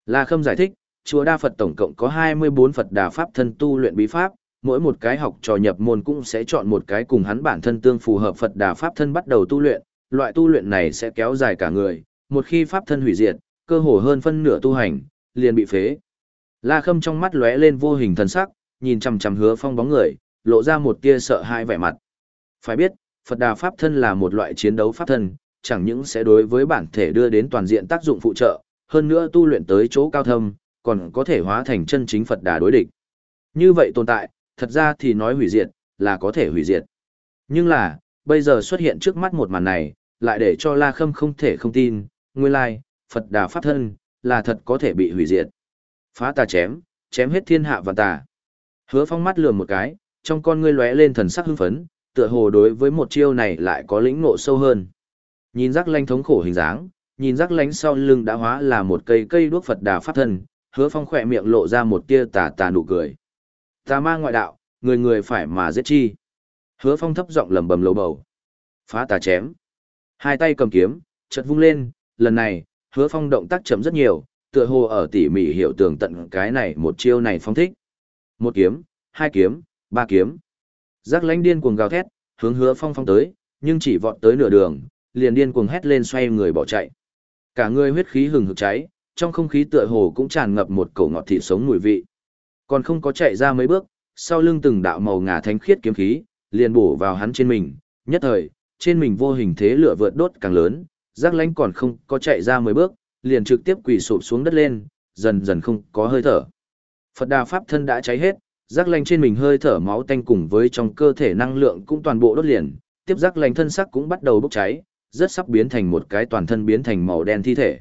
La Khâm giải thích, chùa Đa Phật tổng cộng có 24 Phật Đà Pháp Thân tu luyện bí pháp, mỗi một cái học trò nhập môn cũng sẽ chọn một cái cùng hắn bản thân tương phù hợp Phật Đà Pháp Thân bắt đầu tu luyện, loại tu luyện này sẽ kéo dài cả người, một khi Pháp Thân hủy diệt, cơ hồ hơn phân nửa tu hành, liền bị phế. La Khâm trong mắt lóe lên vô hình thần sắc, nhìn chằm chằm hứa phong bóng người, lộ ra một tia sợ hãi vẻ mặt. Phải biết, Phật Đà Pháp Thân là một loại chiến đấu Pháp Thân, chẳng những sẽ đối với bản thể đưa đến toàn diện tác dụng phụ trợ, hơn nữa tu luyện tới chỗ cao thâm, còn có thể hóa thành chân chính Phật Đà đối địch. Như vậy tồn tại, thật ra thì nói hủy diệt, là có thể hủy diệt. Nhưng là, bây giờ xuất hiện trước mắt một màn này, lại để cho La Khâm không thể không tin, nguyên lai, Phật Đà Pháp Thân, là thật có thể bị hủy diệt. Phá tà chém, chém hết thiên hạ và tà. Hứa phong mắt lườm một cái, trong con ngươi lóe lên thần sắc hưng phấn, tựa hồ đối với một chiêu này lại có lĩnh ngộ sâu hơn. Nhìn rắc lanh thống khổ hình dáng, nhìn rắc lánh sau lưng đã hóa là một cây cây đuốc Phật đà pháp thân, hứa phong khỏe miệng lộ ra một tia tà tà nụ cười. Tà ma ngoại đạo, người người phải mà giết chi. Hứa phong thấp giọng lầm bầm lầu bầu. Phá tà chém. Hai tay cầm kiếm, chợt vung lên, lần này, hứa phong động tác chấm rất nhiều, tựa hồ ở tỉ mỉ hiểu tường tận cái này một chiêu này phong thích. Một kiếm, hai kiếm, ba kiếm. Giác lãnh điên cuồng gào thét, hướng hứa phong phong tới, nhưng chỉ vọt tới nửa đường, liền điên cuồng hét lên xoay người bỏ chạy. Cả người huyết khí hừng hực cháy, trong không khí tựa hồ cũng tràn ngập một cổ ngọt thịt sống mùi vị. Còn không có chạy ra mấy bước, sau lưng từng đạo màu ngà thánh khiết kiếm khí, liền bổ vào hắn trên mình, nhất thời, trên mình vô hình thế lửa vượt đốt càng lớn, giác lánh còn không có chạy ra mấy bước, liền trực tiếp quỳ sụp xuống đất lên, dần dần không có hơi thở. Phật đà pháp thân đã cháy hết, giác lánh trên mình hơi thở máu tanh cùng với trong cơ thể năng lượng cũng toàn bộ đốt liền, tiếp giác lánh thân sắc cũng bắt đầu bốc cháy, rất sắp biến thành một cái toàn thân biến thành màu đen thi thể.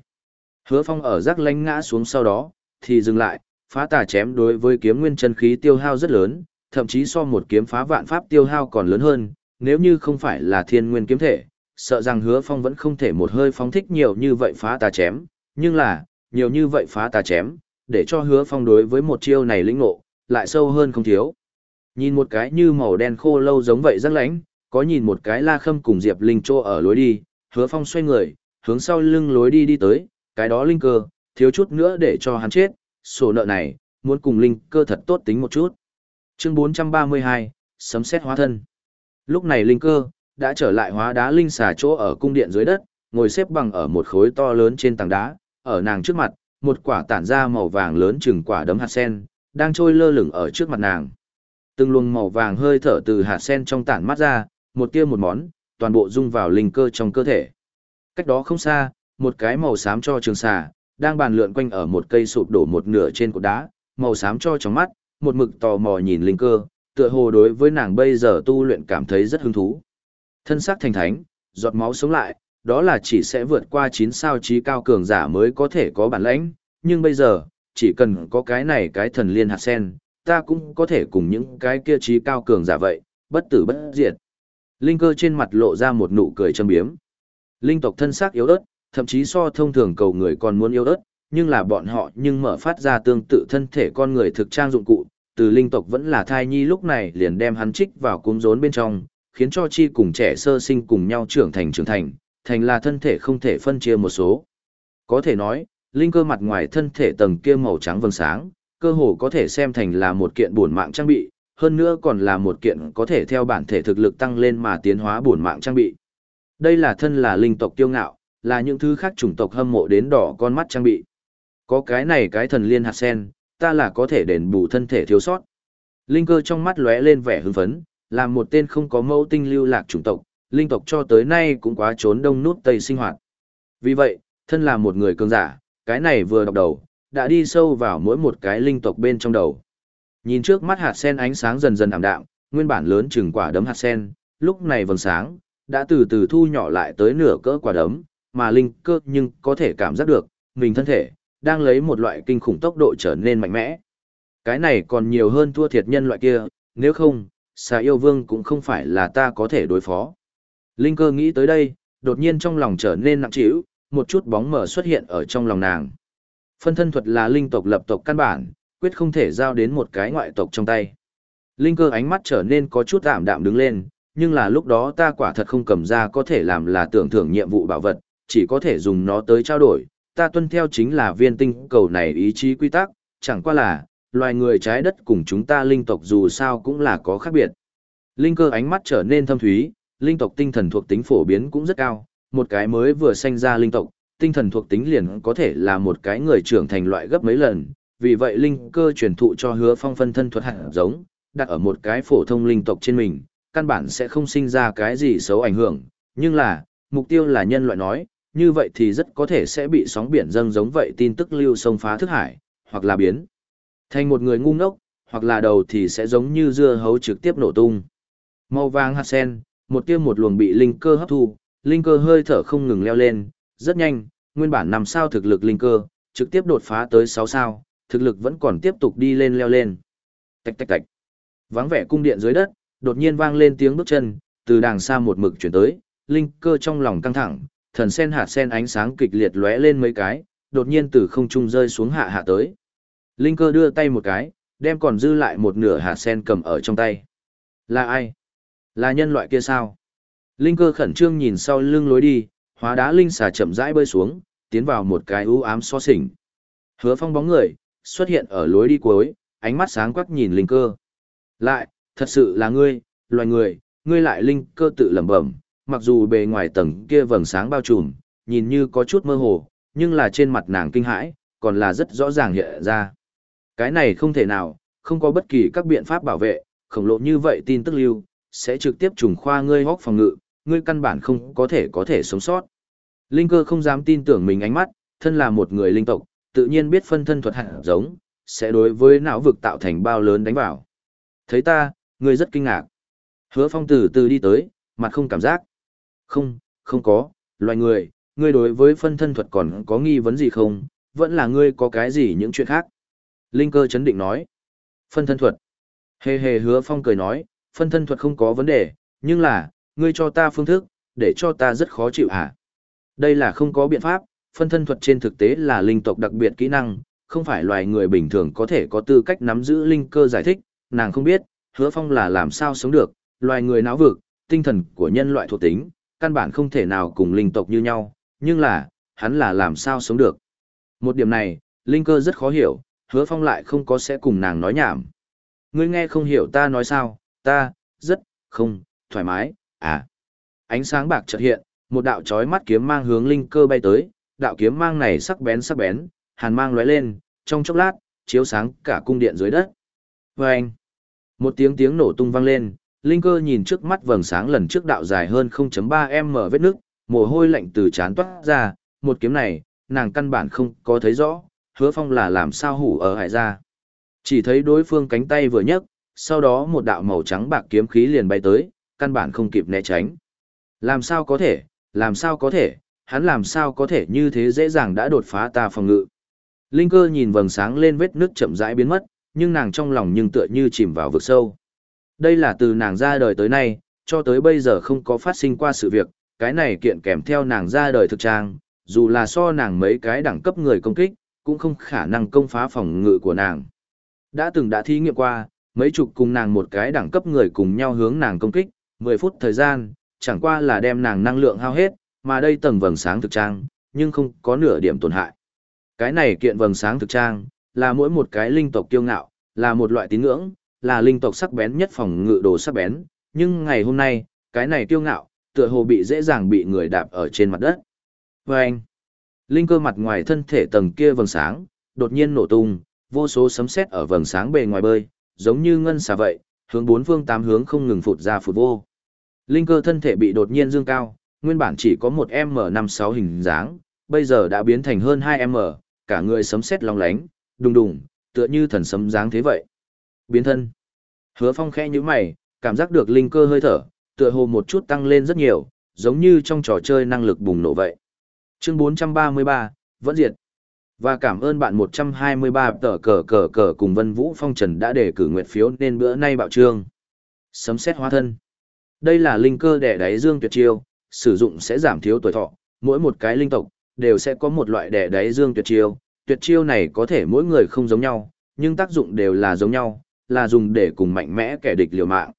Hứa Phong ở giác lánh ngã xuống sau đó, thì dừng lại, phá tà chém đối với kiếm nguyên chân khí tiêu hao rất lớn, thậm chí so một kiếm phá vạn pháp tiêu hao còn lớn hơn, nếu như không phải là thiên nguyên kiếm thể, sợ rằng Hứa Phong vẫn không thể một hơi phóng thích nhiều như vậy phá tà chém, nhưng là, nhiều như vậy phá tà chém, để cho Hứa Phong đối với một chiêu này lĩnh ngộ, lại sâu hơn không thiếu. Nhìn một cái như màu đen khô lâu giống vậy rất lãnh, có nhìn một cái la khâm cùng Diệp Linh Trô ở lối đi, hứa phong xoay người, hướng sau lưng lối đi đi tới, cái đó linh cơ, thiếu chút nữa để cho hắn chết, sổ nợ này, muốn cùng linh cơ thật tốt tính một chút. Chương 432, sấm xét hóa thân. Lúc này linh cơ, đã trở lại hóa đá linh xà chỗ ở cung điện dưới đất, ngồi xếp bằng ở một khối to lớn trên tảng đá, ở nàng trước mặt, một quả tản ra màu vàng lớn chừng quả đấm hạt sen, đang trôi lơ lửng ở trước mặt nàng. Từng luồng màu vàng hơi thở từ hạt sen trong tản mắt ra, một tia một món, toàn bộ dung vào linh cơ trong cơ thể. Cách đó không xa, một cái màu xám cho trường xà, đang bàn lượn quanh ở một cây sụp đổ một nửa trên cột đá, màu xám cho trong mắt, một mực tò mò nhìn linh cơ, tựa hồ đối với nàng bây giờ tu luyện cảm thấy rất hứng thú. Thân xác thành thánh, giọt máu sống lại, đó là chỉ sẽ vượt qua 9 sao trí cao cường giả mới có thể có bản lãnh, nhưng bây giờ, chỉ cần có cái này cái thần liên hạt sen, ta cũng có thể cùng những cái kia trí cao cường giả vậy, bất tử bất diệt. Linh cơ trên mặt lộ ra một nụ cười châm biếm. Linh tộc thân xác yếu ớt, thậm chí so thông thường cầu người còn muốn yếu ớt, nhưng là bọn họ nhưng mở phát ra tương tự thân thể con người thực trang dụng cụ, từ linh tộc vẫn là thai nhi lúc này liền đem hắn trích vào cung rốn bên trong, khiến cho chi cùng trẻ sơ sinh cùng nhau trưởng thành trưởng thành, thành là thân thể không thể phân chia một số. Có thể nói, linh cơ mặt ngoài thân thể tầng kia màu trắng vầng sáng, cơ hồ có thể xem thành là một kiện bổn mạng trang bị, hơn nữa còn là một kiện có thể theo bản thể thực lực tăng lên mà tiến hóa bổn mạng trang bị. Đây là thân là linh tộc tiêu ngạo, là những thứ khác chủng tộc hâm mộ đến đỏ con mắt trang bị. Có cái này cái thần liên hạt sen, ta là có thể đền bù thân thể thiếu sót. Linh cơ trong mắt lóe lên vẻ hưng phấn, là một tên không có mẫu tinh lưu lạc chủng tộc, linh tộc cho tới nay cũng quá trốn đông nút tây sinh hoạt. Vì vậy, thân là một người cường giả, cái này vừa đọc đầu, đã đi sâu vào mỗi một cái linh tộc bên trong đầu. Nhìn trước mắt hạt sen ánh sáng dần dần ảm đạm, nguyên bản lớn chừng quả đấm hạt sen, lúc này vầng sáng, đã từ từ thu nhỏ lại tới nửa cỡ quả đấm, mà linh cơ nhưng có thể cảm giác được, mình thân thể, đang lấy một loại kinh khủng tốc độ trở nên mạnh mẽ. Cái này còn nhiều hơn thua thiệt nhân loại kia, nếu không, xà yêu vương cũng không phải là ta có thể đối phó. Linh cơ nghĩ tới đây, đột nhiên trong lòng trở nên nặng trĩu, một chút bóng mờ xuất hiện ở trong lòng nàng. Phân thân thuật là linh tộc lập tộc căn bản, quyết không thể giao đến một cái ngoại tộc trong tay. Linh cơ ánh mắt trở nên có chút ảm đạm đứng lên, nhưng là lúc đó ta quả thật không cầm ra có thể làm là tưởng thưởng nhiệm vụ bảo vật, chỉ có thể dùng nó tới trao đổi. Ta tuân theo chính là viên tinh cầu này ý chí quy tắc, chẳng qua là, loài người trái đất cùng chúng ta linh tộc dù sao cũng là có khác biệt. Linh cơ ánh mắt trở nên thâm thúy, linh tộc tinh thần thuộc tính phổ biến cũng rất cao, một cái mới vừa sanh ra linh tộc, tinh thần thuộc tính liền có thể là một cái người trưởng thành loại gấp mấy lần, vì vậy linh cơ truyền thụ cho hứa phong phân thân thuật hạt giống, đặt ở một cái phổ thông linh tộc trên mình, căn bản sẽ không sinh ra cái gì xấu ảnh hưởng, nhưng là, mục tiêu là nhân loại nói, như vậy thì rất có thể sẽ bị sóng biển dâng giống vậy tin tức lưu sông phá thức hải, hoặc là biến thành một người ngu ngốc, hoặc là đầu thì sẽ giống như dưa hấu trực tiếp nổ tung. Màu vàng hạt sen, một tia một luồng bị linh cơ hấp thu, linh cơ hơi thở không ngừng leo lên, rất nhanh, nguyên bản năm sao thực lực linh cơ, trực tiếp đột phá tới 6 sao, thực lực vẫn còn tiếp tục đi lên leo lên. Tạch tạch tạch. Vắng vẻ cung điện dưới đất, đột nhiên vang lên tiếng bước chân, từ đàng xa một mực chuyển tới, linh cơ trong lòng căng thẳng, thần sen hạt sen ánh sáng kịch liệt lóe lên mấy cái, đột nhiên từ không trung rơi xuống hạ hạ tới. Linh cơ đưa tay một cái, đem còn dư lại một nửa hạt sen cầm ở trong tay. Là ai? Là nhân loại kia sao? Linh cơ khẩn trương nhìn sau lưng lối đi, hóa đá linh xà chậm rãi bơi xuống, tiến vào một cái u ám so sỉnh. Hứa phong bóng người, xuất hiện ở lối đi cuối, ánh mắt sáng quắc nhìn linh cơ. Lại, thật sự là ngươi, loài người, ngươi lại linh cơ tự lẩm bẩm, mặc dù bề ngoài tầng kia vầng sáng bao trùm, nhìn như có chút mơ hồ, nhưng là trên mặt nàng kinh hãi, còn là rất rõ ràng hiện ra. Cái này không thể nào, không có bất kỳ các biện pháp bảo vệ, khổng lồ như vậy tin tức lưu, sẽ trực tiếp trùng khoa ngươi hóc phòng ngự, ngươi căn bản không có thể có thể sống sót. Linh cơ không dám tin tưởng mình ánh mắt, thân là một người linh tộc, tự nhiên biết phân thân thuật hạt giống, sẽ đối với não vực tạo thành bao lớn đánh vào. Thấy ta, ngươi rất kinh ngạc. Hứa phong từ từ đi tới, mặt không cảm giác. Không, không có, loài người, ngươi đối với phân thân thuật còn có nghi vấn gì không, vẫn là ngươi có cái gì những chuyện khác. Linh cơ chấn định nói. Phân thân thuật. Hề hề hứa phong cười nói, phân thân thuật không có vấn đề, nhưng là, ngươi cho ta phương thức, để cho ta rất khó chịu hả? Đây là không có biện pháp, phân thân thuật trên thực tế là linh tộc đặc biệt kỹ năng, không phải loài người bình thường có thể có tư cách nắm giữ linh cơ giải thích, nàng không biết, hứa phong là làm sao sống được, loài người não vực, tinh thần của nhân loại thuộc tính, căn bản không thể nào cùng linh tộc như nhau, nhưng là, hắn là làm sao sống được. Một điểm này, linh cơ rất khó hiểu, hứa phong lại không có sẽ cùng nàng nói nhảm. Ngươi nghe không hiểu ta nói sao, ta, rất, không, thoải mái, à. Ánh sáng bạc chợt hiện, một đạo chói mắt kiếm mang hướng linh cơ bay tới, đạo kiếm mang này sắc bén sắc bén, hàn mang lóe lên, trong chốc lát, chiếu sáng cả cung điện dưới đất. vê anh, một tiếng tiếng nổ tung vang lên, Linh cơ nhìn trước mắt vầng sáng lần trước đạo dài hơn 0.3m vết nước, mồ hôi lạnh từ chán toát ra, một kiếm này, nàng căn bản không có thấy rõ, hứa phong là làm sao hủ ở hải ra. Chỉ thấy đối phương cánh tay vừa nhấc, sau đó một đạo màu trắng bạc kiếm khí liền bay tới, căn bản không kịp né tránh. Làm sao có thể, làm sao có thể, hắn làm sao có thể như thế dễ dàng đã đột phá ta phòng ngự. Linh cơ nhìn vầng sáng lên vết nước chậm rãi biến mất, nhưng nàng trong lòng nhưng tựa như chìm vào vực sâu. Đây là từ nàng ra đời tới nay, cho tới bây giờ không có phát sinh qua sự việc, cái này kiện kèm theo nàng ra đời thực trang, dù là so nàng mấy cái đẳng cấp người công kích, cũng không khả năng công phá phòng ngự của nàng. Đã từng đã thí nghiệm qua, mấy chục cùng nàng một cái đẳng cấp người cùng nhau hướng nàng công kích, 10 phút thời gian, chẳng qua là đem nàng năng lượng hao hết, mà đây tầng vầng sáng thực trang, nhưng không có nửa điểm tổn hại. Cái này kiện vầng sáng thực trang, là mỗi một cái linh tộc kiêu ngạo, là một loại tín ngưỡng, là linh tộc sắc bén nhất phòng ngự đồ sắc bén, nhưng ngày hôm nay, cái này kiêu ngạo, tựa hồ bị dễ dàng bị người đạp ở trên mặt đất. Và anh, linh cơ mặt ngoài thân thể tầng kia vầng sáng, đột nhiên nổ tung, vô số sấm sét ở vầng sáng bề ngoài bơi, giống như ngân xà vậy, hướng bốn phương tám hướng không ngừng phụt ra phụt vô. Linh cơ thân thể bị đột nhiên dương cao, nguyên bản chỉ có một M56 hình dáng, bây giờ đã biến thành hơn hai m cả người sấm sét long lánh, đùng đùng, tựa như thần sấm dáng thế vậy. Biến thân. Hứa Phong khẽ nhíu mày, cảm giác được linh cơ hơi thở, tựa hồ một chút tăng lên rất nhiều, giống như trong trò chơi năng lực bùng nổ vậy. Chương 433, vẫn diệt. Và cảm ơn bạn 123 tờ cờ cờ cờ cùng Vân Vũ Phong Trần đã đề cử nguyện phiếu nên bữa nay bạo trương. Sấm xét hóa thân. Đây là linh cơ đẻ đáy dương tuyệt chiêu, sử dụng sẽ giảm thiếu tuổi thọ, mỗi một cái linh tộc đều sẽ có một loại đẻ đáy dương tuyệt chiêu, tuyệt chiêu này có thể mỗi người không giống nhau, nhưng tác dụng đều là giống nhau, là dùng để cùng mạnh mẽ kẻ địch liều mạng.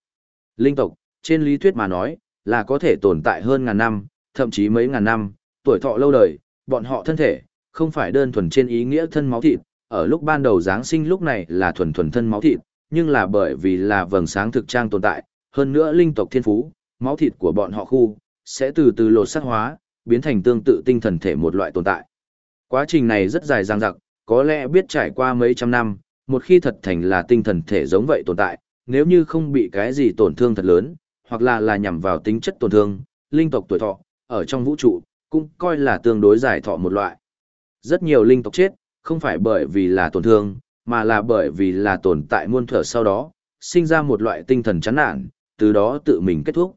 Linh tộc, trên lý thuyết mà nói, là có thể tồn tại hơn ngàn năm, thậm chí mấy ngàn năm, tuổi thọ lâu đời, bọn họ thân thể, không phải đơn thuần trên ý nghĩa thân máu thịt, ở lúc ban đầu Giáng sinh lúc này là thuần thuần thân máu thịt, nhưng là bởi vì là vầng sáng thực trang tồn tại, hơn nữa linh tộc thiên phú, máu thịt của bọn họ khu, sẽ từ từ lột sắc hóa, biến thành tương tự tinh thần thể một loại tồn tại. Quá trình này rất dài dằng dặc, có lẽ biết trải qua mấy trăm năm, một khi thật thành là tinh thần thể giống vậy tồn tại, nếu như không bị cái gì tổn thương thật lớn, hoặc là là nhằm vào tính chất tổn thương, linh tộc tuổi thọ, ở trong vũ trụ, cũng coi là tương đối giải thọ một loại. Rất nhiều linh tộc chết, không phải bởi vì là tổn thương, mà là bởi vì là tồn tại muôn thở sau đó, sinh ra một loại tinh thần chán nản, từ đó tự mình kết thúc.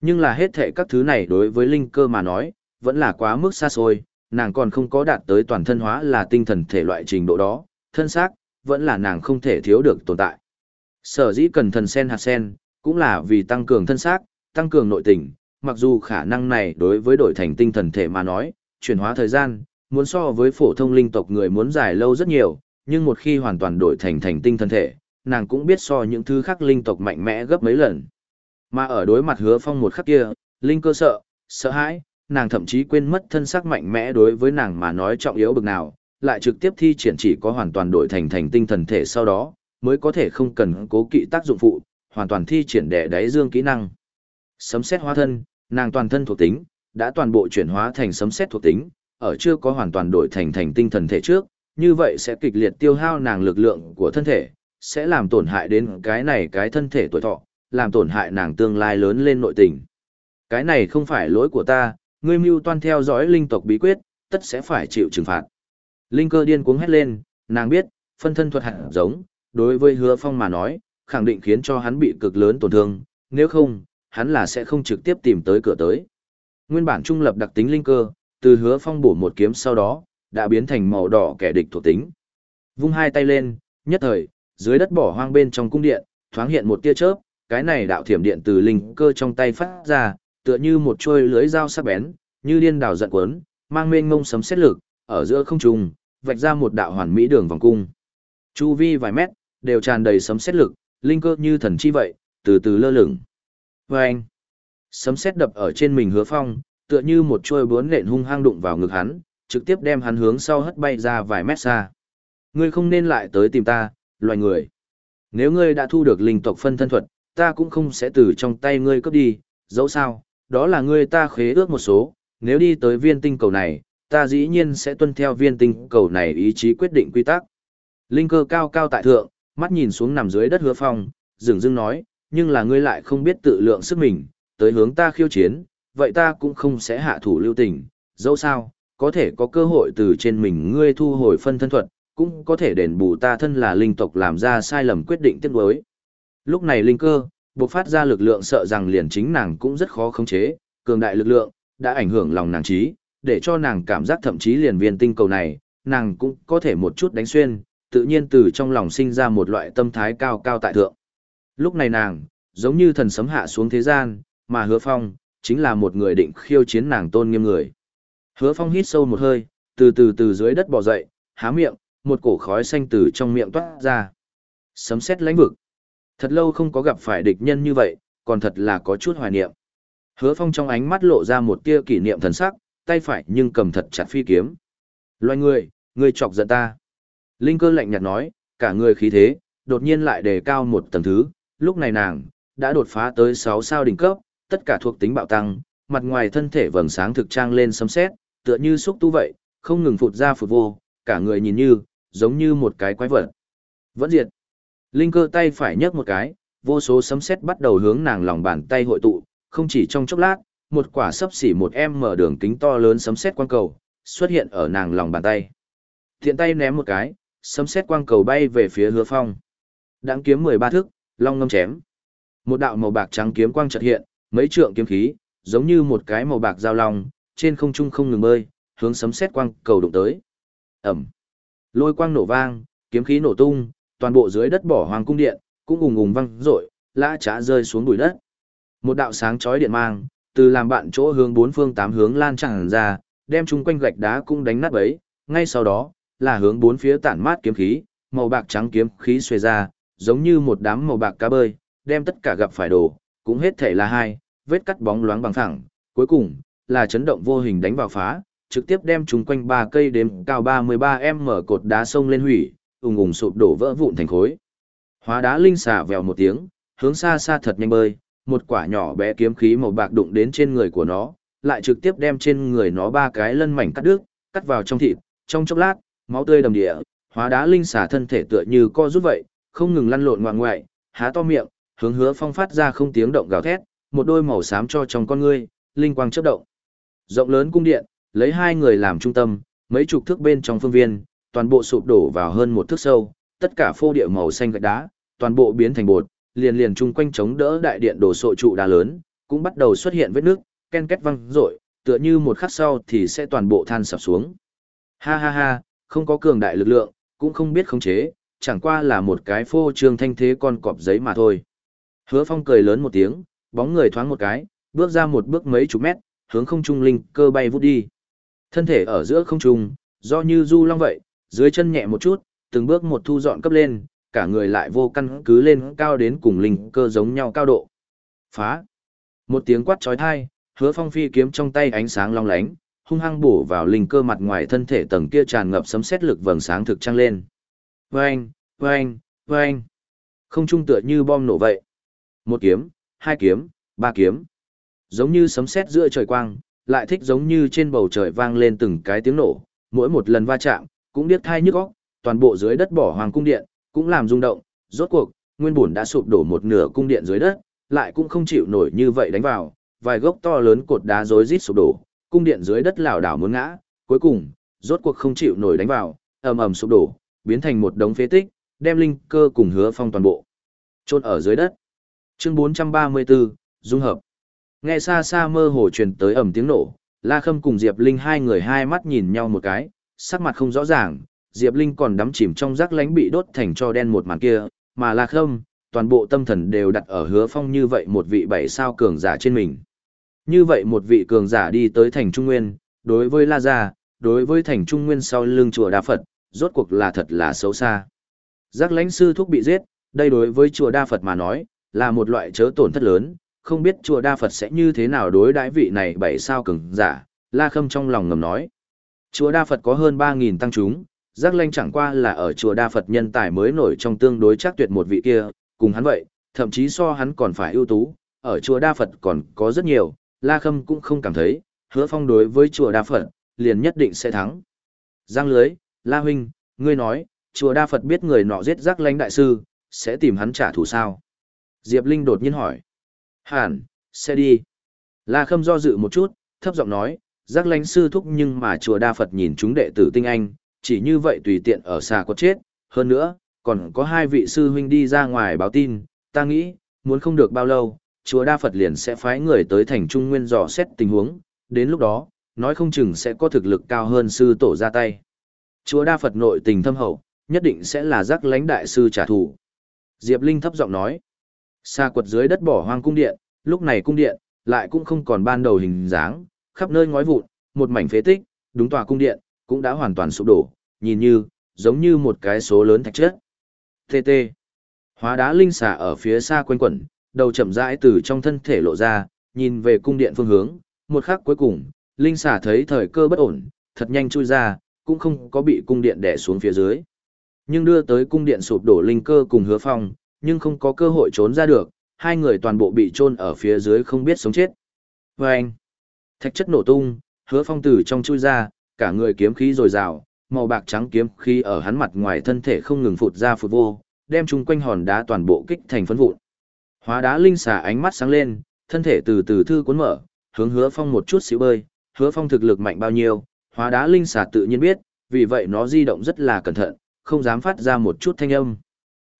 Nhưng là hết thệ các thứ này đối với linh cơ mà nói, vẫn là quá mức xa xôi, nàng còn không có đạt tới toàn thân hóa là tinh thần thể loại trình độ đó, thân xác, vẫn là nàng không thể thiếu được tồn tại. Sở dĩ cần thần sen hạt sen, cũng là vì tăng cường thân xác, tăng cường nội tình, mặc dù khả năng này đối với đổi thành tinh thần thể mà nói, chuyển hóa thời gian, muốn so với phổ thông linh tộc người muốn dài lâu rất nhiều, nhưng một khi hoàn toàn đổi thành thành tinh thần thể, nàng cũng biết so những thứ khác linh tộc mạnh mẽ gấp mấy lần. Mà ở đối mặt hứa phong một khắc kia, linh cơ sợ, sợ hãi, nàng thậm chí quên mất thân xác mạnh mẽ đối với nàng mà nói trọng yếu bực nào, lại trực tiếp thi triển chỉ có hoàn toàn đổi thành thành tinh thần thể sau đó, mới có thể không cần cố kỵ tác dụng phụ, hoàn toàn thi triển đẻ đáy dương kỹ năng. Sấm xét hóa thân, nàng toàn thân thuộc tính, đã toàn bộ chuyển hóa thành sấm xét thuộc tính, ở chưa có hoàn toàn đổi thành thành tinh thần thể trước, như vậy sẽ kịch liệt tiêu hao nàng lực lượng của thân thể, sẽ làm tổn hại đến cái này cái thân thể tuổi thọ, làm tổn hại nàng tương lai lớn lên nội tình. Cái này không phải lỗi của ta, ngươi mưu toan theo dõi linh tộc bí quyết, tất sẽ phải chịu trừng phạt. Linh cơ điên cuống hét lên, nàng biết, phân thân thuật hạt giống, đối với hứa phong mà nói, khẳng định khiến cho hắn bị cực lớn tổn thương, nếu không, hắn là sẽ không trực tiếp tìm tới cửa tới. Nguyên bản trung lập đặc tính linh cơ, từ hứa phong bổ một kiếm sau đó, đã biến thành màu đỏ kẻ địch thuộc tính. Vung hai tay lên, nhất thời, dưới đất bỏ hoang bên trong cung điện, thoáng hiện một tia chớp, cái này đạo thiểm điện từ linh cơ trong tay phát ra, tựa như một chuôi lưới dao sắc bén, như điên đảo giận cuốn, mang mênh ngông sấm xét lực, ở giữa không trung, vạch ra một đạo hoàn mỹ đường vòng cung. Chu vi vài mét, đều tràn đầy sấm xét lực, linh cơ như thần chi vậy, từ từ lơ lửng. Và anh, sấm sét đập ở trên mình hứa phong, tựa như một chuôi bướn nện hung hăng đụng vào ngực hắn, trực tiếp đem hắn hướng sau hất bay ra vài mét xa. Ngươi không nên lại tới tìm ta, loài người. Nếu ngươi đã thu được linh tộc phân thân thuật, ta cũng không sẽ từ trong tay ngươi cướp đi, dẫu sao, đó là ngươi ta khế ước một số, nếu đi tới viên tinh cầu này, ta dĩ nhiên sẽ tuân theo viên tinh cầu này ý chí quyết định quy tắc. Linh cơ cao cao tại thượng, mắt nhìn xuống nằm dưới đất hứa phong, dừng dưng nói, nhưng là ngươi lại không biết tự lượng sức mình, tới hướng ta khiêu chiến, vậy ta cũng không sẽ hạ thủ lưu tình, dẫu sao, có thể có cơ hội từ trên mình ngươi thu hồi phân thân thuật, cũng có thể đền bù ta thân là linh tộc làm ra sai lầm quyết định tiếc đối. Lúc này linh cơ, bộc phát ra lực lượng sợ rằng liền chính nàng cũng rất khó khống chế, cường đại lực lượng, đã ảnh hưởng lòng nàng trí, để cho nàng cảm giác thậm chí liền viên tinh cầu này, nàng cũng có thể một chút đánh xuyên, tự nhiên từ trong lòng sinh ra một loại tâm thái cao cao tại thượng. Lúc này nàng, giống như thần sấm hạ xuống thế gian, mà hứa phong, chính là một người định khiêu chiến nàng tôn nghiêm người. Hứa phong hít sâu một hơi, từ từ từ dưới đất bò dậy, há miệng, một cổ khói xanh từ trong miệng toát ra. Sấm sét lãnh vực. Thật lâu không có gặp phải địch nhân như vậy, còn thật là có chút hoài niệm. Hứa phong trong ánh mắt lộ ra một tia kỷ niệm thần sắc, tay phải nhưng cầm thật chặt phi kiếm. Loài người, người chọc giận ta. Linh cơ lạnh nhạt nói, cả người khí thế, đột nhiên lại đề cao một tầng thứ, lúc này nàng, đã đột phá tới 6 sao đỉnh cấp, tất cả thuộc tính bạo tăng, mặt ngoài thân thể vầng sáng thực trang lên sấm sét, tựa như xúc tu vậy, không ngừng phụt ra phụt vô, cả người nhìn như, giống như một cái quái vật. Vẫn diệt. Linh cơ tay phải nhấc một cái, vô số sấm sét bắt đầu hướng nàng lòng bàn tay hội tụ, không chỉ trong chốc lát, một quả sấp xỉ một em mở đường kính to lớn sấm sét quang cầu, xuất hiện ở nàng lòng bàn tay. Thiện tay ném một cái, sấm sét quang cầu bay về phía hứa phong. Đãng kiếm 13 thước, long ngâm chém. Một đạo màu bạc trắng kiếm quang chợt hiện, mấy trượng kiếm khí, giống như một cái màu bạc dao long, trên không trung không ngừng bơi, hướng sấm sét quang cầu đụng tới. ầm, Lôi quang nổ vang, kiếm khí nổ tung, toàn bộ dưới đất bỏ hoàng cung điện, cũng ùng ùng vang rội, lã chả rơi xuống bụi đất. Một đạo sáng chói điện mang, từ làm bạn chỗ hướng bốn phương tám hướng lan tràn ra, đem chung quanh gạch đá cũng đánh nát bấy, ngay sau đó, là hướng bốn phía tản mát kiếm khí, màu bạc trắng kiếm khí xuề ra, giống như một đám màu bạc cá bơi, đem tất cả gặp phải đồ, cũng hết thể là hai, vết cắt bóng loáng bằng thẳng, cuối cùng, là chấn động vô hình đánh vào phá, trực tiếp đem chúng quanh ba cây đếm cao 33m cột đá sông lên hủy, ùng ùng sụp đổ vỡ vụn thành khối. Hóa đá linh xả vèo một tiếng, hướng xa xa thật nhanh bơi, một quả nhỏ bé kiếm khí màu bạc đụng đến trên người của nó, lại trực tiếp đem trên người nó ba cái lân mảnh cắt đứt, cắt vào trong thịt, trong chốc lát, máu tươi đầm địa, hóa đá linh xả thân thể tựa như co rút vậy, không ngừng lăn lộn ngoạng ngoại, há to miệng, hướng hứa phong phát ra không tiếng động gào thét, một đôi màu xám cho trong con ngươi, linh quang chớp động. Rộng lớn cung điện, lấy hai người làm trung tâm, mấy chục thước bên trong phương viên, toàn bộ sụp đổ vào hơn một thước sâu, tất cả phô địa màu xanh gạch đá, toàn bộ biến thành bột, liền liền chung quanh chống đỡ đại điện đổ sộ trụ đá lớn, cũng bắt đầu xuất hiện vết nước, ken két văng rội, tựa như một khắc sau thì sẽ toàn bộ than sập xuống. Ha ha ha, không có cường đại lực lượng, cũng không biết khống chế, chẳng qua là một cái phô trương thanh thế con cọp giấy mà thôi. Hứa Phong cười lớn một tiếng, bóng người thoáng một cái, bước ra một bước mấy chục mét, hướng không trung linh cơ bay vút đi. Thân thể ở giữa không trung, do như du long vậy, dưới chân nhẹ một chút, từng bước một thu dọn cấp lên, cả người lại vô căn cứ lên cao đến cùng linh cơ giống nhau cao độ. Phá! Một tiếng quát trói thai, hứa phong phi kiếm trong tay ánh sáng long lánh, hung hăng bổ vào linh cơ mặt ngoài thân thể tầng kia tràn ngập sấm sét lực vầng sáng thực trăng lên. Vâng, vâng, vâng. Không trung tựa như bom nổ vậy. Một kiếm, hai kiếm, ba kiếm. Giống như sấm sét giữa trời quang, lại thích giống như trên bầu trời vang lên từng cái tiếng nổ, mỗi một lần va chạm, cũng điếc thai nhức óc, toàn bộ dưới đất bỏ hoàng cung điện, cũng làm rung động, rốt cuộc, nguyên bổn đã sụp đổ một nửa cung điện dưới đất, lại cũng không chịu nổi như vậy đánh vào, vài gốc to lớn cột đá rối rít sụp đổ, cung điện dưới đất lảo đảo muốn ngã, cuối cùng, rốt cuộc không chịu nổi đánh vào, ầm ầm sụp đổ, biến thành một đống phế tích, đem linh cơ cùng hứa phong toàn bộ chôn ở dưới đất. Chương 434, dung hợp. Nghe xa xa mơ hồ truyền tới ầm tiếng nổ, La Khâm cùng Diệp Linh hai người hai mắt nhìn nhau một cái, sắc mặt không rõ ràng, Diệp Linh còn đắm chìm trong rác lánh bị đốt thành cho đen một màn kia, mà La Khâm, toàn bộ tâm thần đều đặt ở hứa phong như vậy một vị bảy sao cường giả trên mình. Như vậy một vị cường giả đi tới thành Trung Nguyên, đối với La Gia, đối với thành Trung Nguyên sau lưng chùa Đa Phật, rốt cuộc là thật là xấu xa. Giác lãnh sư thúc bị giết, đây đối với chùa Đa Phật mà nói, là một loại chớ tổn thất lớn, không biết chùa Đa Phật sẽ như thế nào đối đãi vị này bảy sao cứng giả, La Khâm trong lòng ngầm nói. Chùa Đa Phật có hơn 3.000 tăng chúng, giác lanh chẳng qua là ở chùa Đa Phật nhân tài mới nổi trong tương đối chắc tuyệt một vị kia, cùng hắn vậy, thậm chí so hắn còn phải ưu tú, ở chùa Đa Phật còn có rất nhiều, La Khâm cũng không cảm thấy, hứa phong đối với chùa Đa Phật, liền nhất định sẽ thắng. Giang lưới, La Huynh, ngươi nói, chùa Đa Phật biết người nọ giết giác lãnh đại sư, sẽ tìm hắn trả thù sao. Diệp Linh đột nhiên hỏi. Hẳn, sẽ đi. La Khâm do dự một chút, thấp giọng nói, giác lãnh sư thúc nhưng mà chùa Đa Phật nhìn chúng đệ tử tinh anh, chỉ như vậy tùy tiện ở xa có chết, hơn nữa, còn có hai vị sư huynh đi ra ngoài báo tin, ta nghĩ, muốn không được bao lâu, chùa Đa Phật liền sẽ phái người tới thành Trung Nguyên dò xét tình huống, đến lúc đó, nói không chừng sẽ có thực lực cao hơn sư tổ ra tay. Chúa Đa Phật nội tình thâm hậu, nhất định sẽ là giác lãnh đại sư trả thù. Diệp Linh thấp giọng nói, xa quật dưới đất bỏ hoang cung điện, lúc này cung điện, lại cũng không còn ban đầu hình dáng, khắp nơi ngói vụn, một mảnh phế tích, đúng tòa cung điện, cũng đã hoàn toàn sụp đổ, nhìn như, giống như một cái số lớn thạch chất. TT. Hóa đá linh xà ở phía xa quanh quẩn, đầu chậm rãi từ trong thân thể lộ ra, nhìn về cung điện phương hướng, một khắc cuối cùng, linh xà thấy thời cơ bất ổn, thật nhanh chui ra, cũng không có bị cung điện đè xuống phía dưới. Nhưng đưa tới cung điện sụp đổ linh cơ cùng hứa phong, nhưng không có cơ hội trốn ra được, hai người toàn bộ bị chôn ở phía dưới không biết sống chết. Và anh, thạch chất nổ tung, hứa phong từ trong chui ra, cả người kiếm khí dồi dào, màu bạc trắng kiếm khí ở hắn mặt ngoài thân thể không ngừng phụt ra phụt vô, đem chung quanh hòn đá toàn bộ kích thành phấn vụn. Hóa đá linh xà ánh mắt sáng lên, thân thể từ từ thư cuốn mở, hướng hứa phong một chút xíu bơi, hứa phong thực lực mạnh bao nhiêu, hóa đá linh xà tự nhiên biết, vì vậy nó di động rất là cẩn thận, không dám phát ra một chút thanh âm.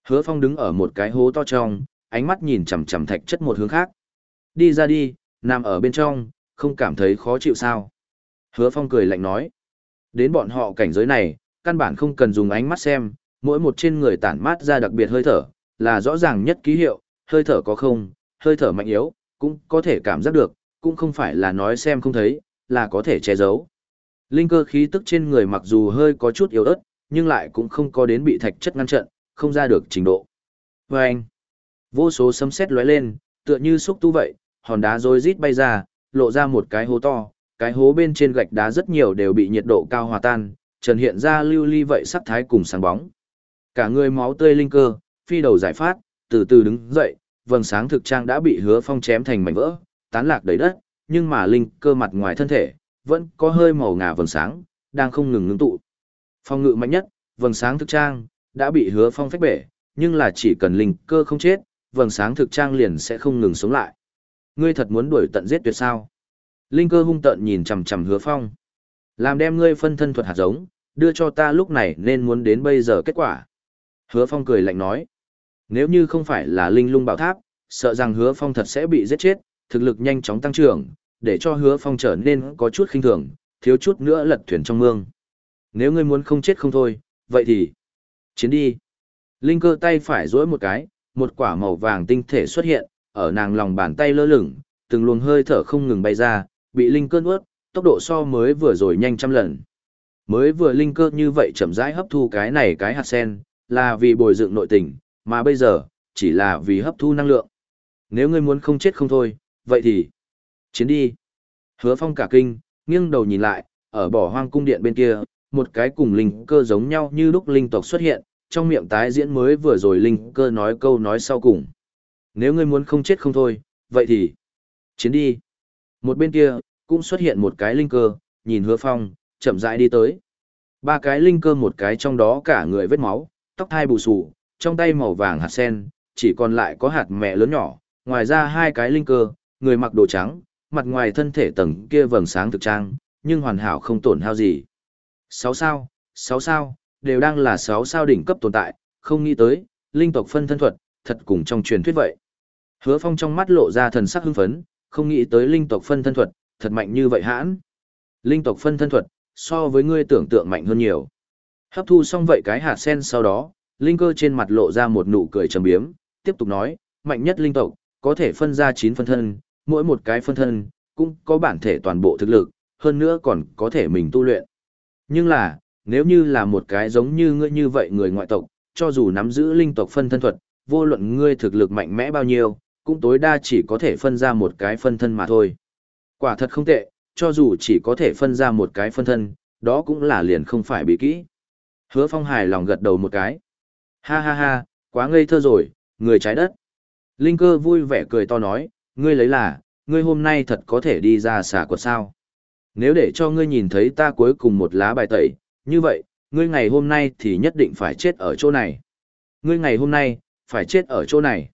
Hứa phong đứng ở một cái hố to trong, ánh mắt nhìn chằm chằm thạch chất một hướng khác. Đi ra đi, nằm ở bên trong, không cảm thấy khó chịu sao. Hứa phong cười lạnh nói. Đến bọn họ cảnh giới này, căn bản không cần dùng ánh mắt xem, mỗi một trên người tản mát ra đặc biệt hơi thở, là rõ ràng nhất ký hiệu, hơi thở có không, hơi thở mạnh yếu, cũng có thể cảm giác được, cũng không phải là nói xem không thấy, là có thể che giấu. Linh cơ khí tức trên người mặc dù hơi có chút yếu ớt, nhưng lại cũng không có đến bị thạch chất ngăn trận, không ra được trình độ. Và anh, vô số sấm sét lóe lên, tựa như xúc tu vậy, hòn đá rối rít bay ra, lộ ra một cái hố to, cái hố bên trên gạch đá rất nhiều đều bị nhiệt độ cao hòa tan, trần hiện ra lưu ly vậy sắc thái cùng sáng bóng. Cả người máu tươi linh cơ, phi đầu giải phát, từ từ đứng dậy, vầng sáng thực trang đã bị hứa phong chém thành mảnh vỡ, tán lạc đầy đất, nhưng mà linh cơ mặt ngoài thân thể, vẫn có hơi màu ngà vầng sáng, đang không ngừng ngưng tụ. Phong ngự mạnh nhất, vầng sáng thực trang, đã bị hứa phong phách bể, nhưng là chỉ cần linh cơ không chết, vầng sáng thực trang liền sẽ không ngừng sống lại. Ngươi thật muốn đuổi tận giết tuyệt sao? Linh cơ hung tợn nhìn chằm chằm hứa phong. Làm đem ngươi phân thân thuật hạt giống, đưa cho ta lúc này nên muốn đến bây giờ kết quả. Hứa phong cười lạnh nói. Nếu như không phải là linh lung bảo tháp, sợ rằng hứa phong thật sẽ bị giết chết, thực lực nhanh chóng tăng trưởng, để cho hứa phong trở nên có chút khinh thường, thiếu chút nữa lật thuyền trong mương. Nếu ngươi muốn không chết không thôi, vậy thì chiến đi. Linh cơ tay phải duỗi một cái, một quả màu vàng tinh thể xuất hiện, ở nàng lòng bàn tay lơ lửng, từng luồng hơi thở không ngừng bay ra, bị linh cơ nuốt, tốc độ so mới vừa rồi nhanh trăm lần. Mới vừa linh cơ như vậy chậm rãi hấp thu cái này cái hạt sen, là vì bồi dựng nội tình, mà bây giờ, chỉ là vì hấp thu năng lượng. Nếu ngươi muốn không chết không thôi, vậy thì chiến đi. Hứa phong cả kinh, nghiêng đầu nhìn lại, ở bỏ hoang cung điện bên kia, một cái cùng linh cơ giống nhau như lúc linh tộc xuất hiện, trong miệng tái diễn mới vừa rồi linh cơ nói câu nói sau cùng. Nếu ngươi muốn không chết không thôi, vậy thì chiến đi. Một bên kia, cũng xuất hiện một cái linh cơ, nhìn hứa phong, chậm rãi đi tới. Ba cái linh cơ một cái trong đó cả người vết máu, tóc thai bù sù, trong tay màu vàng hạt sen, chỉ còn lại có hạt mẹ lớn nhỏ, ngoài ra hai cái linh cơ, người mặc đồ trắng, mặt ngoài thân thể tầng kia vầng sáng thực trang, nhưng hoàn hảo không tổn hao gì. Sáu sao, sáu sao, đều đang là sáu sao đỉnh cấp tồn tại, không nghĩ tới, linh tộc phân thân thuật, thật cùng trong truyền thuyết vậy. Hứa Phong trong mắt lộ ra thần sắc hưng phấn, không nghĩ tới linh tộc phân thân thuật, thật mạnh như vậy hãn. Linh tộc phân thân thuật, so với ngươi tưởng tượng mạnh hơn nhiều. Hấp thu xong vậy cái hạt sen sau đó, linh cơ trên mặt lộ ra một nụ cười trầm biếm, tiếp tục nói, mạnh nhất linh tộc, có thể phân ra 9 phân thân, mỗi một cái phân thân, cũng có bản thể toàn bộ thực lực, hơn nữa còn có thể mình tu luyện. Nhưng là, nếu như là một cái giống như ngươi như vậy người ngoại tộc, cho dù nắm giữ linh tộc phân thân thuật, vô luận ngươi thực lực mạnh mẽ bao nhiêu, cũng tối đa chỉ có thể phân ra một cái phân thân mà thôi. Quả thật không tệ, cho dù chỉ có thể phân ra một cái phân thân, đó cũng là liền không phải bị kỹ. Hứa Phong hài lòng gật đầu một cái. Ha ha ha, quá ngây thơ rồi, người trái đất. Linh cơ vui vẻ cười to nói, ngươi lấy là, ngươi hôm nay thật có thể đi ra xả quật sao. Nếu để cho ngươi nhìn thấy ta cuối cùng một lá bài tẩy, như vậy, ngươi ngày hôm nay thì nhất định phải chết ở chỗ này. Ngươi ngày hôm nay, phải chết ở chỗ này.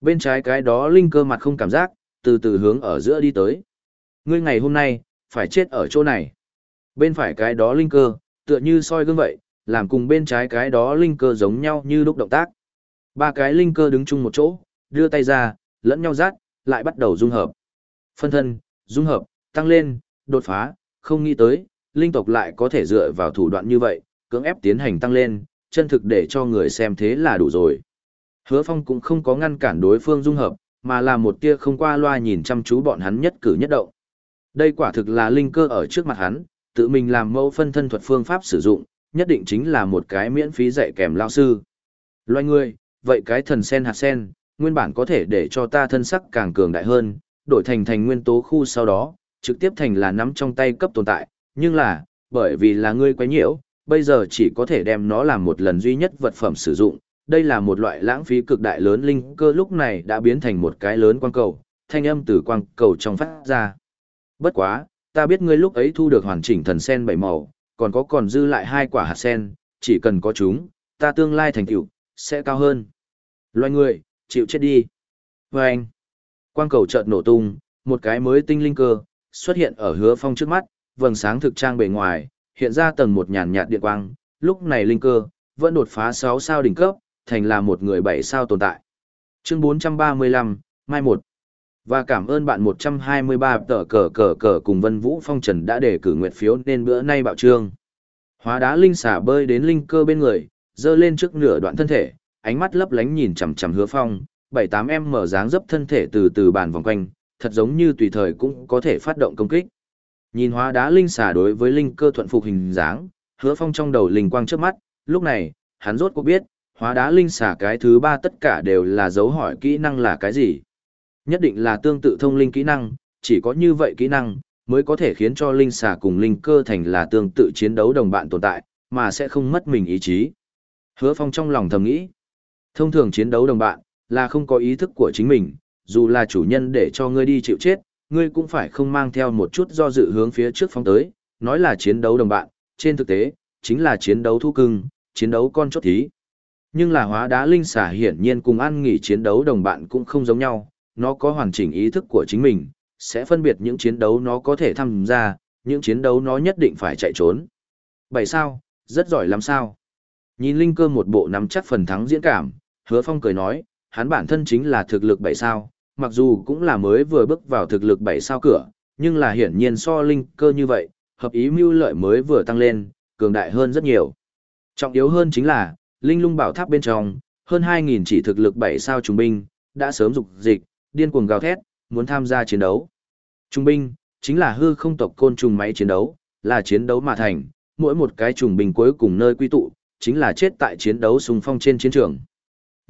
Bên trái cái đó linh cơ mặt không cảm giác, từ từ hướng ở giữa đi tới. Ngươi ngày hôm nay, phải chết ở chỗ này. Bên phải cái đó linh cơ, tựa như soi gương vậy, làm cùng bên trái cái đó linh cơ giống nhau như lúc động tác. Ba cái linh cơ đứng chung một chỗ, đưa tay ra, lẫn nhau rát, lại bắt đầu dung hợp. Phân thân, dung hợp, tăng lên, đột phá, không nghĩ tới, linh tộc lại có thể dựa vào thủ đoạn như vậy, cưỡng ép tiến hành tăng lên, chân thực để cho người xem thế là đủ rồi. Hứa Phong cũng không có ngăn cản đối phương dung hợp, mà là một tia không qua loa nhìn chăm chú bọn hắn nhất cử nhất động. Đây quả thực là linh cơ ở trước mặt hắn, tự mình làm mẫu phân thân thuật phương pháp sử dụng, nhất định chính là một cái miễn phí dạy kèm lao sư. Loài người, vậy cái thần sen hạt sen, nguyên bản có thể để cho ta thân sắc càng cường đại hơn, đổi thành thành nguyên tố khu sau đó, trực tiếp thành là nắm trong tay cấp tồn tại, nhưng là, bởi vì là ngươi quấy nhiễu, bây giờ chỉ có thể đem nó làm một lần duy nhất vật phẩm sử dụng. Đây là một loại lãng phí cực đại lớn linh cơ lúc này đã biến thành một cái lớn quang cầu, thanh âm từ quang cầu trong phát ra. Bất quá, ta biết ngươi lúc ấy thu được hoàn chỉnh thần sen bảy màu, còn có còn dư lại hai quả hạt sen, chỉ cần có chúng, ta tương lai thành tựu sẽ cao hơn. Loài người, chịu chết đi. Và anh, quang cầu chợt nổ tung, một cái mới tinh linh cơ, xuất hiện ở hứa phong trước mắt, vầng sáng thực trang bề ngoài, hiện ra tầng một nhàn nhạt điện quang, lúc này linh cơ, vẫn đột phá 6 sao đỉnh cấp, thành là một người 7 sao tồn tại. Chương 435, Mai 1 Và cảm ơn bạn 123 tờ cờ cờ cờ cùng Vân Vũ Phong Trần đã để cử nguyện phiếu nên bữa nay bạo trương. Hóa đá linh xả bơi đến linh cơ bên người, dơ lên trước nửa đoạn thân thể, ánh mắt lấp lánh nhìn chằm chằm hứa phong, bảy tám em mở dáng dấp thân thể từ từ bàn vòng quanh, thật giống như tùy thời cũng có thể phát động công kích. Nhìn hóa đá linh xả đối với linh cơ thuận phục hình dáng, hứa phong trong đầu linh quang trước mắt, lúc này, hắn rốt cuộc biết, hóa đá linh xả cái thứ ba tất cả đều là dấu hỏi kỹ năng là cái gì. Nhất định là tương tự thông linh kỹ năng, chỉ có như vậy kỹ năng, mới có thể khiến cho linh xả cùng linh cơ thành là tương tự chiến đấu đồng bạn tồn tại, mà sẽ không mất mình ý chí. Hứa phong trong lòng thầm nghĩ, thông thường chiến đấu đồng bạn, là không có ý thức của chính mình, dù là chủ nhân để cho ngươi đi chịu chết, ngươi cũng phải không mang theo một chút do dự hướng phía trước phong tới, nói là chiến đấu đồng bạn, trên thực tế, chính là chiến đấu thu cưng, chiến đấu con chốt thí. Nhưng là hóa đá linh xả hiển nhiên cùng ăn nghỉ chiến đấu đồng bạn cũng không giống nhau, nó có hoàn chỉnh ý thức của chính mình, sẽ phân biệt những chiến đấu nó có thể tham gia, những chiến đấu nó nhất định phải chạy trốn. Bảy sao, rất giỏi lắm sao. Nhìn Linh cơ một bộ nắm chắc phần thắng diễn cảm, hứa phong cười nói, hắn bản thân chính là thực lực bảy sao, mặc dù cũng là mới vừa bước vào thực lực bảy sao cửa, nhưng là hiển nhiên so Linh cơ như vậy, hợp ý mưu lợi mới vừa tăng lên, cường đại hơn rất nhiều. Trọng yếu hơn chính là, Linh lung bảo tháp bên trong, hơn 2.000 chỉ thực lực bảy sao trung binh, đã sớm dục dịch, điên cuồng gào thét, muốn tham gia chiến đấu. Trung binh, chính là hư không tộc côn trùng máy chiến đấu, là chiến đấu mà thành, mỗi một cái trùng binh cuối cùng nơi quy tụ, chính là chết tại chiến đấu xung phong trên chiến trường.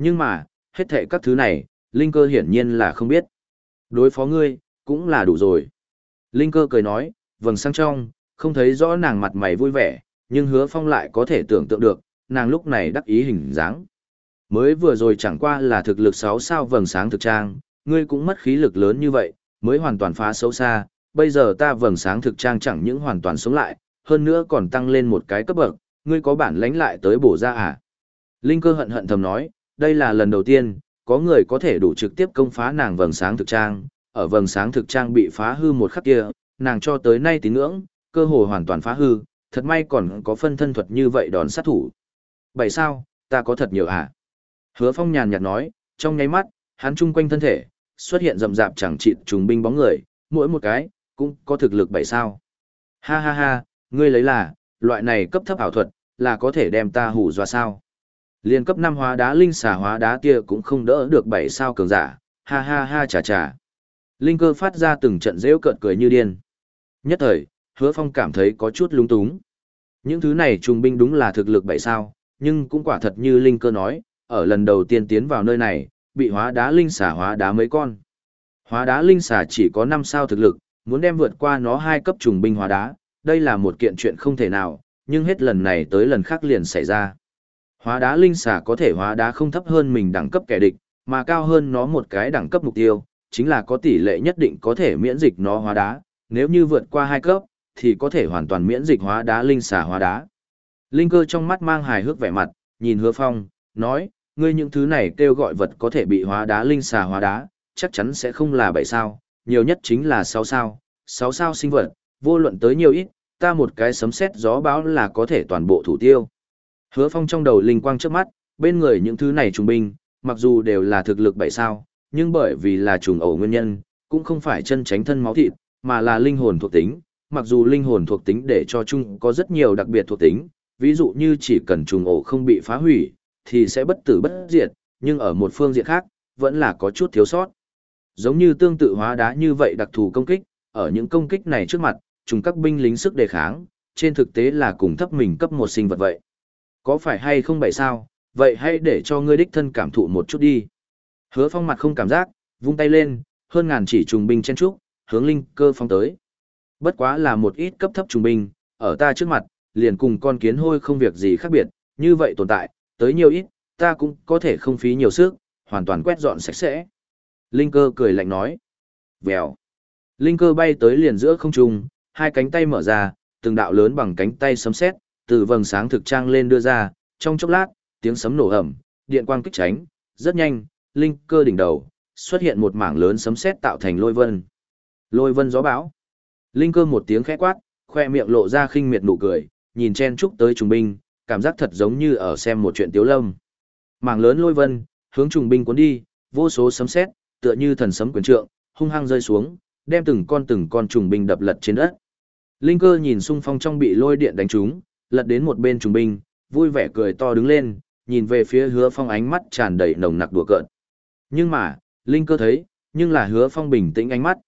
Nhưng mà, hết thệ các thứ này, Linh cơ hiển nhiên là không biết. Đối phó ngươi, cũng là đủ rồi. Linh cơ cười nói, vầng sang trong, không thấy rõ nàng mặt mày vui vẻ, nhưng hứa phong lại có thể tưởng tượng được, nàng lúc này đắc ý hình dáng. Mới vừa rồi chẳng qua là thực lực 6 sao vầng sáng thực trang, ngươi cũng mất khí lực lớn như vậy, mới hoàn toàn phá xấu xa, bây giờ ta vầng sáng thực trang chẳng những hoàn toàn sống lại, hơn nữa còn tăng lên một cái cấp bậc, ngươi có bản lãnh lại tới bổ ra à? Linh cơ hận hận thầm nói, đây là lần đầu tiên, có người có thể đủ trực tiếp công phá nàng vầng sáng thực trang, ở vầng sáng thực trang bị phá hư một khắc kia, nàng cho tới nay tín ngưỡng, cơ hồ hoàn toàn phá hư, thật may còn có phân thân thuật như vậy đòn sát thủ. Bảy sao, ta có thật nhiều à? Hứa phong nhàn nhạt nói, trong nháy mắt, hắn chung quanh thân thể, xuất hiện rậm rạp chẳng chịt trùng binh bóng người, mỗi một cái, cũng có thực lực bảy sao. Ha ha ha, ngươi lấy là, loại này cấp thấp ảo thuật, là có thể đem ta hủ dọa sao. Liên cấp năm hóa đá linh xà hóa đá kia cũng không đỡ được bảy sao cường giả, ha ha ha chà chà. Linh cơ phát ra từng trận rêu cợt cười như điên. Nhất thời, hứa phong cảm thấy có chút lúng túng. Những thứ này trùng binh đúng là thực lực bảy sao, nhưng cũng quả thật như Linh cơ nói, ở lần đầu tiên tiến vào nơi này, bị hóa đá linh xà hóa đá mấy con. Hóa đá linh xà chỉ có năm sao thực lực, muốn đem vượt qua nó hai cấp trùng binh hóa đá, đây là một kiện chuyện không thể nào, nhưng hết lần này tới lần khác liền xảy ra. Hóa đá linh xà có thể hóa đá không thấp hơn mình đẳng cấp kẻ địch, mà cao hơn nó một cái đẳng cấp mục tiêu, chính là có tỷ lệ nhất định có thể miễn dịch nó hóa đá, nếu như vượt qua hai cấp, thì có thể hoàn toàn miễn dịch hóa đá linh xà hóa đá. Linh cơ trong mắt mang hài hước vẻ mặt, nhìn hứa phong, nói, ngươi những thứ này kêu gọi vật có thể bị hóa đá linh xà hóa đá, chắc chắn sẽ không là bảy sao, nhiều nhất chính là sáu sao, sáu sao sinh vật, vô luận tới nhiều ít, ta một cái sấm sét gió bão là có thể toàn bộ thủ tiêu. Hứa Phong trong đầu linh quang trước mắt, bên người những thứ này trùng binh, mặc dù đều là thực lực bảy sao, nhưng bởi vì là trùng ổ nguyên nhân, cũng không phải chân tránh thân máu thịt, mà là linh hồn thuộc tính, mặc dù linh hồn thuộc tính để cho chung có rất nhiều đặc biệt thuộc tính, ví dụ như chỉ cần trùng ổ không bị phá hủy, thì sẽ bất tử bất diệt, nhưng ở một phương diện khác, vẫn là có chút thiếu sót. Giống như tương tự hóa đá như vậy đặc thù công kích, ở những công kích này trước mặt, chúng các binh lính sức đề kháng, trên thực tế là cùng thấp mình cấp một sinh vật vậy. Có phải hay không vậy sao, vậy hãy để cho ngươi đích thân cảm thụ một chút đi. Hứa phong mặt không cảm giác, vung tay lên, hơn ngàn chỉ trùng binh chen trúc, hướng linh cơ phong tới. Bất quá là một ít cấp thấp trùng binh, ở ta trước mặt, liền cùng con kiến hôi không việc gì khác biệt, như vậy tồn tại, tới nhiều ít, ta cũng có thể không phí nhiều sức, hoàn toàn quét dọn sạch sẽ. Linh cơ cười lạnh nói. Vèo. Linh cơ bay tới liền giữa không trung, hai cánh tay mở ra, từng đạo lớn bằng cánh tay sấm sét, từ vầng sáng thực trang lên đưa ra, trong chốc lát, tiếng sấm nổ ầm, điện quang kích tránh, rất nhanh, linh cơ đỉnh đầu xuất hiện một mảng lớn sấm sét tạo thành lôi vân. Lôi vân gió bão. Linh cơ một tiếng khẽ quát, khoe miệng lộ ra khinh miệt nụ cười, nhìn chen chúc tới trùng binh, cảm giác thật giống như ở xem một chuyện tiếu lâm. Mảng lớn lôi vân, hướng trùng binh cuốn đi, vô số sấm sét, tựa như thần sấm quyền trượng, hung hăng rơi xuống, đem từng con từng con trùng binh đập lật trên đất. Linh cơ nhìn xung phong trong bị lôi điện đánh trúng, lật đến một bên trùng binh, vui vẻ cười to đứng lên, nhìn về phía hứa phong ánh mắt tràn đầy nồng nặc đùa cợt. Nhưng mà, Linh cơ thấy, nhưng là hứa phong bình tĩnh ánh mắt.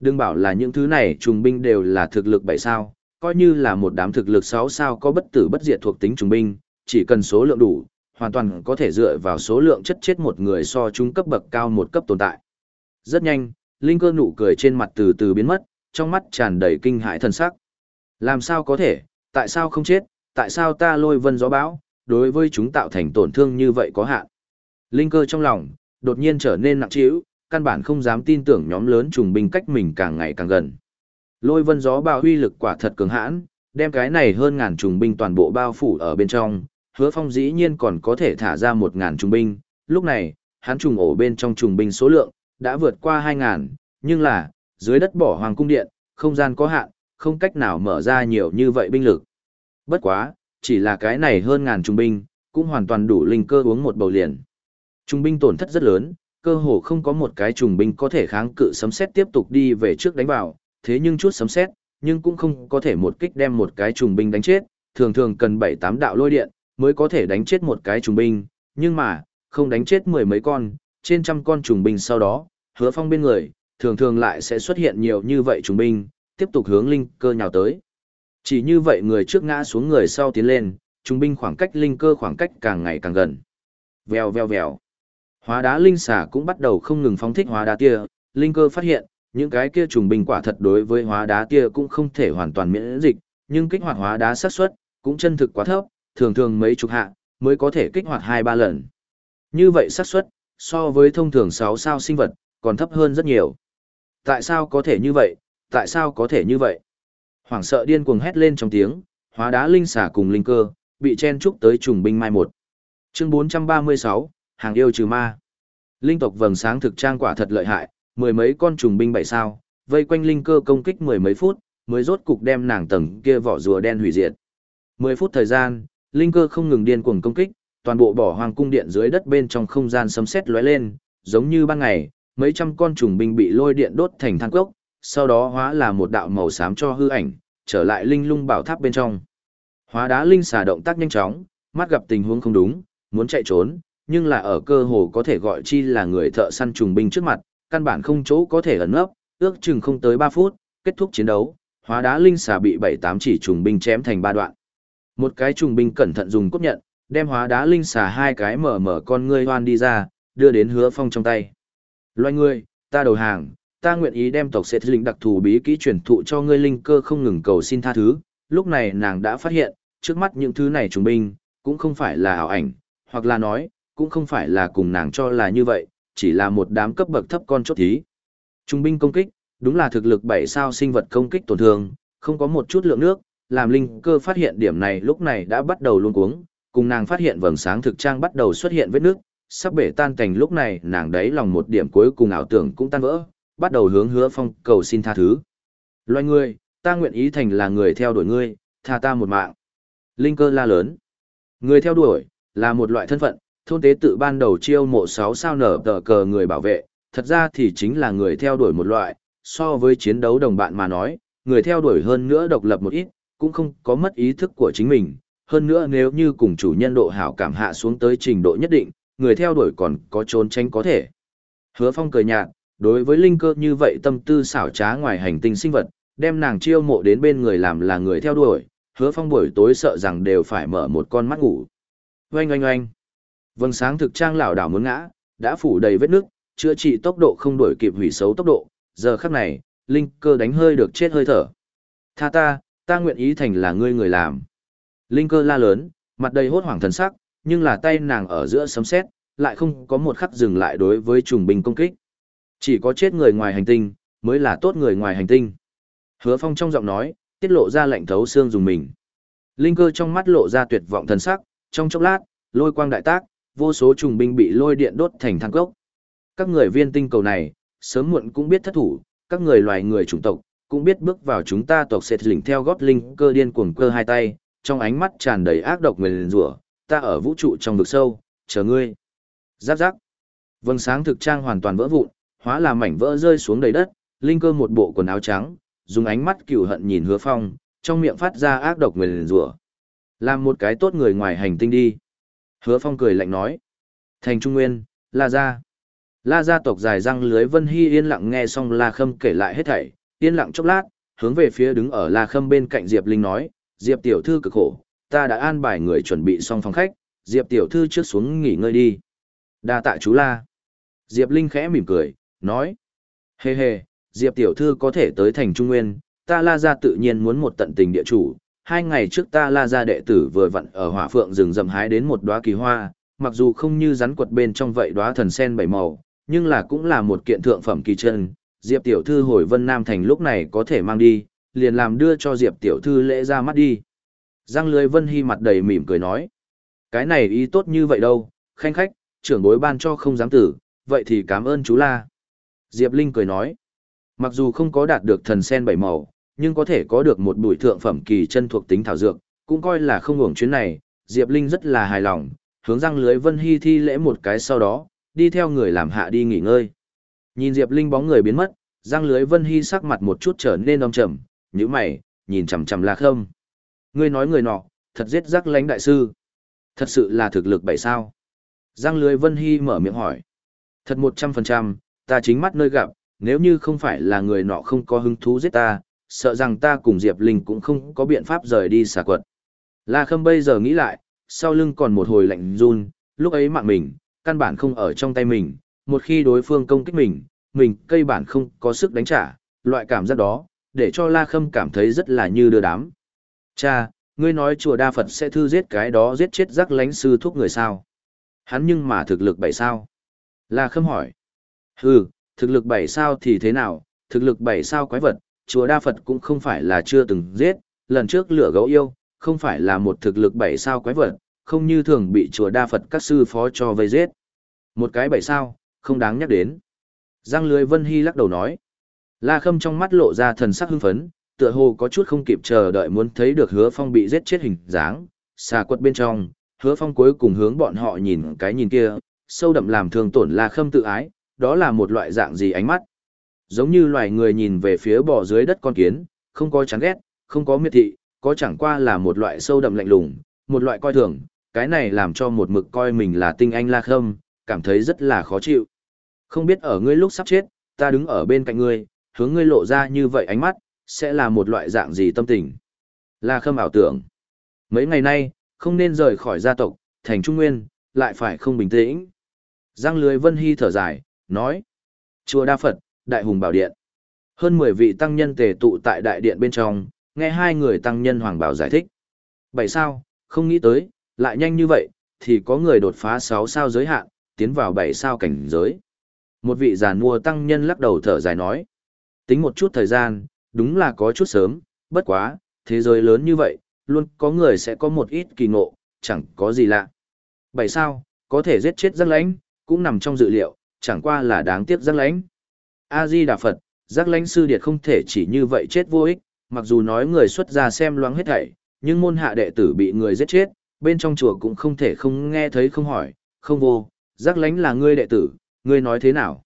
Đừng bảo là những thứ này trùng binh đều là thực lực 7 sao, coi như là một đám thực lực 6 sao có bất tử bất diệt thuộc tính trùng binh, chỉ cần số lượng đủ, hoàn toàn có thể dựa vào số lượng chất chết một người so chúng cấp bậc cao một cấp tồn tại. Rất nhanh, Linh cơ nụ cười trên mặt từ từ biến mất, trong mắt tràn đầy kinh hãi thần sắc. Làm sao có thể, tại sao không chết, tại sao ta lôi vân gió bão, đối với chúng tạo thành tổn thương như vậy có hạn. Linh cơ trong lòng, đột nhiên trở nên nặng trĩu, căn bản không dám tin tưởng nhóm lớn trùng binh cách mình càng ngày càng gần. Lôi vân gió bão huy lực quả thật cường hãn, đem cái này hơn ngàn trùng binh toàn bộ bao phủ ở bên trong, hứa phong dĩ nhiên còn có thể thả ra một ngàn trùng binh, lúc này, hắn trùng ổ bên trong trùng binh số lượng, đã vượt qua hai ngàn, nhưng là, dưới đất bỏ hoàng cung điện, không gian có hạn, không cách nào mở ra nhiều như vậy binh lực. Bất quá, chỉ là cái này hơn ngàn trung binh, cũng hoàn toàn đủ linh cơ uống một bầu liền. Trung binh tổn thất rất lớn, cơ hồ không có một cái trùng binh có thể kháng cự sấm xét tiếp tục đi về trước đánh vào, thế nhưng chút sấm xét, nhưng cũng không có thể một kích đem một cái trùng binh đánh chết, thường thường cần 7-8 đạo lôi điện, mới có thể đánh chết một cái trùng binh, nhưng mà, không đánh chết mười mấy con, trên trăm con trùng binh sau đó, hứa phong bên người, thường thường lại sẽ xuất hiện nhiều như vậy trùng binh, tiếp tục hướng linh cơ nhào tới. Chỉ như vậy người trước ngã xuống người sau tiến lên, trung binh khoảng cách linh cơ khoảng cách càng ngày càng gần. Vèo vèo vèo. Hóa đá linh xả cũng bắt đầu không ngừng phóng thích hóa đá tia, linh cơ phát hiện, những cái kia trùng binh quả thật đối với hóa đá tia cũng không thể hoàn toàn miễn dịch, nhưng kích hoạt hóa đá xác suất cũng chân thực quá thấp, thường thường mấy chục hạ mới có thể kích hoạt hai ba lần. Như vậy xác suất so với thông thường 6 sao sinh vật còn thấp hơn rất nhiều. Tại sao có thể như vậy? Tại sao có thể như vậy? Hoảng sợ điên cuồng hét lên trong tiếng, hóa đá linh xả cùng linh cơ, bị chen trúc tới trùng binh mai một. Chương 436, hàng yêu trừ ma. Linh tộc vầng sáng thực trang quả thật lợi hại, mười mấy con trùng binh bảy sao, vây quanh linh cơ công kích mười mấy phút, mới rốt cục đem nàng tầng kia vỏ rùa đen hủy diệt. Mười phút thời gian, linh cơ không ngừng điên cuồng công kích, toàn bộ bỏ hoàng cung điện dưới đất bên trong không gian sấm sét lóe lên, giống như ban ngày, mấy trăm con trùng binh bị lôi điện đốt thành than cốc, sau đó hóa là một đạo màu xám cho hư ảnh, trở lại linh lung bảo tháp bên trong. Hóa đá linh xà động tác nhanh chóng, mắt gặp tình huống không đúng, muốn chạy trốn, nhưng là ở cơ hồ có thể gọi chi là người thợ săn trùng binh trước mặt, căn bản không chỗ có thể ẩn nấp, ước chừng không tới 3 phút, kết thúc chiến đấu, hóa đá linh xà bị 7-8 chỉ trùng binh chém thành ba đoạn. Một cái trùng binh cẩn thận dùng cốt nhận, đem hóa đá linh xà hai cái mở mở con ngươi hoan đi ra, đưa đến hứa phong trong tay. Loài ngươi, ta đầu hàng, ta nguyện ý đem tộc sẽ linh đặc thù bí kỹ truyền thụ cho ngươi linh cơ không ngừng cầu xin tha thứ. Lúc này nàng đã phát hiện, trước mắt những thứ này trùng binh, cũng không phải là ảo ảnh, hoặc là nói, cũng không phải là cùng nàng cho là như vậy, chỉ là một đám cấp bậc thấp con chốt thí. Trung binh công kích, đúng là thực lực bảy sao sinh vật công kích tổn thương, không có một chút lượng nước, làm linh cơ phát hiện điểm này lúc này đã bắt đầu luôn cuống, cùng nàng phát hiện vầng sáng thực trang bắt đầu xuất hiện vết nước, sắp bể tan cảnh lúc này nàng đấy lòng một điểm cuối cùng ảo tưởng cũng tan vỡ, bắt đầu hướng hứa phong cầu xin tha thứ. Loài người, ta nguyện ý thành là người theo đuổi ngươi, tha ta một mạng. Linh cơ la lớn. Người theo đuổi, là một loại thân phận, thôn tế tự ban đầu chiêu mộ sáu sao nở tờ cờ người bảo vệ, thật ra thì chính là người theo đuổi một loại, so với chiến đấu đồng bạn mà nói, người theo đuổi hơn nữa độc lập một ít, cũng không có mất ý thức của chính mình. Hơn nữa nếu như cùng chủ nhân độ hảo cảm hạ xuống tới trình độ nhất định, người theo đuổi còn có trốn tránh có thể. Hứa Phong cười nhạt, đối với linh cơ như vậy tâm tư xảo trá ngoài hành tinh sinh vật, đem nàng chiêu mộ đến bên người làm là người theo đuổi, Hứa Phong buổi tối sợ rằng đều phải mở một con mắt ngủ. Oanh oanh oanh. Vầng sáng thực trang lão đảo muốn ngã, đã phủ đầy vết nước, chữa trị tốc độ không đổi kịp hủy xấu tốc độ, giờ khắc này, linh cơ đánh hơi được chết hơi thở. Tha ta, ta nguyện ý thành là ngươi người làm. Linh cơ la lớn, mặt đầy hốt hoảng thần sắc, nhưng là tay nàng ở giữa sấm sét, lại không có một khắc dừng lại đối với trùng binh công kích. Chỉ có chết người ngoài hành tinh, mới là tốt người ngoài hành tinh. Hứa Phong trong giọng nói, tiết lộ ra lệnh thấu xương dùng mình. Linh cơ trong mắt lộ ra tuyệt vọng thần sắc, trong chốc lát, lôi quang đại tác, vô số trùng binh bị lôi điện đốt thành than cốc. Các người viên tinh cầu này, sớm muộn cũng biết thất thủ, các người loài người chủng tộc, cũng biết bước vào chúng ta tộc sẽ lỉnh theo gót linh cơ điên cuồng cơ hai tay, trong ánh mắt tràn đầy ác độc nguyền rủa, ta ở vũ trụ trong vực sâu, chờ ngươi. Giáp giáp. Vầng sáng thực trang hoàn toàn vỡ vụn, hóa là mảnh vỡ rơi xuống đầy đất, linh cơ một bộ quần áo trắng, dùng ánh mắt cừu hận nhìn Hứa Phong, trong miệng phát ra ác độc nguyền rủa. Làm một cái tốt người ngoài hành tinh đi. Hứa Phong cười lạnh nói. Thành Trung Nguyên, La Gia. La Gia tộc dài răng lưới Vân Hy yên lặng nghe xong La Khâm kể lại hết thảy, yên lặng chốc lát, hướng về phía đứng ở La Khâm bên cạnh Diệp Linh nói, Diệp tiểu thư cực khổ, ta đã an bài người chuẩn bị xong phòng khách, Diệp tiểu thư trước xuống nghỉ ngơi đi. Đa tạ chú La. Diệp Linh khẽ mỉm cười, nói. Hề hề, Diệp tiểu thư có thể tới thành Trung Nguyên, ta La Gia tự nhiên muốn một tận tình địa chủ, hai ngày trước ta la ra đệ tử vừa vặn ở hỏa phượng rừng rậm hái đến một đóa kỳ hoa, mặc dù không như rắn quật bên trong vậy đóa thần sen bảy màu, nhưng là cũng là một kiện thượng phẩm kỳ chân. Diệp tiểu thư hồi Vân Nam thành lúc này có thể mang đi, liền làm đưa cho Diệp tiểu thư lễ ra mắt đi. Giang lưới Vân Hy mặt đầy mỉm cười nói. Cái này ý tốt như vậy đâu, khanh khách, trưởng bối ban cho không dám tử, vậy thì cảm ơn chú la. Diệp Linh cười nói. Mặc dù không có đạt được thần sen bảy màu, nhưng có thể có được một bụi thượng phẩm kỳ chân thuộc tính thảo dược, cũng coi là không hưởng chuyến này, Diệp Linh rất là hài lòng, hướng răng lưới Vân Hy thi lễ một cái sau đó, đi theo người làm hạ đi nghỉ ngơi. Nhìn Diệp Linh bóng người biến mất, răng lưới Vân Hy sắc mặt một chút trở nên âm trầm, nhíu mày, nhìn chằm chằm Lạc Khâm. Ngươi nói người nọ, thật giết rắc lãnh đại sư. Thật sự là thực lực bảy sao. Giang lưới Vân Hy mở miệng hỏi. Thật một trăm phần trăm, ta chính mắt nơi gặp, nếu như không phải là người nọ không có hứng thú giết ta, sợ rằng ta cùng Diệp Linh cũng không có biện pháp rời đi xà quật. La Khâm bây giờ nghĩ lại, sau lưng còn một hồi lạnh run, lúc ấy mạng mình, căn bản không ở trong tay mình, một khi đối phương công kích mình, mình cây bản không có sức đánh trả, loại cảm giác đó, để cho La Khâm cảm thấy rất là như đưa đám. Cha, ngươi nói chùa Đa Phật sẽ thư giết cái đó giết chết rắc lánh sư thuốc người sao? Hắn nhưng mà thực lực bảy sao? La Khâm hỏi. Hừ, thực lực bảy sao thì thế nào, thực lực bảy sao quái vật, chùa Đa Phật cũng không phải là chưa từng giết, lần trước lửa gấu yêu, không phải là một thực lực bảy sao quái vật, không như thường bị chùa Đa Phật các sư phó cho vây giết. Một cái bảy sao, không đáng nhắc đến. Giang lưới Vân Hy lắc đầu nói. La Khâm trong mắt lộ ra thần sắc hưng phấn, tựa hồ có chút không kịp chờ đợi muốn thấy được hứa phong bị giết chết hình dáng, xà quật bên trong, hứa phong cuối cùng hướng bọn họ nhìn cái nhìn kia, sâu đậm làm thương tổn La Khâm tự ái, đó là một loại dạng gì ánh mắt. Giống như loài người nhìn về phía bò dưới đất con kiến, không có chán ghét, không có miệt thị, có chẳng qua là một loại sâu đậm lạnh lùng, một loại coi thường, cái này làm cho một mực coi mình là tinh anh la khâm, cảm thấy rất là khó chịu. Không biết ở ngươi lúc sắp chết, ta đứng ở bên cạnh ngươi, hướng ngươi lộ ra như vậy ánh mắt, sẽ là một loại dạng gì tâm tình. La khâm ảo tưởng. Mấy ngày nay, không nên rời khỏi gia tộc, thành trung nguyên, lại phải không bình tĩnh. Giang lưới vân hy thở dài, nói. Chùa Đa Phật, Đại Hùng Bảo Điện. Hơn 10 vị tăng nhân tề tụ tại đại điện bên trong, nghe hai người tăng nhân Hoàng Bảo giải thích. Bảy sao, không nghĩ tới, lại nhanh như vậy, thì có người đột phá 6 sao giới hạn, tiến vào 7 sao cảnh giới. Một vị giàn mua tăng nhân lắc đầu thở dài nói. Tính một chút thời gian, đúng là có chút sớm, bất quá, thế giới lớn như vậy, luôn có người sẽ có một ít kỳ ngộ, chẳng có gì lạ. Bảy sao, có thể giết chết rất lãnh, cũng nằm trong dự liệu, chẳng qua là đáng tiếc giác lãnh. A-di Đà Phật, giác lãnh sư điệt không thể chỉ như vậy chết vô ích, mặc dù nói người xuất gia xem loáng hết thảy, nhưng môn hạ đệ tử bị người giết chết, bên trong chùa cũng không thể không nghe thấy không hỏi, không vô, giác lãnh là ngươi đệ tử, ngươi nói thế nào?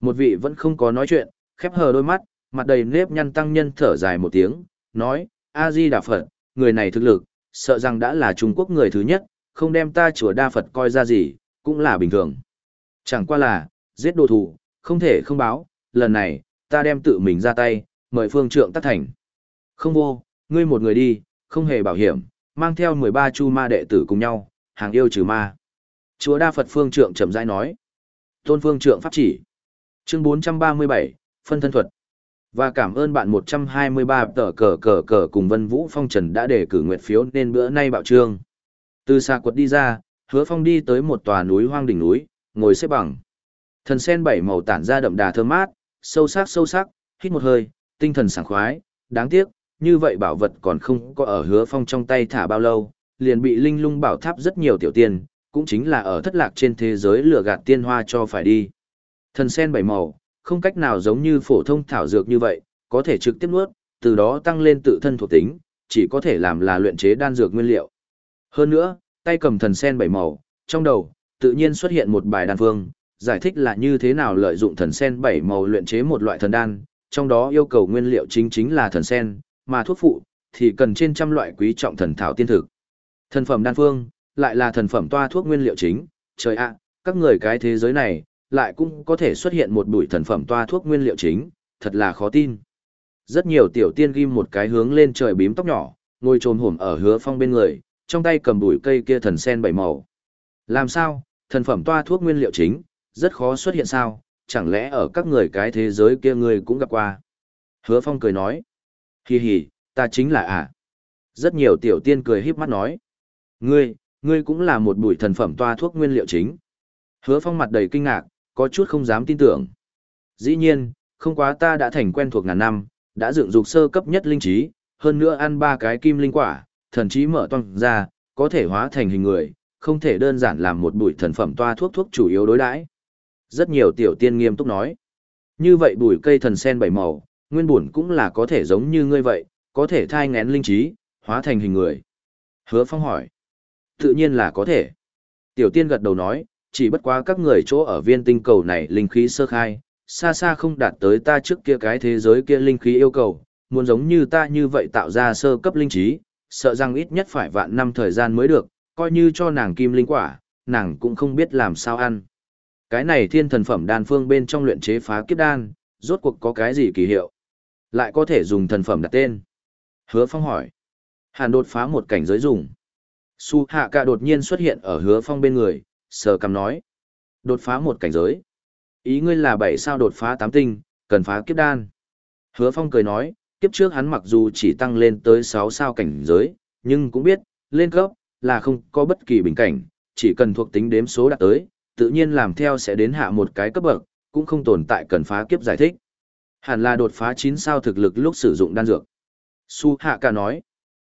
Một vị vẫn không có nói chuyện, khép hờ đôi mắt, mặt đầy nếp nhăn tăng nhân thở dài một tiếng, nói, A-di Đà Phật, người này thực lực, sợ rằng đã là Trung Quốc người thứ nhất, không đem ta chùa đa Phật coi ra gì, cũng là bình thường. Chẳng qua là, giết đồ thủ, không thể không báo, lần này, ta đem tự mình ra tay, mời phương trượng tác thành. Không vô, ngươi một người đi, không hề bảo hiểm, mang theo 13 chu ma đệ tử cùng nhau, hàng yêu trừ ma. Chúa đa Phật phương trượng chậm rãi nói. Tôn phương trượng pháp chỉ. Chương 437, phân thân thuật. Và cảm ơn bạn 123 tờ cờ cờ cờ cùng Vân Vũ Phong Trần đã để cử nguyện phiếu nên bữa nay bạo trương. Từ xa quật đi ra, hứa phong đi tới một tòa núi hoang đỉnh núi, ngồi xếp bằng. Thần sen bảy màu tản ra đậm đà thơm mát, sâu sắc sâu sắc, hít một hơi, tinh thần sảng khoái, đáng tiếc, như vậy bảo vật còn không có ở hứa phong trong tay thả bao lâu, liền bị linh lung bảo tháp rất nhiều tiểu tiên, cũng chính là ở thất lạc trên thế giới lửa gạt tiên hoa cho phải đi. Thần sen bảy màu, không cách nào giống như phổ thông thảo dược như vậy, có thể trực tiếp nuốt, từ đó tăng lên tự thân thuộc tính, chỉ có thể làm là luyện chế đan dược nguyên liệu. Hơn nữa, tay cầm thần sen bảy màu, trong đầu, tự nhiên xuất hiện một bài đan phương, giải thích là như thế nào lợi dụng thần sen bảy màu luyện chế một loại thần đan, trong đó yêu cầu nguyên liệu chính chính là thần sen, mà thuốc phụ, thì cần trên trăm loại quý trọng thần thảo tiên thực. Thần phẩm đan phương, lại là thần phẩm toa thuốc nguyên liệu chính, trời ạ, các người cái thế giới này, lại cũng có thể xuất hiện một bụi thần phẩm toa thuốc nguyên liệu chính, thật là khó tin. Rất nhiều tiểu tiên ghim một cái hướng lên trời bím tóc nhỏ, ngồi trồm hổm ở hứa phong bên người, trong tay cầm bụi cây kia thần sen bảy màu. Làm sao, thần phẩm toa thuốc nguyên liệu chính, rất khó xuất hiện sao, chẳng lẽ ở các người cái thế giới kia người cũng gặp qua. Hứa phong cười nói, hì hì, ta chính là ạ. À. Rất nhiều tiểu tiên cười híp mắt nói, ngươi, ngươi cũng là một bụi thần phẩm toa thuốc nguyên liệu chính. Hứa phong mặt đầy kinh ngạc, có chút không dám tin tưởng. Dĩ nhiên, không quá ta đã thành quen thuộc ngàn năm, đã dựng dục sơ cấp nhất linh trí, hơn nữa ăn ba cái kim linh quả, thần trí mở toang ra, có thể hóa thành hình người, không thể đơn giản làm một bụi thần phẩm toa thuốc thuốc chủ yếu đối đãi. Rất nhiều tiểu tiên nghiêm túc nói. Như vậy bụi cây thần sen bảy màu, nguyên bổn cũng là có thể giống như ngươi vậy, có thể thai ngén linh trí, hóa thành hình người. Hứa Phong hỏi. Tự nhiên là có thể. Tiểu tiên gật đầu nói, chỉ bất quá các người chỗ ở viên tinh cầu này linh khí sơ khai, xa xa không đạt tới ta trước kia cái thế giới kia linh khí yêu cầu, muốn giống như ta như vậy tạo ra sơ cấp linh trí, sợ rằng ít nhất phải vạn năm thời gian mới được, coi như cho nàng kim linh quả, nàng cũng không biết làm sao ăn. Cái này thiên thần phẩm đan phương bên trong luyện chế phá kiếp đan, rốt cuộc có cái gì kỳ hiệu? Lại có thể dùng thần phẩm đặt tên. Hứa Phong hỏi. Hàn đột phá một cảnh giới dùng. Su Hạ Cả đột nhiên xuất hiện ở Hứa Phong bên người, sờ cằm nói. Đột phá một cảnh giới. Ý ngươi là bảy sao đột phá tám tinh, cần phá kiếp đan. Hứa Phong cười nói, kiếp trước hắn mặc dù chỉ tăng lên tới sáu sao cảnh giới, nhưng cũng biết, lên cấp, là không có bất kỳ bình cảnh, chỉ cần thuộc tính đếm số đạt tới, tự nhiên làm theo sẽ đến hạ một cái cấp bậc, cũng không tồn tại cần phá kiếp giải thích. Hẳn là đột phá 9 sao thực lực lúc sử dụng đan dược. Su Hạ cả nói,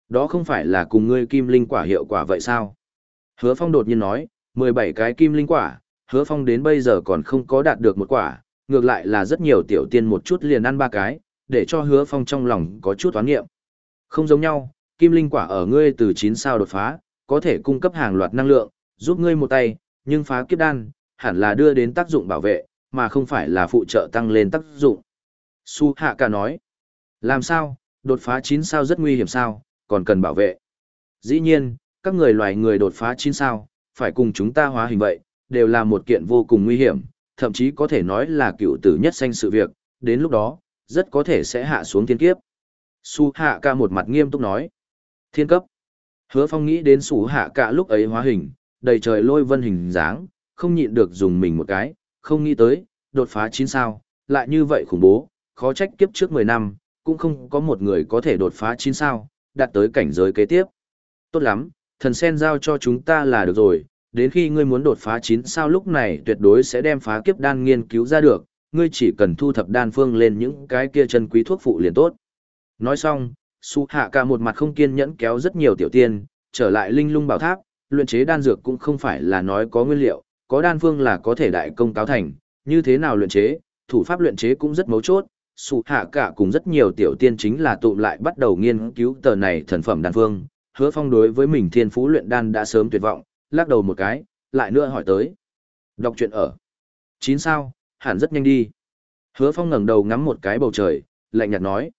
đó không phải là cùng ngươi kim linh quả hiệu quả vậy sao? Hứa Phong đột nhiên nói, 17 cái kim linh quả, hứa phong đến bây giờ còn không có đạt được một quả, ngược lại là rất nhiều tiểu tiên một chút liền ăn ba cái, để cho hứa phong trong lòng có chút toán nghiệm. Không giống nhau, kim linh quả ở ngươi từ 9 sao đột phá, có thể cung cấp hàng loạt năng lượng, giúp ngươi một tay, nhưng phá kiếp đan, hẳn là đưa đến tác dụng bảo vệ, mà không phải là phụ trợ tăng lên tác dụng. Su Hạ Cả nói, làm sao, đột phá 9 sao rất nguy hiểm sao, còn cần bảo vệ. Dĩ nhiên, các người loài người đột phá 9 sao, phải cùng chúng ta hóa hình vậy, đều là một kiện vô cùng nguy hiểm, thậm chí có thể nói là cựu tử nhất sanh sự việc, đến lúc đó, rất có thể sẽ hạ xuống thiên kiếp. Su hạ ca một mặt nghiêm túc nói. Thiên cấp. Hứa phong nghĩ đến sủ hạ cả lúc ấy hóa hình, đầy trời lôi vân hình dáng, không nhịn được dùng mình một cái, không nghĩ tới, đột phá chín sao, lại như vậy khủng bố, khó trách kiếp trước 10 năm, cũng không có một người có thể đột phá chín sao, đạt tới cảnh giới kế tiếp. Tốt lắm, thần sen giao cho chúng ta là được rồi, đến khi ngươi muốn đột phá 9 sao lúc này tuyệt đối sẽ đem phá kiếp đan nghiên cứu ra được, ngươi chỉ cần thu thập đan phương lên những cái kia chân quý thuốc phụ liền tốt. Nói xong, Su Hạ cả một mặt không kiên nhẫn kéo rất nhiều tiểu tiên, trở lại linh lung bảo tháp, luyện chế đan dược cũng không phải là nói có nguyên liệu, có đan phương là có thể đại công cáo thành, như thế nào luyện chế, thủ pháp luyện chế cũng rất mấu chốt. su hạ cả cùng rất nhiều tiểu tiên chính là tụ lại bắt đầu nghiên cứu tờ này thần phẩm đan phương, hứa phong đối với mình thiên phú luyện đan đã sớm tuyệt vọng, lắc đầu một cái, lại nữa hỏi tới. Đọc truyện ở. Chín sao, hẳn rất nhanh đi. Hứa phong ngẩng đầu ngắm một cái bầu trời, lạnh nhạt nói.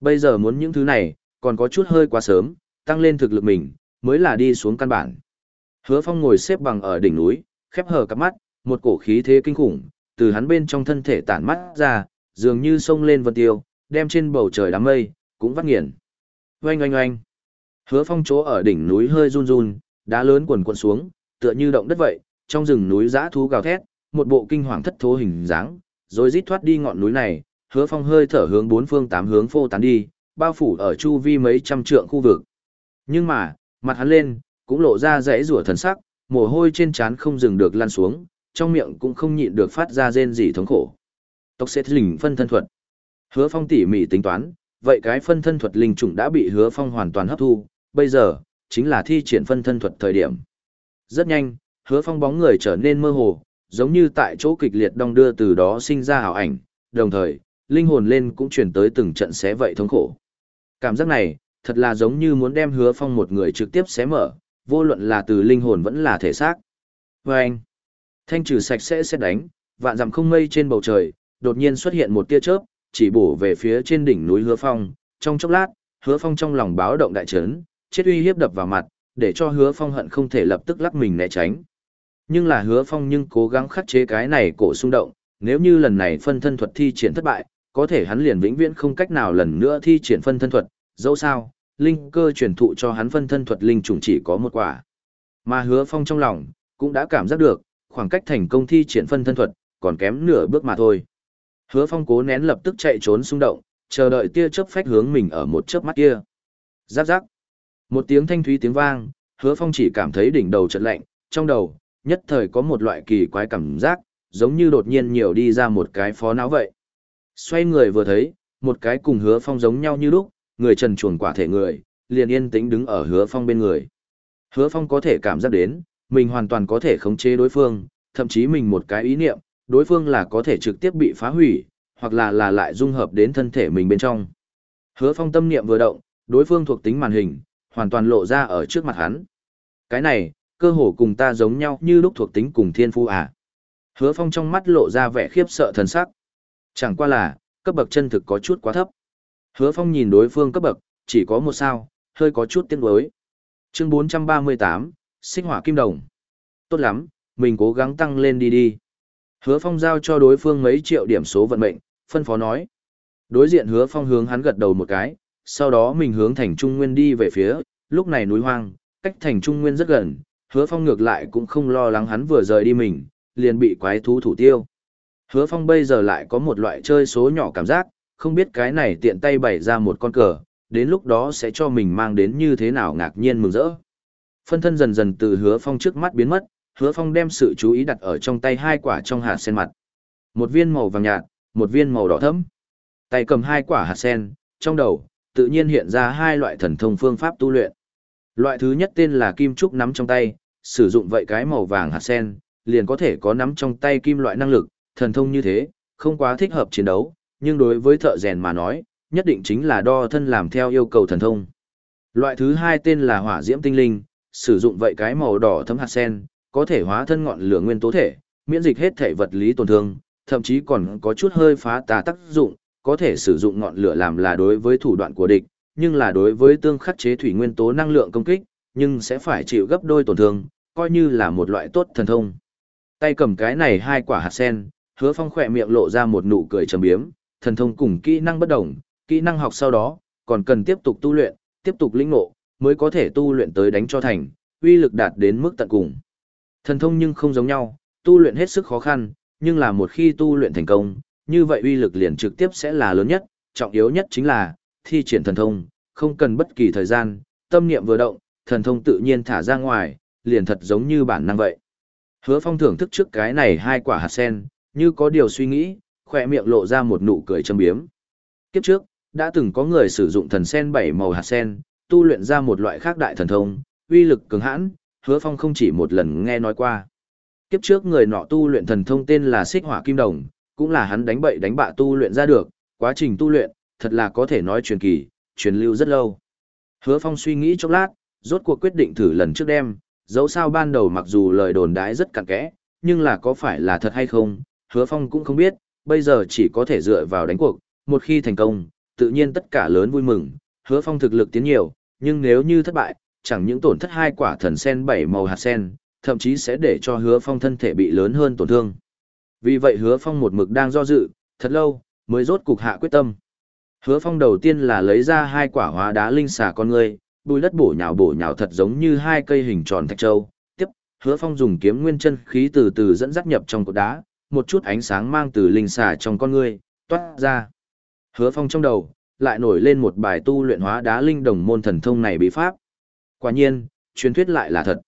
Bây giờ muốn những thứ này, còn có chút hơi quá sớm, tăng lên thực lực mình, mới là đi xuống căn bản. Hứa phong ngồi xếp bằng ở đỉnh núi, khép hờ cặp mắt, một cổ khí thế kinh khủng, từ hắn bên trong thân thể tản mắt ra, dường như sông lên vân tiêu, đem trên bầu trời đám mây, cũng vắt nghiền. Oanh oanh oanh. Hứa phong chỗ ở đỉnh núi hơi run run, đá lớn quần quần xuống, tựa như động đất vậy, trong rừng núi giã thú gào thét, một bộ kinh hoàng thất thố hình dáng, rồi rít thoát đi ngọn núi này, hứa phong hơi thở hướng bốn phương tám hướng phô tán đi, bao phủ ở chu vi mấy trăm trượng khu vực. Nhưng mà, mặt hắn lên, cũng lộ ra rẽ rủa thần sắc, mồ hôi trên trán không dừng được lan xuống, trong miệng cũng không nhịn được phát ra rên rỉ thống khổ. Tộc sẽ lình phân thân thuật. Hứa Phong tỉ mỉ tính toán, vậy cái phân thân thuật linh trùng đã bị Hứa Phong hoàn toàn hấp thu, bây giờ chính là thi triển phân thân thuật thời điểm. Rất nhanh, Hứa Phong bóng người trở nên mơ hồ, giống như tại chỗ kịch liệt đong đưa từ đó sinh ra ảo ảnh, đồng thời, linh hồn lên cũng chuyển tới từng trận xé vậy thống khổ. Cảm giác này, thật là giống như muốn đem Hứa Phong một người trực tiếp xé mở, vô luận là từ linh hồn vẫn là thể xác. Và anh, thanh trừ sạch sẽ sẽ đánh, vạn dặm không mây trên bầu trời, đột nhiên xuất hiện một tia chớp, chỉ bổ về phía trên đỉnh núi Hứa Phong, trong chốc lát, Hứa Phong trong lòng báo động đại chấn, chết uy hiếp đập vào mặt, để cho Hứa Phong hận không thể lập tức lắc mình né tránh. Nhưng là Hứa Phong nhưng cố gắng khắc chế cái này cổ xung động, nếu như lần này phân thân thuật thi triển thất bại, có thể hắn liền vĩnh viễn không cách nào lần nữa thi triển phân thân thuật, dẫu sao, linh cơ truyền thụ cho hắn phân thân thuật linh trùng chỉ có một quả. Mà hứa phong trong lòng, cũng đã cảm giác được, khoảng cách thành công thi triển phân thân thuật, còn kém nửa bước mà thôi. Hứa phong cố nén lập tức chạy trốn xung động, chờ đợi tia chớp phách hướng mình ở một chớp mắt kia. Giáp giáp. Một tiếng thanh thúy tiếng vang, hứa phong chỉ cảm thấy đỉnh đầu chợt lạnh, trong đầu, nhất thời có một loại kỳ quái cảm giác, giống như đột nhiên nhiều đi ra một cái phó não vậy. Xoay người vừa thấy, một cái cùng hứa phong giống nhau như lúc, người trần chuồn quả thể người, liền yên tĩnh đứng ở hứa phong bên người. Hứa phong có thể cảm giác đến, mình hoàn toàn có thể khống chế đối phương, thậm chí mình một cái ý niệm, đối phương là có thể trực tiếp bị phá hủy, hoặc là là lại dung hợp đến thân thể mình bên trong. Hứa phong tâm niệm vừa động, đối phương thuộc tính màn hình, hoàn toàn lộ ra ở trước mặt hắn. Cái này, cơ hồ cùng ta giống nhau như lúc thuộc tính cùng thiên phu à. Hứa phong trong mắt lộ ra vẻ khiếp sợ thần sắc. Chẳng qua là, cấp bậc chân thực có chút quá thấp. Hứa Phong nhìn đối phương cấp bậc, chỉ có một sao, hơi có chút tiếc nuối. Chương 438, Sinh hỏa kim đồng. Tốt lắm, mình cố gắng tăng lên đi đi. Hứa Phong giao cho đối phương mấy triệu điểm số vận mệnh, phân phó nói. Đối diện Hứa Phong hướng hắn gật đầu một cái, sau đó mình hướng thành Trung Nguyên đi về phía, lúc này núi hoang, cách thành Trung Nguyên rất gần, Hứa Phong ngược lại cũng không lo lắng hắn vừa rời đi mình, liền bị quái thú thủ tiêu. Hứa Phong bây giờ lại có một loại chơi số nhỏ cảm giác, không biết cái này tiện tay bày ra một con cờ, đến lúc đó sẽ cho mình mang đến như thế nào ngạc nhiên mừng rỡ. Phân thân dần dần từ hứa phong trước mắt biến mất, hứa phong đem sự chú ý đặt ở trong tay hai quả trong hạt sen mặt. Một viên màu vàng nhạt, một viên màu đỏ thẫm. Tay cầm hai quả hạt sen, trong đầu, tự nhiên hiện ra hai loại thần thông phương pháp tu luyện. Loại thứ nhất tên là kim trúc nắm trong tay, sử dụng vậy cái màu vàng hạt sen, liền có thể có nắm trong tay kim loại năng lực, thần thông như thế, không quá thích hợp chiến đấu, nhưng đối với thợ rèn mà nói, nhất định chính là đo thân làm theo yêu cầu thần thông. Loại thứ hai tên là hỏa diễm tinh linh, sử dụng vậy cái màu đỏ thấm hạt sen, có thể hóa thân ngọn lửa nguyên tố thể, miễn dịch hết thể vật lý tổn thương, thậm chí còn có chút hơi phá tà tác dụng, có thể sử dụng ngọn lửa làm là đối với thủ đoạn của địch, nhưng là đối với tương khắc chế thủy nguyên tố năng lượng công kích, nhưng sẽ phải chịu gấp đôi tổn thương, coi như là một loại tốt thần thông. Tay cầm cái này hai quả hạt sen, hứa phong khỏe miệng lộ ra một nụ cười trầm biếm, thần thông cùng kỹ năng bất đồng, kỹ năng học sau đó, còn cần tiếp tục tu luyện, tiếp tục lĩnh ngộ, mới có thể tu luyện tới đánh cho thành, uy lực đạt đến mức tận cùng. Thần thông nhưng không giống nhau, tu luyện hết sức khó khăn, nhưng là một khi tu luyện thành công, như vậy uy lực liền trực tiếp sẽ là lớn nhất, trọng yếu nhất chính là thi triển thần thông, không cần bất kỳ thời gian, tâm niệm vừa động, thần thông tự nhiên thả ra ngoài, liền thật giống như bản năng vậy. Hứa Phong thưởng thức trước cái này hai quả hạt sen, như có điều suy nghĩ, khoe miệng lộ ra một nụ cười châm biếm. Kiếp trước, đã từng có người sử dụng thần sen bảy màu hạt sen, tu luyện ra một loại khác đại thần thông, uy lực cường hãn, hứa phong không chỉ một lần nghe nói qua. Kiếp trước người nọ tu luyện thần thông tên là xích hỏa kim đồng, cũng là hắn đánh bậy đánh bạ tu luyện ra được, quá trình tu luyện, thật là có thể nói truyền kỳ, truyền lưu rất lâu. Hứa phong suy nghĩ chốc lát, rốt cuộc quyết định thử lần trước đêm, dẫu sao ban đầu mặc dù lời đồn đãi rất cặn kẽ, nhưng là có phải là thật hay không, hứa phong cũng không biết, bây giờ chỉ có thể dựa vào đánh cuộc, một khi thành công, tự nhiên tất cả lớn vui mừng, hứa phong thực lực tiến nhiều, nhưng nếu như thất bại, chẳng những tổn thất hai quả thần sen bảy màu hạt sen, thậm chí sẽ để cho hứa phong thân thể bị lớn hơn tổn thương. Vì vậy hứa phong một mực đang do dự, thật lâu, mới rốt cục hạ quyết tâm. Hứa phong đầu tiên là lấy ra hai quả hóa đá linh xà con người, bùi đất bổ nhào bổ nhào thật giống như hai cây hình tròn thạch châu. Tiếp, hứa phong dùng kiếm nguyên chân khí từ từ dẫn dắt nhập trong cột đá, một chút ánh sáng mang từ linh xà trong con người, toát ra. Hứa phong trong đầu, lại nổi lên một bài tu luyện hóa đá linh đồng môn thần thông này bí pháp. Quả nhiên, truyền thuyết lại là thật.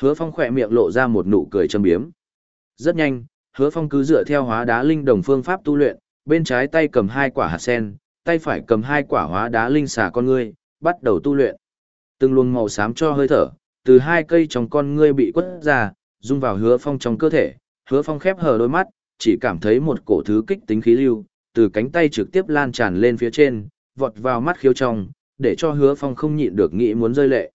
Hứa phong khỏe miệng lộ ra một nụ cười châm biếm. Rất nhanh, hứa phong cứ dựa theo hóa đá linh đồng phương pháp tu luyện, bên trái tay cầm hai quả hạt sen, tay phải cầm hai quả hóa đá linh xà con ngươi, bắt đầu tu luyện. Từng luồng màu xám cho hơi thở, từ hai cây trong con ngươi bị quất ra, dung vào hứa phong trong cơ thể, hứa phong khép hờ đôi mắt, chỉ cảm thấy một cổ thứ kích tính khí lưu, từ cánh tay trực tiếp lan tràn lên phía trên, vọt vào mắt khiếu trong, để cho hứa phong không nhịn được nghĩ muốn rơi lệ.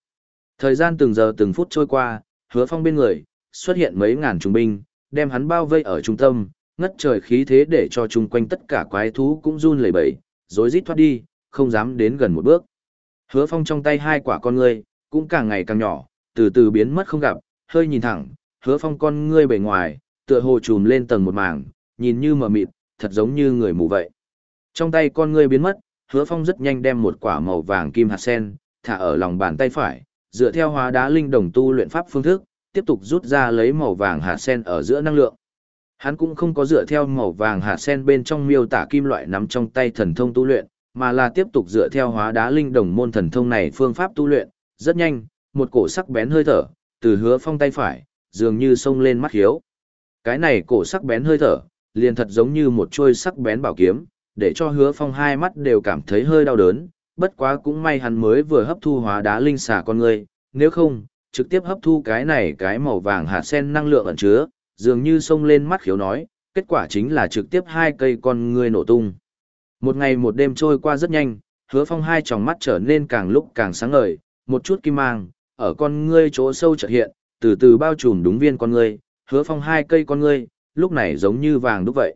Thời gian từng giờ từng phút trôi qua, hứa phong bên người, xuất hiện mấy ngàn trung binh, đem hắn bao vây ở trung tâm, ngất trời khí thế để cho chung quanh tất cả quái thú cũng run lẩy bẩy, rối rít thoát đi, không dám đến gần một bước. Hứa Phong trong tay hai quả con ngươi, cũng càng ngày càng nhỏ, từ từ biến mất không gặp, hơi nhìn thẳng, Hứa Phong con ngươi bề ngoài, tựa hồ trùm lên tầng một mảng, nhìn như mờ mịt, thật giống như người mù vậy. Trong tay con ngươi biến mất, Hứa Phong rất nhanh đem một quả màu vàng kim hạt sen thả ở lòng bàn tay phải, dựa theo hóa đá linh đồng tu luyện pháp phương thức, tiếp tục rút ra lấy màu vàng hạt sen ở giữa năng lượng. Hắn cũng không có dựa theo màu vàng hạt sen bên trong miêu tả kim loại nắm trong tay thần thông tu luyện, mà là tiếp tục dựa theo hóa đá linh đồng môn thần thông này phương pháp tu luyện, rất nhanh, một cổ sắc bén hơi thở, từ hứa phong tay phải, dường như sông lên mắt hiếu. Cái này cổ sắc bén hơi thở, liền thật giống như một chuôi sắc bén bảo kiếm, để cho hứa phong hai mắt đều cảm thấy hơi đau đớn, bất quá cũng may hắn mới vừa hấp thu hóa đá linh xà con người, nếu không, trực tiếp hấp thu cái này cái màu vàng hạt sen năng lượng ẩn chứa, dường như xông lên mắt khiếu nói, kết quả chính là trực tiếp hai cây con người nổ tung. Một ngày một đêm trôi qua rất nhanh, hứa phong hai tròng mắt trở nên càng lúc càng sáng ngời, một chút kim mang, ở con ngươi chỗ sâu chợt hiện, từ từ bao trùm đúng viên con ngươi, hứa phong hai cây con ngươi, lúc này giống như vàng đúc vậy.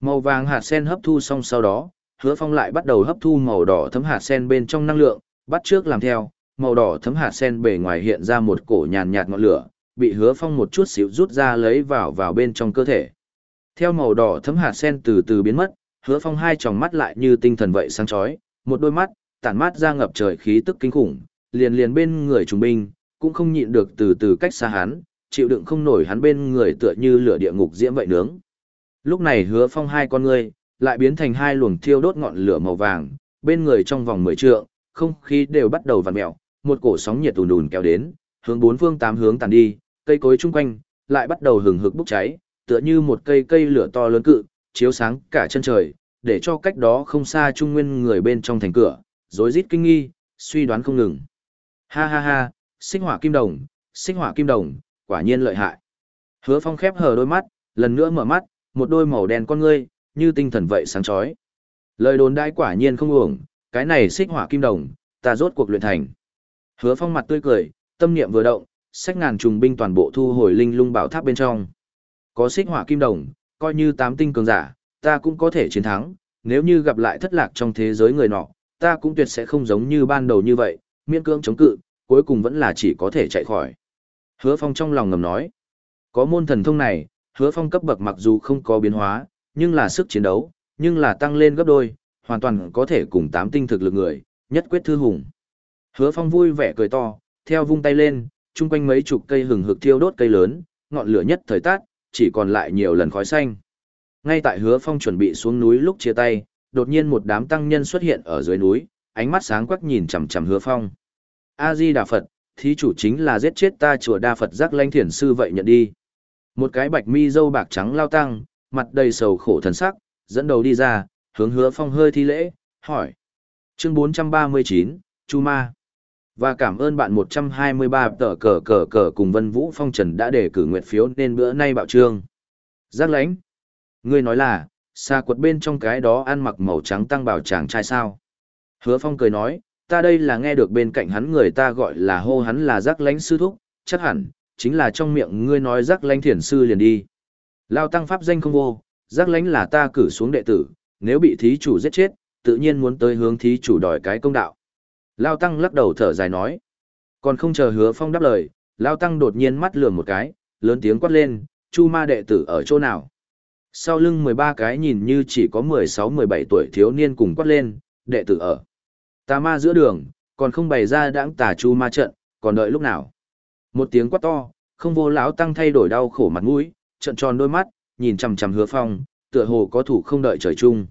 Màu vàng hạt sen hấp thu xong sau đó, hứa phong lại bắt đầu hấp thu màu đỏ thấm hạt sen bên trong năng lượng, bắt trước làm theo, màu đỏ thấm hạt sen bề ngoài hiện ra một cổ nhàn nhạt ngọn lửa, bị hứa phong một chút xíu rút ra lấy vào vào bên trong cơ thể. Theo màu đỏ thấm hạt sen từ từ biến mất, hứa phong hai tròng mắt lại như tinh thần vậy sáng chói một đôi mắt tản mát ra ngập trời khí tức kinh khủng liền liền bên người trùng binh cũng không nhịn được từ từ cách xa hắn chịu đựng không nổi hắn bên người tựa như lửa địa ngục diễm vậy nướng lúc này hứa phong hai con ngươi lại biến thành hai luồng thiêu đốt ngọn lửa màu vàng bên người trong vòng mười trượng không khí đều bắt đầu vặn mẹo một cổ sóng nhiệt ùn ùn kéo đến hướng bốn phương tám hướng tàn đi cây cối chung quanh lại bắt đầu hừng hực bốc cháy tựa như một cây cây lửa to lớn cự chiếu sáng cả chân trời, để cho cách đó không xa trung nguyên người bên trong thành cửa, rối rít kinh nghi, suy đoán không ngừng. Ha ha ha, sinh hỏa kim đồng, sinh hỏa kim đồng, quả nhiên lợi hại. Hứa phong khép hờ đôi mắt, lần nữa mở mắt, một đôi màu đen con ngươi, như tinh thần vậy sáng chói. Lời đồn đại quả nhiên không uổng, cái này xích hỏa kim đồng, ta rốt cuộc luyện thành. Hứa phong mặt tươi cười, tâm niệm vừa động, sách ngàn trùng binh toàn bộ thu hồi linh lung bảo tháp bên trong. Có xích hỏa kim đồng, coi như tám tinh cường giả, ta cũng có thể chiến thắng, nếu như gặp lại thất lạc trong thế giới người nọ, ta cũng tuyệt sẽ không giống như ban đầu như vậy, miễn cưỡng chống cự, cuối cùng vẫn là chỉ có thể chạy khỏi. Hứa Phong trong lòng ngầm nói, có môn thần thông này, Hứa Phong cấp bậc mặc dù không có biến hóa, nhưng là sức chiến đấu, nhưng là tăng lên gấp đôi, hoàn toàn có thể cùng tám tinh thực lực người, nhất quyết thư hùng. Hứa Phong vui vẻ cười to, theo vung tay lên, chung quanh mấy chục cây hừng hực thiêu đốt cây lớn, ngọn lửa nhất thời tát, chỉ còn lại nhiều lần khói xanh. Ngay tại hứa phong chuẩn bị xuống núi lúc chia tay, đột nhiên một đám tăng nhân xuất hiện ở dưới núi, ánh mắt sáng quắc nhìn chằm chằm hứa phong. A-di Đà Phật, thí chủ chính là giết chết ta chùa Đa Phật giác lanh thiền sư vậy nhận đi. Một cái bạch mi dâu bạc trắng lao tăng, mặt đầy sầu khổ thần sắc, dẫn đầu đi ra, hướng hứa phong hơi thi lễ, hỏi. Chương 439, Chu Ma. Và cảm ơn bạn 123 tờ cờ cờ cờ cùng Vân Vũ Phong Trần đã đề cử nguyện phiếu nên bữa nay bạo trương. Giác lãnh. Ngươi nói là, xa quật bên trong cái đó ăn mặc màu trắng tăng bảo chàng trai sao. Hứa Phong cười nói, ta đây là nghe được bên cạnh hắn người ta gọi là hô hắn là giác lãnh sư thúc, chắc hẳn, chính là trong miệng ngươi nói giác lãnh thiền sư liền đi. Lao tăng pháp danh không vô, giác lãnh là ta cử xuống đệ tử, nếu bị thí chủ giết chết, tự nhiên muốn tới hướng thí chủ đòi cái công đạo. Lao tăng lắc đầu thở dài nói. Còn không chờ hứa phong đáp lời, Lao tăng đột nhiên mắt lườm một cái, lớn tiếng quát lên, chu ma đệ tử ở chỗ nào. Sau lưng 13 cái nhìn như chỉ có 16-17 tuổi thiếu niên cùng quát lên, đệ tử ở. Tà ma giữa đường, còn không bày ra đãng tà chu ma trận, còn đợi lúc nào. Một tiếng quát to, không vô lão tăng thay đổi đau khổ mặt mũi, trận tròn đôi mắt, nhìn chằm chằm hứa phong, tựa hồ có thủ không đợi trời chung.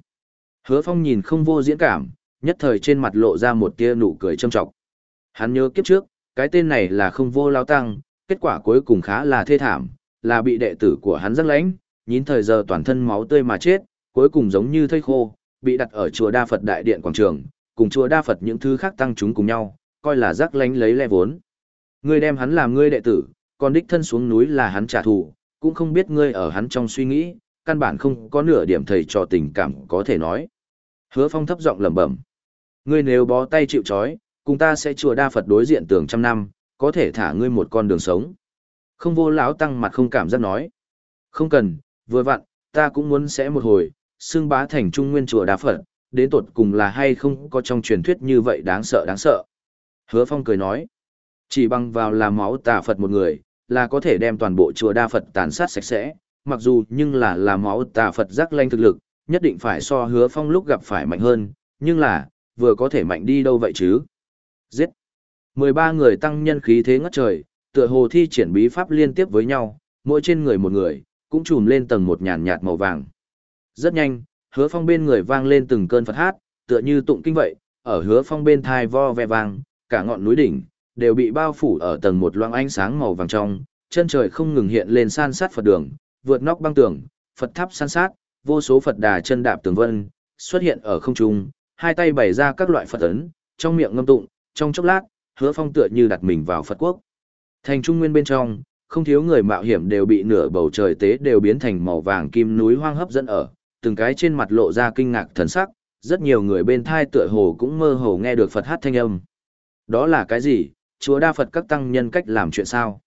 Hứa phong nhìn không vô diễn cảm, nhất thời trên mặt lộ ra một tia nụ cười châm trọng. Hắn nhớ kiếp trước, cái tên này là không vô lão tăng, kết quả cuối cùng khá là thê thảm, là bị đệ tử của hắn rắc lãnh, nhín thời giờ toàn thân máu tươi mà chết, cuối cùng giống như thây khô, bị đặt ở chùa Đa Phật Đại Điện Quảng Trường, cùng chùa Đa Phật những thứ khác tăng chúng cùng nhau, coi là rắc lánh lấy le vốn. Ngươi đem hắn làm ngươi đệ tử, còn đích thân xuống núi là hắn trả thù, cũng không biết ngươi ở hắn trong suy nghĩ, căn bản không có nửa điểm thầy trò tình cảm có thể nói. Hứa Phong thấp giọng lẩm bẩm. Ngươi nếu bó tay chịu trói, cùng ta sẽ chùa Đa Phật đối diện tường trăm năm, có thể thả ngươi một con đường sống. Không vô lão tăng mặt không cảm giác nói. Không cần, vừa vặn, ta cũng muốn sẽ một hồi, xương bá thành trung nguyên chùa đa phật, đến tột cùng là hay không có trong truyền thuyết như vậy đáng sợ đáng sợ. Hứa Phong cười nói, chỉ bằng vào là máu tà Phật một người, là có thể đem toàn bộ chùa đa Phật tàn sát sạch sẽ, mặc dù nhưng là là máu tà Phật rắc lanh thực lực, nhất định phải so hứa Phong lúc gặp phải mạnh hơn, nhưng là, vừa có thể mạnh đi đâu vậy chứ. Giết! 13 người tăng nhân khí thế ngất trời, tựa hồ thi triển bí pháp liên tiếp với nhau, mỗi trên người một người, cũng trùm lên tầng một nhàn nhạt màu vàng. Rất nhanh, hứa phong bên người vang lên từng cơn Phật hát, tựa như tụng kinh vậy, ở hứa phong bên thai vo ve vang, cả ngọn núi đỉnh, đều bị bao phủ ở tầng một loang ánh sáng màu vàng trong, chân trời không ngừng hiện lên san sát Phật đường, vượt nóc băng tường, Phật tháp san sát, vô số Phật đà chân đạp tường vân, xuất hiện ở không trung, hai tay bày ra các loại Phật ấn, trong miệng ngâm tụng, trong chốc lát, hứa phong tựa như đặt mình vào Phật quốc. Thành trung nguyên bên trong, không thiếu người mạo hiểm đều bị nửa bầu trời tế đều biến thành màu vàng kim núi hoang hấp dẫn ở, từng cái trên mặt lộ ra kinh ngạc thần sắc, rất nhiều người bên thai tựa hồ cũng mơ hồ nghe được Phật hát thanh âm. Đó là cái gì? Chúa đa Phật các tăng nhân cách làm chuyện sao?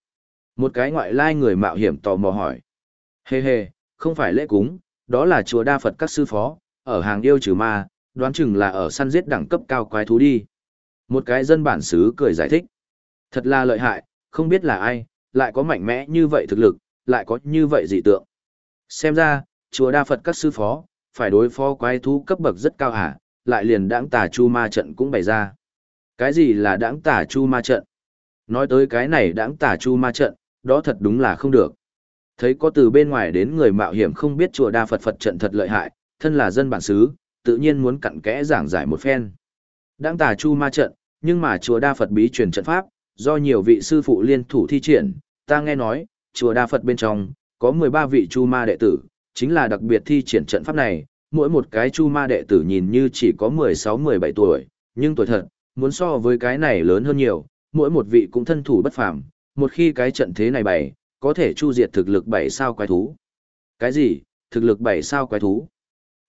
Một cái ngoại lai người mạo hiểm tò mò hỏi. Hê hê, không phải lễ cúng, đó là chúa đa Phật các sư phó, ở hàng yêu trừ ma, đoán chừng là ở săn giết đẳng cấp cao quái thú đi. Một cái dân bản xứ cười giải thích. Thật là lợi hại, không biết là ai, lại có mạnh mẽ như vậy thực lực, lại có như vậy dị tượng. Xem ra, chùa đa Phật các sư phó, phải đối phó quái thú cấp bậc rất cao hả, lại liền đãng tà chu ma trận cũng bày ra. Cái gì là đãng tà chu ma trận? Nói tới cái này đãng tà chu ma trận, đó thật đúng là không được. Thấy có từ bên ngoài đến người mạo hiểm không biết chùa đa Phật Phật trận thật lợi hại, thân là dân bản xứ, tự nhiên muốn cặn kẽ giảng giải một phen. Đãng tà chu ma trận, nhưng mà chùa đa Phật bí truyền trận pháp, do nhiều vị sư phụ liên thủ thi triển, ta nghe nói, chùa Đa Phật bên trong, có 13 vị chu ma đệ tử, chính là đặc biệt thi triển trận pháp này, mỗi một cái chu ma đệ tử nhìn như chỉ có 16-17 tuổi, nhưng tuổi thật, muốn so với cái này lớn hơn nhiều, mỗi một vị cũng thân thủ bất phàm, một khi cái trận thế này bày, có thể chu diệt thực lực 7 sao quái thú. Cái gì? Thực lực 7 sao quái thú?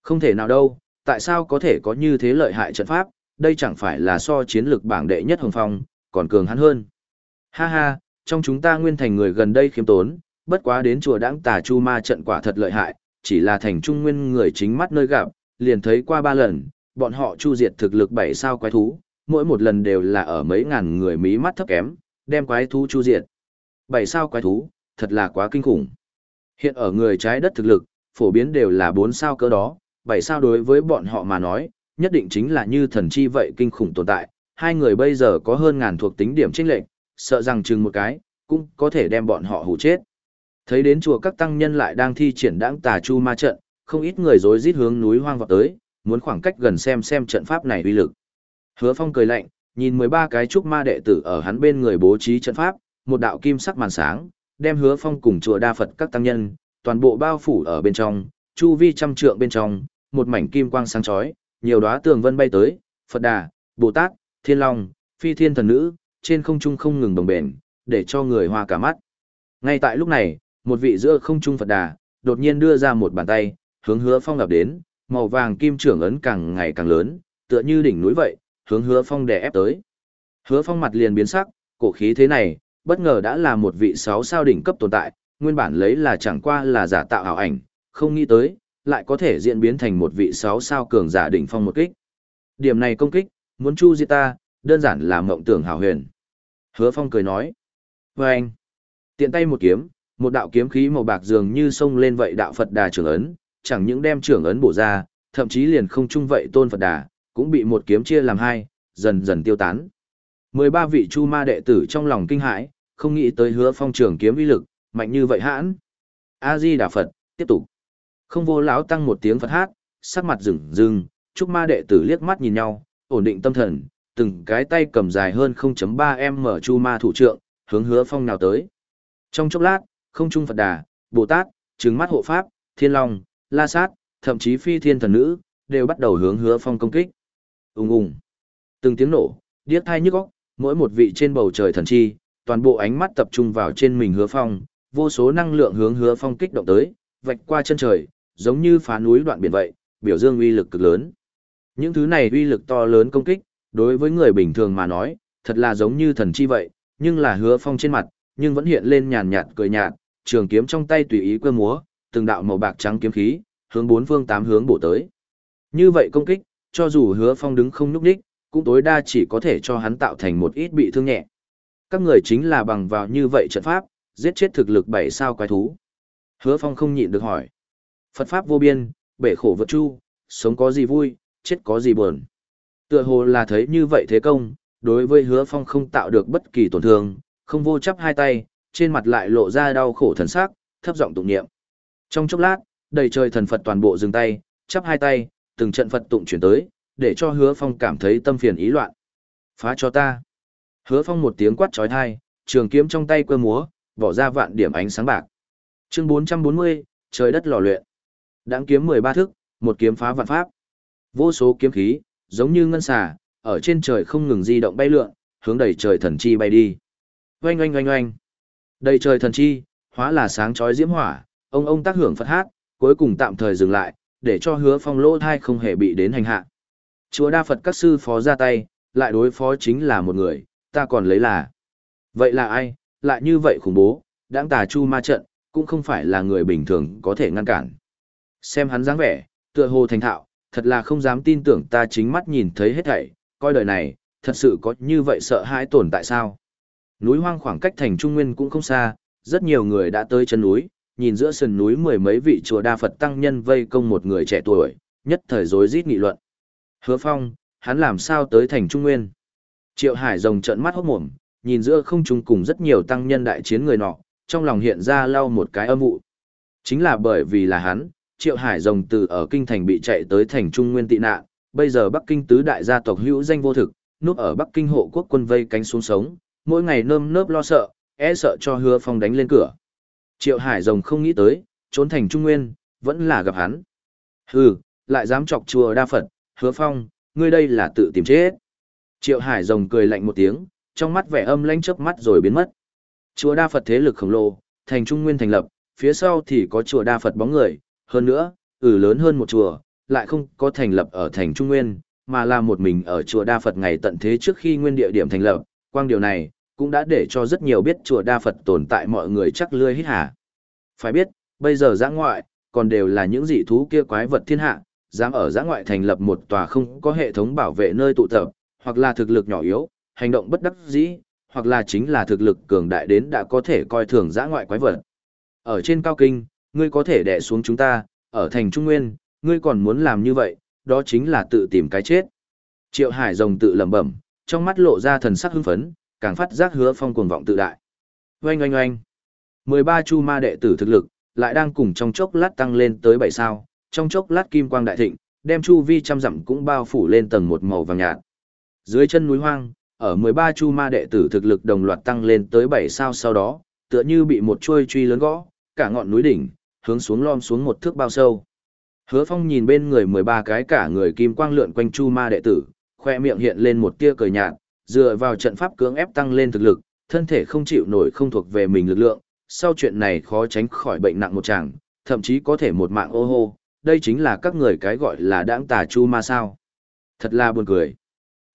Không thể nào đâu, tại sao có thể có như thế lợi hại trận pháp, đây chẳng phải là so chiến lực bảng đệ nhất hồng phong, còn cường hắn hơn. Ha ha, trong chúng ta nguyên thành người gần đây khiêm tốn, bất quá đến chùa đãng tà chu ma trận quả thật lợi hại, chỉ là thành trung nguyên người chính mắt nơi gặp, liền thấy qua ba lần, bọn họ chu diệt thực lực bảy sao quái thú, mỗi một lần đều là ở mấy ngàn người mí mắt thấp kém, đem quái thú chu diệt. Bảy sao quái thú, thật là quá kinh khủng. Hiện ở người trái đất thực lực, phổ biến đều là bốn sao cỡ đó, bảy sao đối với bọn họ mà nói, nhất định chính là như thần chi vậy kinh khủng tồn tại. Hai người bây giờ có hơn ngàn thuộc tính điểm chênh lệch, sợ rằng chừng một cái, cũng có thể đem bọn họ hủ chết. Thấy đến chùa các tăng nhân lại đang thi triển đãng tà chu ma trận, không ít người rối rít hướng núi hoang vọt tới, muốn khoảng cách gần xem xem trận pháp này uy lực. Hứa Phong cười lạnh, nhìn 13 cái trúc ma đệ tử ở hắn bên người bố trí trận pháp, một đạo kim sắc màn sáng, đem Hứa Phong cùng chùa Đa Phật các tăng nhân, toàn bộ bao phủ ở bên trong, chu vi trăm trượng bên trong, một mảnh kim quang sáng chói, nhiều đóa tường vân bay tới, Phật Đà, Bồ Tát, Thiên Long, Phi Thiên Thần Nữ, trên không trung không ngừng đồng bền, để cho người hoa cả mắt. Ngay tại lúc này, một vị giữa không trung Phật Đà, đột nhiên đưa ra một bàn tay, hướng hứa phong ập đến, màu vàng kim trưởng ấn càng ngày càng lớn, tựa như đỉnh núi vậy, hướng hứa phong đè ép tới. Hứa phong mặt liền biến sắc, cổ khí thế này, bất ngờ đã là một vị sáu sao đỉnh cấp tồn tại, nguyên bản lấy là chẳng qua là giả tạo ảo ảnh, không nghĩ tới, lại có thể diễn biến thành một vị sáu sao cường giả đỉnh phong một kích. Điểm này công kích, muốn chu diệt ta, đơn giản là mộng tưởng hảo huyền. Hứa phong cười nói, và anh, tiện tay một kiếm, một đạo kiếm khí màu bạc dường như sông lên vậy đạo Phật đà trưởng ấn, chẳng những đem trưởng ấn bổ ra, thậm chí liền không chung vậy tôn Phật đà, cũng bị một kiếm chia làm hai, dần dần tiêu tán. 13 vị chu ma đệ tử trong lòng kinh hãi, không nghĩ tới hứa phong trường kiếm uy lực, mạnh như vậy hãn. A-di Đà Phật, tiếp tục. Không vô lão tăng một tiếng Phật hát, sắc mặt rừng rừng, chúc ma đệ tử liếc mắt nhìn nhau, ổn định tâm thần, từng cái tay cầm dài hơn 0.3 m chu ma thủ trượng, hướng hứa phong nào tới. Trong chốc lát, không trung Phật Đà, Bồ Tát, trừng mắt hộ Pháp, Thiên Long, La Sát, thậm chí phi thiên thần nữ, đều bắt đầu hướng hứa phong công kích. Ung ung. Từng tiếng nổ, điếc thai nhức óc, mỗi một vị trên bầu trời thần chi, toàn bộ ánh mắt tập trung vào trên mình hứa phong, vô số năng lượng hướng hứa phong kích động tới, vạch qua chân trời, giống như phá núi đoạn biển vậy, biểu dương uy lực cực lớn. Những thứ này uy lực to lớn công kích, đối với người bình thường mà nói, thật là giống như thần chi vậy, nhưng là hứa phong trên mặt, nhưng vẫn hiện lên nhàn nhạt cười nhạt, trường kiếm trong tay tùy ý quơ múa, từng đạo màu bạc trắng kiếm khí, hướng bốn phương tám hướng bổ tới. Như vậy công kích, cho dù hứa phong đứng không nhúc đích, cũng tối đa chỉ có thể cho hắn tạo thành một ít bị thương nhẹ. Các người chính là bằng vào như vậy trận pháp, giết chết thực lực bảy sao quái thú. Hứa phong không nhịn được hỏi. Phật pháp vô biên, bể khổ vượt chu, sống có gì vui, chết có gì buồn. Tựa hồ là thấy như vậy thế công, đối với hứa phong không tạo được bất kỳ tổn thương, không vô chấp hai tay, trên mặt lại lộ ra đau khổ thần sắc, thấp giọng tụng niệm. Trong chốc lát, đầy trời thần Phật toàn bộ dừng tay, chắp hai tay, từng trận Phật tụng chuyển tới, để cho Hứa Phong cảm thấy tâm phiền ý loạn. Phá cho ta. Hứa Phong một tiếng quát chói tai, trường kiếm trong tay quơ múa, bỏ ra vạn điểm ánh sáng bạc. Chương 440, trời đất lò luyện. Đãng kiếm 13 thức, một kiếm phá vạn pháp. Vô số kiếm khí, giống như ngân xà, ở trên trời không ngừng di động bay lượn, hướng đầy trời thần chi bay đi. Oanh oanh oanh oanh. Đầy trời thần chi, hóa là sáng chói diễm hỏa, ông ông tác hưởng Phật hát, cuối cùng tạm thời dừng lại, để cho hứa phong lỗ thai không hề bị đến hành hạ. Chúa đa Phật các sư phó ra tay, lại đối phó chính là một người, ta còn lấy là. Vậy là ai, lại như vậy khủng bố, đáng tà chu ma trận, cũng không phải là người bình thường có thể ngăn cản. Xem hắn dáng vẻ, tựa hồ thành thạo, thật là không dám tin tưởng ta chính mắt nhìn thấy hết thảy, coi đời này, thật sự có như vậy sợ hãi tồn tại sao. Núi hoang khoảng cách thành Trung Nguyên cũng không xa, rất nhiều người đã tới chân núi, nhìn giữa sườn núi mười mấy vị chùa đa Phật tăng nhân vây công một người trẻ tuổi, nhất thời rối rít nghị luận. Hứa Phong, hắn làm sao tới thành Trung Nguyên? Triệu Hải rồng trợn mắt hốt mồm, nhìn giữa không trung cùng rất nhiều tăng nhân đại chiến người nọ, trong lòng hiện ra lau một cái âm vụ. Chính là bởi vì là hắn, Triệu Hải rồng từ ở kinh thành bị chạy tới thành Trung Nguyên tị nạn, bây giờ Bắc Kinh tứ đại gia tộc hữu danh vô thực, núp ở Bắc Kinh hộ quốc quân vây cánh xuống sống, mỗi ngày nơm nớp lo sợ, e sợ cho hứa phong đánh lên cửa. Triệu Hải Rồng không nghĩ tới, trốn thành Trung Nguyên, vẫn là gặp hắn. Hừ, lại dám chọc chùa đa Phật, hứa phong, ngươi đây là tự tìm chết. Triệu Hải Rồng cười lạnh một tiếng, trong mắt vẻ âm lãnh chớp mắt rồi biến mất. Chùa đa Phật thế lực khổng lồ, thành Trung Nguyên thành lập, phía sau thì có chùa đa Phật bóng người, hơn nữa, ừ lớn hơn một chùa, lại không có thành lập ở thành Trung Nguyên, mà là một mình ở chùa đa Phật ngày tận thế trước khi nguyên địa điểm thành lập, quang điều này, cũng đã để cho rất nhiều biết chùa đa Phật tồn tại mọi người chắc lươi hít hà. Phải biết, bây giờ giã ngoại, còn đều là những dị thú kia quái vật thiên hạ, dám ở giã ngoại thành lập một tòa không có hệ thống bảo vệ nơi tụ tập, hoặc là thực lực nhỏ yếu, hành động bất đắc dĩ, hoặc là chính là thực lực cường đại đến đã có thể coi thường giã ngoại quái vật. Ở trên cao kinh, ngươi có thể đè xuống chúng ta, ở thành Trung Nguyên, ngươi còn muốn làm như vậy, đó chính là tự tìm cái chết. Triệu Hải Rồng tự lẩm bẩm, trong mắt lộ ra thần sắc hưng phấn, càng phát giác hứa phong cuồng vọng tự đại. Oanh oanh oanh. 13 chu ma đệ tử thực lực, lại đang cùng trong chốc lát tăng lên tới 7 sao, trong chốc lát kim quang đại thịnh, đem chu vi trăm dặm cũng bao phủ lên tầng một màu vàng nhạt. Dưới chân núi hoang, ở 13 chu ma đệ tử thực lực đồng loạt tăng lên tới 7 sao sau đó, tựa như bị một chuôi truy lớn gõ, cả ngọn núi đỉnh, hướng xuống lom xuống một thước bao sâu. Hứa Phong nhìn bên người 13 cái cả người kim quang lượn quanh chu ma đệ tử, khoe miệng hiện lên một tia cười nhạt, dựa vào trận pháp cưỡng ép tăng lên thực lực, thân thể không chịu nổi không thuộc về mình lực lượng, sau chuyện này khó tránh khỏi bệnh nặng một chàng, thậm chí có thể một mạng ô hô, đây chính là các người cái gọi là đãng tà chu ma sao. Thật là buồn cười.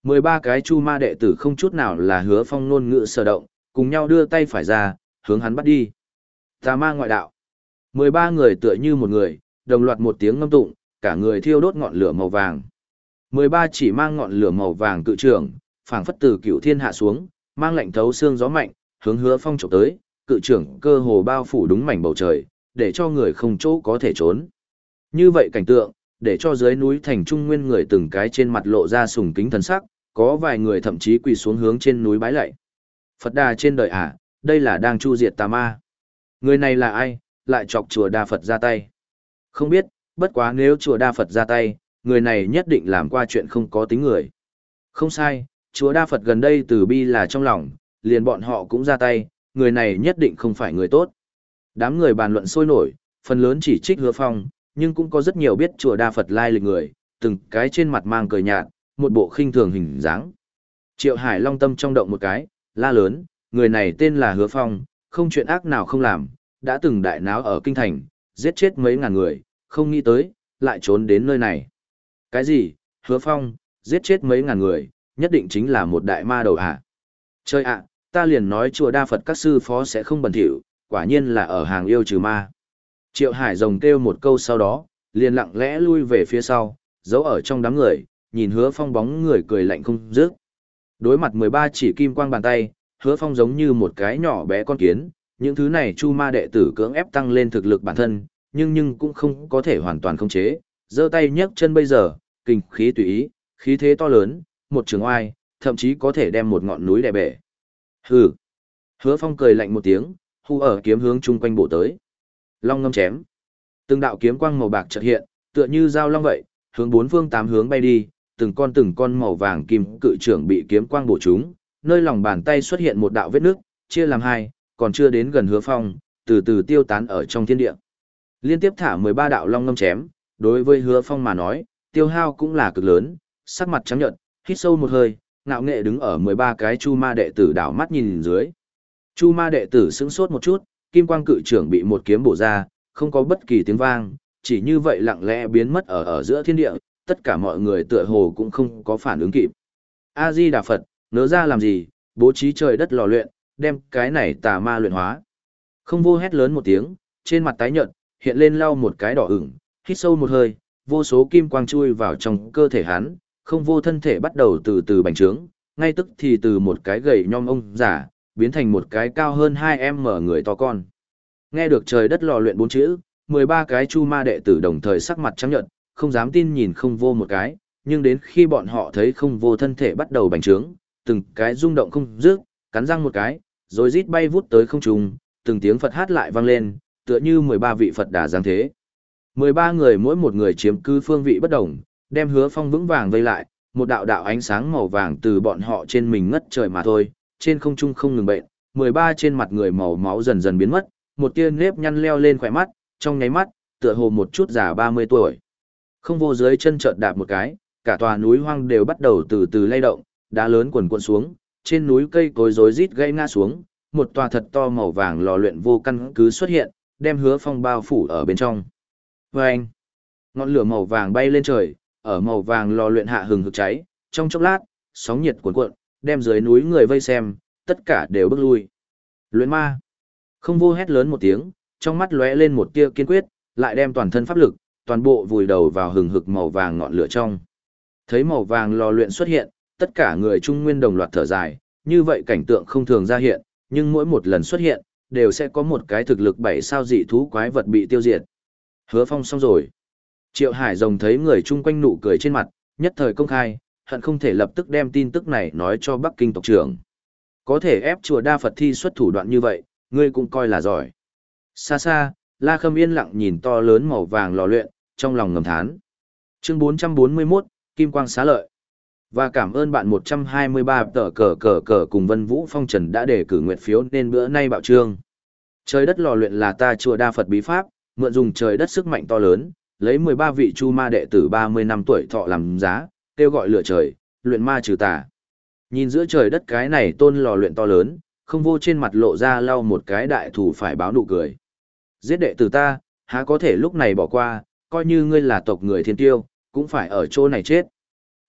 13 cái chu ma đệ tử không chút nào là hứa phong nôn ngự sở động, cùng nhau đưa tay phải ra, hướng hắn bắt đi. Tà ma ngoại đạo. 13 người tựa như một người, đồng loạt một tiếng ngâm tụng, cả người thiêu đốt ngọn lửa màu vàng. 13 chỉ mang ngọn lửa màu vàng cự trưởng, phảng phất từ cựu thiên hạ xuống, mang lạnh thấu xương gió mạnh, hướng hứa phong chụp tới, cự trưởng cơ hồ bao phủ đúng mảnh bầu trời, để cho người không chỗ có thể trốn. Như vậy cảnh tượng, để cho dưới núi thành trung nguyên người từng cái trên mặt lộ ra sùng kính thần sắc, có vài người thậm chí quỳ xuống hướng trên núi bái lạy. Phật đà trên đời à, đây là đang chu diệt tà ma. Người này là ai, lại chọc chùa đa Phật ra tay. Không biết, bất quá nếu chùa đa Phật ra tay, người này nhất định làm qua chuyện không có tính người. Không sai, chúa đa Phật gần đây từ bi là trong lòng, liền bọn họ cũng ra tay, người này nhất định không phải người tốt. Đám người bàn luận sôi nổi, phần lớn chỉ trích hứa phong, nhưng cũng có rất nhiều biết chùa đa Phật lai lịch người, từng cái trên mặt mang cười nhạt, một bộ khinh thường hình dáng. Triệu Hải Long tâm trong động một cái, la lớn, người này tên là Hứa Phong, không chuyện ác nào không làm, đã từng đại náo ở kinh thành, giết chết mấy ngàn người, không nghĩ tới, lại trốn đến nơi này. Cái gì, Hứa Phong, giết chết mấy ngàn người, nhất định chính là một đại ma đầu à? Chơi ạ, ta liền nói chùa đa Phật các sư phó sẽ không bẩn thỉu, quả nhiên là ở hàng yêu trừ ma. Triệu Hải rồng kêu một câu sau đó, liền lặng lẽ lui về phía sau, giấu ở trong đám người, nhìn hứa phong bóng người cười lạnh không dứt. Đối mặt 13 chỉ kim quang bàn tay, hứa phong giống như một cái nhỏ bé con kiến, những thứ này chu ma đệ tử cưỡng ép tăng lên thực lực bản thân, nhưng nhưng cũng không có thể hoàn toàn khống chế, giơ tay nhấc chân bây giờ, kinh khí tùy ý, khí thế to lớn, một trường oai, thậm chí có thể đem một ngọn núi đè bể. Hừ. Hứa Phong cười lạnh một tiếng, hu ở kiếm hướng chung quanh bộ tới. Long ngâm chém. Từng đạo kiếm quang màu bạc chợt hiện, tựa như dao long vậy, hướng bốn phương tám hướng bay đi, từng con từng con màu vàng kim cự trưởng bị kiếm quang bổ trúng, nơi lòng bàn tay xuất hiện một đạo vết nước, chia làm hai, còn chưa đến gần hứa phong, từ từ tiêu tán ở trong thiên địa. Liên tiếp thả 13 đạo long ngâm chém, đối với hứa phong mà nói, tiêu hao cũng là cực lớn, sắc mặt trắng nhợt, hít sâu một hơi, ngạo nghệ đứng ở 13 cái chu ma đệ tử đảo mắt nhìn dưới. Chu ma đệ tử sững sốt một chút, kim quang cự trưởng bị một kiếm bổ ra, không có bất kỳ tiếng vang, chỉ như vậy lặng lẽ biến mất ở ở giữa thiên địa, tất cả mọi người tựa hồ cũng không có phản ứng kịp. A Di Đà Phật, nỡ ra làm gì, bố trí trời đất lò luyện, đem cái này tà ma luyện hóa. Không vô hét lớn một tiếng, trên mặt tái nhợt, hiện lên lau một cái đỏ ửng, hít sâu một hơi, vô số kim quang chui vào trong cơ thể hắn, không vô thân thể bắt đầu từ từ bành trướng, ngay tức thì từ một cái gầy nhom ông giả, biến thành một cái cao hơn 2m người to con. Nghe được trời đất lò luyện bốn chữ, 13 cái chu ma đệ tử đồng thời sắc mặt trắng nhợt, không dám tin nhìn không vô một cái, nhưng đến khi bọn họ thấy không vô thân thể bắt đầu bành trướng, từng cái rung động không dứt, cắn răng một cái, rồi rít bay vút tới không trung, từng tiếng Phật hát lại vang lên, tựa như 13 vị Phật đà giáng thế. 13 người mỗi một người chiếm cư phương vị bất đồng, đem hứa phong vững vàng vây lại, một đạo đạo ánh sáng màu vàng từ bọn họ trên mình ngất trời mà thôi, trên không trung không ngừng bệnh, 13 trên mặt người màu máu dần dần biến mất, một tia nếp nhăn leo lên khỏe mắt, trong nháy mắt, tựa hồ một chút già 30 tuổi. Không vô dưới chân chợt đạp một cái, cả tòa núi hoang đều bắt đầu từ từ lay động, đá lớn quần cuộn xuống, trên núi cây cối rối rít gãy ngã xuống, một tòa thật to màu vàng lò luyện vô căn cứ xuất hiện, đem hứa phong bao phủ ở bên trong. Vâng! Ngọn lửa màu vàng bay lên trời, ở màu vàng lò luyện hạ hừng hực cháy, trong chốc lát, sóng nhiệt cuộn cuộn, đem dưới núi người vây xem, tất cả đều bước lui. Luyện ma! Không vô hét lớn một tiếng, trong mắt lóe lên một tia kiên quyết, lại đem toàn thân pháp lực, toàn bộ vùi đầu vào hừng hực màu vàng ngọn lửa trong. Thấy màu vàng lò luyện xuất hiện, tất cả người Trung Nguyên đồng loạt thở dài, như vậy cảnh tượng không thường ra hiện, nhưng mỗi một lần xuất hiện, đều sẽ có một cái thực lực bảy sao dị thú quái vật bị tiêu diệt. Hứa Phong xong rồi. Triệu Hải Rồng thấy người chung quanh nụ cười trên mặt, nhất thời công khai, hận không thể lập tức đem tin tức này nói cho Bắc Kinh tộc trưởng. Có thể ép chùa đa Phật thi xuất thủ đoạn như vậy, ngươi cũng coi là giỏi. Xa xa, La Khâm yên lặng nhìn to lớn màu vàng lò luyện, trong lòng ngầm thán. Chương 441, Kim Quang xá lợi. Và cảm ơn bạn 123 tờ cờ cờ cờ cùng Vân Vũ Phong Trần đã để cử nguyện phiếu nên bữa nay bạo trương. Trời đất lò luyện là ta chùa đa Phật bí pháp, mượn dùng trời đất sức mạnh to lớn, lấy 13 vị chu ma đệ tử 30 năm tuổi thọ làm giá, kêu gọi lửa trời, luyện ma trừ tà. Nhìn giữa trời đất cái này tôn lò luyện to lớn, không vô trên mặt lộ ra lau một cái đại thủ phải báo nụ cười. Giết đệ tử ta, há có thể lúc này bỏ qua, coi như ngươi là tộc người thiên tiêu, cũng phải ở chỗ này chết.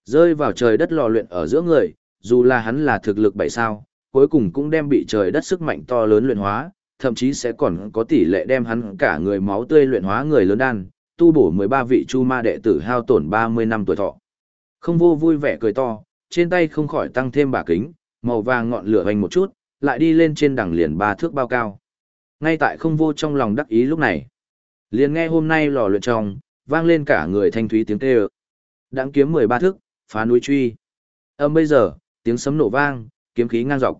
Rơi vào trời đất lò luyện ở giữa người, dù là hắn là thực lực bảy sao, cuối cùng cũng đem bị trời đất sức mạnh to lớn luyện hóa, thậm chí sẽ còn có tỷ lệ đem hắn cả người máu tươi luyện hóa người lớn đan, tu bổ 13 vị chu ma đệ tử hao tổn 30 năm tuổi thọ. Không vô vui vẻ cười to, trên tay không khỏi tăng thêm bả kính, màu vàng ngọn lửa hoành một chút, lại đi lên trên đằng liền ba thước bao cao. Ngay tại không vô trong lòng đắc ý lúc này. Liền nghe hôm nay lò luyện trong, vang lên cả người thanh thúy tiếng kêu. Đãng kiếm 13 thước, phá núi truy. Âm bây giờ, tiếng sấm nổ vang, kiếm khí ngang dọc.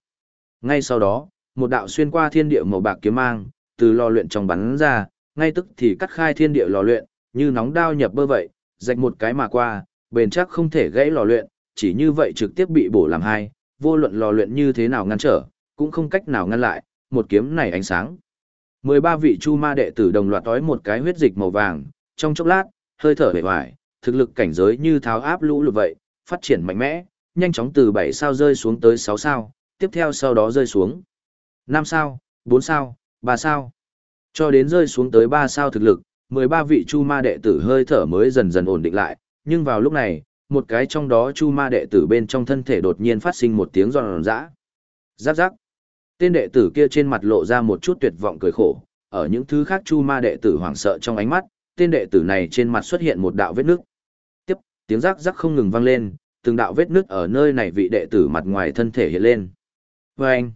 Ngay sau đó, một đạo xuyên qua thiên địa màu bạc kiếm mang, từ lò luyện trong bắn ra, ngay tức thì cắt khai thiên địa lò luyện, như nóng đao nhập bơ vậy, rạch một cái mà qua, bền chắc không thể gãy lò luyện, chỉ như vậy trực tiếp bị bổ làm hai, vô luận lò luyện như thế nào ngăn trở, cũng không cách nào ngăn lại, một kiếm này ánh sáng. 13 vị chu ma đệ tử đồng loạt tói một cái huyết dịch màu vàng, trong chốc lát, hơi thở bề hoài, thực lực cảnh giới như tháo áp lũ lụt vậy, phát triển mạnh mẽ, nhanh chóng từ 7 sao rơi xuống tới 6 sao, tiếp theo sau đó rơi xuống 5 sao, 4 sao, 3 sao. Cho đến rơi xuống tới 3 sao thực lực, 13 vị chu ma đệ tử hơi thở mới dần dần ổn định lại, nhưng vào lúc này, một cái trong đó chu ma đệ tử bên trong thân thể đột nhiên phát sinh một tiếng giòn giã. Giáp giáp. Tên đệ tử kia trên mặt lộ ra một chút tuyệt vọng cười khổ, ở những thứ khác chu ma đệ tử hoảng sợ trong ánh mắt, tên đệ tử này trên mặt xuất hiện một đạo vết nước. Tiếp, tiếng rắc rắc không ngừng vang lên, từng đạo vết nước ở nơi này vị đệ tử mặt ngoài thân thể hiện lên. Vâng! anh,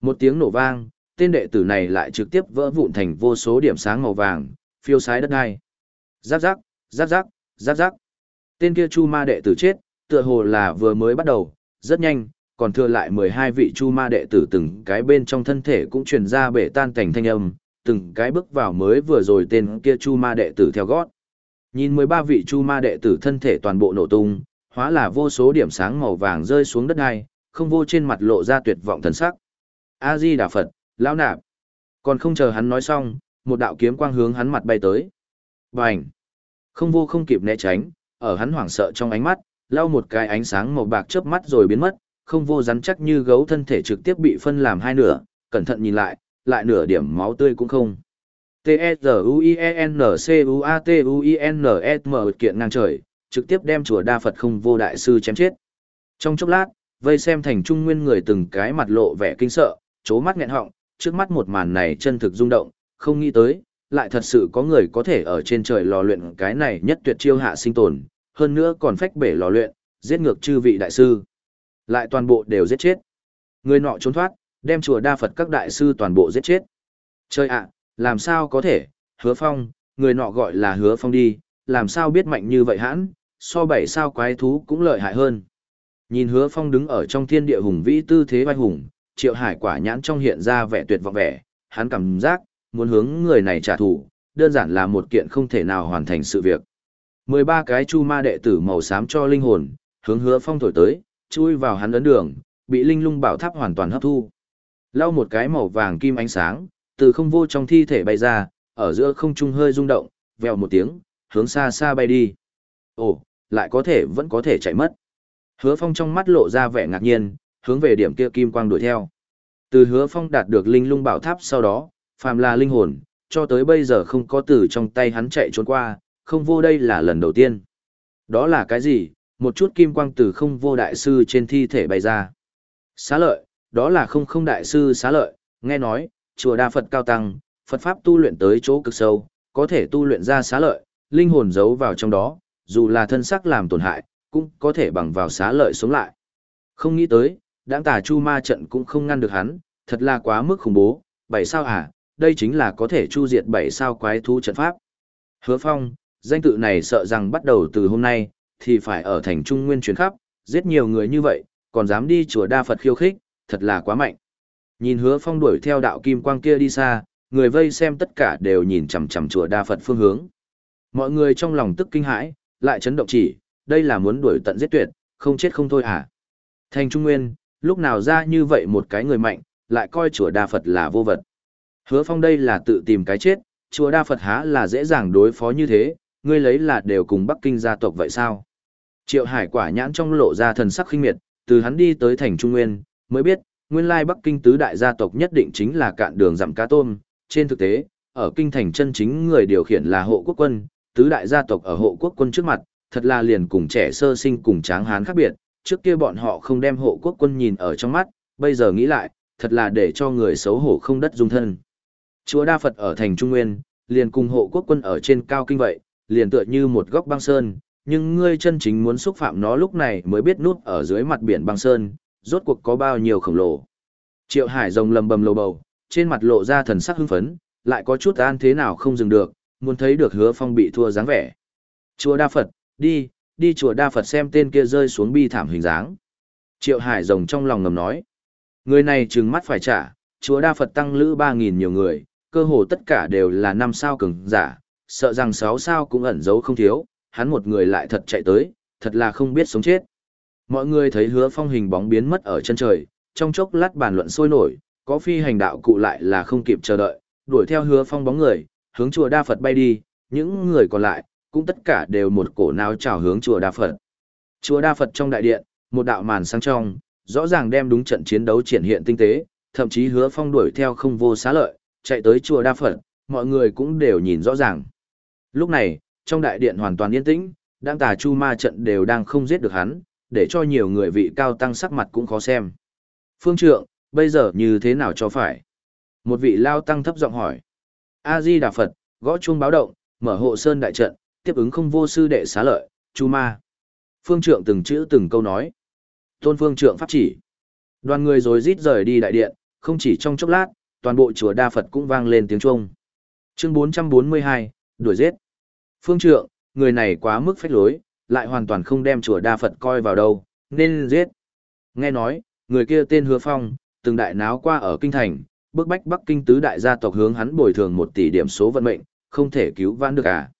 một tiếng nổ vang, tên đệ tử này lại trực tiếp vỡ vụn thành vô số điểm sáng màu vàng, phiêu sái đất ngay. Giáp giáp, giáp giáp, giáp giáp. Tên kia chu ma đệ tử chết, tựa hồ là vừa mới bắt đầu, rất nhanh, còn thừa lại 12 vị chu ma đệ tử từng cái bên trong thân thể cũng truyền ra bể tan cảnh thanh âm, từng cái bước vào mới vừa rồi tên kia chu ma đệ tử theo gót. Nhìn 13 vị chu ma đệ tử thân thể toàn bộ nổ tung, hóa là vô số điểm sáng màu vàng rơi xuống đất ngay, không vô trên mặt lộ ra tuyệt vọng thần sắc. A Di Đà Phật, lão nạp. Còn không chờ hắn nói xong, một đạo kiếm quang hướng hắn mặt bay tới. Bành! Không vô không kịp né tránh, ở hắn hoảng sợ trong ánh mắt, lao một cái ánh sáng màu bạc chớp mắt rồi biến mất, không vô rắn chắc như gấu thân thể trực tiếp bị phân làm hai nửa, cẩn thận nhìn lại, lại nửa điểm máu tươi cũng không. T-E-Z-U-I-E-N-C-U-A-T-U-I-N-S-M kiện ngang trời, trực tiếp đem chùa Đa Phật không vô đại sư chém chết. Trong chốc lát, vây xem thành trung nguyên người từng cái mặt lộ vẻ kinh sợ, chố mắt nghẹn họng, trước mắt một màn này chân thực rung động, không nghĩ tới, lại thật sự có người có thể ở trên trời lò luyện cái này nhất tuyệt chiêu hạ sinh tồn, hơn nữa còn phách bể lò luyện, giết ngược chư vị đại sư. Lại toàn bộ đều giết chết. Người nọ trốn thoát, đem chùa đa Phật các đại sư toàn bộ giết chết. Chơi ạ, làm sao có thể, hứa phong, người nọ gọi là hứa phong đi, làm sao biết mạnh như vậy hãn, so bảy sao quái thú cũng lợi hại hơn. Nhìn hứa phong đứng ở trong thiên địa hùng vĩ tư thế vai hùng, triệu hải quả nhãn trong hiện ra vẻ tuyệt vọng vẻ, hắn cảm giác, muốn hướng người này trả thù, đơn giản là một kiện không thể nào hoàn thành sự việc. 13 cái chu ma đệ tử màu xám cho linh hồn, hướng hứa phong thổi tới, chui vào hắn ấn đường, bị linh lung bảo tháp hoàn toàn hấp thu. Lau một cái màu vàng kim ánh sáng, từ không vô trong thi thể bay ra, ở giữa không trung hơi rung động, vèo một tiếng, hướng xa xa bay đi. Ồ, lại có thể vẫn có thể chạy mất. Hứa phong trong mắt lộ ra vẻ ngạc nhiên, hướng về điểm kia kim quang đuổi theo. Từ hứa phong đạt được linh lung bảo tháp sau đó, phàm là linh hồn, cho tới bây giờ không có từ trong tay hắn chạy trốn qua, không vô đây là lần đầu tiên. Đó là cái gì? Một chút kim quang từ không vô đại sư trên thi thể bay ra. Xá lợi, đó là không không đại sư xá lợi, nghe nói, chùa đa Phật cao tăng, Phật Pháp tu luyện tới chỗ cực sâu, có thể tu luyện ra xá lợi, linh hồn giấu vào trong đó, dù là thân sắc làm tổn hại, cũng có thể bằng vào xá lợi sống lại. Không nghĩ tới, đáng tà chu ma trận cũng không ngăn được hắn, thật là quá mức khủng bố, bảy sao à, đây chính là có thể chu diệt bảy sao quái thú trận pháp. Hứa Phong, danh tự này sợ rằng bắt đầu từ hôm nay, thì phải ở thành Trung Nguyên chuyến khắp, giết nhiều người như vậy, còn dám đi chùa Đa Phật khiêu khích, thật là quá mạnh. Nhìn Hứa Phong đuổi theo đạo kim quang kia đi xa, người vây xem tất cả đều nhìn chằm chằm chùa Đa Phật phương hướng. Mọi người trong lòng tức kinh hãi, lại chấn động chỉ, đây là muốn đuổi tận giết tuyệt, không chết không thôi à. Thành Trung Nguyên, lúc nào ra như vậy một cái người mạnh, lại coi chùa Đa Phật là vô vật. Hứa Phong đây là tự tìm cái chết, chùa Đa Phật há là dễ dàng đối phó như thế, ngươi lấy là đều cùng Bắc Kinh gia tộc vậy sao? Triệu Hải quả nhãn trong lộ ra thần sắc khinh miệt, từ hắn đi tới thành Trung Nguyên, mới biết, nguyên lai Bắc Kinh tứ đại gia tộc nhất định chính là cạn đường dặm cá tôm. Trên thực tế, ở kinh thành chân chính người điều khiển là hộ quốc quân, tứ đại gia tộc ở hộ quốc quân trước mặt, thật là liền cùng trẻ sơ sinh cùng tráng hán khác biệt, trước kia bọn họ không đem hộ quốc quân nhìn ở trong mắt, bây giờ nghĩ lại, thật là để cho người xấu hổ không đất dung thân. Chúa Đa Phật ở thành Trung Nguyên, liền cùng hộ quốc quân ở trên cao kinh vậy, liền tựa như một góc băng sơn, nhưng ngươi chân chính muốn xúc phạm nó lúc này mới biết nút ở dưới mặt biển băng sơn, rốt cuộc có bao nhiêu khổng lồ. Triệu Hải rồng lầm bầm lầu bầu, trên mặt lộ ra thần sắc hưng phấn, lại có chút an thế nào không dừng được, muốn thấy được hứa phong bị thua dáng vẻ. Chúa Đa Phật, đi, đi chùa Đa Phật xem tên kia rơi xuống bi thảm hình dáng. Triệu Hải rồng trong lòng ngầm nói. Người này trừng mắt phải trả, chùa Đa Phật tăng lữ 3.000 nhiều người, cơ hồ tất cả đều là năm sao cường giả, sợ rằng 6 sao cũng ẩn giấu không thiếu, hắn một người lại thật chạy tới, thật là không biết sống chết. Mọi người thấy hứa phong hình bóng biến mất ở chân trời, trong chốc lát bàn luận sôi nổi, có phi hành đạo cụ lại là không kịp chờ đợi, đuổi theo hứa phong bóng người, hướng chùa Đa Phật bay đi, những người còn lại, cũng tất cả đều một cổ nào trào hướng chùa Đa Phật. Chùa Đa Phật trong đại điện, một đạo màn sáng trong, rõ ràng đem đúng trận chiến đấu triển hiện tinh tế, thậm chí hứa phong đuổi theo không vô xá lợi, chạy tới chùa Đa Phật, mọi người cũng đều nhìn rõ ràng. Lúc này, trong đại điện hoàn toàn yên tĩnh, đang tà chu ma trận đều đang không giết được hắn, để cho nhiều người vị cao tăng sắc mặt cũng khó xem. Phương trượng, bây giờ như thế nào cho phải? Một vị lao tăng thấp giọng hỏi. A-di Đà Phật, gõ chuông báo động, mở hộ sơn đại trận, tiếp ứng không vô sư đệ xá lợi, chu ma. Phương trượng từng chữ từng câu nói. Tôn phương trượng pháp chỉ. Đoàn người rồi rít rời đi đại điện, không chỉ trong chốc lát, toàn bộ chùa Đa Phật cũng vang lên tiếng chuông. Chương 442, đuổi giết. Phương trượng, người này quá mức phách lối, lại hoàn toàn không đem chùa Đa Phật coi vào đâu, nên giết. Nghe nói, người kia tên Hứa Phong, từng đại náo qua ở kinh thành, bức bách Bắc Kinh tứ đại gia tộc hướng hắn bồi thường một tỷ điểm số vận mệnh, không thể cứu vãn được à.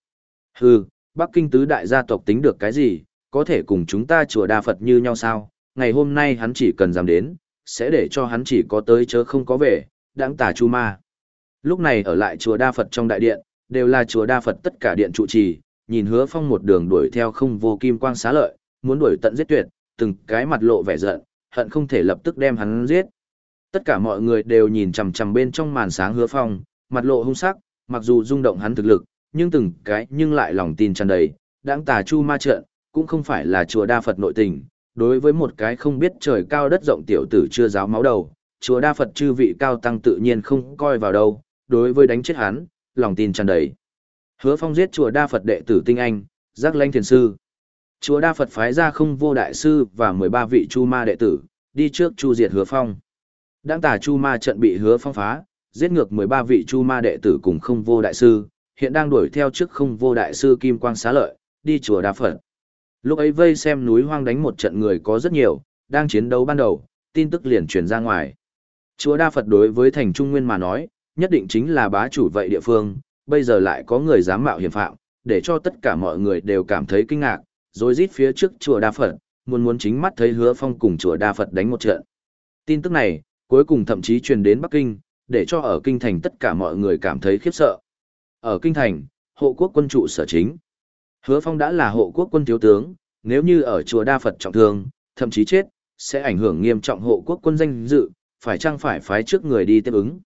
Hừ, Bắc Kinh tứ đại gia tộc tính được cái gì, có thể cùng chúng ta chùa Đa Phật như nhau sao, ngày hôm nay hắn chỉ cần dám đến, sẽ để cho hắn chỉ có tới chớ không có về, đáng tà chu ma. Lúc này ở lại chùa Đa Phật trong đại điện, đều là chùa Đa Phật tất cả điện trụ trì, nhìn hứa phong một đường đuổi theo không vô kim quang xá lợi, muốn đuổi tận giết tuyệt, từng cái mặt lộ vẻ giận, hận không thể lập tức đem hắn giết. Tất cả mọi người đều nhìn chằm chằm bên trong màn sáng hứa phong, mặt lộ hung sắc, mặc dù rung động hắn thực lực, nhưng từng cái nhưng lại lòng tin tràn đầy, đáng tà chu ma trận, cũng không phải là chùa đa Phật nội tình, đối với một cái không biết trời cao đất rộng tiểu tử chưa giáo máu đầu, chùa đa Phật chư vị cao tăng tự nhiên không coi vào đâu, đối với đánh chết hắn, lòng tin tràn đầy. Hứa Phong giết chùa Đa Phật đệ tử tinh anh, giác lãnh thiền sư. Chùa Đa Phật phái ra không vô đại sư và 13 vị chu ma đệ tử, đi trước chu diệt Hứa Phong. Đãng tà chu ma trận bị Hứa Phong phá, giết ngược 13 vị chu ma đệ tử cùng không vô đại sư, hiện đang đuổi theo trước không vô đại sư Kim Quang Xá Lợi, đi chùa Đa Phật. Lúc ấy vây xem núi hoang đánh một trận người có rất nhiều, đang chiến đấu ban đầu, tin tức liền truyền ra ngoài. Chùa Đa Phật đối với thành Trung Nguyên mà nói, nhất định chính là bá chủ vậy địa phương, bây giờ lại có người dám mạo hiểm phạm, để cho tất cả mọi người đều cảm thấy kinh ngạc, rồi rít phía trước chùa Đa Phật, muốn muốn chính mắt thấy hứa phong cùng chùa Đa Phật đánh một trận. Tin tức này, cuối cùng thậm chí truyền đến Bắc Kinh, để cho ở Kinh Thành tất cả mọi người cảm thấy khiếp sợ. Ở Kinh Thành, hộ quốc quân trụ sở chính. Hứa phong đã là hộ quốc quân thiếu tướng, nếu như ở chùa Đa Phật trọng thương, thậm chí chết, sẽ ảnh hưởng nghiêm trọng hộ quốc quân danh dự, phải chăng phải phái trước người đi tiếp ứng.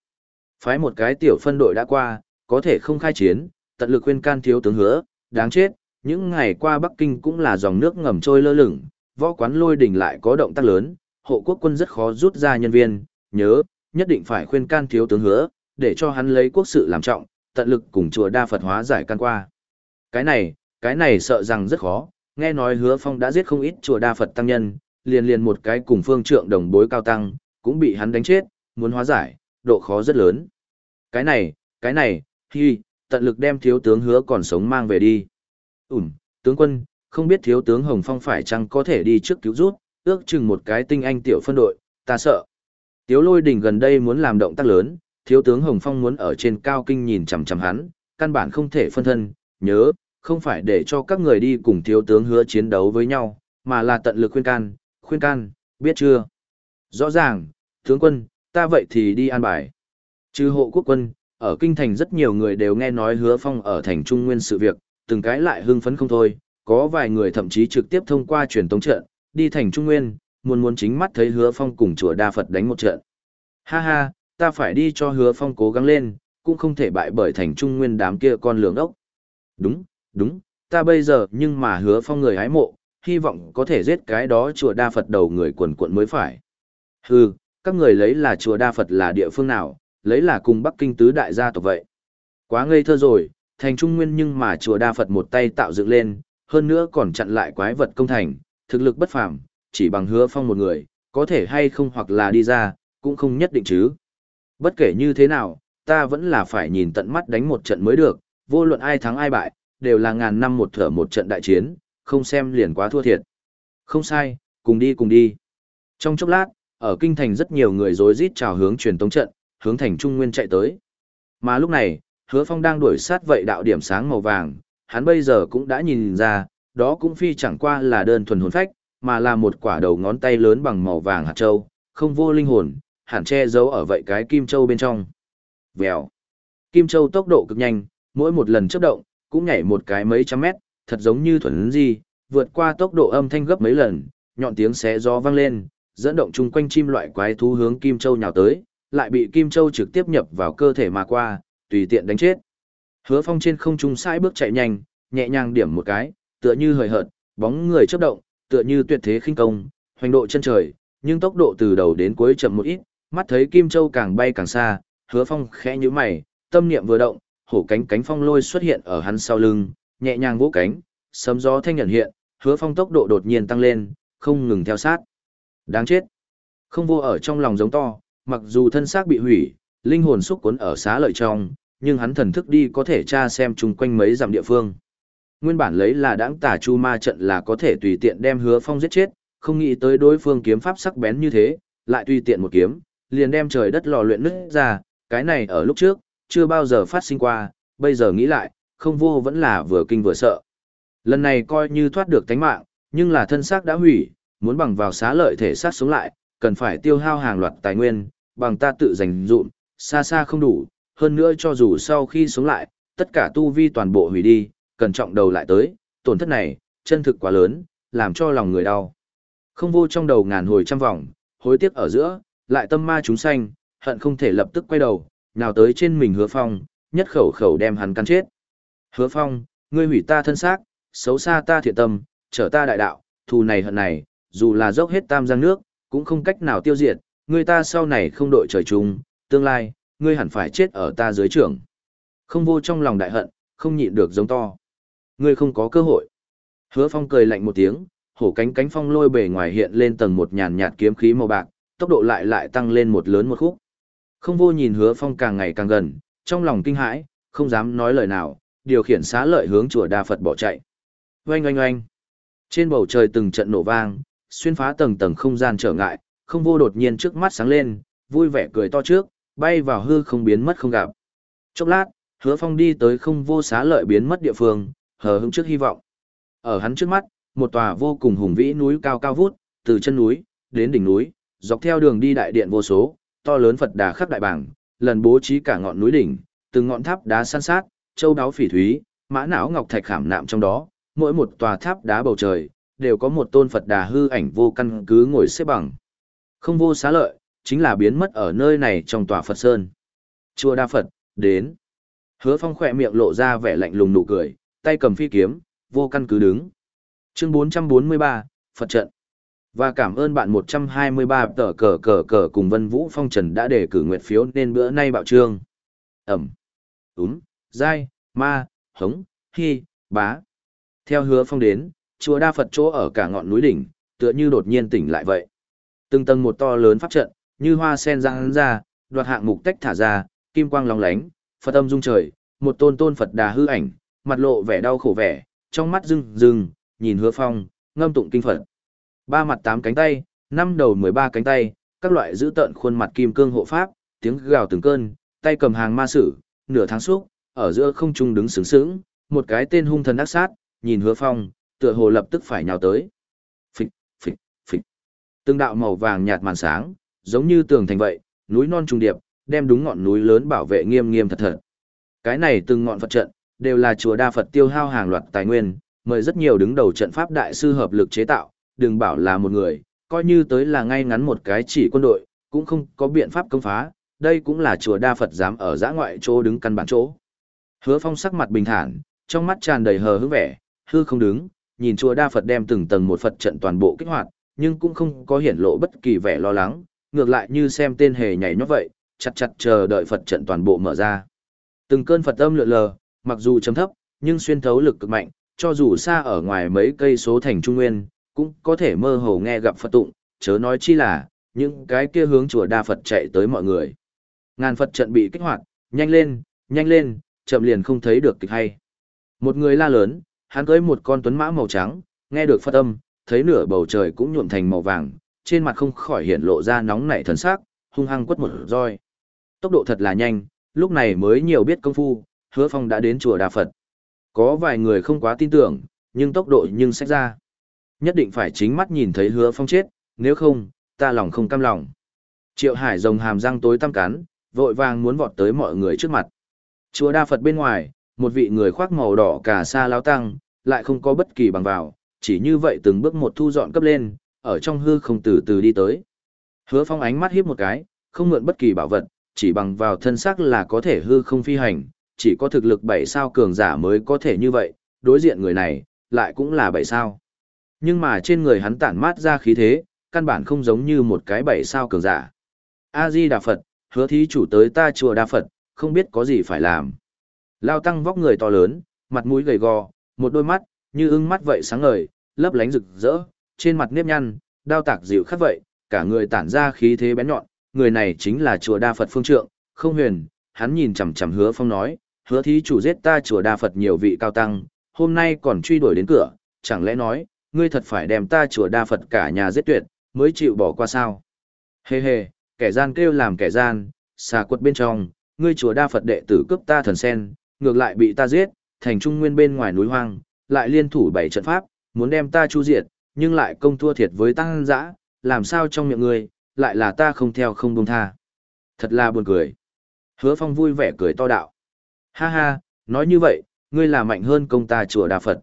Phái một cái tiểu phân đội đã qua, có thể không khai chiến, tận lực khuyên can thiếu tướng hứa, đáng chết, những ngày qua Bắc Kinh cũng là dòng nước ngầm trôi lơ lửng, võ quán lôi đỉnh lại có động tác lớn, hộ quốc quân rất khó rút ra nhân viên, nhớ, nhất định phải khuyên can thiếu tướng hứa, để cho hắn lấy quốc sự làm trọng, tận lực cùng chùa đa Phật hóa giải can qua. Cái này, cái này sợ rằng rất khó, nghe nói hứa phong đã giết không ít chùa đa Phật tăng nhân, liền liền một cái cùng phương trượng đồng bối cao tăng, cũng bị hắn đánh chết, muốn hóa giải, độ khó rất lớn. Cái này, cái này, hi, tận lực đem thiếu tướng hứa còn sống mang về đi. Ừm, tướng quân, không biết thiếu tướng Hồng Phong phải chăng có thể đi trước cứu rút, ước chừng một cái tinh anh tiểu phân đội, ta sợ. Tiếu lôi đỉnh gần đây muốn làm động tác lớn, thiếu tướng Hồng Phong muốn ở trên cao kinh nhìn chằm chằm hắn, căn bản không thể phân thân, nhớ, không phải để cho các người đi cùng thiếu tướng hứa chiến đấu với nhau, mà là tận lực khuyên can, khuyên can, biết chưa? Rõ ràng, tướng quân, ta vậy thì đi an bài. Trừ hộ quốc quân, ở kinh thành rất nhiều người đều nghe nói hứa phong ở thành trung nguyên sự việc, từng cái lại hưng phấn không thôi, có vài người thậm chí trực tiếp thông qua truyền tống trận, đi thành trung nguyên, muốn muốn chính mắt thấy hứa phong cùng chùa đa Phật đánh một trận. Ha ha, ta phải đi cho hứa phong cố gắng lên, cũng không thể bại bởi thành trung nguyên đám kia con lường ốc. Đúng, đúng, ta bây giờ nhưng mà hứa phong người hái mộ, hy vọng có thể giết cái đó chùa đa Phật đầu người quần quận mới phải. Hừ, các người lấy là chùa đa Phật là địa phương nào, lấy là cùng Bắc Kinh tứ đại gia tộc vậy. Quá ngây thơ rồi, thành trung nguyên nhưng mà chùa đa Phật một tay tạo dựng lên, hơn nữa còn chặn lại quái vật công thành, thực lực bất phàm, chỉ bằng hứa phong một người, có thể hay không hoặc là đi ra, cũng không nhất định chứ. Bất kể như thế nào, ta vẫn là phải nhìn tận mắt đánh một trận mới được, vô luận ai thắng ai bại, đều là ngàn năm một thở một trận đại chiến, không xem liền quá thua thiệt. Không sai, cùng đi cùng đi. Trong chốc lát, ở kinh thành rất nhiều người rối rít chào hướng truyền tống trận, hướng thành trung nguyên chạy tới. Mà lúc này, Hứa Phong đang đuổi sát vậy đạo điểm sáng màu vàng, hắn bây giờ cũng đã nhìn ra, đó cũng phi chẳng qua là đơn thuần hồn phách, mà là một quả đầu ngón tay lớn bằng màu vàng hạt châu, không vô linh hồn, hẳn che giấu ở vậy cái kim châu bên trong. Vèo. Kim châu tốc độ cực nhanh, mỗi một lần chớp động, cũng nhảy một cái mấy trăm mét, thật giống như thuần di, vượt qua tốc độ âm thanh gấp mấy lần, nhọn tiếng xé gió vang lên, dẫn động chung quanh chim loại quái thú hướng Kim Châu nhào tới, lại bị Kim Châu trực tiếp nhập vào cơ thể mà qua, tùy tiện đánh chết. Hứa Phong trên không trung sai bước chạy nhanh, nhẹ nhàng điểm một cái, tựa như hời hợt, bóng người chớp động, tựa như tuyệt thế khinh công, hoành độ chân trời, nhưng tốc độ từ đầu đến cuối chậm một ít, mắt thấy Kim Châu càng bay càng xa, Hứa Phong khẽ nhíu mày, tâm niệm vừa động, hổ cánh cánh phong lôi xuất hiện ở hắn sau lưng, nhẹ nhàng vỗ cánh, sấm gió thanh nhận hiện, Hứa Phong tốc độ đột nhiên tăng lên, không ngừng theo sát. Đáng chết. Không vô ở trong lòng giống to, mặc dù thân xác bị hủy, linh hồn xúc cuốn ở xá lợi trong, nhưng hắn thần thức đi có thể tra xem chung quanh mấy dặm địa phương. Nguyên bản lấy là đãng tả chu ma trận là có thể tùy tiện đem hứa phong giết chết, không nghĩ tới đối phương kiếm pháp sắc bén như thế, lại tùy tiện một kiếm, liền đem trời đất lò luyện nứt ra, cái này ở lúc trước, chưa bao giờ phát sinh qua, bây giờ nghĩ lại, không vô vẫn là vừa kinh vừa sợ. Lần này coi như thoát được tánh mạng, nhưng là thân xác đã hủy, muốn bằng vào xá lợi thể sát sống lại, cần phải tiêu hao hàng loạt tài nguyên, bằng ta tự dành dụm, xa xa không đủ, hơn nữa cho dù sau khi sống lại, tất cả tu vi toàn bộ hủy đi, cần trọng đầu lại tới, tổn thất này, chân thực quá lớn, làm cho lòng người đau. Không vô trong đầu ngàn hồi trăm vòng, hối tiếc ở giữa, lại tâm ma chúng sanh, hận không thể lập tức quay đầu, nào tới trên mình hứa phong, nhất khẩu khẩu đem hắn cắn chết. Hứa phong, ngươi hủy ta thân xác, xấu xa ta thiện tâm, trở ta đại đạo, thù này hận này, dù là dốc hết tam giang nước, cũng không cách nào tiêu diệt, ngươi ta sau này không đội trời chung, tương lai, ngươi hẳn phải chết ở ta dưới trưởng. Không vô trong lòng đại hận, không nhịn được giống to. Ngươi không có cơ hội. Hứa phong cười lạnh một tiếng, hổ cánh cánh phong lôi bề ngoài hiện lên tầng một nhàn nhạt kiếm khí màu bạc, tốc độ lại lại tăng lên một lớn một khúc. Không vô nhìn hứa phong càng ngày càng gần, trong lòng kinh hãi, không dám nói lời nào, điều khiển xá lợi hướng chùa Đa Phật bỏ chạy. Oanh oanh oanh. Trên bầu trời từng trận nổ vang, xuyên phá tầng tầng không gian trở ngại, không vô đột nhiên trước mắt sáng lên, vui vẻ cười to trước, bay vào hư không biến mất không gặp. Chốc lát, hứa phong đi tới không vô xá lợi biến mất địa phương, hờ hững trước hy vọng. Ở hắn trước mắt, một tòa vô cùng hùng vĩ núi cao cao vút, từ chân núi, đến đỉnh núi, dọc theo đường đi đại điện vô số, to lớn Phật đà khắp đại bảng, lần bố trí cả ngọn núi đỉnh, từng ngọn tháp đá san sát, châu đáo phỉ thúy, mã não ngọc thạch khảm nạm trong đó, mỗi một tòa tháp đá bầu trời, đều có một tôn Phật đà hư ảnh vô căn cứ ngồi xếp bằng. Không vô xá lợi, chính là biến mất ở nơi này trong tòa Phật Sơn. Chùa Đa Phật, đến. Hứa phong khỏe miệng lộ ra vẻ lạnh lùng nụ cười, tay cầm phi kiếm, vô căn cứ đứng. Chương 443, Phật trận. Và cảm ơn bạn 123 tờ cờ cờ cờ cùng Vân Vũ Phong Trần đã đề cử nguyện phiếu nên bữa nay bạo trương. Ẩm, Úm, Giai, Ma, Hống, Hi, Bá. Theo hứa phong đến, chùa đa Phật chỗ ở cả ngọn núi đỉnh, tựa như đột nhiên tỉnh lại vậy. Từng tầng một to lớn pháp trận, như hoa sen răng ra, đoạt hạng mục tách thả ra, kim quang lóng lánh, Phật âm dung trời, một tôn tôn Phật đà hư ảnh, mặt lộ vẻ đau khổ vẻ, trong mắt rưng rưng, nhìn hứa phong, ngâm tụng kinh Phật. Ba mặt tám cánh tay, năm đầu mười ba cánh tay, các loại giữ tận khuôn mặt kim cương hộ pháp, tiếng gào từng cơn, tay cầm hàng ma sử, nửa tháng xúc, ở giữa không trung đứng sướng sướng, một cái tên hung thần ác sát, nhìn hứa phong, tựa hồ lập tức phải nhào tới. Phịch, phịch, phịch. Từng đạo màu vàng nhạt màn sáng, giống như tường thành vậy, núi non trùng điệp, đem đúng ngọn núi lớn bảo vệ nghiêm nghiêm thật thật. Cái này từng ngọn Phật trận, đều là chùa đa Phật tiêu hao hàng loạt tài nguyên, mời rất nhiều đứng đầu trận pháp đại sư hợp lực chế tạo, đừng bảo là một người, coi như tới là ngay ngắn một cái chỉ quân đội, cũng không có biện pháp công phá, đây cũng là chùa đa Phật dám ở giã ngoại chỗ đứng căn bản chỗ. Hứa phong sắc mặt bình thản, trong mắt tràn đầy hờ hững vẻ, hư không đứng, nhìn chùa đa Phật đem từng tầng một Phật trận toàn bộ kích hoạt, nhưng cũng không có hiển lộ bất kỳ vẻ lo lắng, ngược lại như xem tên hề nhảy nhót vậy, chặt chặt chờ đợi Phật trận toàn bộ mở ra. Từng cơn Phật âm lượn lờ, mặc dù chấm thấp, nhưng xuyên thấu lực cực mạnh, cho dù xa ở ngoài mấy cây số thành Trung Nguyên, cũng có thể mơ hồ nghe gặp Phật tụng, chớ nói chi là, những cái kia hướng chùa đa Phật chạy tới mọi người. Ngàn Phật trận bị kích hoạt, nhanh lên, nhanh lên, chậm liền không thấy được kịch hay. Một người la lớn, hắn cưới một con tuấn mã màu trắng, nghe được Phật âm, thấy nửa bầu trời cũng nhuộm thành màu vàng, trên mặt không khỏi hiện lộ ra nóng nảy thần sắc, hung hăng quất một roi. Tốc độ thật là nhanh, lúc này mới nhiều biết công phu, hứa phong đã đến chùa Đà Phật. Có vài người không quá tin tưởng, nhưng tốc độ nhưng sách ra. Nhất định phải chính mắt nhìn thấy hứa phong chết, nếu không, ta lòng không cam lòng. Triệu Hải rồng hàm răng tối tăm cắn, vội vàng muốn vọt tới mọi người trước mặt. Chùa Đa Phật bên ngoài, một vị người khoác màu đỏ cả sa lao tăng, lại không có bất kỳ bằng vào, chỉ như vậy từng bước một thu dọn cấp lên, ở trong hư không từ từ đi tới. Hứa Phong ánh mắt hiếp một cái, không mượn bất kỳ bảo vật, chỉ bằng vào thân xác là có thể hư không phi hành, chỉ có thực lực bảy sao cường giả mới có thể như vậy, đối diện người này, lại cũng là bảy sao. Nhưng mà trên người hắn tản mát ra khí thế, căn bản không giống như một cái bảy sao cường giả. A-di Đà Phật, hứa thí chủ tới ta chùa Đà Phật, không biết có gì phải làm. Lao tăng vóc người to lớn, mặt mũi gầy gò, một đôi mắt, như ưng mắt vậy sáng ngời, lấp lánh rực rỡ, trên mặt nếp nhăn, đao tạc dịu khắc vậy, cả người tản ra khí thế bén nhọn, người này chính là chùa Đa Phật Phương Trượng, không huyền, hắn nhìn chằm chằm hứa phong nói, hứa thí chủ giết ta chùa Đa Phật nhiều vị cao tăng, hôm nay còn truy đuổi đến cửa, chẳng lẽ nói, ngươi thật phải đem ta chùa Đa Phật cả nhà giết tuyệt, mới chịu bỏ qua sao? Hê hê, kẻ gian kêu làm kẻ gian, xà quật bên trong, ngươi chùa Đa Phật đệ tử cướp ta thần sen, ngược lại bị ta giết, thành trung nguyên bên ngoài núi hoang, lại liên thủ bảy trận pháp, muốn đem ta chu diệt, nhưng lại công thua thiệt với tăng dã, làm sao trong miệng ngươi, lại là ta không theo không buông tha. Thật là buồn cười. Hứa Phong vui vẻ cười to đạo. Ha ha, nói như vậy, ngươi là mạnh hơn công ta chùa Đà Phật.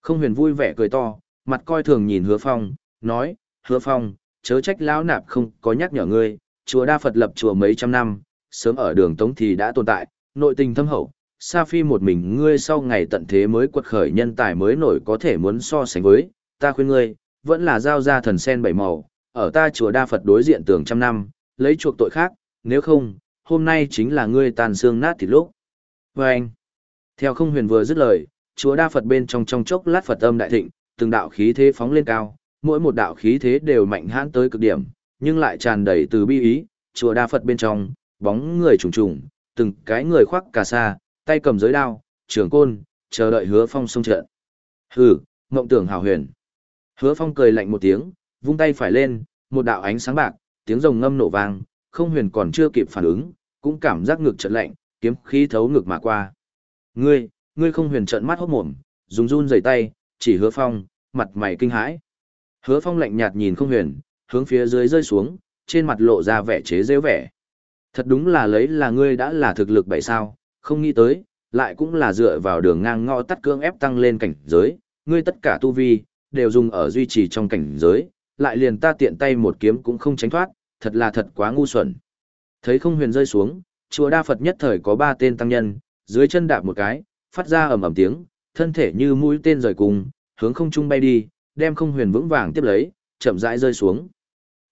Không huyền vui vẻ cười to, mặt coi thường nhìn Hứa Phong, nói, Hứa Phong, chớ trách lão nạp không có nhắc nhở ngươi, chùa Đa Phật lập chùa mấy trăm năm, sớm ở đường Tống thì đã tồn tại, nội tình thâm hậu, Sa Phi một mình ngươi sau ngày tận thế mới quật khởi nhân tài mới nổi có thể muốn so sánh với, ta khuyên ngươi, vẫn là giao ra thần sen bảy màu, ở ta chùa đa Phật đối diện tường trăm năm, lấy chuộc tội khác, nếu không, hôm nay chính là ngươi tàn xương nát thịt lúc. Và anh, theo không huyền vừa dứt lời, chùa đa Phật bên trong trong chốc lát Phật âm đại thịnh, từng đạo khí thế phóng lên cao, mỗi một đạo khí thế đều mạnh hãn tới cực điểm, nhưng lại tràn đầy từ bi ý, chùa đa Phật bên trong, bóng người trùng trùng, từng cái người khoác cà sa, tay cầm giới đao, trường côn, chờ đợi hứa phong xông trận. Hừ, mộng tưởng hào huyền. Hứa phong cười lạnh một tiếng, vung tay phải lên, một đạo ánh sáng bạc, tiếng rồng ngâm nổ vang, không huyền còn chưa kịp phản ứng, cũng cảm giác ngực trận lạnh, kiếm khí thấu ngực mà qua. Ngươi, ngươi không huyền trận mắt hốt mồm, dùng run rẩy tay, chỉ hứa phong, mặt mày kinh hãi. Hứa phong lạnh nhạt nhìn không huyền, hướng phía dưới rơi xuống, trên mặt lộ ra vẻ chế giễu vẻ. Thật đúng là lấy là ngươi đã là thực lực bảy sao, không nghĩ tới, lại cũng là dựa vào đường ngang ngõ tắt cưỡng ép tăng lên cảnh giới, ngươi tất cả tu vi, đều dùng ở duy trì trong cảnh giới, lại liền ta tiện tay một kiếm cũng không tránh thoát, thật là thật quá ngu xuẩn. Thấy không huyền rơi xuống, chùa đa Phật nhất thời có ba tên tăng nhân, dưới chân đạp một cái, phát ra ầm ầm tiếng, thân thể như mũi tên rời cùng, hướng không trung bay đi, đem không huyền vững vàng tiếp lấy, chậm rãi rơi xuống.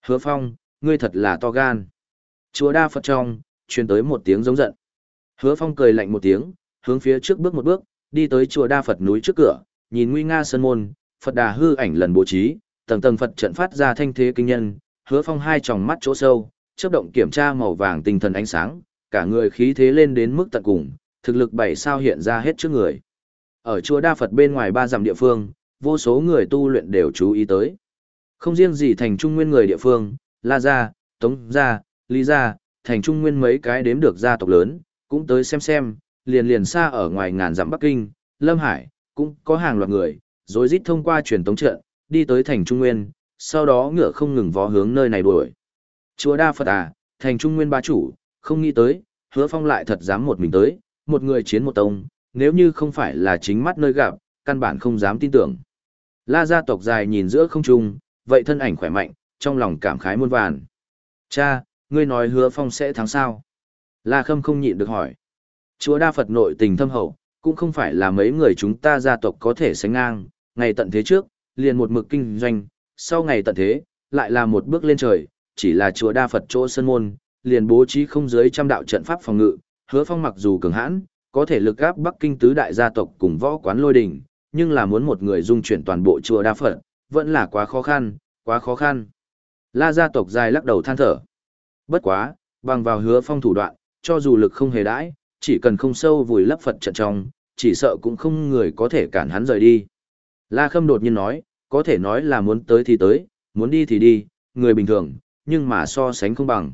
Hứa phong, ngươi thật là to gan. Chùa đa Phật trong, truyền tới một tiếng giống giận. Hứa phong cười lạnh một tiếng, hướng phía trước bước một bước, đi tới chùa đa Phật núi trước cửa, nhìn nguy nga sơn môn, Phật đà hư ảnh lần bố trí, tầng tầng Phật trận phát ra thanh thế kinh nhân, hứa phong hai tròng mắt chỗ sâu, chớp động kiểm tra màu vàng tinh thần ánh sáng, cả người khí thế lên đến mức tận cùng, thực lực bảy sao hiện ra hết trước người. Ở chùa Đa Phật bên ngoài ba dặm địa phương, vô số người tu luyện đều chú ý tới. Không riêng gì thành trung nguyên người địa phương, La Gia, Tống Gia, Lý Gia, thành trung nguyên mấy cái đếm được gia tộc lớn, cũng tới xem xem, liền liền xa ở ngoài ngàn dặm Bắc Kinh, Lâm Hải, cũng có hàng loạt người, rồi rít thông qua truyền tống trận, đi tới thành Trung Nguyên, sau đó ngựa không ngừng vó hướng nơi này đuổi. Chúa Đa Phật à, thành Trung Nguyên bá chủ, không nghĩ tới, hứa phong lại thật dám một mình tới, một người chiến một tông, nếu như không phải là chính mắt nơi gặp, căn bản không dám tin tưởng. La gia tộc dài nhìn giữa không trung, vậy thân ảnh khỏe mạnh, trong lòng cảm khái muôn vàn. Cha, ngươi nói hứa phong sẽ thắng sao? La Khâm không nhịn được hỏi. Chúa đa Phật nội tình thâm hậu, cũng không phải là mấy người chúng ta gia tộc có thể sánh ngang, ngày tận thế trước, liền một mực kinh doanh, sau ngày tận thế, lại là một bước lên trời, chỉ là chúa đa Phật chỗ sân môn, liền bố trí không dưới trăm đạo trận pháp phòng ngự, hứa phong mặc dù cường hãn, có thể lực gáp Bắc Kinh tứ đại gia tộc cùng võ quán lôi đình, nhưng là muốn một người dung chuyển toàn bộ chùa đa Phật, vẫn là quá khó khăn, quá khó khăn. La gia tộc dài lắc đầu than thở. Bất quá, bằng vào hứa phong thủ đoạn, cho dù lực không hề đãi, chỉ cần không sâu vùi lấp Phật trận trong, chỉ sợ cũng không người có thể cản hắn rời đi. La Khâm đột nhiên nói, có thể nói là muốn tới thì tới, muốn đi thì đi, người bình thường, nhưng mà so sánh không bằng.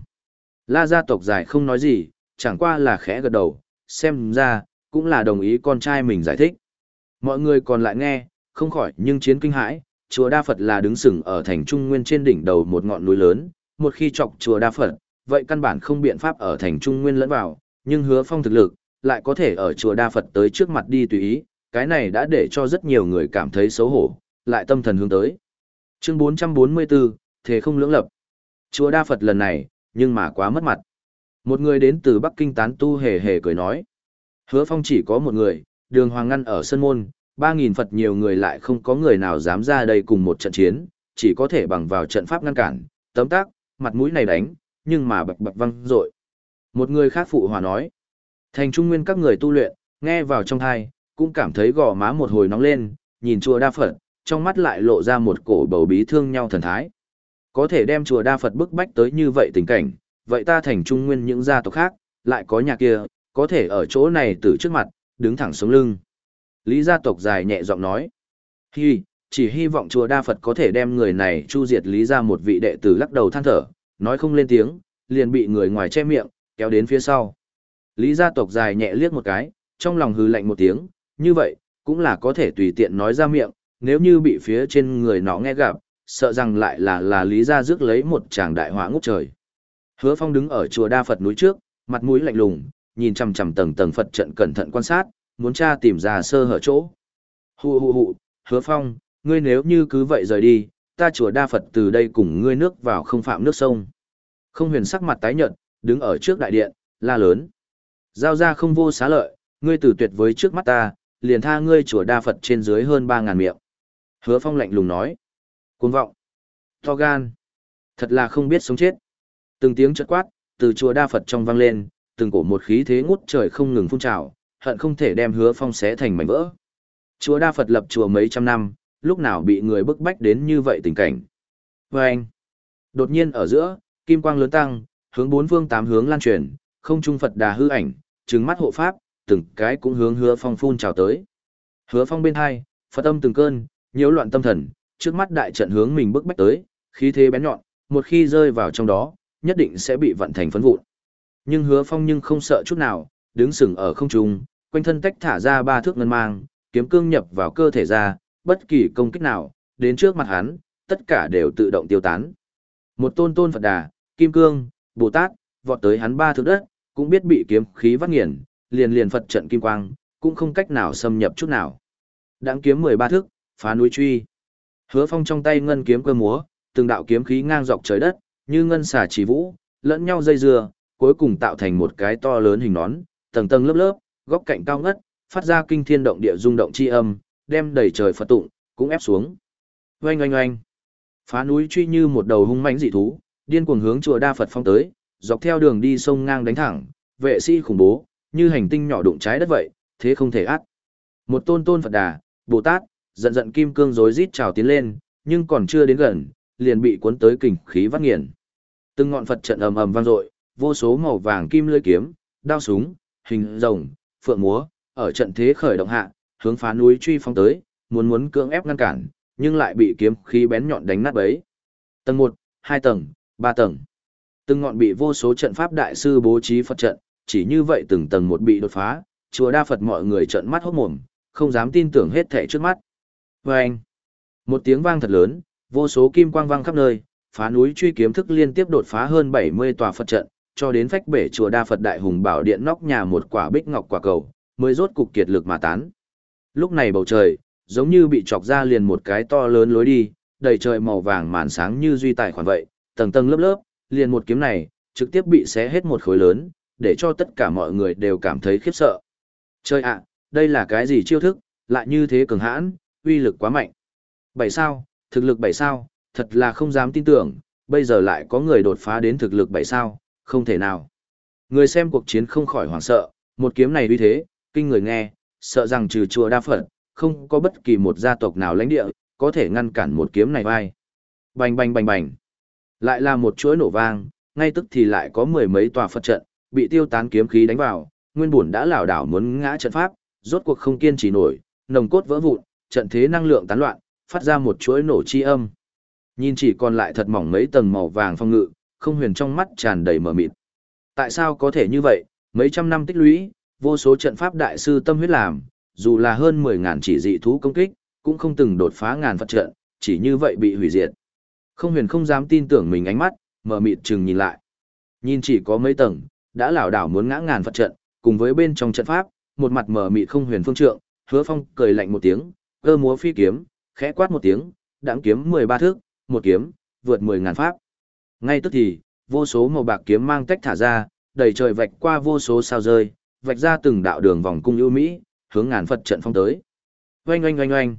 La gia tộc dài không nói gì, chẳng qua là khẽ gật đầu, xem ra, cũng là đồng ý con trai mình giải thích. Mọi người còn lại nghe, không khỏi nhưng chiến kinh hãi, chùa Đa Phật là đứng sừng ở thành Trung Nguyên trên đỉnh đầu một ngọn núi lớn, một khi chọc chùa Đa Phật, vậy căn bản không biện pháp ở thành Trung Nguyên lẫn vào, nhưng hứa phong thực lực, lại có thể ở chùa Đa Phật tới trước mặt đi tùy ý, cái này đã để cho rất nhiều người cảm thấy xấu hổ, lại tâm thần hướng tới. Chương 444, Thế không lưỡng lập. Chùa Đa Phật lần này, nhưng mà quá mất mặt. Một người đến từ Bắc Kinh tán tu hề hề cười nói. Hứa phong chỉ có một người, đường hoàng ngăn ở sân môn, 3.000 Phật nhiều người lại không có người nào dám ra đây cùng một trận chiến, chỉ có thể bằng vào trận pháp ngăn cản, tấm tác, mặt mũi này đánh, nhưng mà bập bập văng rội. Một người khác phụ hòa nói, thành trung nguyên các người tu luyện, nghe vào trong thai, cũng cảm thấy gò má một hồi nóng lên, nhìn chùa đa Phật, trong mắt lại lộ ra một cổ bầu bí thương nhau thần thái. Có thể đem chùa đa Phật bức bách tới như vậy tình cảnh, vậy ta thành trung nguyên những gia tộc khác, lại có nhà kia, có thể ở chỗ này từ trước mặt, đứng thẳng sống lưng. Lý gia tộc dài nhẹ giọng nói. Hi, chỉ hy vọng chùa Đa Phật có thể đem người này chu diệt Lý gia một vị đệ tử lắc đầu than thở, nói không lên tiếng, liền bị người ngoài che miệng, kéo đến phía sau. Lý gia tộc dài nhẹ liếc một cái, trong lòng hừ lạnh một tiếng, như vậy, cũng là có thể tùy tiện nói ra miệng, nếu như bị phía trên người nó nghe gặp, sợ rằng lại là là Lý gia rước lấy một tràng đại hỏa ngút trời. Hứa Phong đứng ở chùa Đa Phật núi trước, mặt mũi lạnh lùng, nhìn chằm chằm tầng tầng Phật trận cẩn thận quan sát, muốn tra tìm ra sơ hở chỗ. Hù hù hù, hứa phong, ngươi nếu như cứ vậy rời đi, ta chùa đa Phật từ đây cùng ngươi nước vào không phạm nước sông. Không huyền sắc mặt tái nhợt, đứng ở trước đại điện, la lớn. Giao ra không vô xá lợi, ngươi tử tuyệt với trước mắt ta, liền tha ngươi chùa đa Phật trên dưới hơn ba ngàn miệng. Hứa phong lạnh lùng nói. Cuồng vọng. To gan. Thật là không biết sống chết. Từng tiếng chất quát, từ chùa đa Phật trong vang lên, từng cổ một khí thế ngút trời không ngừng phun trào, hận không thể đem hứa phong xé thành mảnh vỡ. Chúa Đa Phật lập chùa mấy trăm năm, lúc nào bị người bức bách đến như vậy tình cảnh. Và anh, đột nhiên ở giữa, kim quang lớn tăng, hướng bốn phương tám hướng lan truyền, không trung Phật đà hư ảnh, trừng mắt hộ pháp, từng cái cũng hướng hứa phong phun trào tới. Hứa phong bên hai, Phật âm từng cơn, nhiễu loạn tâm thần, trước mắt đại trận hướng mình bức bách tới, khí thế bén nhọn, một khi rơi vào trong đó, nhất định sẽ bị vận thành phấn vụn. Nhưng hứa phong nhưng không sợ chút nào, đứng sừng ở không trung, quanh thân tách thả ra ba thước ngân mang, kiếm cương nhập vào cơ thể ra, bất kỳ công kích nào, đến trước mặt hắn, tất cả đều tự động tiêu tán. Một tôn tôn Phật Đà, Kim Cương, Bồ Tát, vọt tới hắn ba thước đất, cũng biết bị kiếm khí vắt nghiền, liền liền Phật trận kim quang, cũng không cách nào xâm nhập chút nào. Đáng kiếm 13 thước, phá núi truy. Hứa Phong trong tay ngân kiếm cơ múa, từng đạo kiếm khí ngang dọc trời đất, như ngân xà chỉ vũ, lẫn nhau dây dưa, cuối cùng tạo thành một cái to lớn hình nón, tầng tầng lớp lớp, góc cạnh cao ngất, phát ra kinh thiên động địa rung động chi âm, đem đầy trời Phật tụng, cũng ép xuống. Oanh oanh oanh. Phá núi truy như một đầu hung mãnh dị thú, điên cuồng hướng chùa Đa Phật phong tới, dọc theo đường đi sông ngang đánh thẳng, vệ sĩ khủng bố, như hành tinh nhỏ đụng trái đất vậy, thế không thể ắt. Một tôn tôn Phật Đà, Bồ Tát, giận giận kim cương rối rít trào tiến lên, nhưng còn chưa đến gần, liền bị cuốn tới kình khí vắt nghiền. Từng ngọn Phật trận ầm ầm vang dội, vô số màu vàng kim lưỡi kiếm, đao súng, hình rồng, phượng múa, ở trận thế khởi động hạ, hướng phá núi truy phong tới, muốn muốn cưỡng ép ngăn cản, nhưng lại bị kiếm khí bén nhọn đánh nát bấy. Tầng 1, 2 tầng, 3 tầng. Từng ngọn bị vô số trận pháp đại sư bố trí Phật trận, chỉ như vậy từng tầng một bị đột phá, chùa đa Phật mọi người trợn mắt hốt mồm, không dám tin tưởng hết thảy trước mắt. Oeng! Một tiếng vang thật lớn, vô số kim quang vang khắp nơi, phá núi truy kiếm thức liên tiếp đột phá hơn 70 tòa Phật trận, cho đến phách bể chùa đa Phật Đại Hùng Bảo Điện nóc nhà một quả bích ngọc quả cầu, mới rốt cục kiệt lực mà tán. Lúc này bầu trời, giống như bị chọc ra liền một cái to lớn lối đi, đầy trời màu vàng màn sáng như duy tài khoản vậy, tầng tầng lớp lớp, liền một kiếm này, trực tiếp bị xé hết một khối lớn, để cho tất cả mọi người đều cảm thấy khiếp sợ. Chơi ạ, đây là cái gì chiêu thức, lại như thế cường hãn, uy lực quá mạnh. Bảy sao, thực lực bảy sao, thật là không dám tin tưởng, bây giờ lại có người đột phá đến thực lực bảy sao, không thể nào. Người xem cuộc chiến không khỏi hoảng sợ, một kiếm này uy thế, kinh người nghe, sợ rằng trừ chùa đa phận, không có bất kỳ một gia tộc nào lãnh địa, có thể ngăn cản một kiếm này vai. Bành bành bành bành. Lại là một chuỗi nổ vang, ngay tức thì lại có mười mấy tòa Phật trận, bị tiêu tán kiếm khí đánh vào, nguyên bổn đã lảo đảo muốn ngã trận pháp, rốt cuộc không kiên trì nổi, nồng cốt vỡ vụn, trận thế năng lượng tán loạn, phát ra một chuỗi nổ chi âm. Nhìn chỉ còn lại thật mỏng mấy tầng màu vàng phong ngự, không huyền trong mắt tràn đầy mờ mịt. Tại sao có thể như vậy, mấy trăm năm tích lũy, vô số trận pháp đại sư tâm huyết làm, dù là hơn 10.000 chỉ dị thú công kích, cũng không từng đột phá ngàn Phật trận, chỉ như vậy bị hủy diệt. Không huyền không dám tin tưởng mình ánh mắt, mở mịt chừng nhìn lại. Nhìn chỉ có mấy tầng, đã lảo đảo muốn ngã ngàn Phật trận, cùng với bên trong trận pháp, một mặt mở mịt không huyền phương trượng, hứa phong cười lạnh một tiếng, cơ múa phi kiếm, khẽ quát một tiếng, đãng kiếm 13 thước, một kiếm, vượt 10 ngàn pháp. Ngay tức thì, vô số màu bạc kiếm mang tách thả ra, đầy trời vạch qua vô số sao rơi, vạch ra từng đạo đường vòng cung ưu mỹ, hướng ngàn Phật trận phong tới. Oanh oanh oanh oanh.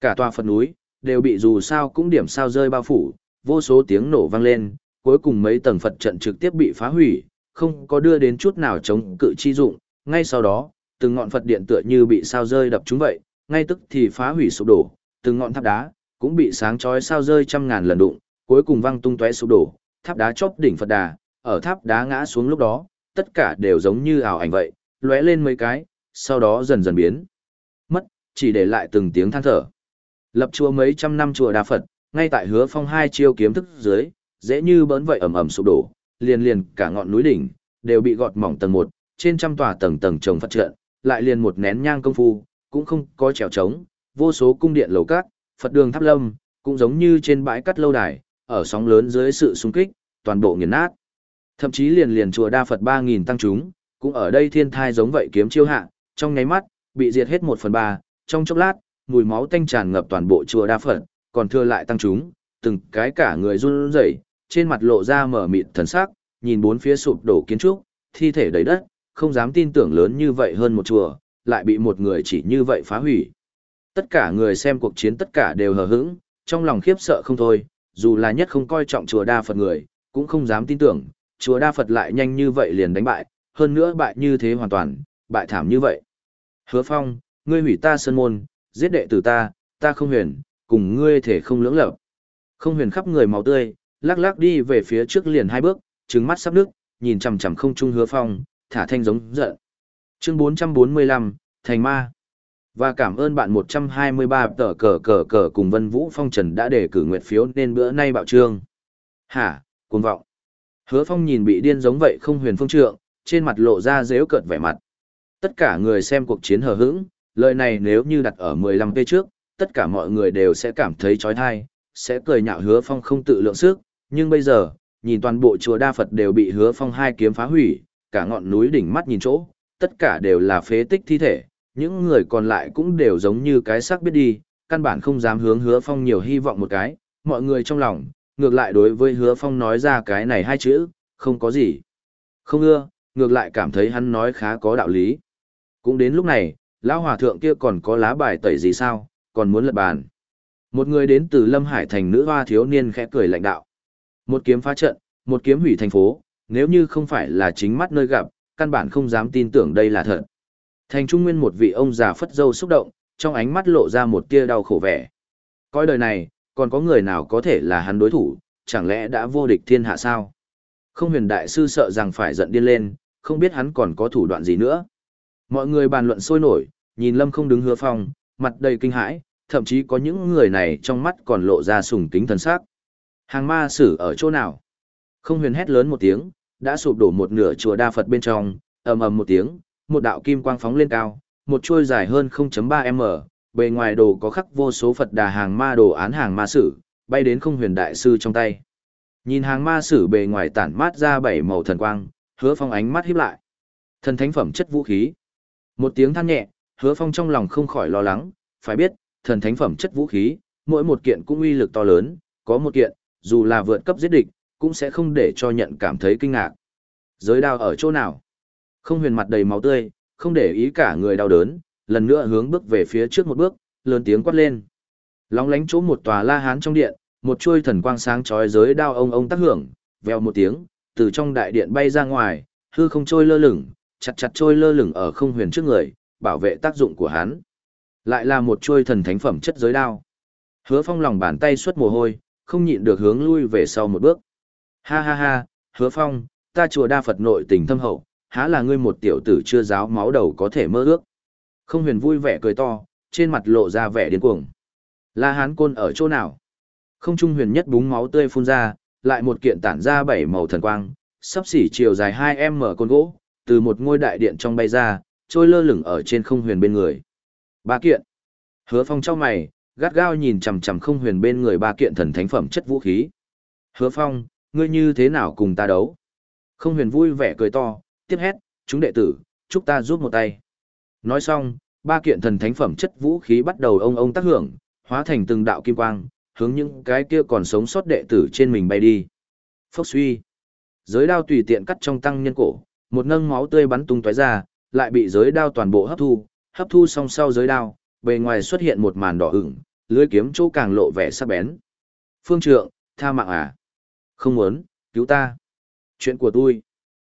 Cả tòa Phật núi đều bị dù sao cũng điểm sao rơi bao phủ, vô số tiếng nổ vang lên, cuối cùng mấy tầng Phật trận trực tiếp bị phá hủy, không có đưa đến chút nào chống cự chi dụng, ngay sau đó, từng ngọn Phật điện tựa như bị sao rơi đập chúng vậy, ngay tức thì phá hủy sụp đổ, từng ngọn tháp đá cũng bị sáng chói sao rơi trăm ngàn lần đụng, cuối cùng văng tung tóe sụp đổ, tháp đá chóp đỉnh Phật đà, ở tháp đá ngã xuống lúc đó, tất cả đều giống như ảo ảnh vậy, lóe lên mấy cái, sau đó dần dần biến mất, chỉ để lại từng tiếng than thở. Lập chùa mấy trăm năm chùa Đà Phật, ngay tại Hứa Phong hai chiêu kiếm thức dưới, dễ như bỡn vậy ầm ầm sụp đổ, liền liền cả ngọn núi đỉnh đều bị gọt mỏng tầng một, trên trăm tòa tầng tầng chồng Phật trận, lại liền một nén nhang công phu, cũng không có trèo trống, vô số cung điện lầu cát, Phật đường tháp lâm, cũng giống như trên bãi cắt lâu đài, ở sóng lớn dưới sự xung kích, toàn bộ nghiền nát. Thậm chí liền liền chùa Đa Phật 3000 tăng chúng, cũng ở đây thiên thai giống vậy kiếm chiêu hạ, trong nháy mắt, bị diệt hết một phần ba, trong chốc lát, mùi máu tanh tràn ngập toàn bộ chùa đa phật, còn thưa lại tăng chúng, từng cái cả người run rẩy, trên mặt lộ ra mở mịt thần sắc, nhìn bốn phía sụp đổ kiến trúc, thi thể đầy đất, không dám tin tưởng lớn như vậy hơn một chùa, lại bị một người chỉ như vậy phá hủy. Tất cả người xem cuộc chiến tất cả đều hờ hững, trong lòng khiếp sợ không thôi, dù là nhất không coi trọng chùa đa Phật người, cũng không dám tin tưởng, chùa đa Phật lại nhanh như vậy liền đánh bại, hơn nữa bại như thế hoàn toàn, bại thảm như vậy. Hứa Phong, ngươi hủy ta sơn môn, giết đệ tử ta, ta không huyền, cùng ngươi thể không lưỡng lập. Không huyền khắp người máu tươi, lắc lắc đi về phía trước liền hai bước, trừng mắt sắp nước, nhìn chằm chằm không trung hứa phong, thả thanh giống giận. Chương 445, Thành Ma. Và cảm ơn bạn 123 tờ cờ cờ cờ cùng Vân Vũ Phong Trần đã để cử nguyện phiếu nên bữa nay bạo trương. Hả, cuồng vọng. Hứa Phong nhìn bị điên giống vậy không huyền phương trượng, trên mặt lộ ra dễu cợt vẻ mặt. Tất cả người xem cuộc chiến hờ hững, lời này nếu như đặt ở 15 cây trước, tất cả mọi người đều sẽ cảm thấy chói tai sẽ cười nhạo hứa phong không tự lượng sức, nhưng bây giờ, nhìn toàn bộ chùa Đa Phật đều bị hứa phong hai kiếm phá hủy, cả ngọn núi đỉnh mắt nhìn chỗ, tất cả đều là phế tích thi thể, những người còn lại cũng đều giống như cái xác biết đi, căn bản không dám hướng hứa phong nhiều hy vọng một cái, mọi người trong lòng, ngược lại đối với hứa phong nói ra cái này hai chữ, không có gì. Không ưa, ngược lại cảm thấy hắn nói khá có đạo lý. Cũng đến lúc này, lão hòa thượng kia còn có lá bài tẩy gì sao, còn muốn lật bàn. Một người đến từ Lâm Hải thành nữ hoa thiếu niên khẽ cười lạnh đạo. Một kiếm phá trận, một kiếm hủy thành phố, nếu như không phải là chính mắt nơi gặp, căn bản không dám tin tưởng đây là thật. Thành Trung Nguyên một vị ông già phất dâu xúc động, trong ánh mắt lộ ra một tia đau khổ vẻ. Coi đời này, còn có người nào có thể là hắn đối thủ, chẳng lẽ đã vô địch thiên hạ sao? Không huyền đại sư sợ rằng phải giận điên lên, không biết hắn còn có thủ đoạn gì nữa. Mọi người bàn luận sôi nổi, nhìn Lâm không đứng hứa phong, mặt đầy kinh hãi, thậm chí có những người này trong mắt còn lộ ra sùng kính thần sắc. Hàng ma sử ở chỗ nào? Không huyền hét lớn một tiếng, đã sụp đổ một nửa chùa đa Phật bên trong, ầm ầm một tiếng, một đạo kim quang phóng lên cao, một chuôi dài hơn 0.3m, bề ngoài đồ có khắc vô số Phật đà hàng ma đồ án hàng ma sử, bay đến không huyền đại sư trong tay. Nhìn hàng ma sử bề ngoài tản mát ra bảy màu thần quang, hứa phong ánh mắt híp lại. Thần thánh phẩm chất vũ khí. Một tiếng than nhẹ, hứa phong trong lòng không khỏi lo lắng, phải biết, thần thánh phẩm chất vũ khí, mỗi một kiện cũng uy lực to lớn, có một kiện, dù là vượt cấp giết địch, cũng sẽ không để cho nhận cảm thấy kinh ngạc. Giới đao ở chỗ nào? Không huyền mặt đầy máu tươi, không để ý cả người đau đớn, lần nữa hướng bước về phía trước một bước, lớn tiếng quát lên. Lóng lánh chỗ một tòa la hán trong điện, một chuôi thần quang sáng chói giới đao ông ông tác hưởng, vèo một tiếng, từ trong đại điện bay ra ngoài, hư không trôi lơ lửng, chặt chặt trôi lơ lửng ở không huyền trước người, bảo vệ tác dụng của hắn. Lại là một chuôi thần thánh phẩm chất giới đao. Hứa Phong lòng bàn tay xuất mồ hôi, không nhịn được hướng lui về sau một bước. Ha ha ha, Hứa Phong, ta chùa đa Phật nội tình thâm hậu, há là ngươi một tiểu tử chưa giáo máu đầu có thể mơ ước. Không huyền vui vẻ cười to, trên mặt lộ ra vẻ điên cuồng. La Hán Côn ở chỗ nào? Không trung huyền nhất búng máu tươi phun ra, lại một kiện tản ra bảy màu thần quang, sắp xỉ chiều dài 2 m côn gỗ, từ một ngôi đại điện trong bay ra, trôi lơ lửng ở trên không huyền bên người. Ba kiện. Hứa Phong trong mày, gắt gao nhìn chằm chằm không huyền bên người ba kiện thần thánh phẩm chất vũ khí. Hứa Phong, ngươi như thế nào cùng ta đấu? Không huyền vui vẻ cười to, tiếp hét, chúng đệ tử, chúc ta giúp một tay. Nói xong, ba kiện thần thánh phẩm chất vũ khí bắt đầu ông ông tác hưởng, hóa thành từng đạo kim quang, hướng những cái kia còn sống sót đệ tử trên mình bay đi. Phốc suy. Giới đao tùy tiện cắt trong tăng nhân cổ, một nâng máu tươi bắn tung tóe ra, lại bị giới đao toàn bộ hấp thu, hấp thu xong sau giới đao, bề ngoài xuất hiện một màn đỏ ửng, lưới kiếm chỗ càng lộ vẻ sắc bén. Phương trượng, tha mạng à? Không muốn, cứu ta. Chuyện của tôi.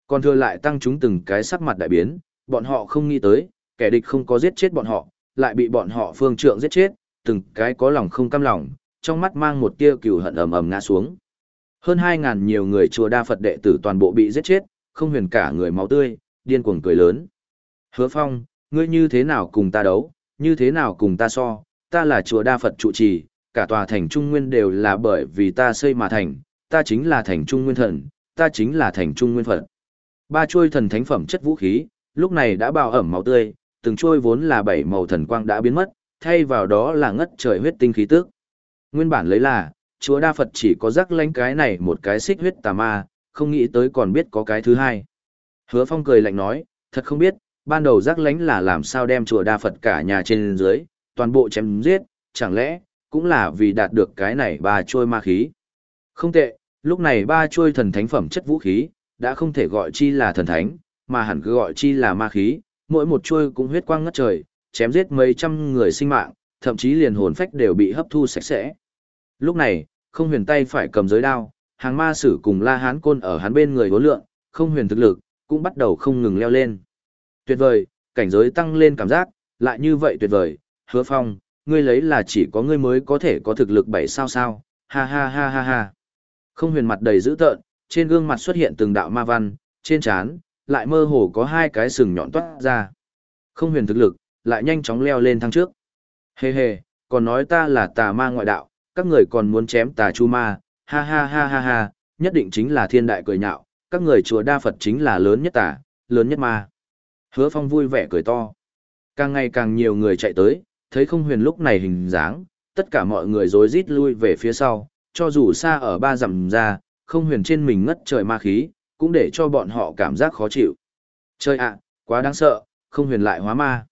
Còn thừa lại tăng chúng từng cái sắc mặt đại biến, bọn họ không nghĩ tới, kẻ địch không có giết chết bọn họ, lại bị bọn họ phương trượng giết chết, từng cái có lòng không cam lòng, trong mắt mang một tia cừu hận ầm ầm ngã xuống. Hơn 2000 nhiều người chùa Đa Phật đệ tử toàn bộ bị giết chết, không huyền cả người máu tươi, điên cuồng cười lớn. Hứa Phong, ngươi như thế nào cùng ta đấu, như thế nào cùng ta so, ta là chùa Đa Phật trụ trì, cả tòa thành Trung Nguyên đều là bởi vì ta xây mà thành, ta chính là thành Trung Nguyên thần, ta chính là thành Trung Nguyên Phật. Ba chuôi thần thánh phẩm chất vũ khí, lúc này đã bao ẩm máu tươi, từng chuôi vốn là bảy màu thần quang đã biến mất, thay vào đó là ngất trời huyết tinh khí tức. Nguyên bản lấy là, chúa đa Phật chỉ có rắc lánh cái này một cái xích huyết tà ma, không nghĩ tới còn biết có cái thứ hai. Hứa Phong cười lạnh nói, thật không biết, ban đầu rắc lánh là làm sao đem chùa đa Phật cả nhà trên dưới, toàn bộ chém giết, chẳng lẽ, cũng là vì đạt được cái này ba chuôi ma khí. Không tệ, lúc này ba chuôi thần thánh phẩm chất vũ khí, đã không thể gọi chi là thần thánh, mà hẳn cứ gọi chi là ma khí, mỗi một chuôi cũng huyết quang ngất trời, chém giết mấy trăm người sinh mạng, thậm chí liền hồn phách đều bị hấp thu sạch sẽ. Lúc này, không huyền tay phải cầm giới đao, hàng ma sử cùng la hán côn ở hắn bên người hố lượng, không huyền thực lực, cũng bắt đầu không ngừng leo lên. Tuyệt vời, cảnh giới tăng lên cảm giác, lại như vậy tuyệt vời, hứa phong, ngươi lấy là chỉ có ngươi mới có thể có thực lực bảy sao sao, ha ha ha ha ha. Không huyền mặt đầy dữ tợn, trên gương mặt xuất hiện từng đạo ma văn, trên trán lại mơ hồ có hai cái sừng nhọn toát ra. Không huyền thực lực, lại nhanh chóng leo lên thăng trước. Hê hê, còn nói ta là tà ma ngoại đạo, các người còn muốn chém tà chu ma, ha ha ha ha ha, nhất định chính là thiên đại cười nhạo, các người chùa đa Phật chính là lớn nhất tà, lớn nhất ma. Hứa phong vui vẻ cười to. Càng ngày càng nhiều người chạy tới, thấy không huyền lúc này hình dáng, tất cả mọi người rối rít lui về phía sau, cho dù xa ở ba dặm ra, không huyền trên mình ngất trời ma khí, cũng để cho bọn họ cảm giác khó chịu. Trời ạ, quá đáng sợ, không huyền lại hóa ma.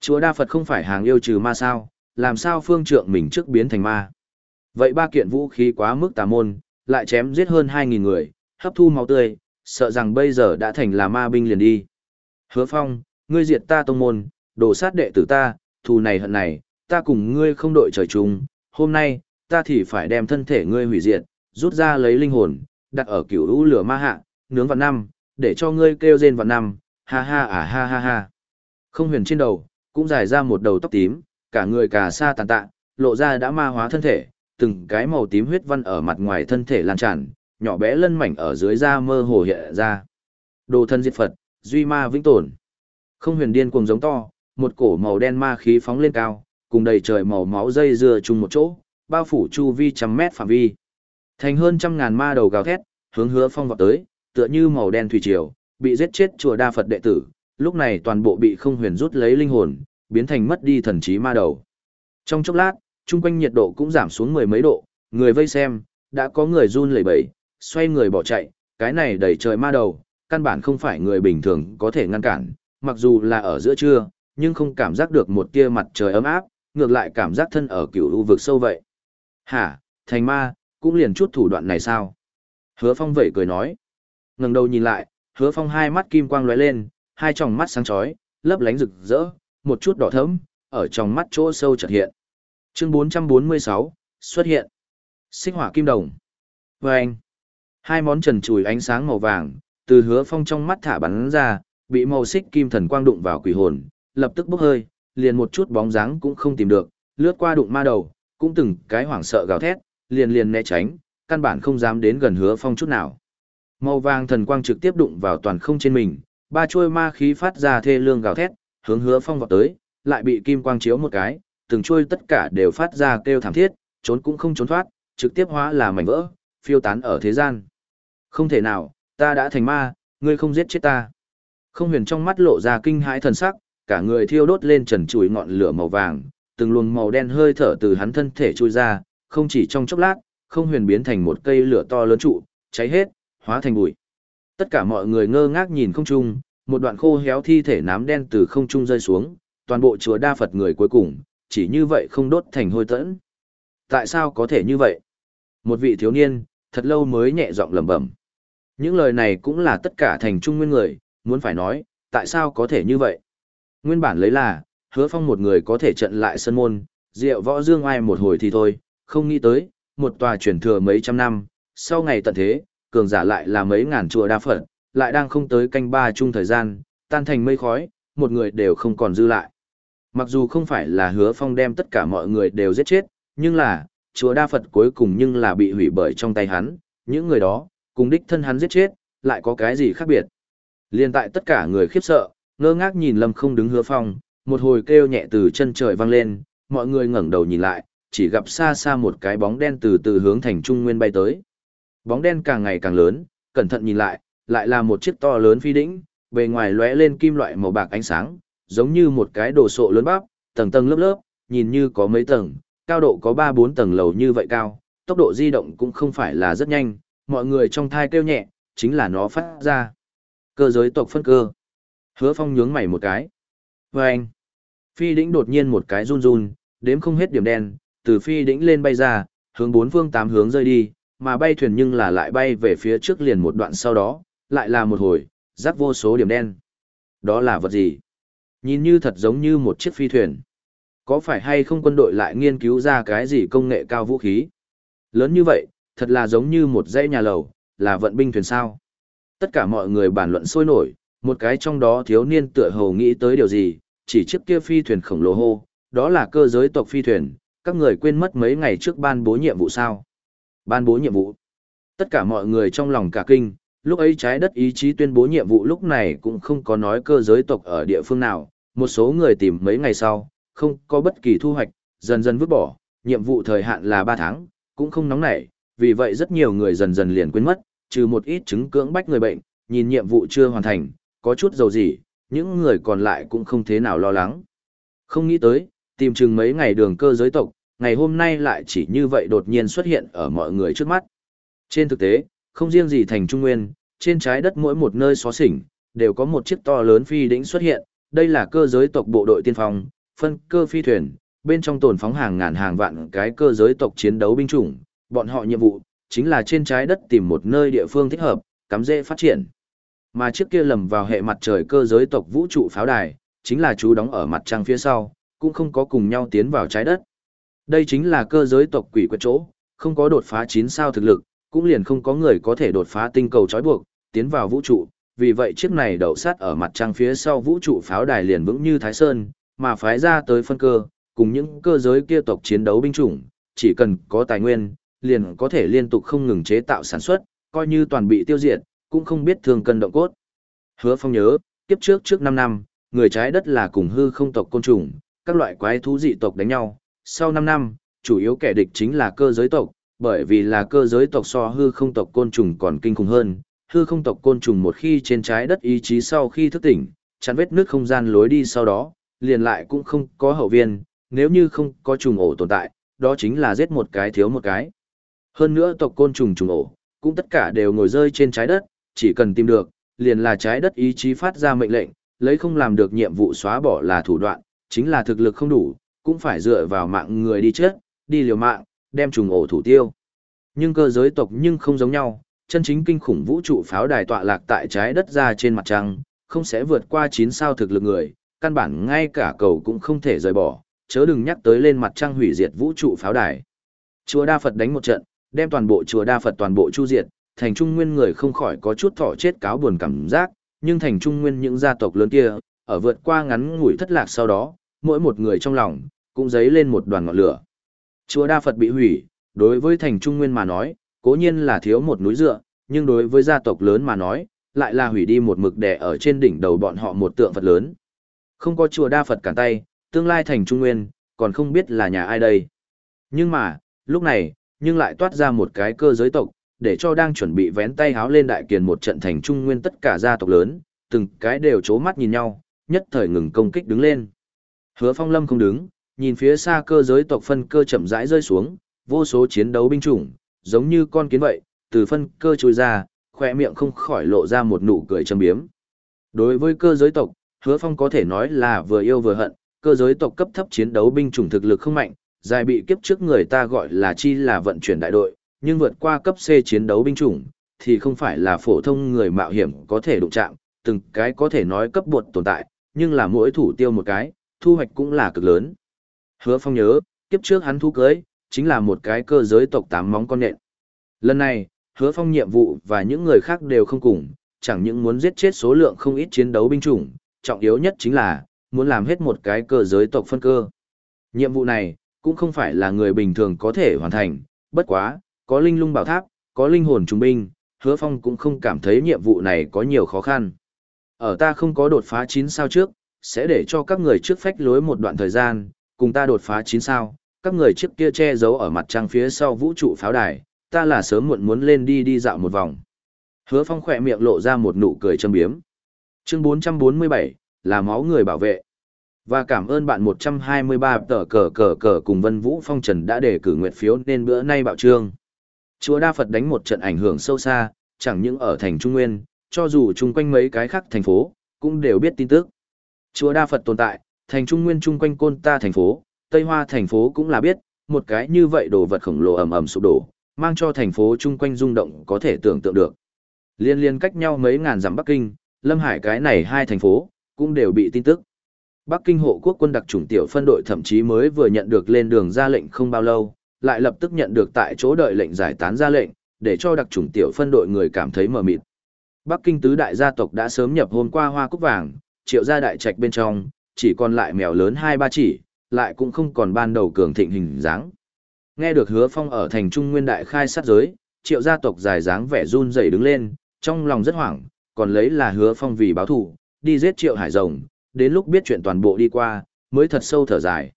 Chúa đa Phật không phải hàng yêu trừ ma sao, làm sao phương trượng mình trước biến thành ma. Vậy ba kiện vũ khí quá mức tà môn, lại chém giết hơn 2.000 người, hấp thu máu tươi, sợ rằng bây giờ đã thành là ma binh liền đi. Hứa phong, ngươi diệt ta tông môn, đổ sát đệ tử ta, thù này hận này, ta cùng ngươi không đội trời chung, hôm nay, ta thì phải đem thân thể ngươi hủy diệt, rút ra lấy linh hồn, đặt ở cửu u lửa ma hạ, nướng vào năm, để cho ngươi kêu rên vào năm, ha ha à ha ha ha. Không huyền trên đầu, cũng dài ra một đầu tóc tím, cả người cả sa tàn tạ, lộ ra đã ma hóa thân thể, từng cái màu tím huyết văn ở mặt ngoài thân thể lan tràn, nhỏ bé lân mảnh ở dưới da mơ hồ hiện ra. Đồ thân diệt Phật, duy ma vĩnh tồn. Không huyền điên cuồng giống to, một cổ màu đen ma khí phóng lên cao, cùng đầy trời màu máu dây dưa chung một chỗ, bao phủ chu vi trăm mét phạm vi. Thành hơn trăm ngàn ma đầu gào thét, hướng hứa phong vọt tới, tựa như màu đen thủy triều, bị giết chết chùa đa Phật đệ tử, lúc này toàn bộ bị không huyền rút lấy linh hồn, biến thành mất đi thần trí ma đầu. Trong chốc lát, chung quanh nhiệt độ cũng giảm xuống mười mấy độ, người vây xem, đã có người run lẩy bẩy, xoay người bỏ chạy, cái này đầy trời ma đầu, căn bản không phải người bình thường có thể ngăn cản, mặc dù là ở giữa trưa, nhưng không cảm giác được một tia mặt trời ấm áp, ngược lại cảm giác thân ở cựu u vực sâu vậy. Hả, thành ma, cũng liền chút thủ đoạn này sao? Hứa phong vậy cười nói. ngẩng đầu nhìn lại, hứa phong hai mắt kim quang lóe lên, hai tròng mắt sáng chói, lấp lánh rực rỡ, một chút đỏ thẫm, ở trong mắt chỗ sâu chợt hiện. Chương 446, xuất hiện. Xích hỏa kim đồng. Và anh. Hai món trần chùi ánh sáng màu vàng, từ hứa phong trong mắt thả bắn ra, bị màu xích kim thần quang đụng vào quỷ hồn, lập tức bốc hơi, liền một chút bóng dáng cũng không tìm được, lướt qua đụng ma đầu, cũng từng cái hoảng sợ gào thét, liền liền né tránh, căn bản không dám đến gần hứa phong chút nào. Màu vàng thần quang trực tiếp đụng vào toàn không trên mình, ba chuôi ma khí phát ra thê lương gào thét, hướng hứa phong vọt tới, lại bị kim quang chiếu một cái, từng chuôi tất cả đều phát ra kêu thảm thiết, trốn cũng không trốn thoát, trực tiếp hóa là mảnh vỡ, phiêu tán ở thế gian. Không thể nào, ta đã thành ma, ngươi không giết chết ta. Không huyền trong mắt lộ ra kinh hãi thần sắc, cả người thiêu đốt lên trần trụi ngọn lửa màu vàng, từng luồng màu đen hơi thở từ hắn thân thể trôi ra, không chỉ trong chốc lát, không huyền biến thành một cây lửa to lớn trụ, cháy hết, hóa thành bụi. Tất cả mọi người ngơ ngác nhìn không trung, một đoạn khô héo thi thể nám đen từ không trung rơi xuống, toàn bộ chùa đa Phật người cuối cùng, chỉ như vậy không đốt thành hôi tẫn. Tại sao có thể như vậy? Một vị thiếu niên, thật lâu mới nhẹ giọng lẩm bẩm. Những lời này cũng là tất cả thành trung nguyên người, muốn phải nói, tại sao có thể như vậy? Nguyên bản lấy là, hứa phong một người có thể trận lại sân môn, diệu võ dương ai một hồi thì thôi, không nghĩ tới, một tòa truyền thừa mấy trăm năm, sau ngày tận thế, cường giả lại là mấy ngàn chùa đa phật, lại đang không tới canh ba chung thời gian, tan thành mây khói, một người đều không còn dư lại. Mặc dù không phải là hứa phong đem tất cả mọi người đều giết chết, nhưng là, chùa đa Phật cuối cùng nhưng là bị hủy bởi trong tay hắn, những người đó, cùng đích thân hắn giết chết, lại có cái gì khác biệt. Liên tại tất cả người khiếp sợ, ngơ ngác nhìn lâm không đứng hứa phong, một hồi kêu nhẹ từ chân trời vang lên, mọi người ngẩng đầu nhìn lại, chỉ gặp xa xa một cái bóng đen từ từ hướng thành trung nguyên bay tới. Bóng đen càng ngày càng lớn, cẩn thận nhìn lại, lại là một chiếc to lớn phi đĩnh, bề ngoài lóe lên kim loại màu bạc ánh sáng, giống như một cái đồ sộ lớn bắp, tầng tầng lớp lớp, nhìn như có mấy tầng, cao độ có 3-4 tầng lầu như vậy cao, tốc độ di động cũng không phải là rất nhanh, mọi người trong thai kêu nhẹ, chính là nó phát ra. Cơ giới tộc phân cơ. Hứa phong nhướng mày một cái. Vâng! anh. Phi đĩnh đột nhiên một cái run run, đếm không hết điểm đen, từ phi đĩnh lên bay ra, hướng bốn phương tám hướng rơi đi, mà bay thuyền nhưng là lại bay về phía trước liền một đoạn sau đó, lại là một hồi, rắc vô số điểm đen. Đó là vật gì? Nhìn như thật giống như một chiếc phi thuyền. Có phải hay không quân đội lại nghiên cứu ra cái gì công nghệ cao vũ khí? Lớn như vậy, thật là giống như một dãy nhà lầu, là vận binh thuyền sao. Tất cả mọi người bàn luận sôi nổi, một cái trong đó thiếu niên tựa hồ nghĩ tới điều gì, chỉ chiếc kia phi thuyền khổng lồ hô, đó là cơ giới tộc phi thuyền, các người quên mất mấy ngày trước ban bố nhiệm vụ sao. Ban bố nhiệm vụ. Tất cả mọi người trong lòng cả kinh, lúc ấy trái đất ý chí tuyên bố nhiệm vụ lúc này cũng không có nói cơ giới tộc ở địa phương nào, một số người tìm mấy ngày sau, không có bất kỳ thu hoạch, dần dần vứt bỏ, nhiệm vụ thời hạn là 3 tháng, cũng không nóng nảy, vì vậy rất nhiều người dần dần liền quên mất, trừ một ít chứng cưỡng bách người bệnh, nhìn nhiệm vụ chưa hoàn thành, có chút dầu gì, những người còn lại cũng không thế nào lo lắng. Không nghĩ tới, tìm chừng mấy ngày đường cơ giới tộc, ngày hôm nay lại chỉ như vậy đột nhiên xuất hiện ở mọi người trước mắt. Trên thực tế, không riêng gì thành Trung Nguyên, trên trái đất mỗi một nơi xó xỉnh, đều có một chiếc to lớn phi đỉnh xuất hiện, đây là cơ giới tộc bộ đội tiên phong, phân cơ phi thuyền, bên trong tồn phóng hàng ngàn hàng vạn cái cơ giới tộc chiến đấu binh chủng, bọn họ nhiệm vụ chính là trên trái đất tìm một nơi địa phương thích hợp, cắm rễ phát triển. Mà trước kia lầm vào hệ mặt trời cơ giới tộc vũ trụ pháo đài, chính là chú đóng ở mặt trăng phía sau, cũng không có cùng nhau tiến vào trái đất. Đây chính là cơ giới tộc quỷ quật chỗ, không có đột phá 9 sao thực lực, cũng liền không có người có thể đột phá tinh cầu trói buộc, tiến vào vũ trụ, vì vậy chiếc này đậu sát ở mặt trăng phía sau vũ trụ pháo đài liền vững như Thái Sơn, mà phái ra tới phân cơ, cùng những cơ giới kia tộc chiến đấu binh chủng, chỉ cần có tài nguyên, liền có thể liên tục không ngừng chế tạo sản xuất, coi như toàn bị tiêu diệt, cũng không biết thương cân động cốt. Hứa Phong nhớ, kiếp trước trước 5 năm, người trái đất là cùng hư không tộc côn trùng, các loại quái thú dị tộc đánh nhau, sau 5 năm, chủ yếu kẻ địch chính là cơ giới tộc, bởi vì là cơ giới tộc so hư không tộc côn trùng còn kinh khủng hơn, hư không tộc côn trùng một khi trên trái đất ý chí sau khi thức tỉnh, chắn vết nước không gian lối đi sau đó, liền lại cũng không có hậu viên, nếu như không có trùng ổ tồn tại, đó chính là giết một cái thiếu một cái. Hơn nữa tộc côn trùng trùng ổ, cũng tất cả đều ngồi rơi trên trái đất, chỉ cần tìm được, liền là trái đất ý chí phát ra mệnh lệnh, lấy không làm được nhiệm vụ xóa bỏ là thủ đoạn, chính là thực lực không đủ, cũng phải dựa vào mạng người đi chết, đi liều mạng, đem trùng ổ thủ tiêu. Nhưng cơ giới tộc nhưng không giống nhau, chân chính kinh khủng vũ trụ pháo đài tọa lạc tại trái đất ra trên mặt trăng, không sẽ vượt qua 9 sao thực lực người, căn bản ngay cả cầu cũng không thể rời bỏ, chớ đừng nhắc tới lên mặt trăng hủy diệt vũ trụ pháo đài. Chùa Đa Phật đánh một trận, đem toàn bộ chùa Đa Phật toàn bộ chu diệt, thành trung nguyên người không khỏi có chút thọ chết cáo buồn cảm giác, nhưng thành trung nguyên những gia tộc lớn kia, ở vượt qua ngắn ngủi thất lạc sau đó, mỗi một người trong lòng, cũng dấy lên một đoàn ngọn lửa. Chùa Đa Phật bị hủy, đối với thành trung nguyên mà nói, cố nhiên là thiếu một núi dựa, nhưng đối với gia tộc lớn mà nói, lại là hủy đi một mực đè ở trên đỉnh đầu bọn họ một tượng Phật lớn. Không có chùa Đa Phật cản tay, tương lai thành trung nguyên, còn không biết là nhà ai đây. Nhưng mà, lúc này, nhưng lại toát ra một cái cơ giới tộc, để cho đang chuẩn bị vén tay háo lên đại kiền một trận thành trung nguyên tất cả gia tộc lớn, từng cái đều chố mắt nhìn nhau, nhất thời ngừng công kích đứng lên. Hứa phong lâm không đứng, nhìn phía xa cơ giới tộc phân cơ chậm rãi rơi xuống, vô số chiến đấu binh chủng, giống như con kiến vậy, từ phân cơ trôi ra, khoe miệng không khỏi lộ ra một nụ cười châm biếm. Đối với cơ giới tộc, hứa phong có thể nói là vừa yêu vừa hận, cơ giới tộc cấp thấp chiến đấu binh chủng thực lực không mạnh, dài bị kiếp trước người ta gọi là chi là vận chuyển đại đội, nhưng vượt qua cấp C chiến đấu binh chủng, thì không phải là phổ thông người mạo hiểm có thể đụng chạm, từng cái có thể nói cấp bột tồn tại, nhưng là mỗi thủ tiêu một cái, thu hoạch cũng là cực lớn. Hứa Phong nhớ, kiếp trước hắn thu cưới, chính là một cái cơ giới tộc tám móng con nện. Lần này, Hứa Phong nhiệm vụ và những người khác đều không cùng, chẳng những muốn giết chết số lượng không ít chiến đấu binh chủng, trọng yếu nhất chính là muốn làm hết một cái cơ giới tộc phân cơ. Nhiệm vụ này, cũng không phải là người bình thường có thể hoàn thành, bất quá, có linh lung bảo tháp, có linh hồn trung binh, hứa phong cũng không cảm thấy nhiệm vụ này có nhiều khó khăn. Ở ta không có đột phá 9 sao trước, sẽ để cho các người trước phách lối một đoạn thời gian, cùng ta đột phá 9 sao, các người trước kia che giấu ở mặt trăng phía sau vũ trụ pháo đài, ta là sớm muộn muốn lên đi đi dạo một vòng. Hứa phong khỏe miệng lộ ra một nụ cười châm biếm. Chương 447, là máu người bảo vệ. Và cảm ơn bạn 123 tờ cờ cờ cờ cùng Vân Vũ Phong Trần đã đề cử nguyện phiếu nên bữa nay bạo trương. Chúa Đa Phật đánh một trận ảnh hưởng sâu xa, chẳng những ở thành Trung Nguyên, cho dù chung quanh mấy cái khác thành phố, cũng đều biết tin tức. Chúa Đa Phật tồn tại, thành Trung Nguyên chung quanh Côn Ta thành phố, Tây Hoa thành phố cũng là biết, một cái như vậy đồ vật khổng lồ ầm ầm sụp đổ, mang cho thành phố chung quanh rung động có thể tưởng tượng được. Liên liên cách nhau mấy ngàn dặm Bắc Kinh, Lâm Hải cái này hai thành phố, cũng đều bị tin tức. Bắc Kinh hộ quốc quân đặc chủng tiểu phân đội thậm chí mới vừa nhận được lên đường ra lệnh không bao lâu, lại lập tức nhận được tại chỗ đợi lệnh giải tán ra lệnh, để cho đặc chủng tiểu phân đội người cảm thấy mờ mịt. Bắc Kinh tứ đại gia tộc đã sớm nhập hôm qua hoa cúc vàng, triệu gia đại trạch bên trong, chỉ còn lại mèo lớn hai ba chỉ, lại cũng không còn ban đầu cường thịnh hình dáng. Nghe được hứa phong ở thành trung nguyên đại khai sát giới, triệu gia tộc dài dáng vẻ run rẩy đứng lên, trong lòng rất hoảng, còn lấy là hứa phong vì báo thù, đi giết triệu hải rồng, đến lúc biết chuyện toàn bộ đi qua, mới thật sâu thở dài.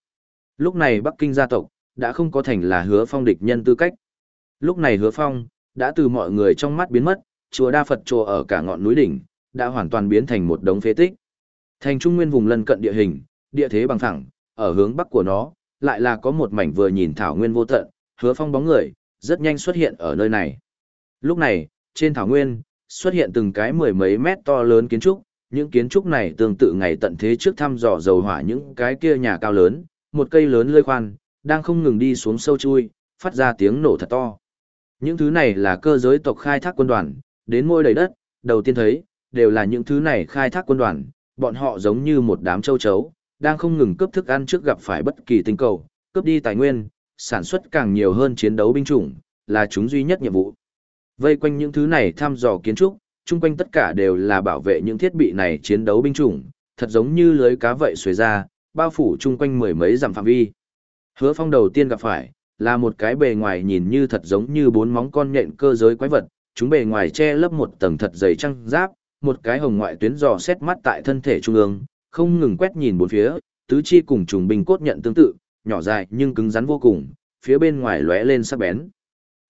Lúc này Bắc Kinh gia tộc, đã không có thành là hứa phong địch nhân tư cách. Lúc này hứa phong, đã từ mọi người trong mắt biến mất, chùa đa Phật chùa ở cả ngọn núi đỉnh, đã hoàn toàn biến thành một đống phế tích. Thành trung nguyên vùng lân cận địa hình, địa thế bằng phẳng, ở hướng bắc của nó, lại là có một mảnh vừa nhìn thảo nguyên vô tận, hứa phong bóng người, rất nhanh xuất hiện ở nơi này. Lúc này, trên thảo nguyên, xuất hiện từng cái mười mấy mét to lớn kiến trúc, những kiến trúc này tương tự ngày tận thế trước thăm dò dầu hỏa những cái kia nhà cao lớn, một cây lớn lơi khoan, đang không ngừng đi xuống sâu chui, phát ra tiếng nổ thật to. Những thứ này là cơ giới tộc khai thác quân đoàn, đến môi đầy đất, đầu tiên thấy, đều là những thứ này khai thác quân đoàn, bọn họ giống như một đám châu chấu, đang không ngừng cướp thức ăn trước gặp phải bất kỳ tinh cầu, cướp đi tài nguyên, sản xuất càng nhiều hơn chiến đấu binh chủng, là chúng duy nhất nhiệm vụ. Vây quanh những thứ này thăm dò kiến trúc, chung quanh tất cả đều là bảo vệ những thiết bị này chiến đấu binh chủng, thật giống như lưới cá vậy xuề ra, bao phủ chung quanh mười mấy dặm phạm vi. Hứa phong đầu tiên gặp phải, là một cái bề ngoài nhìn như thật giống như bốn móng con nhện cơ giới quái vật, chúng bề ngoài che lấp một tầng thật dày trăng giáp, một cái hồng ngoại tuyến dò xét mắt tại thân thể trung ương, không ngừng quét nhìn bốn phía, tứ chi cùng trùng binh cốt nhận tương tự, nhỏ dài nhưng cứng rắn vô cùng, phía bên ngoài lóe lên sắc bén.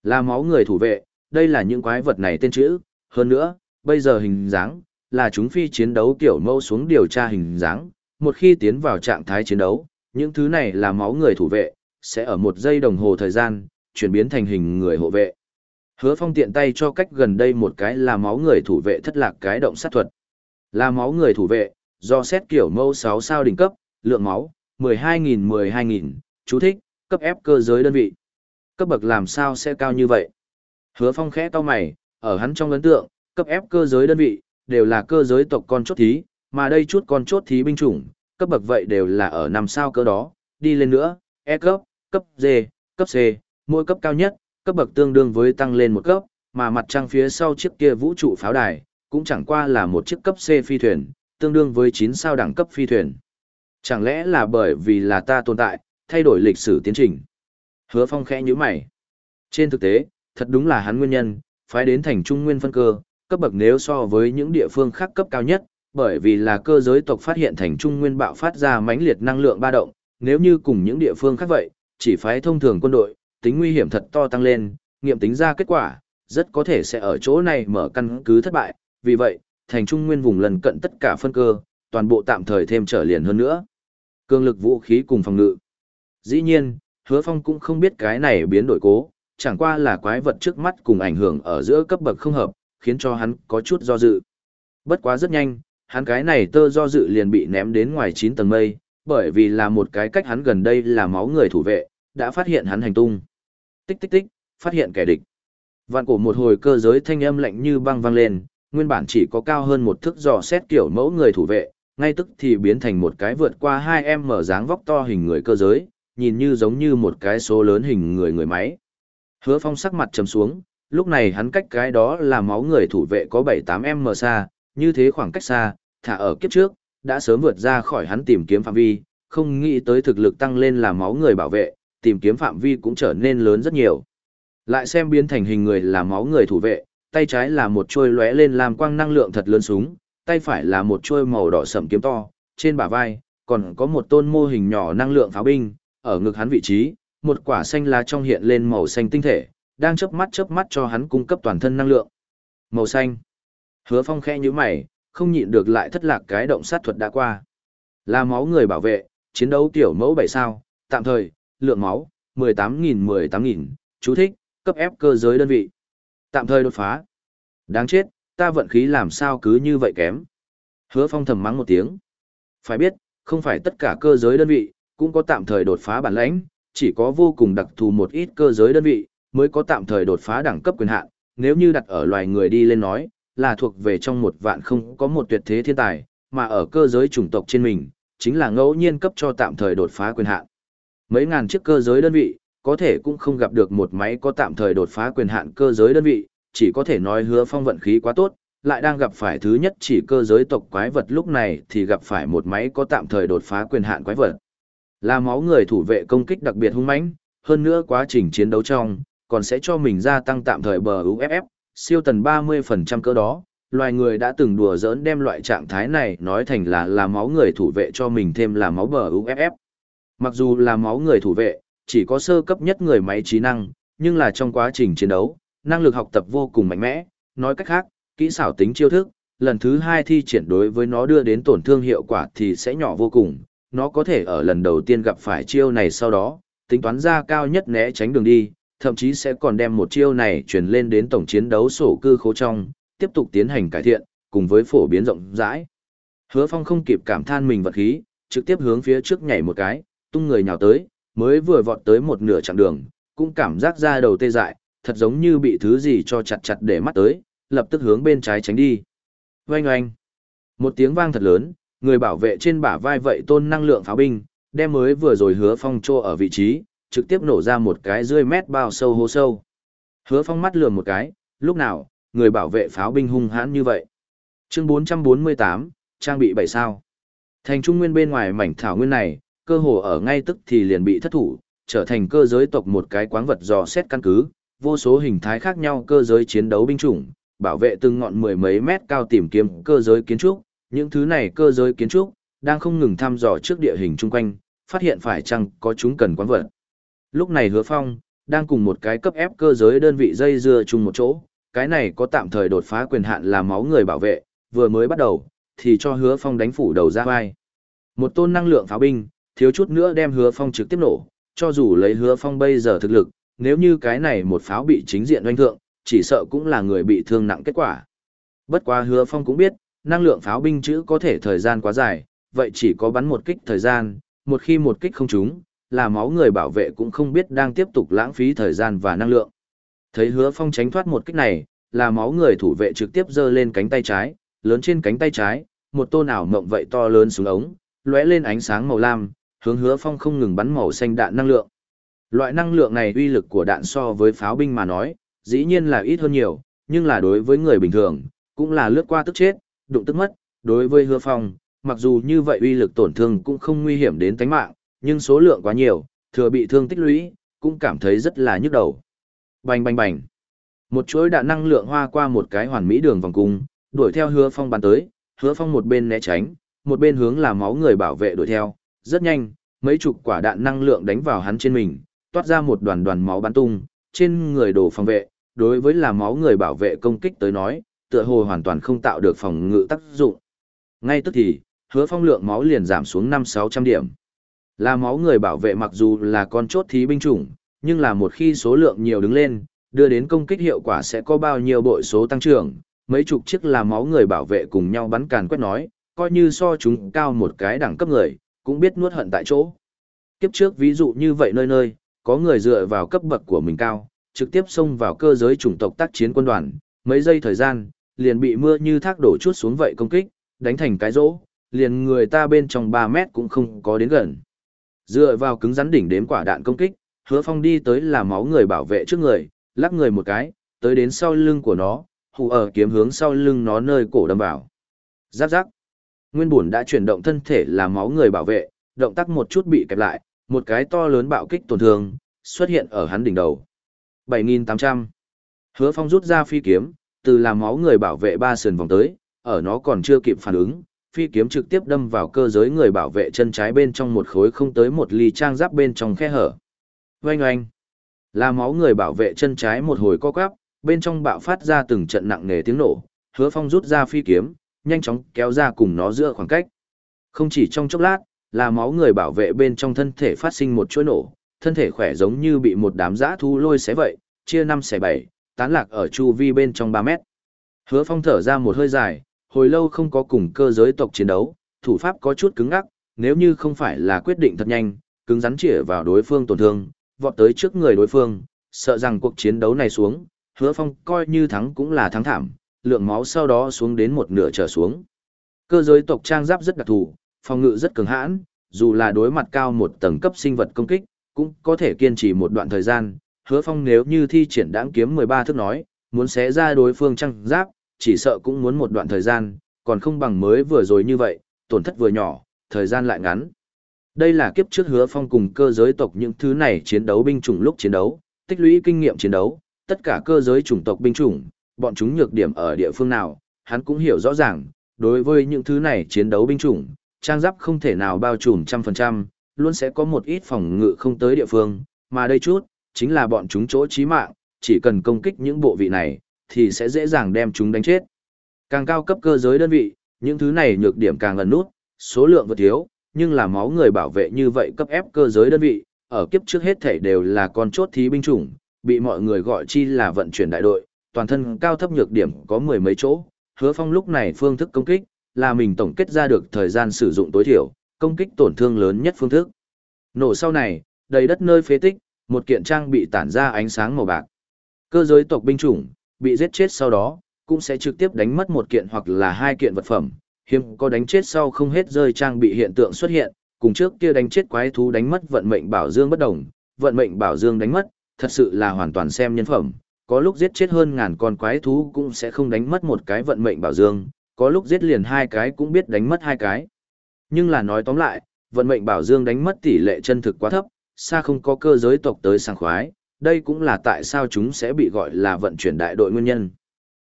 Là máu người thủ vệ, đây là những quái vật này tên chữ, hơn nữa, bây giờ hình dáng, là chúng phi chiến đấu kiểu mâu xuống điều tra hình dáng, một khi tiến vào trạng thái chiến đấu, những thứ này là máu người thủ vệ, sẽ ở một giây đồng hồ thời gian, chuyển biến thành hình người hộ vệ. Hứa phong tiện tay cho cách gần đây một cái là máu người thủ vệ thất lạc cái động sát thuật. Là máu người thủ vệ, do xét kiểu mâu 6 sao đỉnh cấp, lượng máu, 12.000-12.000, chú thích, cấp ép cơ giới đơn vị. Cấp bậc làm sao sẽ cao như vậy? Hứa phong khẽ to mày, ở hắn trong ấn tượng, cấp ép cơ giới đơn vị, đều là cơ giới tộc con chốt thí, mà đây chút con chốt thí binh chủng, cấp bậc vậy đều là ở năm sao cơ đó, đi lên nữa, E cấp, cấp D, cấp C, mỗi cấp cao nhất, cấp bậc tương đương với tăng lên một cấp, mà mặt trăng phía sau chiếc kia vũ trụ pháo đài, cũng chẳng qua là một chiếc cấp C phi thuyền, tương đương với 9 sao đẳng cấp phi thuyền. Chẳng lẽ là bởi vì là ta tồn tại, thay đổi lịch sử tiến trình? Hứa Phong khẽ nhíu mày. Trên thực tế, thật đúng là hắn nguyên nhân, phái đến thành trung nguyên phân cơ, cấp bậc nếu so với những địa phương khác cấp cao nhất, bởi vì là cơ giới tộc phát hiện thành trung nguyên bạo phát ra mãnh liệt năng lượng ba động, nếu như cùng những địa phương khác vậy, chỉ phái thông thường quân đội, tính nguy hiểm thật to tăng lên, nghiệm tính ra kết quả, rất có thể sẽ ở chỗ này mở căn cứ thất bại, vì vậy, thành trung nguyên vùng lần cận tất cả phân cơ, toàn bộ tạm thời thêm trở liền hơn nữa. Cương lực vũ khí cùng phòng ngự. Dĩ nhiên, hứa phong cũng không biết cái này biến đổi cố, chẳng qua là quái vật trước mắt cùng ảnh hưởng ở giữa cấp bậc không hợp, khiến cho hắn có chút do dự. Bất quá rất nhanh, hắn cái này tơ do dự liền bị ném đến ngoài 9 tầng mây, bởi vì là một cái cách hắn gần đây là máu người thủ vệ, đã phát hiện hắn hành tung. Tích tích tích, phát hiện kẻ địch. Vạn cổ một hồi cơ giới thanh âm lạnh như băng vang lên, nguyên bản chỉ có cao hơn một thước dò xét kiểu mẫu người thủ vệ, ngay tức thì biến thành một cái vượt qua hai em mở dáng vóc to hình người cơ giới, nhìn như giống như một cái số lớn hình người người máy. Hứa phong sắc mặt trầm xuống, lúc này hắn cách cái đó là máu người thủ vệ có 7-8 m xa, như thế khoảng cách xa, thả ở kiếp trước, đã sớm vượt ra khỏi hắn tìm kiếm phạm vi, không nghĩ tới thực lực tăng lên là máu người bảo vệ, tìm kiếm phạm vi cũng trở nên lớn rất nhiều. Lại xem biến thành hình người là máu người thủ vệ, tay trái là một chuôi lóe lên làm quang năng lượng thật lớn súng, tay phải là một chuôi màu đỏ sẫm kiếm to, trên bả vai còn có một tôn mô hình nhỏ năng lượng pháo binh, ở ngực hắn vị trí, một quả xanh lá trong hiện lên màu xanh tinh thể, đang chớp mắt chớp mắt cho hắn cung cấp toàn thân năng lượng. Màu xanh. Hứa Phong khẽ nhíu mày, không nhịn được lại thất lạc cái động sát thuật đã qua. Là máu người bảo vệ, chiến đấu tiểu mẫu bảy sao, tạm thời, lượng máu, 18.000-18.000, chú thích, cấp ép cơ giới đơn vị. Tạm thời đột phá. Đáng chết, ta vận khí làm sao cứ như vậy kém. Hứa phong thầm mắng một tiếng. Phải biết, không phải tất cả cơ giới đơn vị, cũng có tạm thời đột phá bản lãnh, chỉ có vô cùng đặc thù một ít cơ giới đơn vị, mới có tạm thời đột phá đẳng cấp quyền hạn. Nếu như đặt ở loài người đi lên nói, là thuộc về trong một vạn không có một tuyệt thế thiên tài, mà ở cơ giới chủng tộc trên mình, chính là ngẫu nhiên cấp cho tạm thời đột phá quyền hạn. Mấy ngàn chiếc cơ giới đơn vị, có thể cũng không gặp được một máy có tạm thời đột phá quyền hạn cơ giới đơn vị, chỉ có thể nói hứa phong vận khí quá tốt, lại đang gặp phải thứ nhất chỉ cơ giới tộc quái vật lúc này thì gặp phải một máy có tạm thời đột phá quyền hạn quái vật. Là máu người thủ vệ công kích đặc biệt hung mãnh, hơn nữa quá trình chiến đấu trong, còn sẽ cho mình gia tăng tạm thời bờ UFF, siêu tần 30% cơ đó. Loài người đã từng đùa giỡn đem loại trạng thái này nói thành là là máu người thủ vệ cho mình thêm là máu bờ UFF. Mặc dù là máu người thủ vệ, chỉ có sơ cấp nhất người máy trí năng, nhưng là trong quá trình chiến đấu, năng lực học tập vô cùng mạnh mẽ, nói cách khác, kỹ xảo tính chiêu thức, lần thứ hai thi triển đối với nó đưa đến tổn thương hiệu quả thì sẽ nhỏ vô cùng, nó có thể ở lần đầu tiên gặp phải chiêu này sau đó, tính toán ra cao nhất né tránh đường đi, thậm chí sẽ còn đem một chiêu này truyền lên đến tổng chiến đấu sổ cư khố trong, tiếp tục tiến hành cải thiện, cùng với phổ biến rộng rãi. Hứa Phong không kịp cảm than mình vật khí, trực tiếp hướng phía trước nhảy một cái, tung người nhào tới, mới vừa vọt tới một nửa chặng đường, cũng cảm giác ra đầu tê dại, thật giống như bị thứ gì cho chặt chặt để mắt tới, lập tức hướng bên trái tránh đi. Oanh oanh. Một tiếng vang thật lớn, người bảo vệ trên bả vai vậy tôn năng lượng pháo binh, đem mới vừa rồi hứa phong trô ở vị trí, trực tiếp nổ ra một cái rươi mét bao sâu hố sâu. Hứa phong mắt lườm một cái, lúc nào, người bảo vệ pháo binh hung hãn như vậy. Chương 448, trang bị 7 sao. Thành trung nguyên bên ngoài mảnh thảo nguyên này, cơ hồ ở ngay tức thì liền bị thất thủ, trở thành cơ giới tộc một cái quáng vật dò xét căn cứ, vô số hình thái khác nhau cơ giới chiến đấu binh chủng, bảo vệ từng ngọn mười mấy mét cao tìm kiếm cơ giới kiến trúc, những thứ này cơ giới kiến trúc đang không ngừng thăm dò trước địa hình chung quanh, phát hiện phải chăng có chúng cần quán vật. Lúc này Hứa Phong đang cùng một cái cấp ép cơ giới đơn vị dây dưa chung một chỗ, cái này có tạm thời đột phá quyền hạn là máu người bảo vệ, vừa mới bắt đầu thì cho Hứa Phong đánh phủ đầu ra vai. Một tôn năng lượng pháo binh, thiếu chút nữa đem hứa phong trực tiếp nổ, cho dù lấy hứa phong bây giờ thực lực, nếu như cái này một pháo bị chính diện doanh thượng, chỉ sợ cũng là người bị thương nặng kết quả. Bất quá hứa phong cũng biết, năng lượng pháo binh chữ có thể thời gian quá dài, vậy chỉ có bắn một kích thời gian, một khi một kích không trúng, là máu người bảo vệ cũng không biết đang tiếp tục lãng phí thời gian và năng lượng. Thấy hứa phong tránh thoát một kích này, là máu người thủ vệ trực tiếp giơ lên cánh tay trái, lớn trên cánh tay trái, một tôn ảo mộng vậy to lớn xuống ống, lóe lên ánh sáng màu lam, hướng hứa phong không ngừng bắn màu xanh đạn năng lượng. Loại năng lượng này uy lực của đạn so với pháo binh mà nói, dĩ nhiên là ít hơn nhiều, nhưng là đối với người bình thường, cũng là lướt qua tức chết, đụng tức mất, đối với hứa phong, mặc dù như vậy uy lực tổn thương cũng không nguy hiểm đến tính mạng, nhưng số lượng quá nhiều, thừa bị thương tích lũy, cũng cảm thấy rất là nhức đầu. Bành bành bành. Một chuỗi đạn năng lượng hoa qua một cái hoàn mỹ đường vòng cung, đuổi theo hứa phong bắn tới, hứa phong một bên né tránh, một bên hướng là máu người bảo vệ đuổi theo, rất nhanh, mấy chục quả đạn năng lượng đánh vào hắn trên mình, toát ra một đoàn đoàn máu bắn tung, trên người đổ phòng vệ, đối với là máu người bảo vệ công kích tới nói, tựa hồ hoàn toàn không tạo được phòng ngự tác dụng. Ngay tức thì, hứa phong lượng máu liền giảm xuống 5-600 điểm. Là máu người bảo vệ mặc dù là con chốt thí binh chủng, nhưng là một khi số lượng nhiều đứng lên, đưa đến công kích hiệu quả sẽ có bao nhiêu bội số tăng trưởng, mấy chục chiếc là máu người bảo vệ cùng nhau bắn càn quét nói, coi như so chúng cao một cái đẳng cấp người, cũng biết nuốt hận tại chỗ. Kiếp trước ví dụ như vậy nơi nơi, có người dựa vào cấp bậc của mình cao, trực tiếp xông vào cơ giới chủng tộc tác chiến quân đoàn, mấy giây thời gian, liền bị mưa như thác đổ chút xuống vậy công kích, đánh thành cái rỗ, liền người ta bên trong 3 mét cũng không có đến gần. Dựa vào cứng rắn đỉnh đếm quả đạn công kích, hứa phong đi tới là máu người bảo vệ trước người, lắc người một cái, tới đến sau lưng của nó, hù ở kiếm hướng sau lưng nó nơi cổ đâm vào. Giáp giáp. Nguyên bùn đã chuyển động thân thể là máu người bảo vệ, động tác một chút bị kẹp lại, một cái to lớn bạo kích tổn thương, xuất hiện ở hắn đỉnh đầu. 7.800. Hứa phong rút ra phi kiếm, từ làm máu người bảo vệ ba sườn vòng tới, ở nó còn chưa kịp phản ứng, phi kiếm trực tiếp đâm vào cơ giới người bảo vệ chân trái bên trong một khối không tới một ly trang giáp bên trong khe hở. Oanh oanh. Là máu người bảo vệ chân trái một hồi co quắp, bên trong bạo phát ra từng trận nặng nề tiếng nổ, hứa phong rút ra phi kiếm, nhanh chóng kéo ra cùng nó giữa khoảng cách. Không chỉ trong chốc lát, là máu người bảo vệ bên trong thân thể phát sinh một chuỗi nổ, thân thể khỏe giống như bị một đám giã thu lôi xé vậy, chia năm xẻ bảy, tán lạc ở chu vi bên trong 3 mét. Hứa phong thở ra một hơi dài, hồi lâu không có cùng cơ giới tộc chiến đấu, thủ pháp có chút cứng ngắc, nếu như không phải là quyết định thật nhanh, cứng rắn chĩa vào đối phương tổn thương, vọt tới trước người đối phương, sợ rằng cuộc chiến đấu này xuống, hứa phong coi như thắng cũng là thắng thảm, lượng máu sau đó xuống đến một nửa trở xuống. Cơ giới tộc trang giáp rất đặc thù, phòng ngự rất cứng hãn, dù là đối mặt cao một tầng cấp sinh vật công kích, cũng có thể kiên trì một đoạn thời gian. Hứa phong nếu như thi triển đáng kiếm 13 thước nói, muốn xé ra đối phương trang giáp, chỉ sợ cũng muốn một đoạn thời gian, còn không bằng mới vừa rồi như vậy, tổn thất vừa nhỏ, thời gian lại ngắn. Đây là kiếp trước hứa phong cùng cơ giới tộc những thứ này chiến đấu binh chủng lúc chiến đấu, tích lũy kinh nghiệm chiến đấu, tất cả cơ giới chủng tộc binh chủng, bọn chúng nhược điểm ở địa phương nào, hắn cũng hiểu rõ ràng, đối với những thứ này chiến đấu binh chủng, trang giáp không thể nào bao trùm trăm phần trăm, luôn sẽ có một ít phòng ngự không tới địa phương, mà đây chút, chính là bọn chúng chỗ chí mạng, chỉ cần công kích những bộ vị này, thì sẽ dễ dàng đem chúng đánh chết. Càng cao cấp cơ giới đơn vị, những thứ này nhược điểm càng ẩn nút, số lượng vượt thiếu, nhưng là máu người bảo vệ như vậy cấp ép cơ giới đơn vị, ở kiếp trước hết thể đều là con chốt thí binh chủng, bị mọi người gọi chi là vận chuyển đại đội, toàn thân cao thấp nhược điểm có mười mấy chỗ, hứa phong lúc này phương thức công kích, là mình tổng kết ra được thời gian sử dụng tối thiểu, công kích tổn thương lớn nhất phương thức. Nổ sau này, đầy đất nơi phế tích, một kiện trang bị tản ra ánh sáng màu bạc. Cơ giới tộc binh chủng, bị giết chết sau đó, cũng sẽ trực tiếp đánh mất một kiện hoặc là hai kiện vật phẩm, hiếm có đánh chết sau không hết rơi trang bị hiện tượng xuất hiện, cùng trước kia đánh chết quái thú đánh mất vận mệnh bảo dương bất đồng, vận mệnh bảo dương đánh mất, thật sự là hoàn toàn xem nhân phẩm, có lúc giết chết hơn ngàn con quái thú cũng sẽ không đánh mất một cái vận mệnh bảo dương, có lúc giết liền hai cái cũng biết đánh mất hai cái. Nhưng là nói tóm lại, vận mệnh bảo dương đánh mất tỷ lệ chân thực quá thấp, xa không có cơ giới tộc tới sảng khoái, đây cũng là tại sao chúng sẽ bị gọi là vận chuyển đại đội nguyên nhân.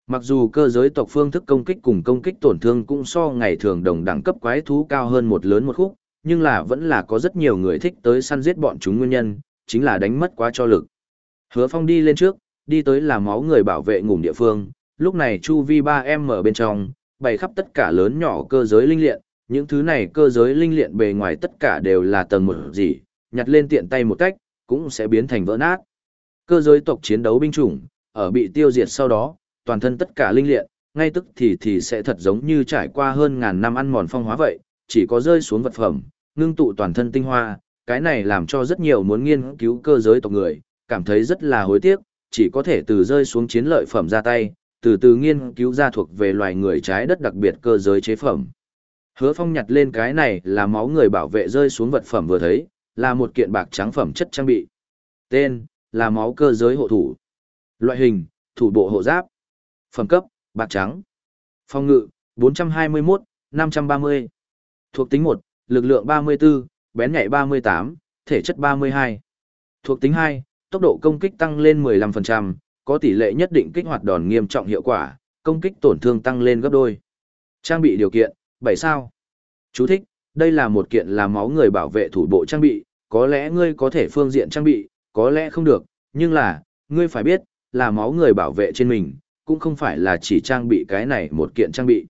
Mặc dù cơ giới tộc phương thức công kích cùng công kích tổn thương cũng so ngày thường đồng đẳng cấp quái thú cao hơn một lớn một khúc, nhưng là vẫn là có rất nhiều người thích tới săn giết bọn chúng nguyên nhân, chính là đánh mất quá cho lực. Hứa Phong đi lên trước, đi tới là máu người bảo vệ ngủm địa phương, lúc này chu vi 3M ở bên trong, bày khắp tất cả lớn nhỏ cơ giới linh liện, những thứ này cơ giới linh liện bề ngoài tất cả đều là tầng một gì, nhặt lên tiện tay một cách, cũng sẽ biến thành vỡ nát. Cơ giới tộc chiến đấu binh chủng, ở bị tiêu diệt sau đó, toàn thân tất cả linh liện, ngay tức thì thì sẽ thật giống như trải qua hơn ngàn năm ăn mòn phong hóa vậy, chỉ có rơi xuống vật phẩm, ngưng tụ toàn thân tinh hoa, cái này làm cho rất nhiều muốn nghiên cứu cơ giới tộc người, cảm thấy rất là hối tiếc, chỉ có thể từ rơi xuống chiến lợi phẩm ra tay, từ từ nghiên cứu ra thuộc về loài người trái đất đặc biệt cơ giới chế phẩm. Hứa Phong nhặt lên cái này là máu người bảo vệ rơi xuống vật phẩm vừa thấy, là một kiện bạc trắng phẩm chất trang bị. Tên, là máu cơ giới hộ thủ. Loại hình, thủ bộ hộ giáp. Phẩm cấp, bạc trắng. Phong ngự, 421, 530. Thuộc tính 1, lực lượng 34, bén nhạy 38, thể chất 32. Thuộc tính 2, tốc độ công kích tăng lên 15%, có tỷ lệ nhất định kích hoạt đòn nghiêm trọng hiệu quả, công kích tổn thương tăng lên gấp đôi. Trang bị điều kiện, 7 sao. Chú thích, đây là một kiện là máu người bảo vệ thủ bộ trang bị, có lẽ ngươi có thể phương diện trang bị, có lẽ không được, nhưng là, ngươi phải biết, là máu người bảo vệ trên mình, cũng không phải là chỉ trang bị cái này một kiện trang bị.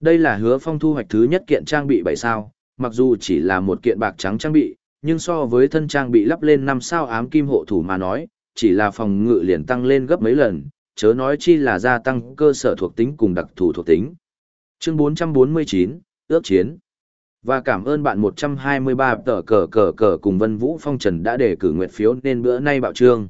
Đây là hứa phong thu hoạch thứ nhất kiện trang bị 7 sao, mặc dù chỉ là một kiện bạc trắng trang bị, nhưng so với thân trang bị lắp lên 5 sao ám kim hộ thủ mà nói, chỉ là phòng ngự liền tăng lên gấp mấy lần, chớ nói chi là gia tăng cơ sở thuộc tính cùng đặc thù thuộc tính. Chương 449, ước chiến. Và cảm ơn bạn 123 tờ cờ cờ cờ cùng Vân Vũ Phong Trần đã đề cử nguyện phiếu nên bữa nay bạo trương.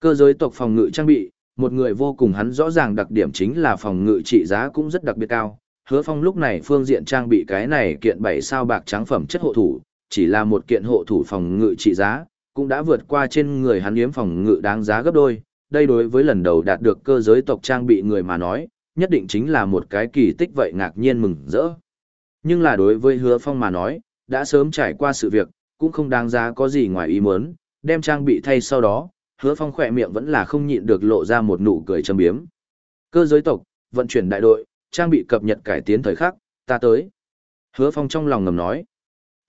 Cơ giới tộc phòng ngự trang bị, một người vô cùng hắn rõ ràng đặc điểm chính là phòng ngự trị giá cũng rất đặc biệt cao. Hứa Phong lúc này phương diện trang bị cái này kiện 7 sao bạc trắng phẩm chất hộ thủ, chỉ là một kiện hộ thủ phòng ngự trị giá, cũng đã vượt qua trên người hắn yếm phòng ngự đáng giá gấp đôi. Đây đối với lần đầu đạt được cơ giới tộc trang bị người mà nói, nhất định chính là một cái kỳ tích vậy ngạc nhiên mừng rỡ. Nhưng là đối với hứa phong mà nói, đã sớm trải qua sự việc, cũng không đáng giá có gì ngoài ý muốn, đem trang bị thay sau đó, hứa phong khỏe miệng vẫn là không nhịn được lộ ra một nụ cười châm biếm. Cơ giới tộc, vận chuyển đại đội, trang bị cập nhật cải tiến thời khắc, ta tới. Hứa phong trong lòng ngầm nói.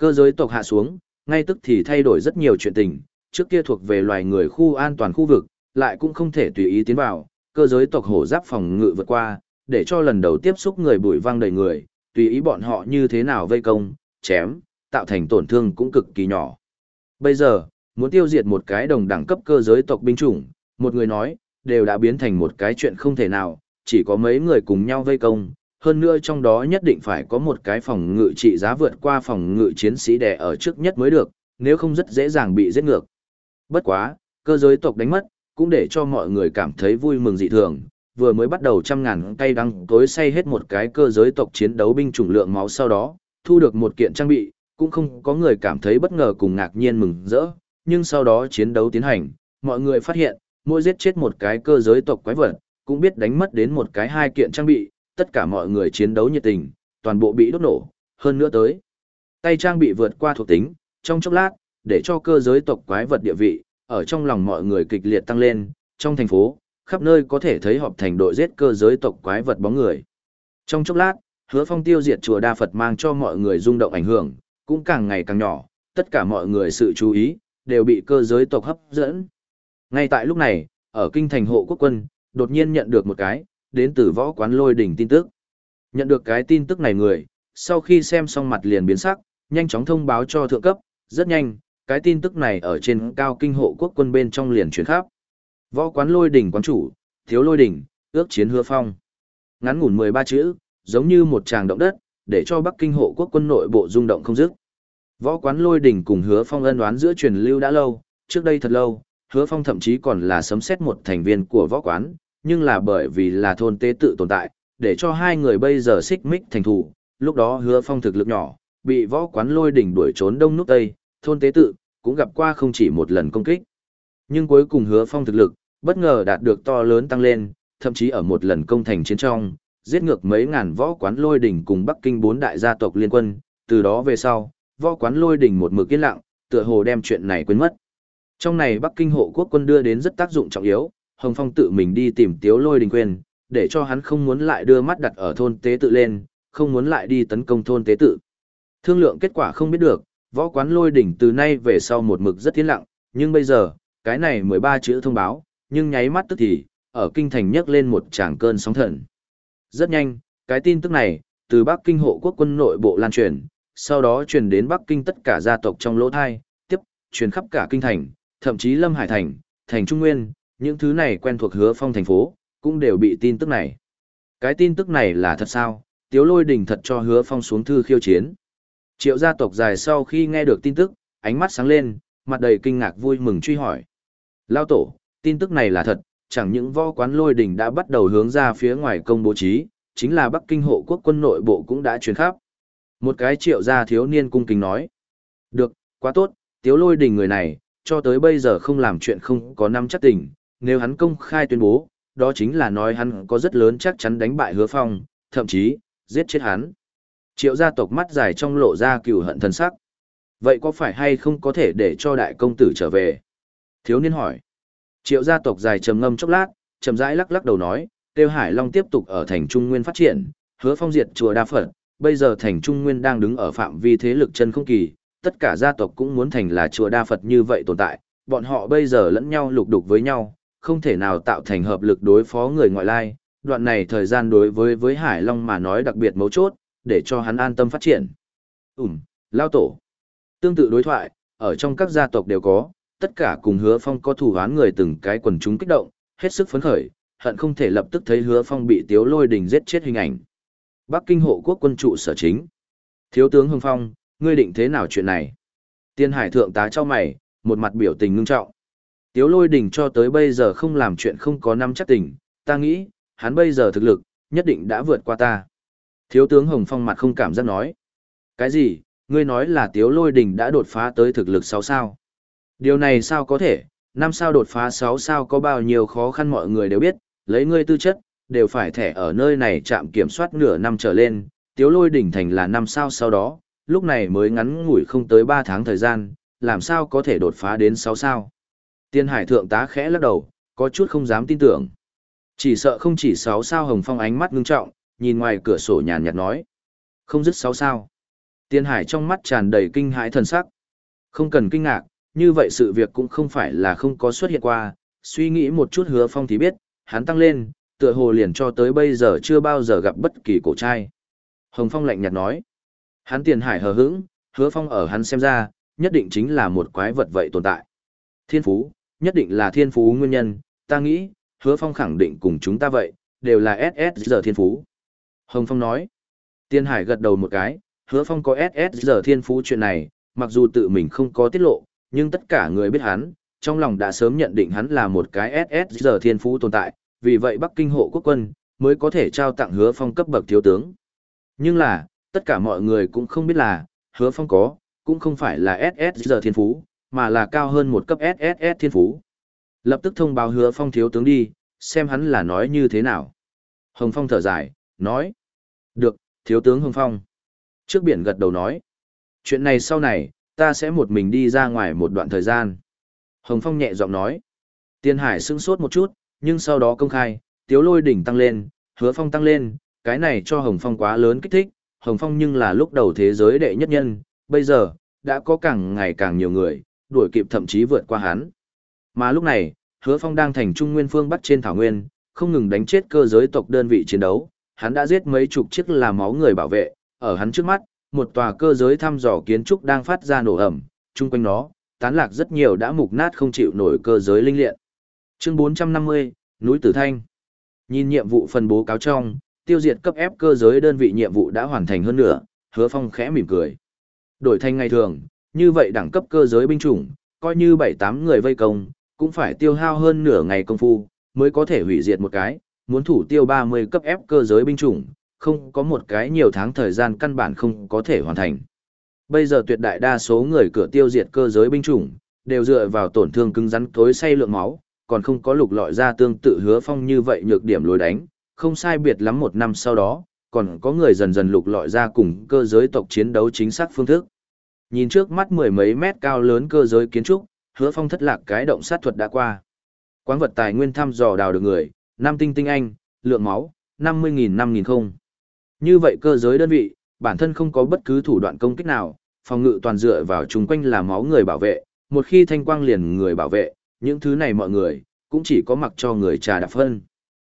Cơ giới tộc hạ xuống, ngay tức thì thay đổi rất nhiều chuyện tình, trước kia thuộc về loài người khu an toàn khu vực, lại cũng không thể tùy ý tiến vào, cơ giới tộc hổ giáp phòng ngự vượt qua, để cho lần đầu tiếp xúc người bụi văng đầy người, tùy ý bọn họ như thế nào vây công, chém, tạo thành tổn thương cũng cực kỳ nhỏ. Bây giờ, muốn tiêu diệt một cái đồng đẳng cấp cơ giới tộc binh chủng, một người nói, đều đã biến thành một cái chuyện không thể nào, chỉ có mấy người cùng nhau vây công, hơn nữa trong đó nhất định phải có một cái phòng ngự trị giá vượt qua phòng ngự chiến sĩ đè ở trước nhất mới được, nếu không rất dễ dàng bị giết ngược. Bất quá, cơ giới tộc đánh mất, cũng để cho mọi người cảm thấy vui mừng dị thường, vừa mới bắt đầu trăm ngàn cây đắng tối say hết một cái cơ giới tộc chiến đấu binh chủng lượng máu sau đó, thu được một kiện trang bị, cũng không có người cảm thấy bất ngờ cùng ngạc nhiên mừng rỡ, nhưng sau đó chiến đấu tiến hành, mọi người phát hiện, mỗi giết chết một cái cơ giới tộc quái vật, cũng biết đánh mất đến một cái hai kiện trang bị, tất cả mọi người chiến đấu nhiệt tình, toàn bộ bị đốt nổ, hơn nữa tới. Tay trang bị vượt qua thuộc tính, trong chốc lát, để cho cơ giới tộc quái vật địa vị, ở trong lòng mọi người kịch liệt tăng lên, trong thành phố, khắp nơi có thể thấy họp thành đội giết cơ giới tộc quái vật bóng người. Trong chốc lát, hứa phong tiêu diệt chùa Đa Phật mang cho mọi người rung động ảnh hưởng, cũng càng ngày càng nhỏ, tất cả mọi người sự chú ý, đều bị cơ giới tộc hấp dẫn. Ngay tại lúc này, ở kinh thành hộ quốc quân, đột nhiên nhận được một cái, đến từ võ quán lôi đỉnh tin tức. Nhận được cái tin tức này người, sau khi xem xong mặt liền biến sắc, nhanh chóng thông báo cho thượng cấp, rất nhanh, cái tin tức này ở trên cao kinh hộ quốc quân bên trong liền chuyển khắp. Võ quán lôi đỉnh quán chủ, thiếu lôi đỉnh, ước chiến hứa phong. Ngắn ngủn 13 chữ, giống như một tràng động đất, để cho Bắc Kinh hộ quốc quân nội bộ rung động không dứt. Võ quán lôi đỉnh cùng hứa phong ân đoán giữa truyền lưu đã lâu, trước đây thật lâu, hứa phong thậm chí còn là sấm xét một thành viên của võ quán, nhưng là bởi vì là thôn tế tự tồn tại, để cho hai người bây giờ xích mích thành thủ, lúc đó hứa phong thực lực nhỏ, bị võ quán lôi đỉnh đuổi trốn đông nút tây, thôn tế tự, cũng gặp qua không chỉ một lần công kích. Nhưng cuối cùng hứa phong thực lực, bất ngờ đạt được to lớn tăng lên, thậm chí ở một lần công thành chiến trong, giết ngược mấy ngàn võ quán lôi đỉnh cùng Bắc Kinh bốn đại gia tộc liên quân, từ đó về sau, võ quán lôi đỉnh một mực yên lặng, tựa hồ đem chuyện này quên mất. Trong này Bắc Kinh hộ quốc quân đưa đến rất tác dụng trọng yếu, Hồng Phong tự mình đi tìm Tiếu Lôi Đình Quyền để cho hắn không muốn lại đưa mắt đặt ở thôn tế tự lên, không muốn lại đi tấn công thôn tế tự. Thương lượng kết quả không biết được, võ quán Lôi Đỉnh từ nay về sau một mực rất tiến lặng, nhưng bây giờ, cái này 13 chữ thông báo, nhưng nháy mắt tức thì, ở kinh thành nhấc lên một tràng cơn sóng thần. Rất nhanh, cái tin tức này, từ Bắc Kinh hộ quốc quân nội bộ lan truyền, sau đó truyền đến Bắc Kinh tất cả gia tộc trong lỗ thai, tiếp, truyền khắp cả kinh thành, thậm chí Lâm Hải thành, thành Trung Nguyên, những thứ này quen thuộc hứa phong thành phố, cũng đều bị tin tức này. Cái tin tức này là thật sao, tiếu lôi đình thật cho hứa phong xuống thư khiêu chiến. Triệu gia tộc dài sau khi nghe được tin tức, ánh mắt sáng lên, mặt đầy kinh ngạc vui mừng truy hỏi. Lao tổ, tin tức này là thật, chẳng những võ quán lôi đình đã bắt đầu hướng ra phía ngoài công bố trí, chính là Bắc Kinh hộ quốc quân nội bộ cũng đã truyền khắp. Một cái triệu gia thiếu niên cung kính nói. Được, quá tốt, tiếu lôi đình người này, cho tới bây giờ không làm chuyện không có năm chắc tình, nếu hắn công khai tuyên bố, đó chính là nói hắn có rất lớn chắc chắn đánh bại hứa phong, thậm chí, giết chết hắn. Triệu gia tộc mắt dài trong lộ ra cừu hận thần sắc. Vậy có phải hay không có thể để cho đại công tử trở về? Thiếu niên hỏi. Triệu gia tộc dài trầm ngâm chốc lát, chậm rãi lắc lắc đầu nói, Tiêu Hải Long tiếp tục ở thành Trung Nguyên phát triển, hứa phong diệt chùa Đa Phật, bây giờ thành Trung Nguyên đang đứng ở phạm vi thế lực chân không kỳ, tất cả gia tộc cũng muốn thành là chùa Đa Phật như vậy tồn tại, bọn họ bây giờ lẫn nhau lục đục với nhau, không thể nào tạo thành hợp lực đối phó người ngoại lai, đoạn này thời gian đối với với Hải Long mà nói đặc biệt mấu chốt, để cho hắn an tâm phát triển. Ừm, lao tổ. Tương tự đối thoại, ở trong các gia tộc đều có, tất cả cùng hứa phong có thủ án người từng cái quần chúng kích động, hết sức phấn khởi, hận không thể lập tức thấy hứa phong bị tiếu lôi đình giết chết hình ảnh. Bắc Kinh hộ quốc quân trụ sở chính. Thiếu tướng Hưng Phong, ngươi định thế nào chuyện này? Tiên hải thượng tá cho mày, một mặt biểu tình ngưng trọng. Tiếu lôi đình cho tới bây giờ không làm chuyện không có năm chắc tình, ta nghĩ, hắn bây giờ thực lực, nhất định đã vượt qua ta. Thiếu tướng Hồng Phong mặt không cảm giác nói. Cái gì, ngươi nói là tiếu lôi đình đã đột phá tới thực lực 6 sao? Điều này sao có thể, năm sao đột phá 6 sao có bao nhiêu khó khăn mọi người đều biết, lấy ngươi tư chất, đều phải thẻ ở nơi này chạm kiểm soát nửa năm trở lên, tiếu lôi đỉnh thành là năm sao sau đó, lúc này mới ngắn ngủi không tới 3 tháng thời gian, làm sao có thể đột phá đến 6 sao. Tiên hải thượng tá khẽ lắc đầu, có chút không dám tin tưởng. Chỉ sợ không chỉ 6 sao hồng phong ánh mắt ngưng trọng, nhìn ngoài cửa sổ nhàn nhạt nói. Không dứt 6 sao. Tiên hải trong mắt tràn đầy kinh hãi thần sắc. Không cần kinh ngạc, như vậy sự việc cũng không phải là không có xuất hiện qua, suy nghĩ một chút hứa phong thì biết, hắn tăng lên, tựa hồ liền cho tới bây giờ chưa bao giờ gặp bất kỳ cổ trai. Hồng Phong lạnh nhạt nói, hắn tiền hải hờ hững, hứa phong ở hắn xem ra, nhất định chính là một quái vật vậy tồn tại. Thiên phú, nhất định là thiên phú nguyên nhân, ta nghĩ, hứa phong khẳng định cùng chúng ta vậy, đều là SS giờ thiên phú. Hồng Phong nói, tiên hải gật đầu một cái, hứa phong có SS giờ thiên phú chuyện này, mặc dù tự mình không có tiết lộ, nhưng tất cả người biết hắn, trong lòng đã sớm nhận định hắn là một cái SS giờ thiên phú tồn tại, vì vậy Bắc Kinh hộ quốc quân mới có thể trao tặng hứa phong cấp bậc thiếu tướng. Nhưng là, tất cả mọi người cũng không biết là, hứa phong có, cũng không phải là SS giờ thiên phú, mà là cao hơn một cấp SSS thiên phú. Lập tức thông báo hứa phong thiếu tướng đi, xem hắn là nói như thế nào. Hồng Phong thở dài, nói. Được, thiếu tướng Hồng Phong. Trước biển gật đầu nói. Chuyện này sau này, ta sẽ một mình đi ra ngoài một đoạn thời gian. Hồng Phong nhẹ giọng nói. Tiên Hải sững sốt một chút, nhưng sau đó công khai, tiếu lôi đỉnh tăng lên, hứa phong tăng lên, cái này cho Hồng Phong quá lớn kích thích, Hồng Phong nhưng là lúc đầu thế giới đệ nhất nhân, bây giờ, đã có càng ngày càng nhiều người, đuổi kịp thậm chí vượt qua hắn. Mà lúc này, hứa phong đang thành trung nguyên phương bắc trên thảo nguyên, không ngừng đánh chết cơ giới tộc đơn vị chiến đấu, hắn đã giết mấy chục chiếc là máu người bảo vệ, ở hắn trước mắt, một tòa cơ giới thăm dò kiến trúc đang phát ra nổ ẩm, chung quanh nó, tán lạc rất nhiều đã mục nát không chịu nổi cơ giới linh liện. Chương 450, núi Tử Thanh. Nhìn nhiệm vụ phân bố cáo trong, tiêu diệt cấp ép cơ giới đơn vị nhiệm vụ đã hoàn thành hơn nữa, Hứa Phong khẽ mỉm cười. Đổi thành ngày thường, như vậy đẳng cấp cơ giới binh chủng, coi như 7-8 người vây công, cũng phải tiêu hao hơn nửa ngày công phu, mới có thể hủy diệt một cái, muốn thủ tiêu 30 cấp ép cơ giới binh chủng, không có một cái nhiều tháng thời gian căn bản không có thể hoàn thành. Bây giờ tuyệt đại đa số người cửa tiêu diệt cơ giới binh chủng, đều dựa vào tổn thương cứng rắn tối say lượng máu, còn không có lục lọi ra tương tự hứa phong như vậy nhược điểm lối đánh, không sai biệt lắm một năm sau đó, còn có người dần dần lục lọi ra cùng cơ giới tộc chiến đấu chính xác phương thức. Nhìn trước mắt mười mấy mét cao lớn cơ giới kiến trúc, hứa phong thất lạc cái động sát thuật đã qua. Quán vật tài nguyên thăm dò đào được người, năm tinh tinh anh, lượng máu, 50.000 5.000 không. Như vậy cơ giới đơn vị, bản thân không có bất cứ thủ đoạn công kích nào, phòng ngự toàn dựa vào chung quanh là máu người bảo vệ, một khi thanh quang liền người bảo vệ, những thứ này mọi người, cũng chỉ có mặc cho người trà đạp phân.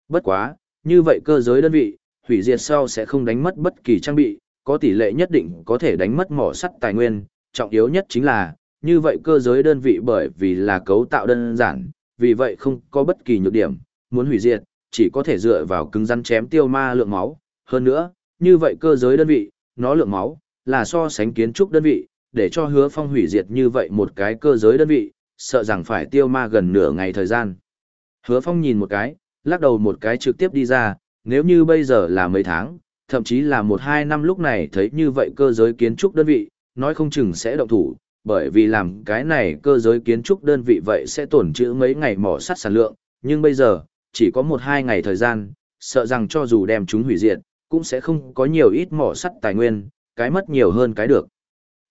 Bất quá, như vậy cơ giới đơn vị, hủy diệt sau sẽ không đánh mất bất kỳ trang bị, có tỷ lệ nhất định có thể đánh mất mỏ sắt tài nguyên, trọng yếu nhất chính là, như vậy cơ giới đơn vị bởi vì là cấu tạo đơn giản, vì vậy không có bất kỳ nhược điểm, muốn hủy diệt, chỉ có thể dựa vào cứng rắn chém tiêu ma lượng máu, hơn nữa, như vậy cơ giới đơn vị, nó lượng máu, là so sánh kiến trúc đơn vị, để cho hứa phong hủy diệt như vậy một cái cơ giới đơn vị, sợ rằng phải tiêu ma gần nửa ngày thời gian. Hứa phong nhìn một cái, lắc đầu một cái trực tiếp đi ra, nếu như bây giờ là mấy tháng, thậm chí là một hai năm lúc này thấy như vậy cơ giới kiến trúc đơn vị, nói không chừng sẽ động thủ, bởi vì làm cái này cơ giới kiến trúc đơn vị vậy sẽ tổn trữ mấy ngày mỏ sắt sản lượng, nhưng bây giờ, chỉ có một hai ngày thời gian, sợ rằng cho dù đem chúng hủy diệt, cũng sẽ không có nhiều ít mỏ sắt tài nguyên, cái mất nhiều hơn cái được.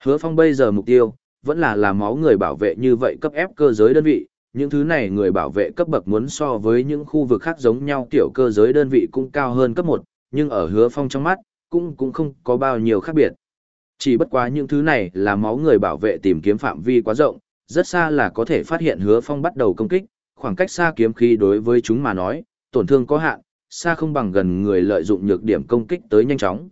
Hứa Phong bây giờ mục tiêu, vẫn là làm máu người bảo vệ như vậy cấp ép cơ giới đơn vị, những thứ này người bảo vệ cấp bậc muốn so với những khu vực khác giống nhau tiểu cơ giới đơn vị cũng cao hơn cấp 1, nhưng ở hứa phong trong mắt, cũng cũng không có bao nhiêu khác biệt. Chỉ bất quá những thứ này là máu người bảo vệ tìm kiếm phạm vi quá rộng, rất xa là có thể phát hiện hứa phong bắt đầu công kích, khoảng cách xa kiếm khí đối với chúng mà nói, tổn thương có hạn, xa không bằng gần người lợi dụng nhược điểm công kích tới nhanh chóng.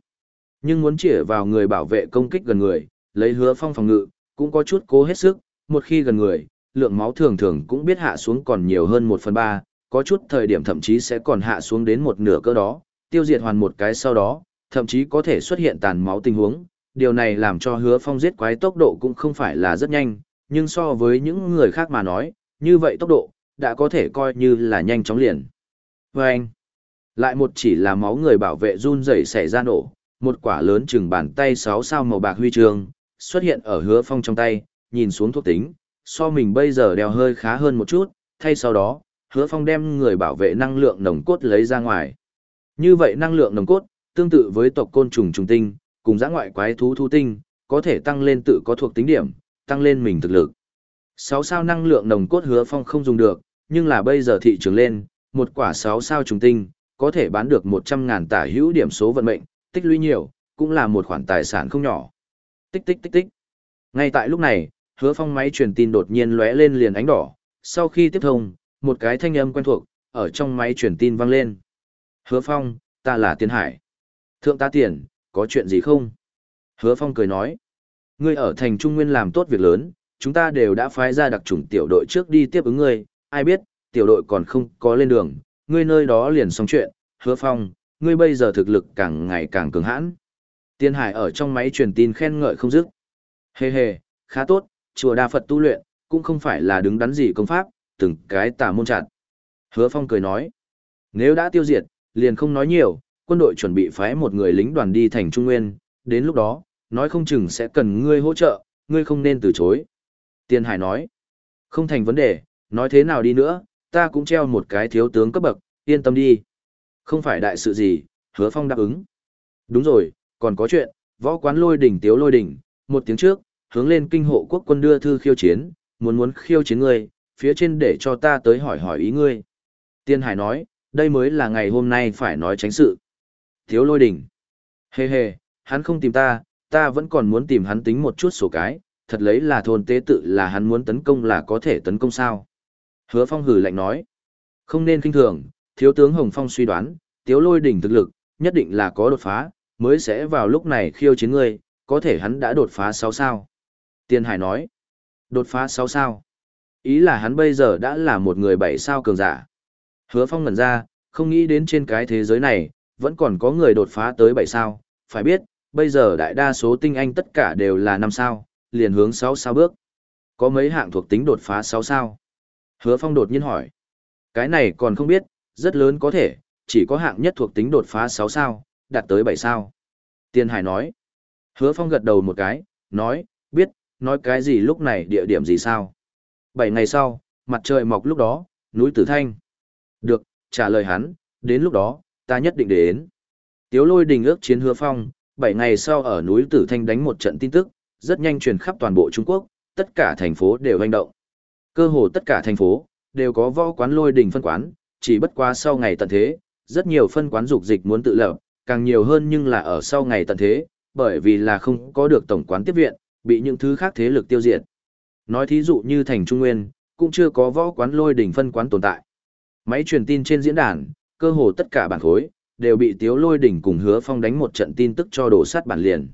Nhưng muốn chĩa vào người bảo vệ công kích gần người, lấy hứa phong phòng ngự, cũng có chút cố hết sức, một khi gần người, lượng máu thường thường cũng biết hạ xuống còn nhiều hơn một phần ba, có chút thời điểm thậm chí sẽ còn hạ xuống đến một nửa cơ đó, tiêu diệt hoàn một cái sau đó, thậm chí có thể xuất hiện tàn máu tình huống. Điều này làm cho hứa phong giết quái tốc độ cũng không phải là rất nhanh, nhưng so với những người khác mà nói, như vậy tốc độ, đã có thể coi như là nhanh chóng liền. Và anh, lại một chỉ là máu người bảo vệ run rẩy xảy ra nổ, một quả lớn chừng bàn tay sáu sao màu bạc huy chương, xuất hiện ở hứa phong trong tay, nhìn xuống thuộc tính, so mình bây giờ đeo hơi khá hơn một chút, thay sau đó, hứa phong đem người bảo vệ năng lượng nồng cốt lấy ra ngoài. Như vậy năng lượng nồng cốt, tương tự với tộc côn trùng trùng tinh, cùng giã ngoại quái thú thú tinh, có thể tăng lên tự có thuộc tính điểm, tăng lên mình thực lực. 6 sao năng lượng nồng cốt hứa phong không dùng được, nhưng là bây giờ thị trường lên, một quả 6 sao trùng tinh, có thể bán được 100.000 tả hữu điểm số vận mệnh, tích lũy nhiều, cũng là một khoản tài sản không nhỏ. Tích tích tích tích. Ngay tại lúc này, hứa phong máy truyền tin đột nhiên lóe lên liền ánh đỏ, sau khi tiếp thông, một cái thanh âm quen thuộc, ở trong máy truyền tin vang lên. Hứa phong, ta là Tiên Hải. Thượng tá tiền, có chuyện gì không? Hứa phong cười nói. Ngươi ở thành Trung Nguyên làm tốt việc lớn, chúng ta đều đã phái ra đặc chủng tiểu đội trước đi tiếp ứng ngươi, ai biết, tiểu đội còn không có lên đường, ngươi nơi đó liền xong chuyện, hứa phong, ngươi bây giờ thực lực càng ngày càng cường hãn. Tiên Hải ở trong máy truyền tin khen ngợi không dứt. Hê hê, khá tốt, chùa đa Phật tu luyện, cũng không phải là đứng đắn gì công pháp, từng cái tà môn chặt. Hứa Phong cười nói, nếu đã tiêu diệt, liền không nói nhiều, quân đội chuẩn bị phái một người lính đoàn đi thành Trung Nguyên, đến lúc đó, nói không chừng sẽ cần ngươi hỗ trợ, ngươi không nên từ chối. Tiên Hải nói, không thành vấn đề, nói thế nào đi nữa, ta cũng treo một cái thiếu tướng cấp bậc, yên tâm đi. Không phải đại sự gì, hứa phong đáp ứng. Đúng rồi, còn có chuyện, võ quán lôi đỉnh tiếu lôi đỉnh, một tiếng trước, hướng lên kinh hộ quốc quân đưa thư khiêu chiến, muốn muốn khiêu chiến ngươi, phía trên để cho ta tới hỏi hỏi ý ngươi. Tiên Hải nói, đây mới là ngày hôm nay phải nói tránh sự. Thiếu lôi đỉnh. Hê hê, hắn không tìm ta, ta vẫn còn muốn tìm hắn tính một chút sổ cái, thật lấy là thôn tế tự là hắn muốn tấn công là có thể tấn công sao. Hứa Phong hử lạnh nói, không nên kinh thường, thiếu tướng Hồng Phong suy đoán, tiếu lôi đỉnh thực lực, nhất định là có đột phá, mới sẽ vào lúc này khiêu chiến ngươi, có thể hắn đã đột phá 6 sao. Tiên Hải nói, đột phá 6 sao. Ý là hắn bây giờ đã là một người 7 sao cường giả. Hứa Phong ngẩn ra, không nghĩ đến trên cái thế giới này, vẫn còn có người đột phá tới 7 sao. Phải biết, bây giờ đại đa số tinh anh tất cả đều là 5 sao, liền hướng 6 sao bước. Có mấy hạng thuộc tính đột phá 6 sao? Hứa Phong đột nhiên hỏi. Cái này còn không biết, rất lớn có thể, chỉ có hạng nhất thuộc tính đột phá 6 sao, đạt tới 7 sao. Tiên Hải nói. Hứa Phong gật đầu một cái, nói, biết, nói cái gì lúc này địa điểm gì sao. Bảy ngày sau, mặt trời mọc lúc đó, núi Tử Thanh. Được, trả lời hắn, đến lúc đó, ta nhất định đến. Tiếu lôi đình ước chiến hứa phong, bảy ngày sau ở núi Tử Thanh đánh một trận tin tức, rất nhanh truyền khắp toàn bộ Trung Quốc, tất cả thành phố đều hành động. Cơ hồ tất cả thành phố, đều có võ quán lôi đình phân quán, chỉ bất quá sau ngày tận thế, rất nhiều phân quán dục dịch muốn tự lập, càng nhiều hơn nhưng là ở sau ngày tận thế, bởi vì là không có được tổng quán tiếp viện, bị những thứ khác thế lực tiêu diệt. Nói thí dụ như thành Trung Nguyên, cũng chưa có võ quán lôi đỉnh phân quán tồn tại. Máy truyền tin trên diễn đàn, cơ hồ tất cả bản khối, đều bị tiếu lôi đỉnh cùng hứa phong đánh một trận tin tức cho đổ sát bản liền.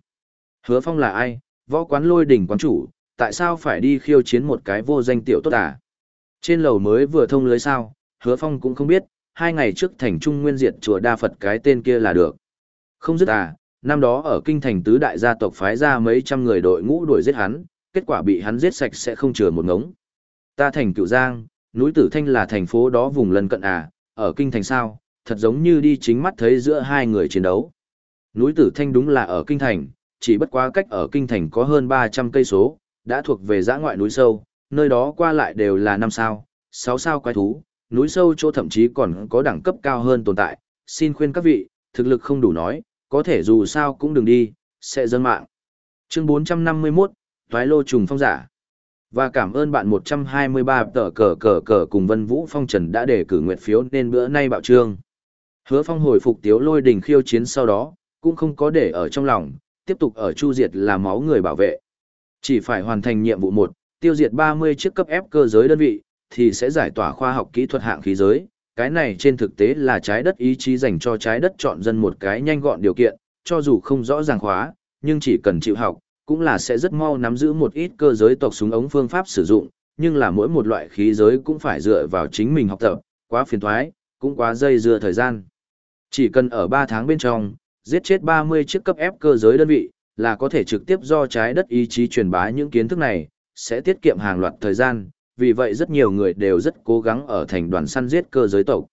Hứa phong là ai, võ quán lôi đỉnh quán chủ, tại sao phải đi khiêu chiến một cái vô danh tiểu tốt à? Trên lầu mới vừa thông lưới sao, hứa phong cũng không biết, hai ngày trước thành trung nguyên diệt chùa đa Phật cái tên kia là được. Không dứt à, Năm đó ở kinh thành tứ đại gia tộc phái ra mấy trăm người đội ngũ đuổi giết hắn, kết quả bị hắn giết sạch sẽ không chừa một ngống. Ta thành cựu giang, núi Tử Thanh là thành phố đó vùng lân cận à, ở kinh thành sao, thật giống như đi chính mắt thấy giữa hai người chiến đấu. Núi Tử Thanh đúng là ở kinh thành, chỉ bất quá cách ở kinh thành có hơn 300 cây số, đã thuộc về giã ngoại núi sâu, nơi đó qua lại đều là năm sao, 6 sao quái thú, núi sâu chỗ thậm chí còn có đẳng cấp cao hơn tồn tại, xin khuyên các vị, thực lực không đủ nói, có thể dù sao cũng đừng đi, sẽ dân mạng. Chương 451, Toái Lô Trùng Phong Giả và cảm ơn bạn 123 tờ cờ cờ cờ cùng Vân Vũ Phong Trần đã đề cử nguyện phiếu nên bữa nay bạo trương. Hứa Phong hồi phục tiếu lôi đỉnh khiêu chiến sau đó, cũng không có để ở trong lòng, tiếp tục ở chu diệt là máu người bảo vệ. Chỉ phải hoàn thành nhiệm vụ 1, tiêu diệt 30 chiếc cấp ép cơ giới đơn vị, thì sẽ giải tỏa khoa học kỹ thuật hạng khí giới. Cái này trên thực tế là trái đất ý chí dành cho trái đất chọn dân một cái nhanh gọn điều kiện, cho dù không rõ ràng khóa, nhưng chỉ cần chịu học, cũng là sẽ rất mau nắm giữ một ít cơ giới tộc súng ống phương pháp sử dụng, nhưng là mỗi một loại khí giới cũng phải dựa vào chính mình học tập, quá phiền thoái, cũng quá dây dưa thời gian. Chỉ cần ở 3 tháng bên trong, giết chết 30 chiếc cấp ép cơ giới đơn vị, là có thể trực tiếp do trái đất ý chí truyền bá những kiến thức này, sẽ tiết kiệm hàng loạt thời gian, vì vậy rất nhiều người đều rất cố gắng ở thành đoàn săn giết cơ giới tộc.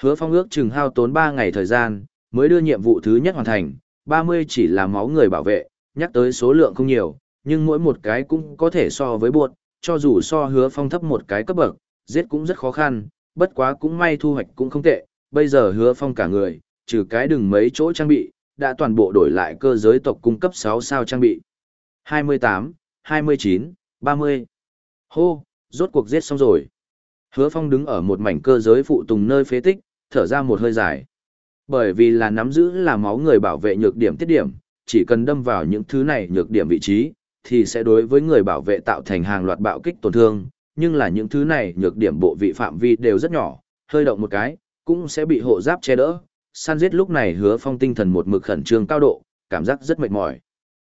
Hứa Phong ước chừng hao tốn 3 ngày thời gian, mới đưa nhiệm vụ thứ nhất hoàn thành, 30 chỉ là máu người bảo vệ, nhắc tới số lượng không nhiều, nhưng mỗi một cái cũng có thể so với buộc, cho dù so hứa phong thấp một cái cấp bậc, giết cũng rất khó khăn, bất quá cũng may thu hoạch cũng không tệ, bây giờ hứa phong cả người, trừ cái đừng mấy chỗ trang bị, đã toàn bộ đổi lại cơ giới tộc cung cấp 6 sao trang bị. 28, 29, 30. Hô, rốt cuộc giết xong rồi. Hứa phong đứng ở một mảnh cơ giới phụ tùng nơi phế tích, thở ra một hơi dài. Bởi vì là nắm giữ là máu người bảo vệ nhược điểm tiết điểm, chỉ cần đâm vào những thứ này nhược điểm vị trí, thì sẽ đối với người bảo vệ tạo thành hàng loạt bạo kích tổn thương, nhưng là những thứ này nhược điểm bộ vị phạm vi đều rất nhỏ, hơi động một cái, cũng sẽ bị hộ giáp che đỡ. San giết lúc này hứa phong tinh thần một mực khẩn trương cao độ, cảm giác rất mệt mỏi.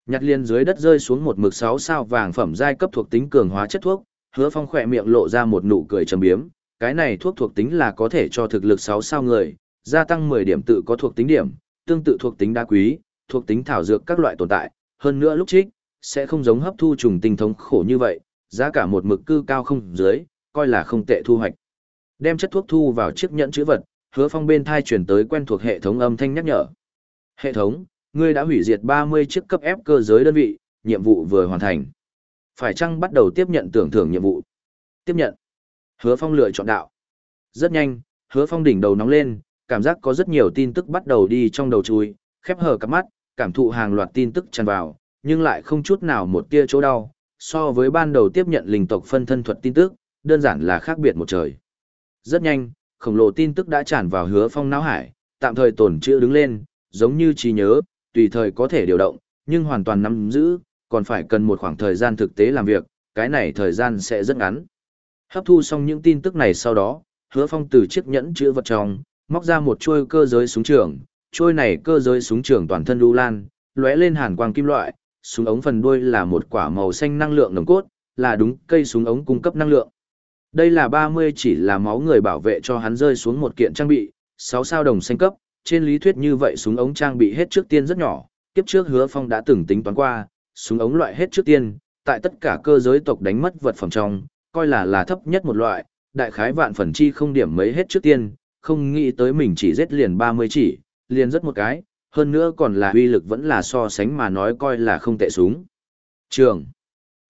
Nhặt liên dưới đất rơi xuống một mực 6 sao vàng phẩm giai cấp thuộc tính cường hóa chất thuốc, hứa phong khỏe miệng lộ ra một nụ cười trầm biếm, cái này thuốc thuộc tính là có thể cho thực lực 6 sao người, gia tăng 10 điểm tự có thuộc tính điểm, tương tự thuộc tính đa quý, thuộc tính thảo dược các loại tồn tại, hơn nữa lúc trích, sẽ không giống hấp thu trùng tinh thống khổ như vậy, giá cả một mực cư cao không dưới, coi là không tệ thu hoạch. Đem chất thuốc thu vào chiếc nhẫn chữ vật, hứa phong bên thai chuyển tới quen thuộc hệ thống âm thanh nhắc nhở. Hệ thống, ngươi đã hủy diệt 30 chiếc cấp ép cơ giới đơn vị, nhiệm vụ vừa hoàn thành. Phải chăng bắt đầu tiếp nhận tưởng thưởng nhiệm vụ? Tiếp nhận. Hứa phong lựa chọn đạo. Rất nhanh, hứa phong đỉnh đầu nóng lên, cảm giác có rất nhiều tin tức bắt đầu đi trong đầu chui, khép hờ cặp mắt, cảm thụ hàng loạt tin tức tràn vào, nhưng lại không chút nào một tia chỗ đau, so với ban đầu tiếp nhận linh tộc phân thân thuật tin tức, đơn giản là khác biệt một trời. Rất nhanh, khổng lồ tin tức đã tràn vào hứa phong não hải, tạm thời tổn chữa đứng lên, giống như trí nhớ, tùy thời có thể điều động, nhưng hoàn toàn nắm giữ, còn phải cần một khoảng thời gian thực tế làm việc, cái này thời gian sẽ rất ngắn. Hấp thu xong những tin tức này sau đó, hứa phong từ chiếc nhẫn chữa vật trong, móc ra một chuôi cơ giới súng trường, trôi này cơ giới súng trường toàn thân đu lan, lóe lên hàn quang kim loại, súng ống phần đuôi là một quả màu xanh năng lượng nồng cốt, là đúng cây súng ống cung cấp năng lượng. Đây là 30 chỉ là máu người bảo vệ cho hắn rơi xuống một kiện trang bị, 6 sao đồng xanh cấp, trên lý thuyết như vậy súng ống trang bị hết trước tiên rất nhỏ, kiếp trước hứa phong đã từng tính toán qua, súng ống loại hết trước tiên, tại tất cả cơ giới tộc đánh mất vật phẩm trong, coi là là thấp nhất một loại, đại khái vạn phần chi không điểm mấy hết trước tiên, không nghĩ tới mình chỉ giết liền 30 chỉ, liền rất một cái, hơn nữa còn là uy lực vẫn là so sánh mà nói coi là không tệ súng. Trường.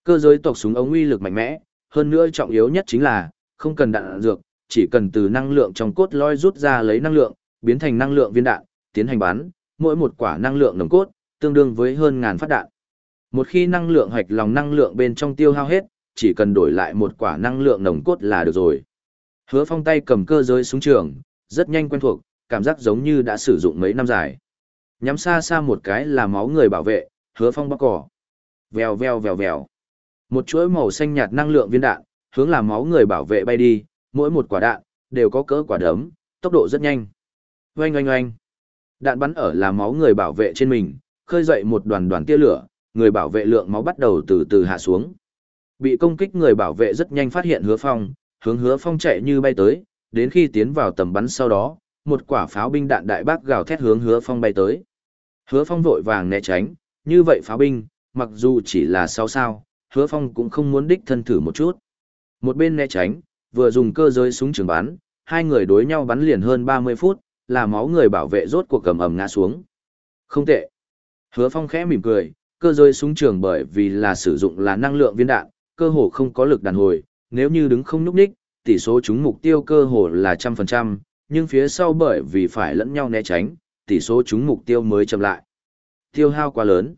Cơ giới tộc súng ống uy lực mạnh mẽ, hơn nữa trọng yếu nhất chính là, không cần đạn dược, chỉ cần từ năng lượng trong cốt lõi rút ra lấy năng lượng, biến thành năng lượng viên đạn, tiến hành bắn, mỗi một quả năng lượng nồng cốt, tương đương với hơn ngàn phát đạn. Một khi năng lượng hoạch lòng năng lượng bên trong tiêu hao hết, chỉ cần đổi lại một quả năng lượng nồng cốt là được rồi. Hứa phong tay cầm cơ giới súng trường, rất nhanh quen thuộc, cảm giác giống như đã sử dụng mấy năm dài. Nhắm xa xa một cái là máu người bảo vệ, hứa phong bóc cỏ. Vèo vèo vèo vèo. Một chuỗi màu xanh nhạt năng lượng viên đạn, hướng là máu người bảo vệ bay đi, mỗi một quả đạn, đều có cỡ quả đấm, tốc độ rất nhanh. Oanh oanh oanh. Đạn bắn ở là máu người bảo vệ trên mình, khơi dậy một đoàn đoàn tia lửa, người bảo vệ lượng máu bắt đầu từ từ hạ xuống. Bị công kích người bảo vệ rất nhanh phát hiện hứa phong, hướng hứa phong chạy như bay tới, đến khi tiến vào tầm bắn sau đó, một quả pháo binh đạn đại bác gào thét hướng hứa phong bay tới. Hứa phong vội vàng né tránh, như vậy pháo binh, mặc dù chỉ là sao sao, hứa phong cũng không muốn đích thân thử một chút. Một bên né tránh, vừa dùng cơ giới súng trường bắn, hai người đối nhau bắn liền hơn 30 phút, là máu người bảo vệ rốt cuộc cầm ầm ngã xuống. Không tệ. Hứa phong khẽ mỉm cười, cơ giới súng trường bởi vì là sử dụng là năng lượng viên đạn, cơ hồ không có lực đàn hồi, nếu như đứng không núp đích, tỷ số trúng mục tiêu cơ hồ là trăm phần trăm, nhưng phía sau bởi vì phải lẫn nhau né tránh, tỷ số chúng mục tiêu mới chậm lại. Tiêu hao quá lớn.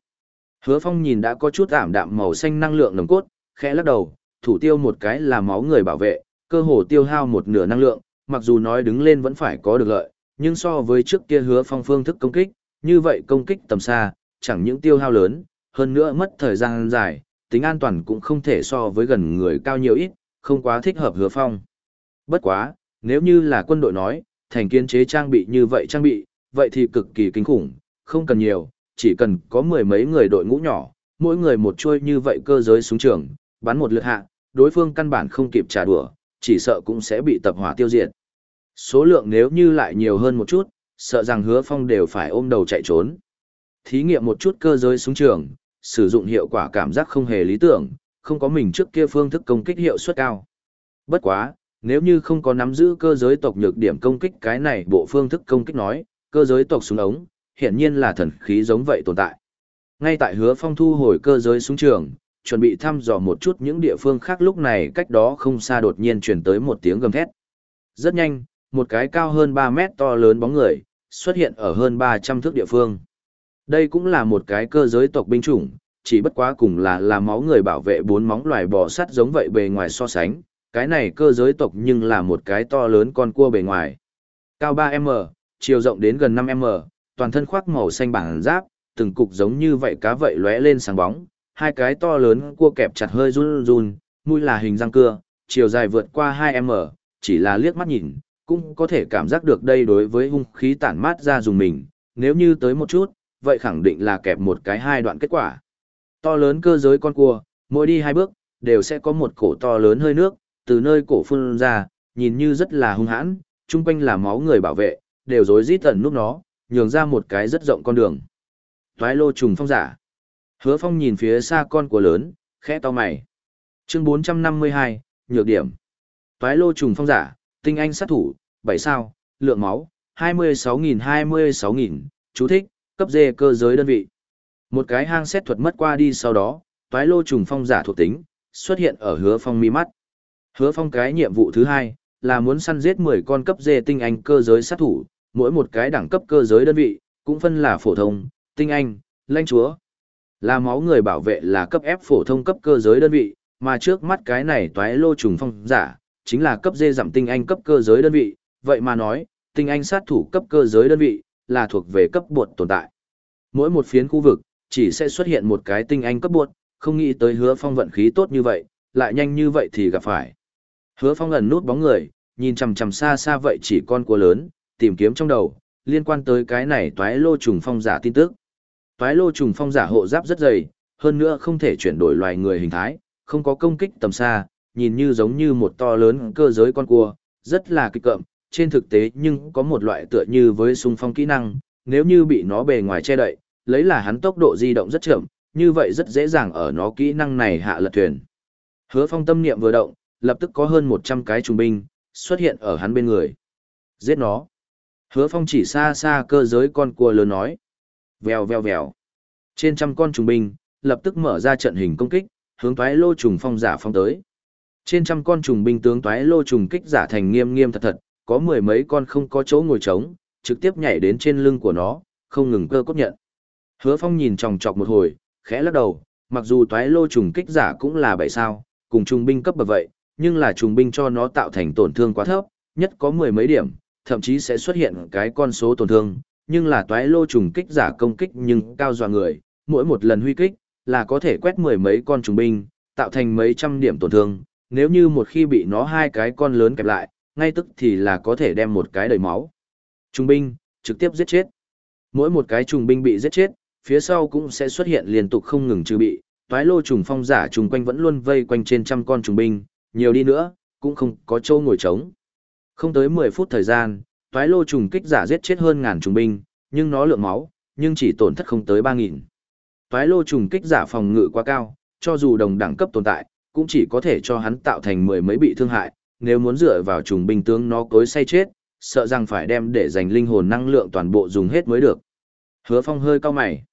Hứa Phong nhìn đã có chút ảm đạm màu xanh năng lượng nồng cốt, khẽ lắc đầu, thủ tiêu một cái là máu người bảo vệ, cơ hồ tiêu hao một nửa năng lượng, mặc dù nói đứng lên vẫn phải có được lợi, nhưng so với trước kia Hứa Phong phương thức công kích, như vậy công kích tầm xa, chẳng những tiêu hao lớn, hơn nữa mất thời gian dài, tính an toàn cũng không thể so với gần người cao nhiều ít, không quá thích hợp Hứa Phong. Bất quá, nếu như là quân đội nói, thành kiến chế trang bị như vậy trang bị, vậy thì cực kỳ kinh khủng, không cần nhiều, chỉ cần có mười mấy người đội ngũ nhỏ, mỗi người một chuôi như vậy cơ giới súng trường, bắn một lượt hạ, đối phương căn bản không kịp trả đùa, chỉ sợ cũng sẽ bị tập hỏa tiêu diệt. Số lượng nếu như lại nhiều hơn một chút, sợ rằng hứa phong đều phải ôm đầu chạy trốn. Thí nghiệm một chút cơ giới súng trường, sử dụng hiệu quả cảm giác không hề lý tưởng, không có mình trước kia phương thức công kích hiệu suất cao. Bất quá, nếu như không có nắm giữ cơ giới tộc nhược điểm công kích cái này bộ phương thức công kích nói, cơ giới tộc súng ống, hiển nhiên là thần khí giống vậy tồn tại. Ngay tại hứa phong thu hồi cơ giới súng trường, chuẩn bị thăm dò một chút những địa phương khác lúc này cách đó không xa đột nhiên truyền tới một tiếng gầm thét. Rất nhanh, một cái cao hơn 3 mét to lớn bóng người, xuất hiện ở hơn 300 thước địa phương. Đây cũng là một cái cơ giới tộc binh chủng, chỉ bất quá cùng là là máu người bảo vệ bốn móng loài bò sắt giống vậy bề ngoài so sánh, cái này cơ giới tộc nhưng là một cái to lớn con cua bề ngoài. Cao 3m, chiều rộng đến gần 5m, toàn thân khoác màu xanh bảng giáp, từng cục giống như vậy cá vậy lóe lên sáng bóng, hai cái to lớn cua kẹp chặt hơi run run, mũi là hình răng cưa, chiều dài vượt qua 2m, chỉ là liếc mắt nhìn, cũng có thể cảm giác được đây đối với hung khí tản mát ra dùng mình, nếu như tới một chút, vậy khẳng định là kẹp một cái hai đoạn kết quả. To lớn cơ giới con cua, mỗi đi hai bước, đều sẽ có một cổ to lớn hơi nước, từ nơi cổ phun ra, nhìn như rất là hung hãn, chung quanh là máu người bảo vệ, đều rối rít tận núp nó, nhường ra một cái rất rộng con đường. Toái lô trùng phong giả. Hứa phong nhìn phía xa con của lớn, khẽ to mày. Chương 452, nhược điểm. Toái lô trùng phong giả, tinh anh sát thủ, 7 sao, lượng máu, 26.000-26.000, chú thích, cấp dê cơ giới đơn vị. Một cái hang xét thuật mất qua đi sau đó, toái lô trùng phong giả thuộc tính, xuất hiện ở hứa phong mi mắt. Hứa phong cái nhiệm vụ thứ hai, là muốn săn giết 10 con cấp dê tinh anh cơ giới sát thủ, mỗi một cái đẳng cấp cơ giới đơn vị, cũng phân là phổ thông, tinh anh, lãnh chúa. Là máu người bảo vệ là cấp F phổ thông cấp cơ giới đơn vị, mà trước mắt cái này toái lô trùng phong giả, chính là cấp dê giảm tinh anh cấp cơ giới đơn vị, vậy mà nói, tinh anh sát thủ cấp cơ giới đơn vị, là thuộc về cấp buộc tồn tại. Mỗi một phiến khu vực, chỉ sẽ xuất hiện một cái tinh anh cấp buộc, không nghĩ tới hứa phong vận khí tốt như vậy, lại nhanh như vậy thì gặp phải. Hứa phong ẩn nút bóng người, nhìn chằm chằm xa xa vậy chỉ con cua lớn, tìm kiếm trong đầu, liên quan tới cái này toái lô trùng phong giả tin tức. Toái lô trùng phong giả hộ giáp rất dày, hơn nữa không thể chuyển đổi loài người hình thái, không có công kích tầm xa, nhìn như giống như một to lớn cơ giới con cua, rất là kịch cợm, trên thực tế nhưng có một loại tựa như với xung phong kỹ năng, nếu như bị nó bề ngoài che đậy, lấy là hắn tốc độ di động rất chậm, như vậy rất dễ dàng ở nó kỹ năng này hạ lật thuyền. Hứa phong tâm niệm vừa động, lập tức có hơn 100 cái trung binh, xuất hiện ở hắn bên người. Giết nó. Hứa phong chỉ xa xa cơ giới con cua lớn nói. Vèo vèo vèo. Trên trăm con trùng binh, lập tức mở ra trận hình công kích, hướng toái lô trùng phong giả phong tới. Trên trăm con trùng binh tướng toái lô trùng kích giả thành nghiêm nghiêm thật thật, có mười mấy con không có chỗ ngồi trống, trực tiếp nhảy đến trên lưng của nó, không ngừng cơ cốt nhận. Hứa phong nhìn chòng chọc một hồi, khẽ lắc đầu, mặc dù toái lô trùng kích giả cũng là bảy sao, cùng trùng binh cấp bậc vậy, nhưng là trùng binh cho nó tạo thành tổn thương quá thấp, nhất có mười mấy điểm, thậm chí sẽ xuất hiện cái con số tổn thương, nhưng là toái lô trùng kích giả công kích nhưng cao dọa người, mỗi một lần huy kích là có thể quét mười mấy con trùng binh, tạo thành mấy trăm điểm tổn thương, nếu như một khi bị nó hai cái con lớn kẹp lại, ngay tức thì là có thể đem một cái đầy máu. Trùng binh, trực tiếp giết chết. Mỗi một cái trùng binh bị giết chết, phía sau cũng sẽ xuất hiện liên tục không ngừng trừ bị, toái lô trùng phong giả trùng quanh vẫn luôn vây quanh trên trăm con trùng binh, nhiều đi nữa, cũng không có châu ngồi trống. Không tới 10 phút thời gian, toái lô trùng kích giả giết chết hơn ngàn trùng binh, nhưng nó lượng máu, nhưng chỉ tổn thất không tới 3.000. Toái lô trùng kích giả phòng ngự quá cao, cho dù đồng đẳng cấp tồn tại, cũng chỉ có thể cho hắn tạo thành mười mấy bị thương hại, nếu muốn dựa vào trùng binh tướng nó cối say chết, sợ rằng phải đem để dành linh hồn năng lượng toàn bộ dùng hết mới được. Hứa Phong hơi cao mày.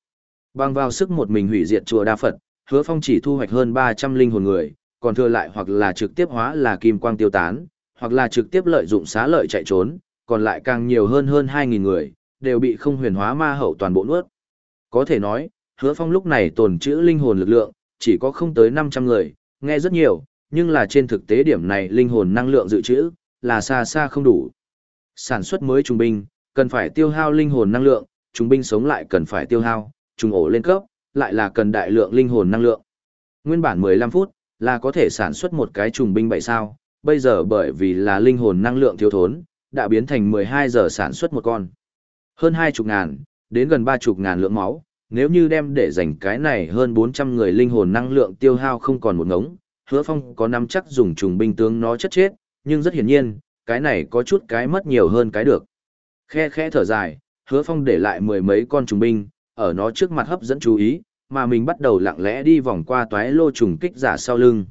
Bằng vào sức một mình hủy diệt chùa Đa Phật, Hứa Phong chỉ thu hoạch hơn 300 linh hồn người, còn thừa lại hoặc là trực tiếp hóa là kim quang tiêu tán, hoặc là trực tiếp lợi dụng xá lợi chạy trốn, còn lại càng nhiều hơn hơn 2.000 người, đều bị không huyền hóa ma hậu toàn bộ nuốt. Có thể nói, hứa phong lúc này tồn trữ linh hồn lực lượng, chỉ có không tới 500 người, nghe rất nhiều, nhưng là trên thực tế điểm này linh hồn năng lượng dự trữ, là xa xa không đủ. Sản xuất mới trung binh, cần phải tiêu hao linh hồn năng lượng, trung binh sống lại cần phải tiêu hao, trung ổ lên cấp, lại là cần đại lượng linh hồn năng lượng. Nguyên bản 15 phút, là có thể sản xuất một cái trùng binh bảy sao, bây giờ bởi vì là linh hồn năng lượng thiếu thốn, đã biến thành 12 giờ sản xuất một con. Hơn hai chục ngàn, đến gần ba chục ngàn lượng máu, nếu như đem để dành cái này hơn 400 người linh hồn năng lượng tiêu hao không còn một ngống, hứa phong có nắm chắc dùng trùng binh tướng nó chất chết, nhưng rất hiển nhiên, cái này có chút cái mất nhiều hơn cái được. Khe khe thở dài, hứa phong để lại mười mấy con trùng binh, ở nó trước mặt hấp dẫn chú ý, mà mình bắt đầu lặng lẽ đi vòng qua toái lô trùng kích giả sau lưng.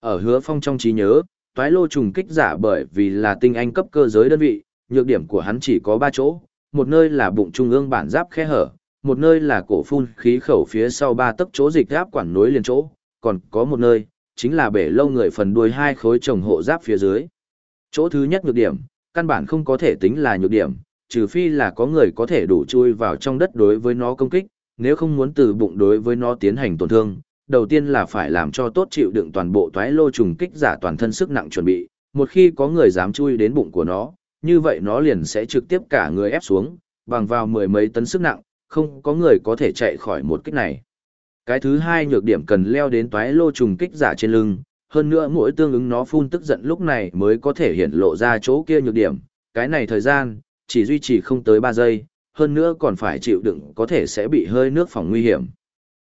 Ở hứa phong trong trí nhớ, toái lô trùng kích giả bởi vì là tinh anh cấp cơ giới đơn vị, nhược điểm của hắn chỉ có ba chỗ, một nơi là bụng trung ương bản giáp khe hở, một nơi là cổ phun khí khẩu phía sau ba tấc chỗ dịch giáp quản nối liền chỗ, còn có một nơi, chính là bể lâu người phần đuôi hai khối trồng hộ giáp phía dưới. Chỗ thứ nhất nhược điểm, căn bản không có thể tính là nhược điểm, trừ phi là có người có thể đủ chui vào trong đất đối với nó công kích, nếu không muốn từ bụng đối với nó tiến hành tổn thương, đầu tiên là phải làm cho tốt chịu đựng toàn bộ toái lô trùng kích giả toàn thân sức nặng chuẩn bị, một khi có người dám chui đến bụng của nó, như vậy nó liền sẽ trực tiếp cả người ép xuống, bằng vào mười mấy tấn sức nặng, không có người có thể chạy khỏi một kích này. Cái thứ hai nhược điểm cần leo đến toái lô trùng kích giả trên lưng, hơn nữa mỗi tương ứng nó phun tức giận lúc này mới có thể hiện lộ ra chỗ kia nhược điểm, cái này thời gian, chỉ duy trì không tới 3 giây, hơn nữa còn phải chịu đựng có thể sẽ bị hơi nước phòng nguy hiểm.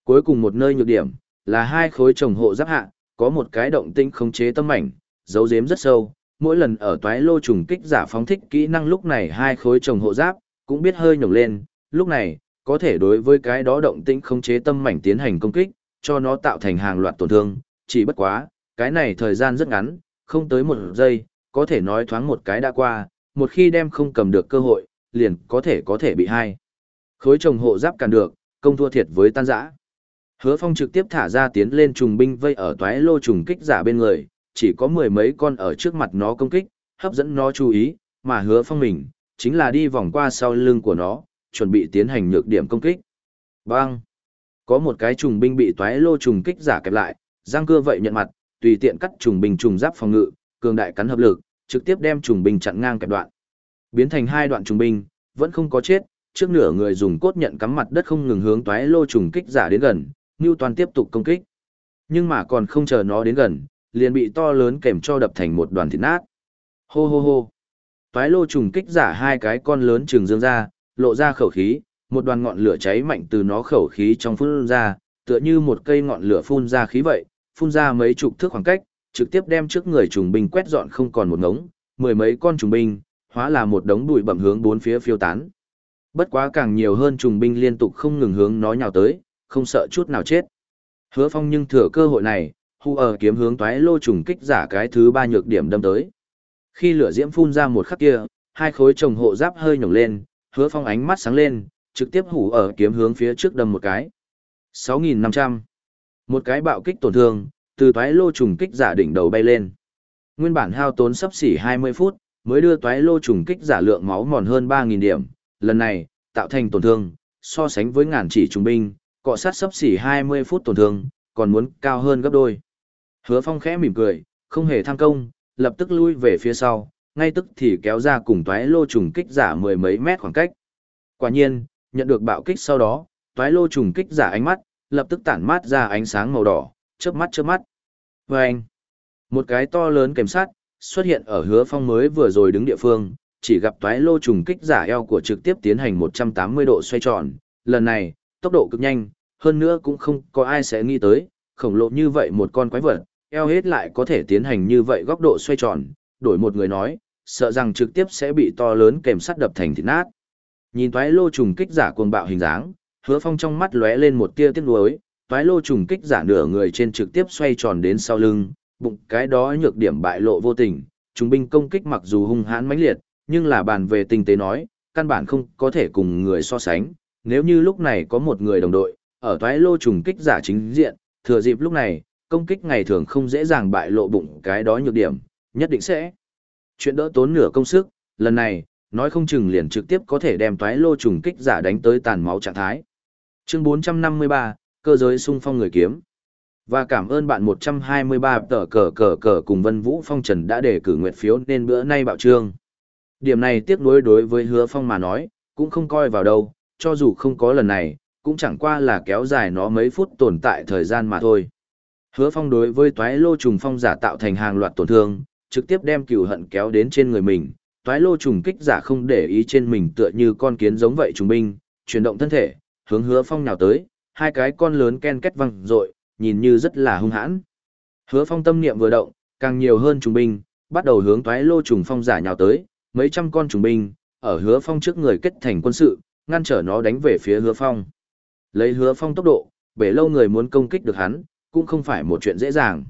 Cuối cùng một nơi nhược điểm, là hai khối trồng hộ giáp hạ, có một cái động tinh khống chế tâm mảnh, dấu giếm rất sâu, mỗi lần ở toái lô trùng kích giả phóng thích kỹ năng lúc này hai khối trồng hộ giáp, cũng biết hơi nhổng lên, lúc này, có thể đối với cái đó động tĩnh khống chế tâm mảnh tiến hành công kích, cho nó tạo thành hàng loạt tổn thương, chỉ bất quá, cái này thời gian rất ngắn, không tới một giây, có thể nói thoáng một cái đã qua, một khi đem không cầm được cơ hội, liền có thể có thể bị hai. Khối trồng hộ giáp cản được, công thua thiệt với tan giã. Hứa Phong trực tiếp thả ra tiến lên trùng binh vây ở toái lô trùng kích giả bên người, chỉ có mười mấy con ở trước mặt nó công kích, hấp dẫn nó chú ý, mà Hứa Phong mình, chính là đi vòng qua sau lưng của nó, chuẩn bị tiến hành nhược điểm công kích. Bang! Có một cái trùng binh bị toái lô trùng kích giả kẹp lại, giang cưa vậy nhận mặt, tùy tiện cắt trùng binh trùng giáp phòng ngự, cường đại cắn hợp lực, trực tiếp đem trùng binh chặn ngang kẹp đoạn. Biến thành hai đoạn trùng binh, vẫn không có chết, trước nửa người dùng cốt nhận cắm mặt đất không ngừng hướng toái lô trùng kích giả đến gần, Toàn tiếp tục công kích. Nhưng mà còn không chờ nó đến gần, liền bị to lớn kèm cho đập thành một đoàn thịt nát. Hô hô hô. Toái lô trùng kích giả hai cái con lớn trường dương ra, lộ ra khẩu khí, một đoàn ngọn lửa cháy mạnh từ nó khẩu khí trong phun ra, tựa như một cây ngọn lửa phun ra khí vậy, phun ra mấy chục thước khoảng cách, trực tiếp đem trước người trùng binh quét dọn không còn một ngống, mười mấy con trùng binh, hóa là một đống bụi bẩm hướng bốn phía phiêu tán. Bất quá càng nhiều hơn trùng binh liên tục không ngừng hướng nó nhào tới, không sợ chút nào chết. Hứa Phong nhưng thừa cơ hội này, hu ở kiếm hướng toái lô trùng kích giả cái thứ ba nhược điểm đâm tới. Khi lửa diễm phun ra một khắc kia, hai khối trồng hộ giáp hơi nhổng lên, Hứa Phong ánh mắt sáng lên, trực tiếp hủ ở ờ kiếm hướng phía trước đâm một cái. 6.500. Một cái bạo kích tổn thương, từ toái lô trùng kích giả đỉnh đầu bay lên. Nguyên bản hao tốn sắp xỉ 20 phút, mới đưa toái lô trùng kích giả lượng máu mòn hơn 3.000 điểm. Lần này, tạo thành tổn thương, so sánh với ngàn chỉ trung binh, cọ sát sấp xỉ 20 phút tổn thương, còn muốn cao hơn gấp đôi. Hứa Phong khẽ mỉm cười, không hề tham công, lập tức lui về phía sau, ngay tức thì kéo ra cùng toái lô trùng kích giả mười mấy mét khoảng cách. Quả nhiên, nhận được bạo kích sau đó, toái lô trùng kích giả ánh mắt, lập tức tản mát ra ánh sáng màu đỏ, chớp mắt chớp mắt. Vâng! Một cái to lớn kèm sát, xuất hiện ở hứa phong mới vừa rồi đứng địa phương, chỉ gặp toái lô trùng kích giả eo của trực tiếp tiến hành 180 độ xoay tròn. Lần này, tốc độ cực nhanh, hơn nữa cũng không có ai sẽ nghĩ tới, khổng lồ như vậy một con quái vật, eo hết lại có thể tiến hành như vậy góc độ xoay tròn, đổi một người nói, sợ rằng trực tiếp sẽ bị to lớn kèm sắt đập thành thịt nát. Nhìn toái lô trùng kích giả cuồng bạo hình dáng, hứa phong trong mắt lóe lên một tia tiếc nuối, toái lô trùng kích giả nửa người trên trực tiếp xoay tròn đến sau lưng, bụng cái đó nhược điểm bại lộ vô tình, trung binh công kích mặc dù hung hãn mãnh liệt, nhưng là bàn về tinh tế nói, căn bản không có thể cùng người so sánh, nếu như lúc này có một người đồng đội, ở toái lô trùng kích giả chính diện, thừa dịp lúc này, công kích ngày thường không dễ dàng bại lộ bụng cái đó nhược điểm, nhất định sẽ chuyện đỡ tốn nửa công sức, lần này, nói không chừng liền trực tiếp có thể đem toái lô trùng kích giả đánh tới tàn máu trạng thái. Chương 453, cơ giới xung phong người kiếm. Và cảm ơn bạn 123 tờ cờ cờ cờ cùng Vân Vũ Phong Trần đã đề cử nguyện phiếu nên bữa nay bạo trương. Điểm này tiếc nuối đối với hứa phong mà nói, cũng không coi vào đâu, cho dù không có lần này, cũng chẳng qua là kéo dài nó mấy phút tồn tại thời gian mà thôi. Hứa phong đối với toái lô trùng phong giả tạo thành hàng loạt tổn thương, trực tiếp đem cửu hận kéo đến trên người mình, toái lô trùng kích giả không để ý trên mình tựa như con kiến giống vậy trùng binh, chuyển động thân thể, hướng hứa phong nào tới, hai cái con lớn ken kết văng rội, nhìn như rất là hung hãn. Hứa phong tâm niệm vừa động, càng nhiều hơn trùng binh, bắt đầu hướng toái lô trùng phong giả nhào tới, mấy trăm con trùng binh, ở hứa phong trước người kết thành quân sự, ngăn trở nó đánh về phía hứa phong. Lấy hứa phong tốc độ, bể lâu người muốn công kích được hắn, cũng không phải một chuyện dễ dàng.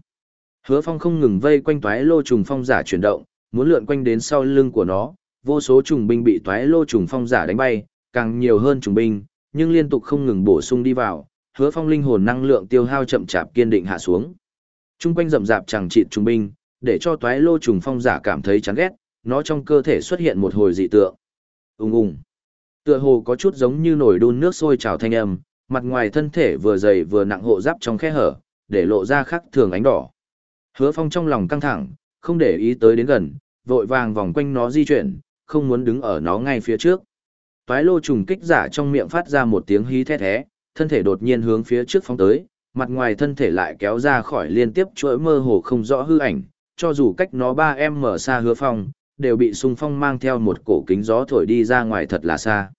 Hứa phong không ngừng vây quanh toái lô trùng phong giả chuyển động, muốn lượn quanh đến sau lưng của nó, vô số trùng binh bị toái lô trùng phong giả đánh bay, càng nhiều hơn trùng binh, nhưng liên tục không ngừng bổ sung đi vào, hứa phong linh hồn năng lượng tiêu hao chậm chạp kiên định hạ xuống. Trung quanh rậm rạp chẳng trị trung binh, để cho toái lô trùng phong giả cảm thấy chán ghét, nó trong cơ thể xuất hiện một hồi dị tượng. Ùng ùng. Tựa hồ có chút giống như nồi đun nước sôi trào thanh âm, mặt ngoài thân thể vừa dày vừa nặng hộ giáp trong khe hở, để lộ ra khắc thường ánh đỏ. Hứa Phong trong lòng căng thẳng, không để ý tới đến gần, vội vàng vòng quanh nó di chuyển, không muốn đứng ở nó ngay phía trước. Toái lô trùng kích giả trong miệng phát ra một tiếng hí thét thé, thân thể đột nhiên hướng phía trước phóng tới, mặt ngoài thân thể lại kéo ra khỏi liên tiếp chuỗi mơ hồ không rõ hư ảnh, cho dù cách nó 3 em mở xa hứa phong, đều bị xung phong mang theo một cổ kính gió thổi đi ra ngoài thật là xa.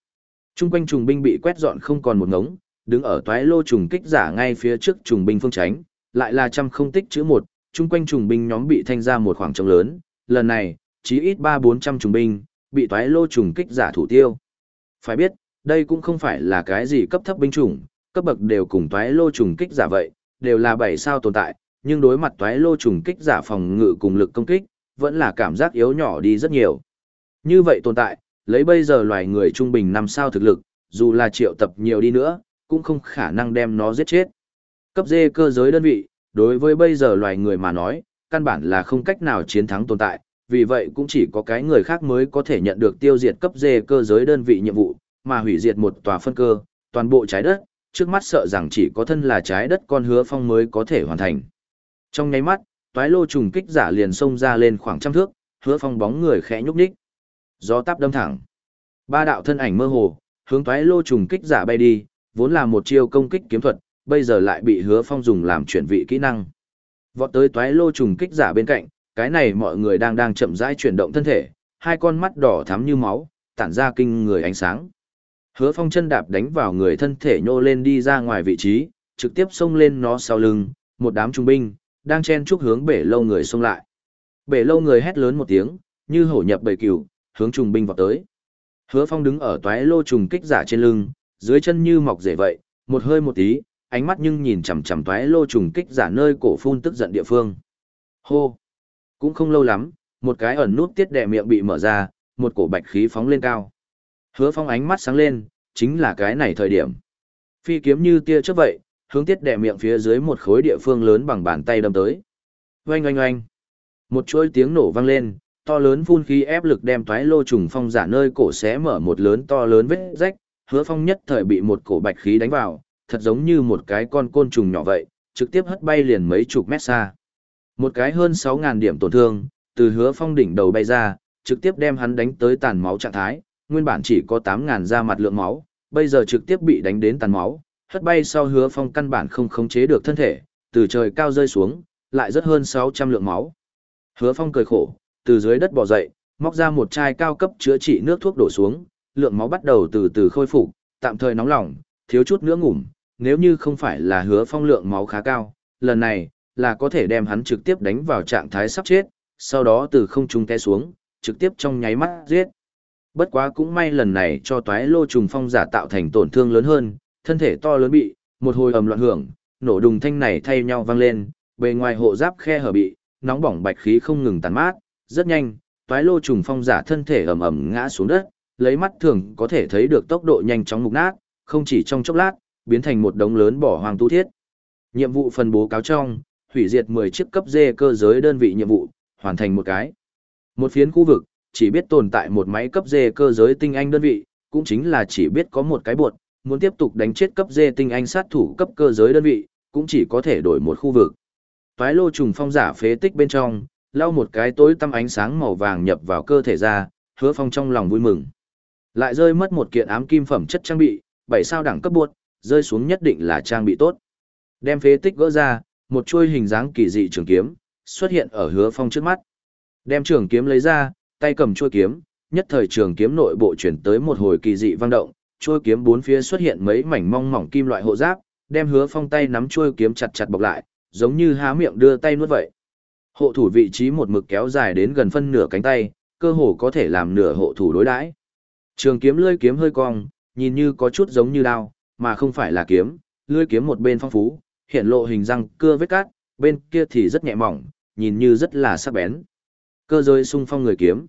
Trung quanh trùng binh bị quét dọn không còn một ngống, đứng ở toái lô trùng kích giả ngay phía trước trùng binh phương tránh, lại là trăm không tích chữ một, trung quanh trùng binh nhóm bị thanh ra một khoảng trống lớn, lần này, chí ít ba bốn trăm trùng binh, bị toái lô trùng kích giả thủ tiêu. Phải biết, đây cũng không phải là cái gì cấp thấp binh chủng, cấp bậc đều cùng toái lô trùng kích giả vậy, đều là bảy sao tồn tại, nhưng đối mặt toái lô trùng kích giả phòng ngự cùng lực công kích, vẫn là cảm giác yếu nhỏ đi rất nhiều. Như vậy tồn tại, lấy bây giờ loài người trung bình năm sao thực lực, dù là triệu tập nhiều đi nữa, cũng không khả năng đem nó giết chết. Cấp dê cơ giới đơn vị, đối với bây giờ loài người mà nói, căn bản là không cách nào chiến thắng tồn tại, vì vậy cũng chỉ có cái người khác mới có thể nhận được tiêu diệt cấp dê cơ giới đơn vị nhiệm vụ, mà hủy diệt một tòa phân cơ, toàn bộ trái đất, trước mắt sợ rằng chỉ có thân là trái đất con hứa phong mới có thể hoàn thành. Trong nháy mắt, toái lô trùng kích giả liền xông ra lên khoảng trăm thước, hứa phong bóng người khẽ nhúc nhích. Gió táp đâm thẳng. Ba đạo thân ảnh mơ hồ, hướng toái lô trùng kích giả bay đi, vốn là một chiêu công kích kiếm thuật, bây giờ lại bị hứa phong dùng làm chuyển vị kỹ năng. Vọt tới toái lô trùng kích giả bên cạnh, cái này mọi người đang đang chậm rãi chuyển động thân thể, hai con mắt đỏ thắm như máu, tản ra kinh người ánh sáng. Hứa phong chân đạp đánh vào người thân thể nhô lên đi ra ngoài vị trí, trực tiếp xông lên nó sau lưng, một đám trung binh, đang chen chúc hướng bể lâu người xông lại. Bể lâu người hét lớn một tiếng, như hổ nhập bầy cừu, hướng trùng binh vọt tới. Hứa Phong đứng ở toái lô trùng kích giả trên lưng, dưới chân như mọc rễ vậy, một hơi một tí, ánh mắt nhưng nhìn chằm chằm toái lô trùng kích giả nơi cổ phun tức giận địa phương. Hô! Cũng không lâu lắm, một cái ẩn nút tiết đè miệng bị mở ra, một cổ bạch khí phóng lên cao. Hứa Phong ánh mắt sáng lên, chính là cái này thời điểm. Phi kiếm như tia chớp vậy, hướng tiết đè miệng phía dưới một khối địa phương lớn bằng bàn tay đâm tới. Oanh oanh oanh. Một chuỗi tiếng nổ vang lên, to lớn phun khí ép lực đem toái lô trùng phong giả nơi cổ xé mở một lớn to lớn vết rách, hứa phong nhất thời bị một cổ bạch khí đánh vào, thật giống như một cái con côn trùng nhỏ vậy, trực tiếp hất bay liền mấy chục mét xa. Một cái hơn 6.000 điểm tổn thương, từ hứa phong đỉnh đầu bay ra, trực tiếp đem hắn đánh tới tàn máu trạng thái, nguyên bản chỉ có 8.000 ra mặt lượng máu, bây giờ trực tiếp bị đánh đến tàn máu, hất bay sau hứa phong căn bản không khống chế được thân thể, từ trời cao rơi xuống, lại rất hơn 600 lượng máu. Hứa phong cười khổ, từ dưới đất bò dậy, móc ra một chai cao cấp chữa trị nước thuốc đổ xuống, lượng máu bắt đầu từ từ khôi phục, tạm thời nóng lòng, thiếu chút nữa ngủm, nếu như không phải là hứa phong lượng máu khá cao, lần này, là có thể đem hắn trực tiếp đánh vào trạng thái sắp chết, sau đó từ không trung té xuống, trực tiếp trong nháy mắt giết. Bất quá cũng may lần này cho toái lô trùng phong giả tạo thành tổn thương lớn hơn, thân thể to lớn bị, một hồi ầm loạn hưởng, nổ đùng thanh này thay nhau vang lên, bề ngoài hộ giáp khe hở bị, nóng bỏng bạch khí không ngừng tàn mát, rất nhanh, toái lô trùng phong giả thân thể ầm ầm ngã xuống đất, lấy mắt thường có thể thấy được tốc độ nhanh chóng mục nát, không chỉ trong chốc lát, biến thành một đống lớn bỏ hoang tu thiết. Nhiệm vụ phân bố cáo trong, hủy diệt 10 chiếc cấp dê cơ giới đơn vị nhiệm vụ, hoàn thành một cái. Một phiến khu vực, chỉ biết tồn tại một máy cấp dê cơ giới tinh anh đơn vị, cũng chính là chỉ biết có một cái buột, muốn tiếp tục đánh chết cấp dê tinh anh sát thủ cấp cơ giới đơn vị, cũng chỉ có thể đổi một khu vực. Toái lô trùng phong giả phế tích bên trong, lau một cái tối tăm ánh sáng màu vàng nhập vào cơ thể ra, hứa phong trong lòng vui mừng. Lại rơi mất một kiện ám kim phẩm chất trang bị, bảy sao đẳng cấp buột, rơi xuống nhất định là trang bị tốt. Đem phế tích gỡ ra, một chuôi hình dáng kỳ dị trường kiếm, xuất hiện ở hứa phong trước mắt. Đem trường kiếm lấy ra, tay cầm chuôi kiếm, nhất thời trường kiếm nội bộ chuyển tới một hồi kỳ dị vang động, chuôi kiếm bốn phía xuất hiện mấy mảnh mong mỏng kim loại hộ giáp, đem hứa phong tay nắm chuôi kiếm chặt chặt bọc lại, giống như há miệng đưa tay nuốt vậy. Hộ thủ vị trí một mực kéo dài đến gần phân nửa cánh tay, cơ hồ có thể làm nửa hộ thủ đối đãi. Trường kiếm lưỡi kiếm hơi cong, nhìn như có chút giống như đao, mà không phải là kiếm, lưỡi kiếm một bên phong phú, hiện lộ hình răng cưa vết cát, bên kia thì rất nhẹ mỏng, nhìn như rất là sắc bén. Cơ giới sung phong người kiếm.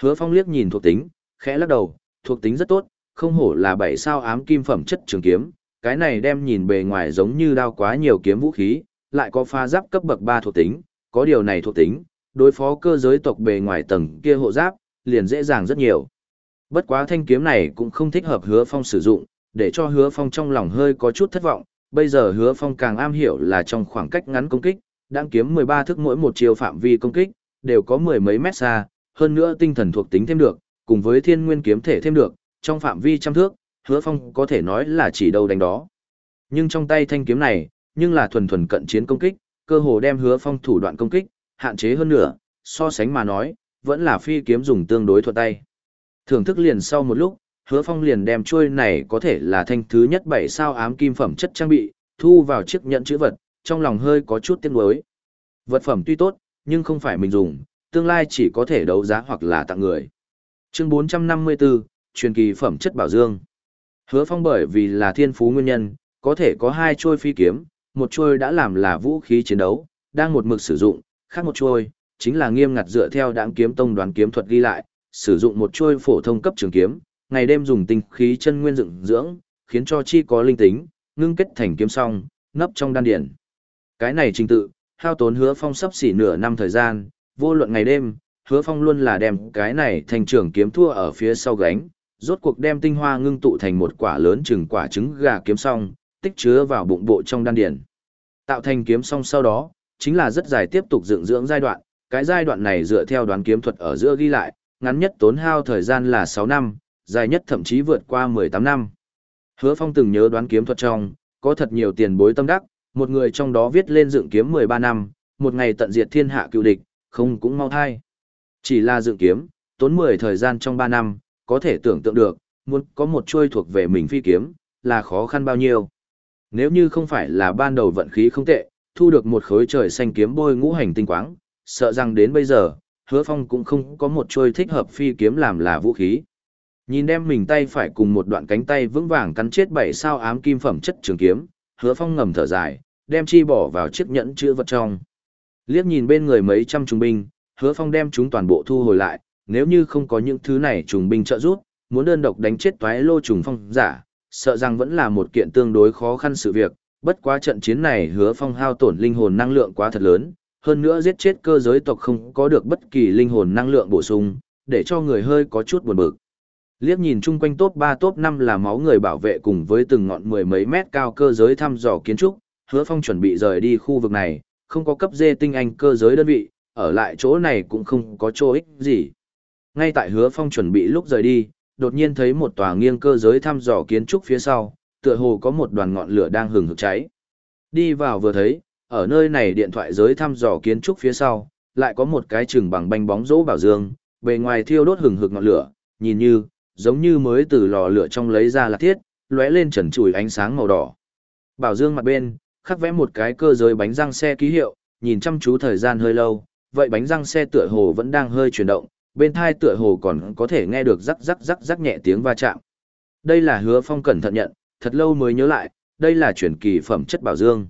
Hứa Phong liếc nhìn thuộc tính, khẽ lắc đầu, thuộc tính rất tốt, không hổ là bảy sao ám kim phẩm chất trường kiếm, cái này đem nhìn bề ngoài giống như đao quá nhiều kiếm vũ khí, lại có pha giáp cấp bậc 3 thuộc tính, có điều này thuộc tính, đối phó cơ giới tộc bề ngoài tầng kia hộ giáp, liền dễ dàng rất nhiều. Bất quá thanh kiếm này cũng không thích hợp hứa phong sử dụng, để cho hứa phong trong lòng hơi có chút thất vọng, bây giờ hứa phong càng am hiểu là trong khoảng cách ngắn công kích, đang kiếm 13 thức mỗi một chiều phạm vi công kích, đều có mười mấy mét xa, hơn nữa tinh thần thuộc tính thêm được, cùng với thiên nguyên kiếm thể thêm được, trong phạm vi trăm thước, hứa phong có thể nói là chỉ đâu đánh đó. Nhưng trong tay thanh kiếm này, nhưng là thuần thuần cận chiến công kích, cơ hồ đem hứa phong thủ đoạn công kích, hạn chế hơn nữa, so sánh mà nói, vẫn là phi kiếm dùng tương đối thuận tay. Thưởng thức liền sau một lúc, hứa phong liền đem chuôi này có thể là thanh thứ nhất bảy sao ám kim phẩm chất trang bị, thu vào chiếc nhận chữ vật, trong lòng hơi có chút tiếc nuối. Vật phẩm tuy tốt, nhưng không phải mình dùng, tương lai chỉ có thể đấu giá hoặc là tặng người. Chương 454, truyền kỳ phẩm chất bảo dương. Hứa Phong bởi vì là thiên phú nguyên nhân, có thể có hai trôi phi kiếm, một trôi đã làm là vũ khí chiến đấu, đang một mực sử dụng, khác một trôi chính là nghiêm ngặt dựa theo đãng kiếm tông đoán kiếm thuật ghi lại, sử dụng một trôi phổ thông cấp trường kiếm, ngày đêm dùng tinh khí chân nguyên dựng dưỡng, khiến cho chi có linh tính, ngưng kết thành kiếm song, nấp trong đan điển. Cái này trình tự, hao tốn hứa phong sắp xỉ nửa năm thời gian, vô luận ngày đêm, hứa phong luôn là đem cái này thành trưởng kiếm thua ở phía sau gánh, rốt cuộc đem tinh hoa ngưng tụ thành một quả lớn chừng quả trứng gà kiếm song, tích chứa vào bụng bộ trong đan điển. Tạo thành kiếm song sau đó, chính là rất dài tiếp tục dựng dưỡng giai đoạn, cái giai đoạn này dựa theo đoán kiếm thuật ở giữa ghi lại, ngắn nhất tốn hao thời gian là 6 năm, dài nhất thậm chí vượt qua 18 năm. Hứa Phong từng nhớ đoán kiếm thuật trong, có thật nhiều tiền bối tâm đắc, một người trong đó viết lên dựng kiếm 13 năm, một ngày tận diệt thiên hạ cựu địch, không cũng mau thai. Chỉ là dựng kiếm, tốn 10 thời gian trong 3 năm, có thể tưởng tượng được, muốn có một chuôi thuộc về mình phi kiếm, là khó khăn bao nhiêu. Nếu như không phải là ban đầu vận khí không tệ, thu được một khối trời xanh kiếm bôi ngũ hành tinh quáng, sợ rằng đến bây giờ, hứa phong cũng không có một chuôi thích hợp phi kiếm làm là vũ khí. Nhìn đem mình tay phải cùng một đoạn cánh tay vững vàng cắn chết bảy sao ám kim phẩm chất trường kiếm, hứa phong ngầm thở dài, đem chi bỏ vào chiếc nhẫn chữ vật trong. Liếc nhìn bên người mấy trăm trùng binh, hứa phong đem chúng toàn bộ thu hồi lại, nếu như không có những thứ này trùng binh trợ giúp, muốn đơn độc đánh chết toái lô trùng phong giả, sợ rằng vẫn là một kiện tương đối khó khăn sự việc, bất quá trận chiến này hứa phong hao tổn linh hồn năng lượng quá thật lớn, hơn nữa giết chết cơ giới tộc không có được bất kỳ linh hồn năng lượng bổ sung, để cho người hơi có chút buồn bực. Liếc nhìn chung quanh top 3 top 5 là máu người bảo vệ cùng với từng ngọn mười mấy mét cao cơ giới thăm dò kiến trúc, hứa phong chuẩn bị rời đi khu vực này, không có cấp dê tinh anh cơ giới đơn vị, ở lại chỗ này cũng không có chỗ ích gì. Ngay tại hứa phong chuẩn bị lúc rời đi, đột nhiên thấy một tòa nghiêng cơ giới thăm dò kiến trúc phía sau, tựa hồ có một đoàn ngọn lửa đang hừng hực cháy. Đi vào vừa thấy, ở nơi này điện thoại giới thăm dò kiến trúc phía sau, lại có một cái chừng bằng banh bóng rỗ bảo dương, bề ngoài thiêu đốt hừng hực ngọn lửa, nhìn như, giống như mới từ lò lửa trong lấy ra là thiết, lóe lên trần trụi ánh sáng màu đỏ. Bảo dương mặt bên, khắc vẽ một cái cơ giới bánh răng xe ký hiệu, nhìn chăm chú thời gian hơi lâu, vậy bánh răng xe tựa hồ vẫn đang hơi chuyển động, bên thai tựa hồ còn có thể nghe được rắc rắc rắc rắc nhẹ tiếng va chạm. Đây là hứa phong cẩn thận nhận, thật lâu mới nhớ lại, đây là chuyển kỳ phẩm chất bảo dương.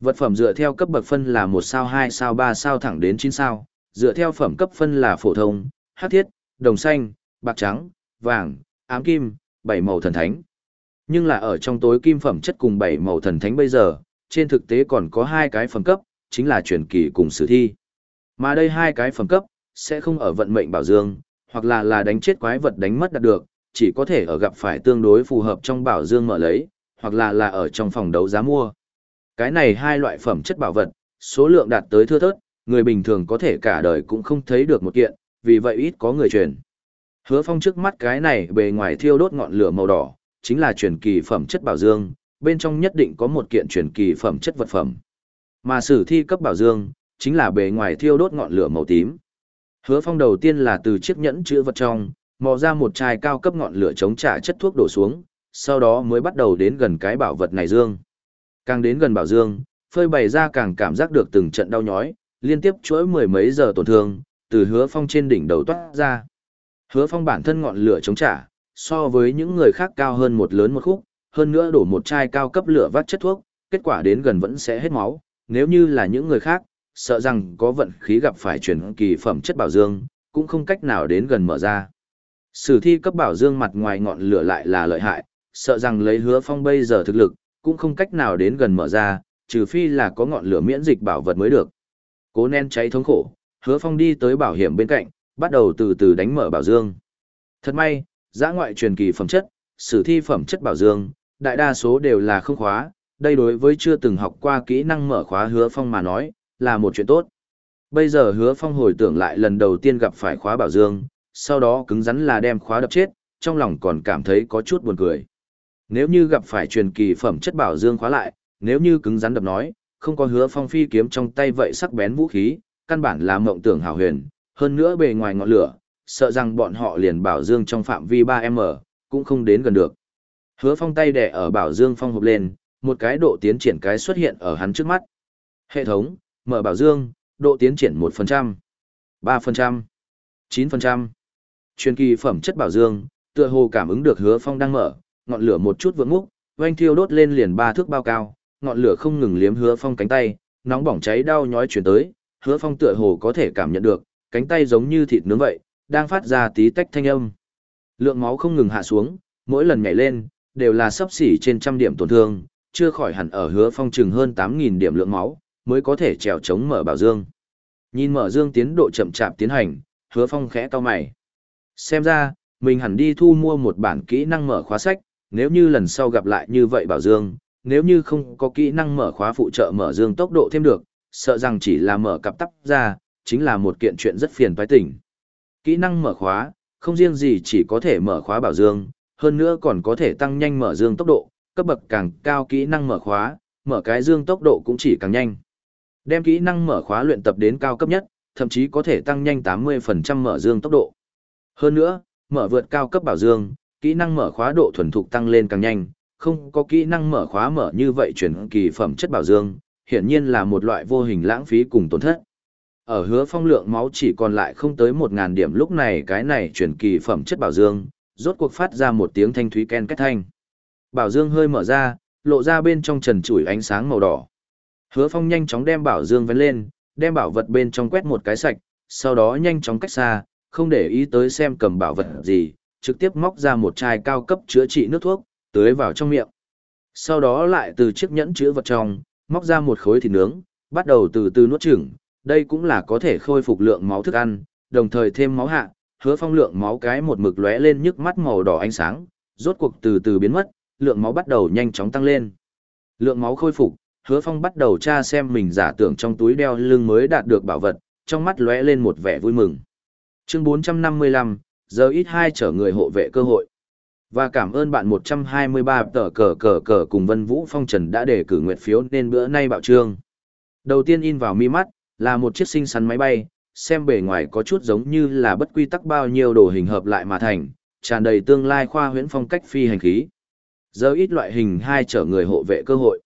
Vật phẩm dựa theo cấp bậc phân là 1 sao 2 sao 3 sao thẳng đến 9 sao, dựa theo phẩm cấp phân là phổ thông, hắc thiết, đồng xanh, bạc trắng, vàng, ám kim, bảy màu thần thánh. Nhưng là ở trong tối kim phẩm chất cùng bảy màu thần thánh bây giờ, trên thực tế còn có hai cái phẩm cấp, chính là truyền kỳ cùng sử thi. Mà đây hai cái phẩm cấp, sẽ không ở vận mệnh bảo dương, hoặc là là đánh chết quái vật đánh mất đạt được, chỉ có thể ở gặp phải tương đối phù hợp trong bảo dương mở lấy, hoặc là là ở trong phòng đấu giá mua. Cái này hai loại phẩm chất bảo vật, số lượng đạt tới thưa thớt, người bình thường có thể cả đời cũng không thấy được một kiện, vì vậy ít có người truyền. Hứa phong trước mắt cái này bề ngoài thiêu đốt ngọn lửa màu đỏ, chính là truyền kỳ phẩm chất bảo dương, bên trong nhất định có một kiện truyền kỳ phẩm chất vật phẩm. Mà sử thi cấp bảo dương, chính là bề ngoài thiêu đốt ngọn lửa màu tím. Hứa phong đầu tiên là từ chiếc nhẫn chứa vật trong, mò ra một chai cao cấp ngọn lửa chống trả chất thuốc đổ xuống, sau đó mới bắt đầu đến gần cái bảo vật này dương. Càng đến gần bảo dương, phơi bày ra càng cảm giác được từng trận đau nhói, liên tiếp chuỗi mười mấy giờ tổn thương, từ hứa phong trên đỉnh đầu toát ra. Hứa phong bản thân ngọn lửa chống trả, so với những người khác cao hơn một lớn một khúc, hơn nữa đổ một chai cao cấp lửa vắt chất thuốc, kết quả đến gần vẫn sẽ hết máu, nếu như là những người khác, sợ rằng có vận khí gặp phải chuyển kỳ phẩm chất bảo dương, cũng không cách nào đến gần mở ra. Sử thi cấp bảo dương mặt ngoài ngọn lửa lại là lợi hại, sợ rằng lấy hứa phong bây giờ thực lực, cũng không cách nào đến gần mở ra, trừ phi là có ngọn lửa miễn dịch bảo vật mới được. Cố nén cháy thống khổ, hứa phong đi tới bảo hiểm bên cạnh, bắt đầu từ từ đánh mở bảo dương. Thật may, giã ngoại truyền kỳ phẩm chất, sử thi phẩm chất bảo dương, đại đa số đều là không khóa, đây đối với chưa từng học qua kỹ năng mở khóa hứa phong mà nói, là một chuyện tốt. Bây giờ hứa phong hồi tưởng lại lần đầu tiên gặp phải khóa bảo dương, sau đó cứng rắn là đem khóa đập chết, trong lòng còn cảm thấy có chút buồn cười. Nếu như gặp phải truyền kỳ phẩm chất bảo dương khóa lại, nếu như cứng rắn đập nói, không có hứa phong phi kiếm trong tay vậy sắc bén vũ khí, căn bản là mộng tưởng hào huyền, hơn nữa bề ngoài ngọn lửa, sợ rằng bọn họ liền bảo dương trong phạm vi 3M, cũng không đến gần được. Hứa phong tay đẻ ở bảo dương phong hộp lên, một cái độ tiến triển cái xuất hiện ở hắn trước mắt. Hệ thống, mở bảo dương, độ tiến triển 1%, 3%, 9%. Truyền kỳ phẩm chất bảo dương, tựa hồ cảm ứng được hứa phong đang mở, ngọn lửa một chút vượng múc, oanh thiêu đốt lên liền ba thước bao cao, ngọn lửa không ngừng liếm hứa phong cánh tay, nóng bỏng cháy đau nhói chuyển tới, hứa phong tựa hồ có thể cảm nhận được, cánh tay giống như thịt nướng vậy, đang phát ra tí tách thanh âm. Lượng máu không ngừng hạ xuống, mỗi lần nhảy lên, đều là sấp xỉ trên trăm điểm tổn thương, chưa khỏi hẳn ở hứa phong chừng hơn 8.000 điểm lượng máu, mới có thể trèo chống mở bảo dương. Nhìn mở dương tiến độ chậm chạp tiến hành, hứa phong khẽ to mày. Xem ra, mình hẳn đi thu mua một bản kỹ năng mở khóa sách, nếu như lần sau gặp lại như vậy bảo dương, nếu như không có kỹ năng mở khóa phụ trợ mở dương tốc độ thêm được, sợ rằng chỉ là mở cặp tắp ra, chính là một kiện chuyện rất phiền toái tỉnh. Kỹ năng mở khóa, không riêng gì chỉ có thể mở khóa bảo dương, hơn nữa còn có thể tăng nhanh mở dương tốc độ, cấp bậc càng cao kỹ năng mở khóa, mở cái dương tốc độ cũng chỉ càng nhanh. Đem kỹ năng mở khóa luyện tập đến cao cấp nhất, thậm chí có thể tăng nhanh 80% mở dương tốc độ. Hơn nữa, mở vượt cao cấp bảo dương, kỹ năng mở khóa độ thuần thục tăng lên càng nhanh, không có kỹ năng mở khóa mở như vậy chuyển kỳ phẩm chất bảo dương, hiển nhiên là một loại vô hình lãng phí cùng tổn thất. Ở hứa phong lượng máu chỉ còn lại không tới 1.000 điểm lúc này cái này chuyển kỳ phẩm chất bảo dương, rốt cuộc phát ra một tiếng thanh thúy ken kết thanh. Bảo dương hơi mở ra, lộ ra bên trong trần trụi ánh sáng màu đỏ. Hứa phong nhanh chóng đem bảo dương vén lên, đem bảo vật bên trong quét một cái sạch, sau đó nhanh chóng cách xa, không để ý tới xem cầm bảo vật gì, trực tiếp móc ra một chai cao cấp chữa trị nước thuốc, tưới vào trong miệng. Sau đó lại từ chiếc nhẫn chứa vật trong, móc ra một khối thịt nướng, bắt đầu từ từ nuốt chửng, đây cũng là có thể khôi phục lượng máu thức ăn, đồng thời thêm máu hạ, hứa phong lượng máu cái một mực lóe lên nhức mắt màu đỏ ánh sáng, rốt cuộc từ từ biến mất, lượng máu bắt đầu nhanh chóng tăng lên. Lượng máu khôi phục, hứa phong bắt đầu tra xem mình giả tưởng trong túi đeo lưng mới đạt được bảo vật, trong mắt lóe lên một vẻ vui mừng. Chương 455, giờ ít hai chở người hộ vệ cơ hội. Và cảm ơn bạn 123 tờ cờ cờ cờ cùng Vân Vũ Phong Trần đã đề cử nguyện phiếu nên bữa nay bạo trương. Đầu tiên in vào mi mắt, là một chiếc xinh xắn máy bay, xem bề ngoài có chút giống như là bất quy tắc bao nhiêu đồ hình hợp lại mà thành, tràn đầy tương lai khoa huyễn phong cách phi hành khí. Giờ ít loại hình hai trở người hộ vệ cơ hội.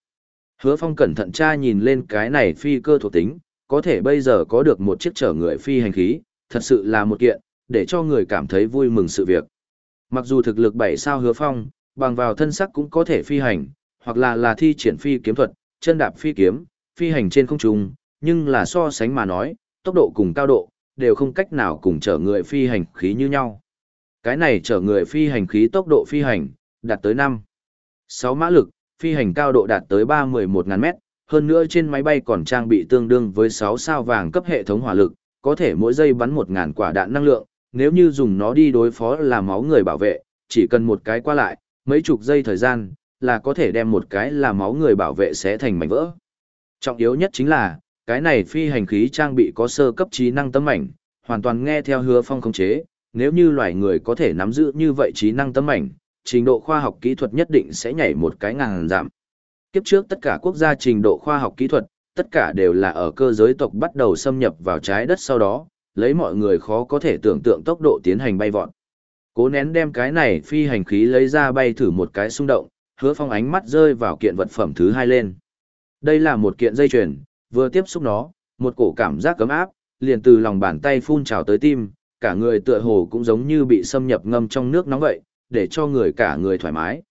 Hứa phong cẩn thận tra nhìn lên cái này phi cơ thuộc tính, có thể bây giờ có được một chiếc trở người phi hành khí, thật sự là một kiện, để cho người cảm thấy vui mừng sự việc. Mặc dù thực lực bảy sao hứa phong, bằng vào thân sắc cũng có thể phi hành, hoặc là là thi triển phi kiếm thuật, chân đạp phi kiếm, phi hành trên không trung, nhưng là so sánh mà nói, tốc độ cùng cao độ, đều không cách nào cùng chở người phi hành khí như nhau. Cái này chở người phi hành khí tốc độ phi hành, đạt tới 5. 6 mã lực, phi hành cao độ đạt tới 311.000 mét, hơn nữa trên máy bay còn trang bị tương đương với 6 sao vàng cấp hệ thống hỏa lực, có thể mỗi giây bắn 1.000 quả đạn năng lượng, nếu như dùng nó đi đối phó là máu người bảo vệ, chỉ cần một cái qua lại, mấy chục giây thời gian, là có thể đem một cái là máu người bảo vệ sẽ thành mảnh vỡ. Trọng yếu nhất chính là, cái này phi hành khí trang bị có sơ cấp trí năng tấm ảnh, hoàn toàn nghe theo hứa phong khống chế, nếu như loài người có thể nắm giữ như vậy trí năng tấm ảnh, trình độ khoa học kỹ thuật nhất định sẽ nhảy một cái ngàn giảm. Kiếp trước tất cả quốc gia trình độ khoa học kỹ thuật, tất cả đều là ở cơ giới tộc bắt đầu xâm nhập vào trái đất sau đó, lấy mọi người khó có thể tưởng tượng tốc độ tiến hành bay vọt. Cố nén đem cái này phi hành khí lấy ra bay thử một cái xung động, hứa phong ánh mắt rơi vào kiện vật phẩm thứ hai lên. Đây là một kiện dây chuyền, vừa tiếp xúc nó, một cổ cảm giác cấm áp, liền từ lòng bàn tay phun trào tới tim, cả người tựa hồ cũng giống như bị xâm nhập ngâm trong nước nóng vậy, để cho người cả người thoải mái.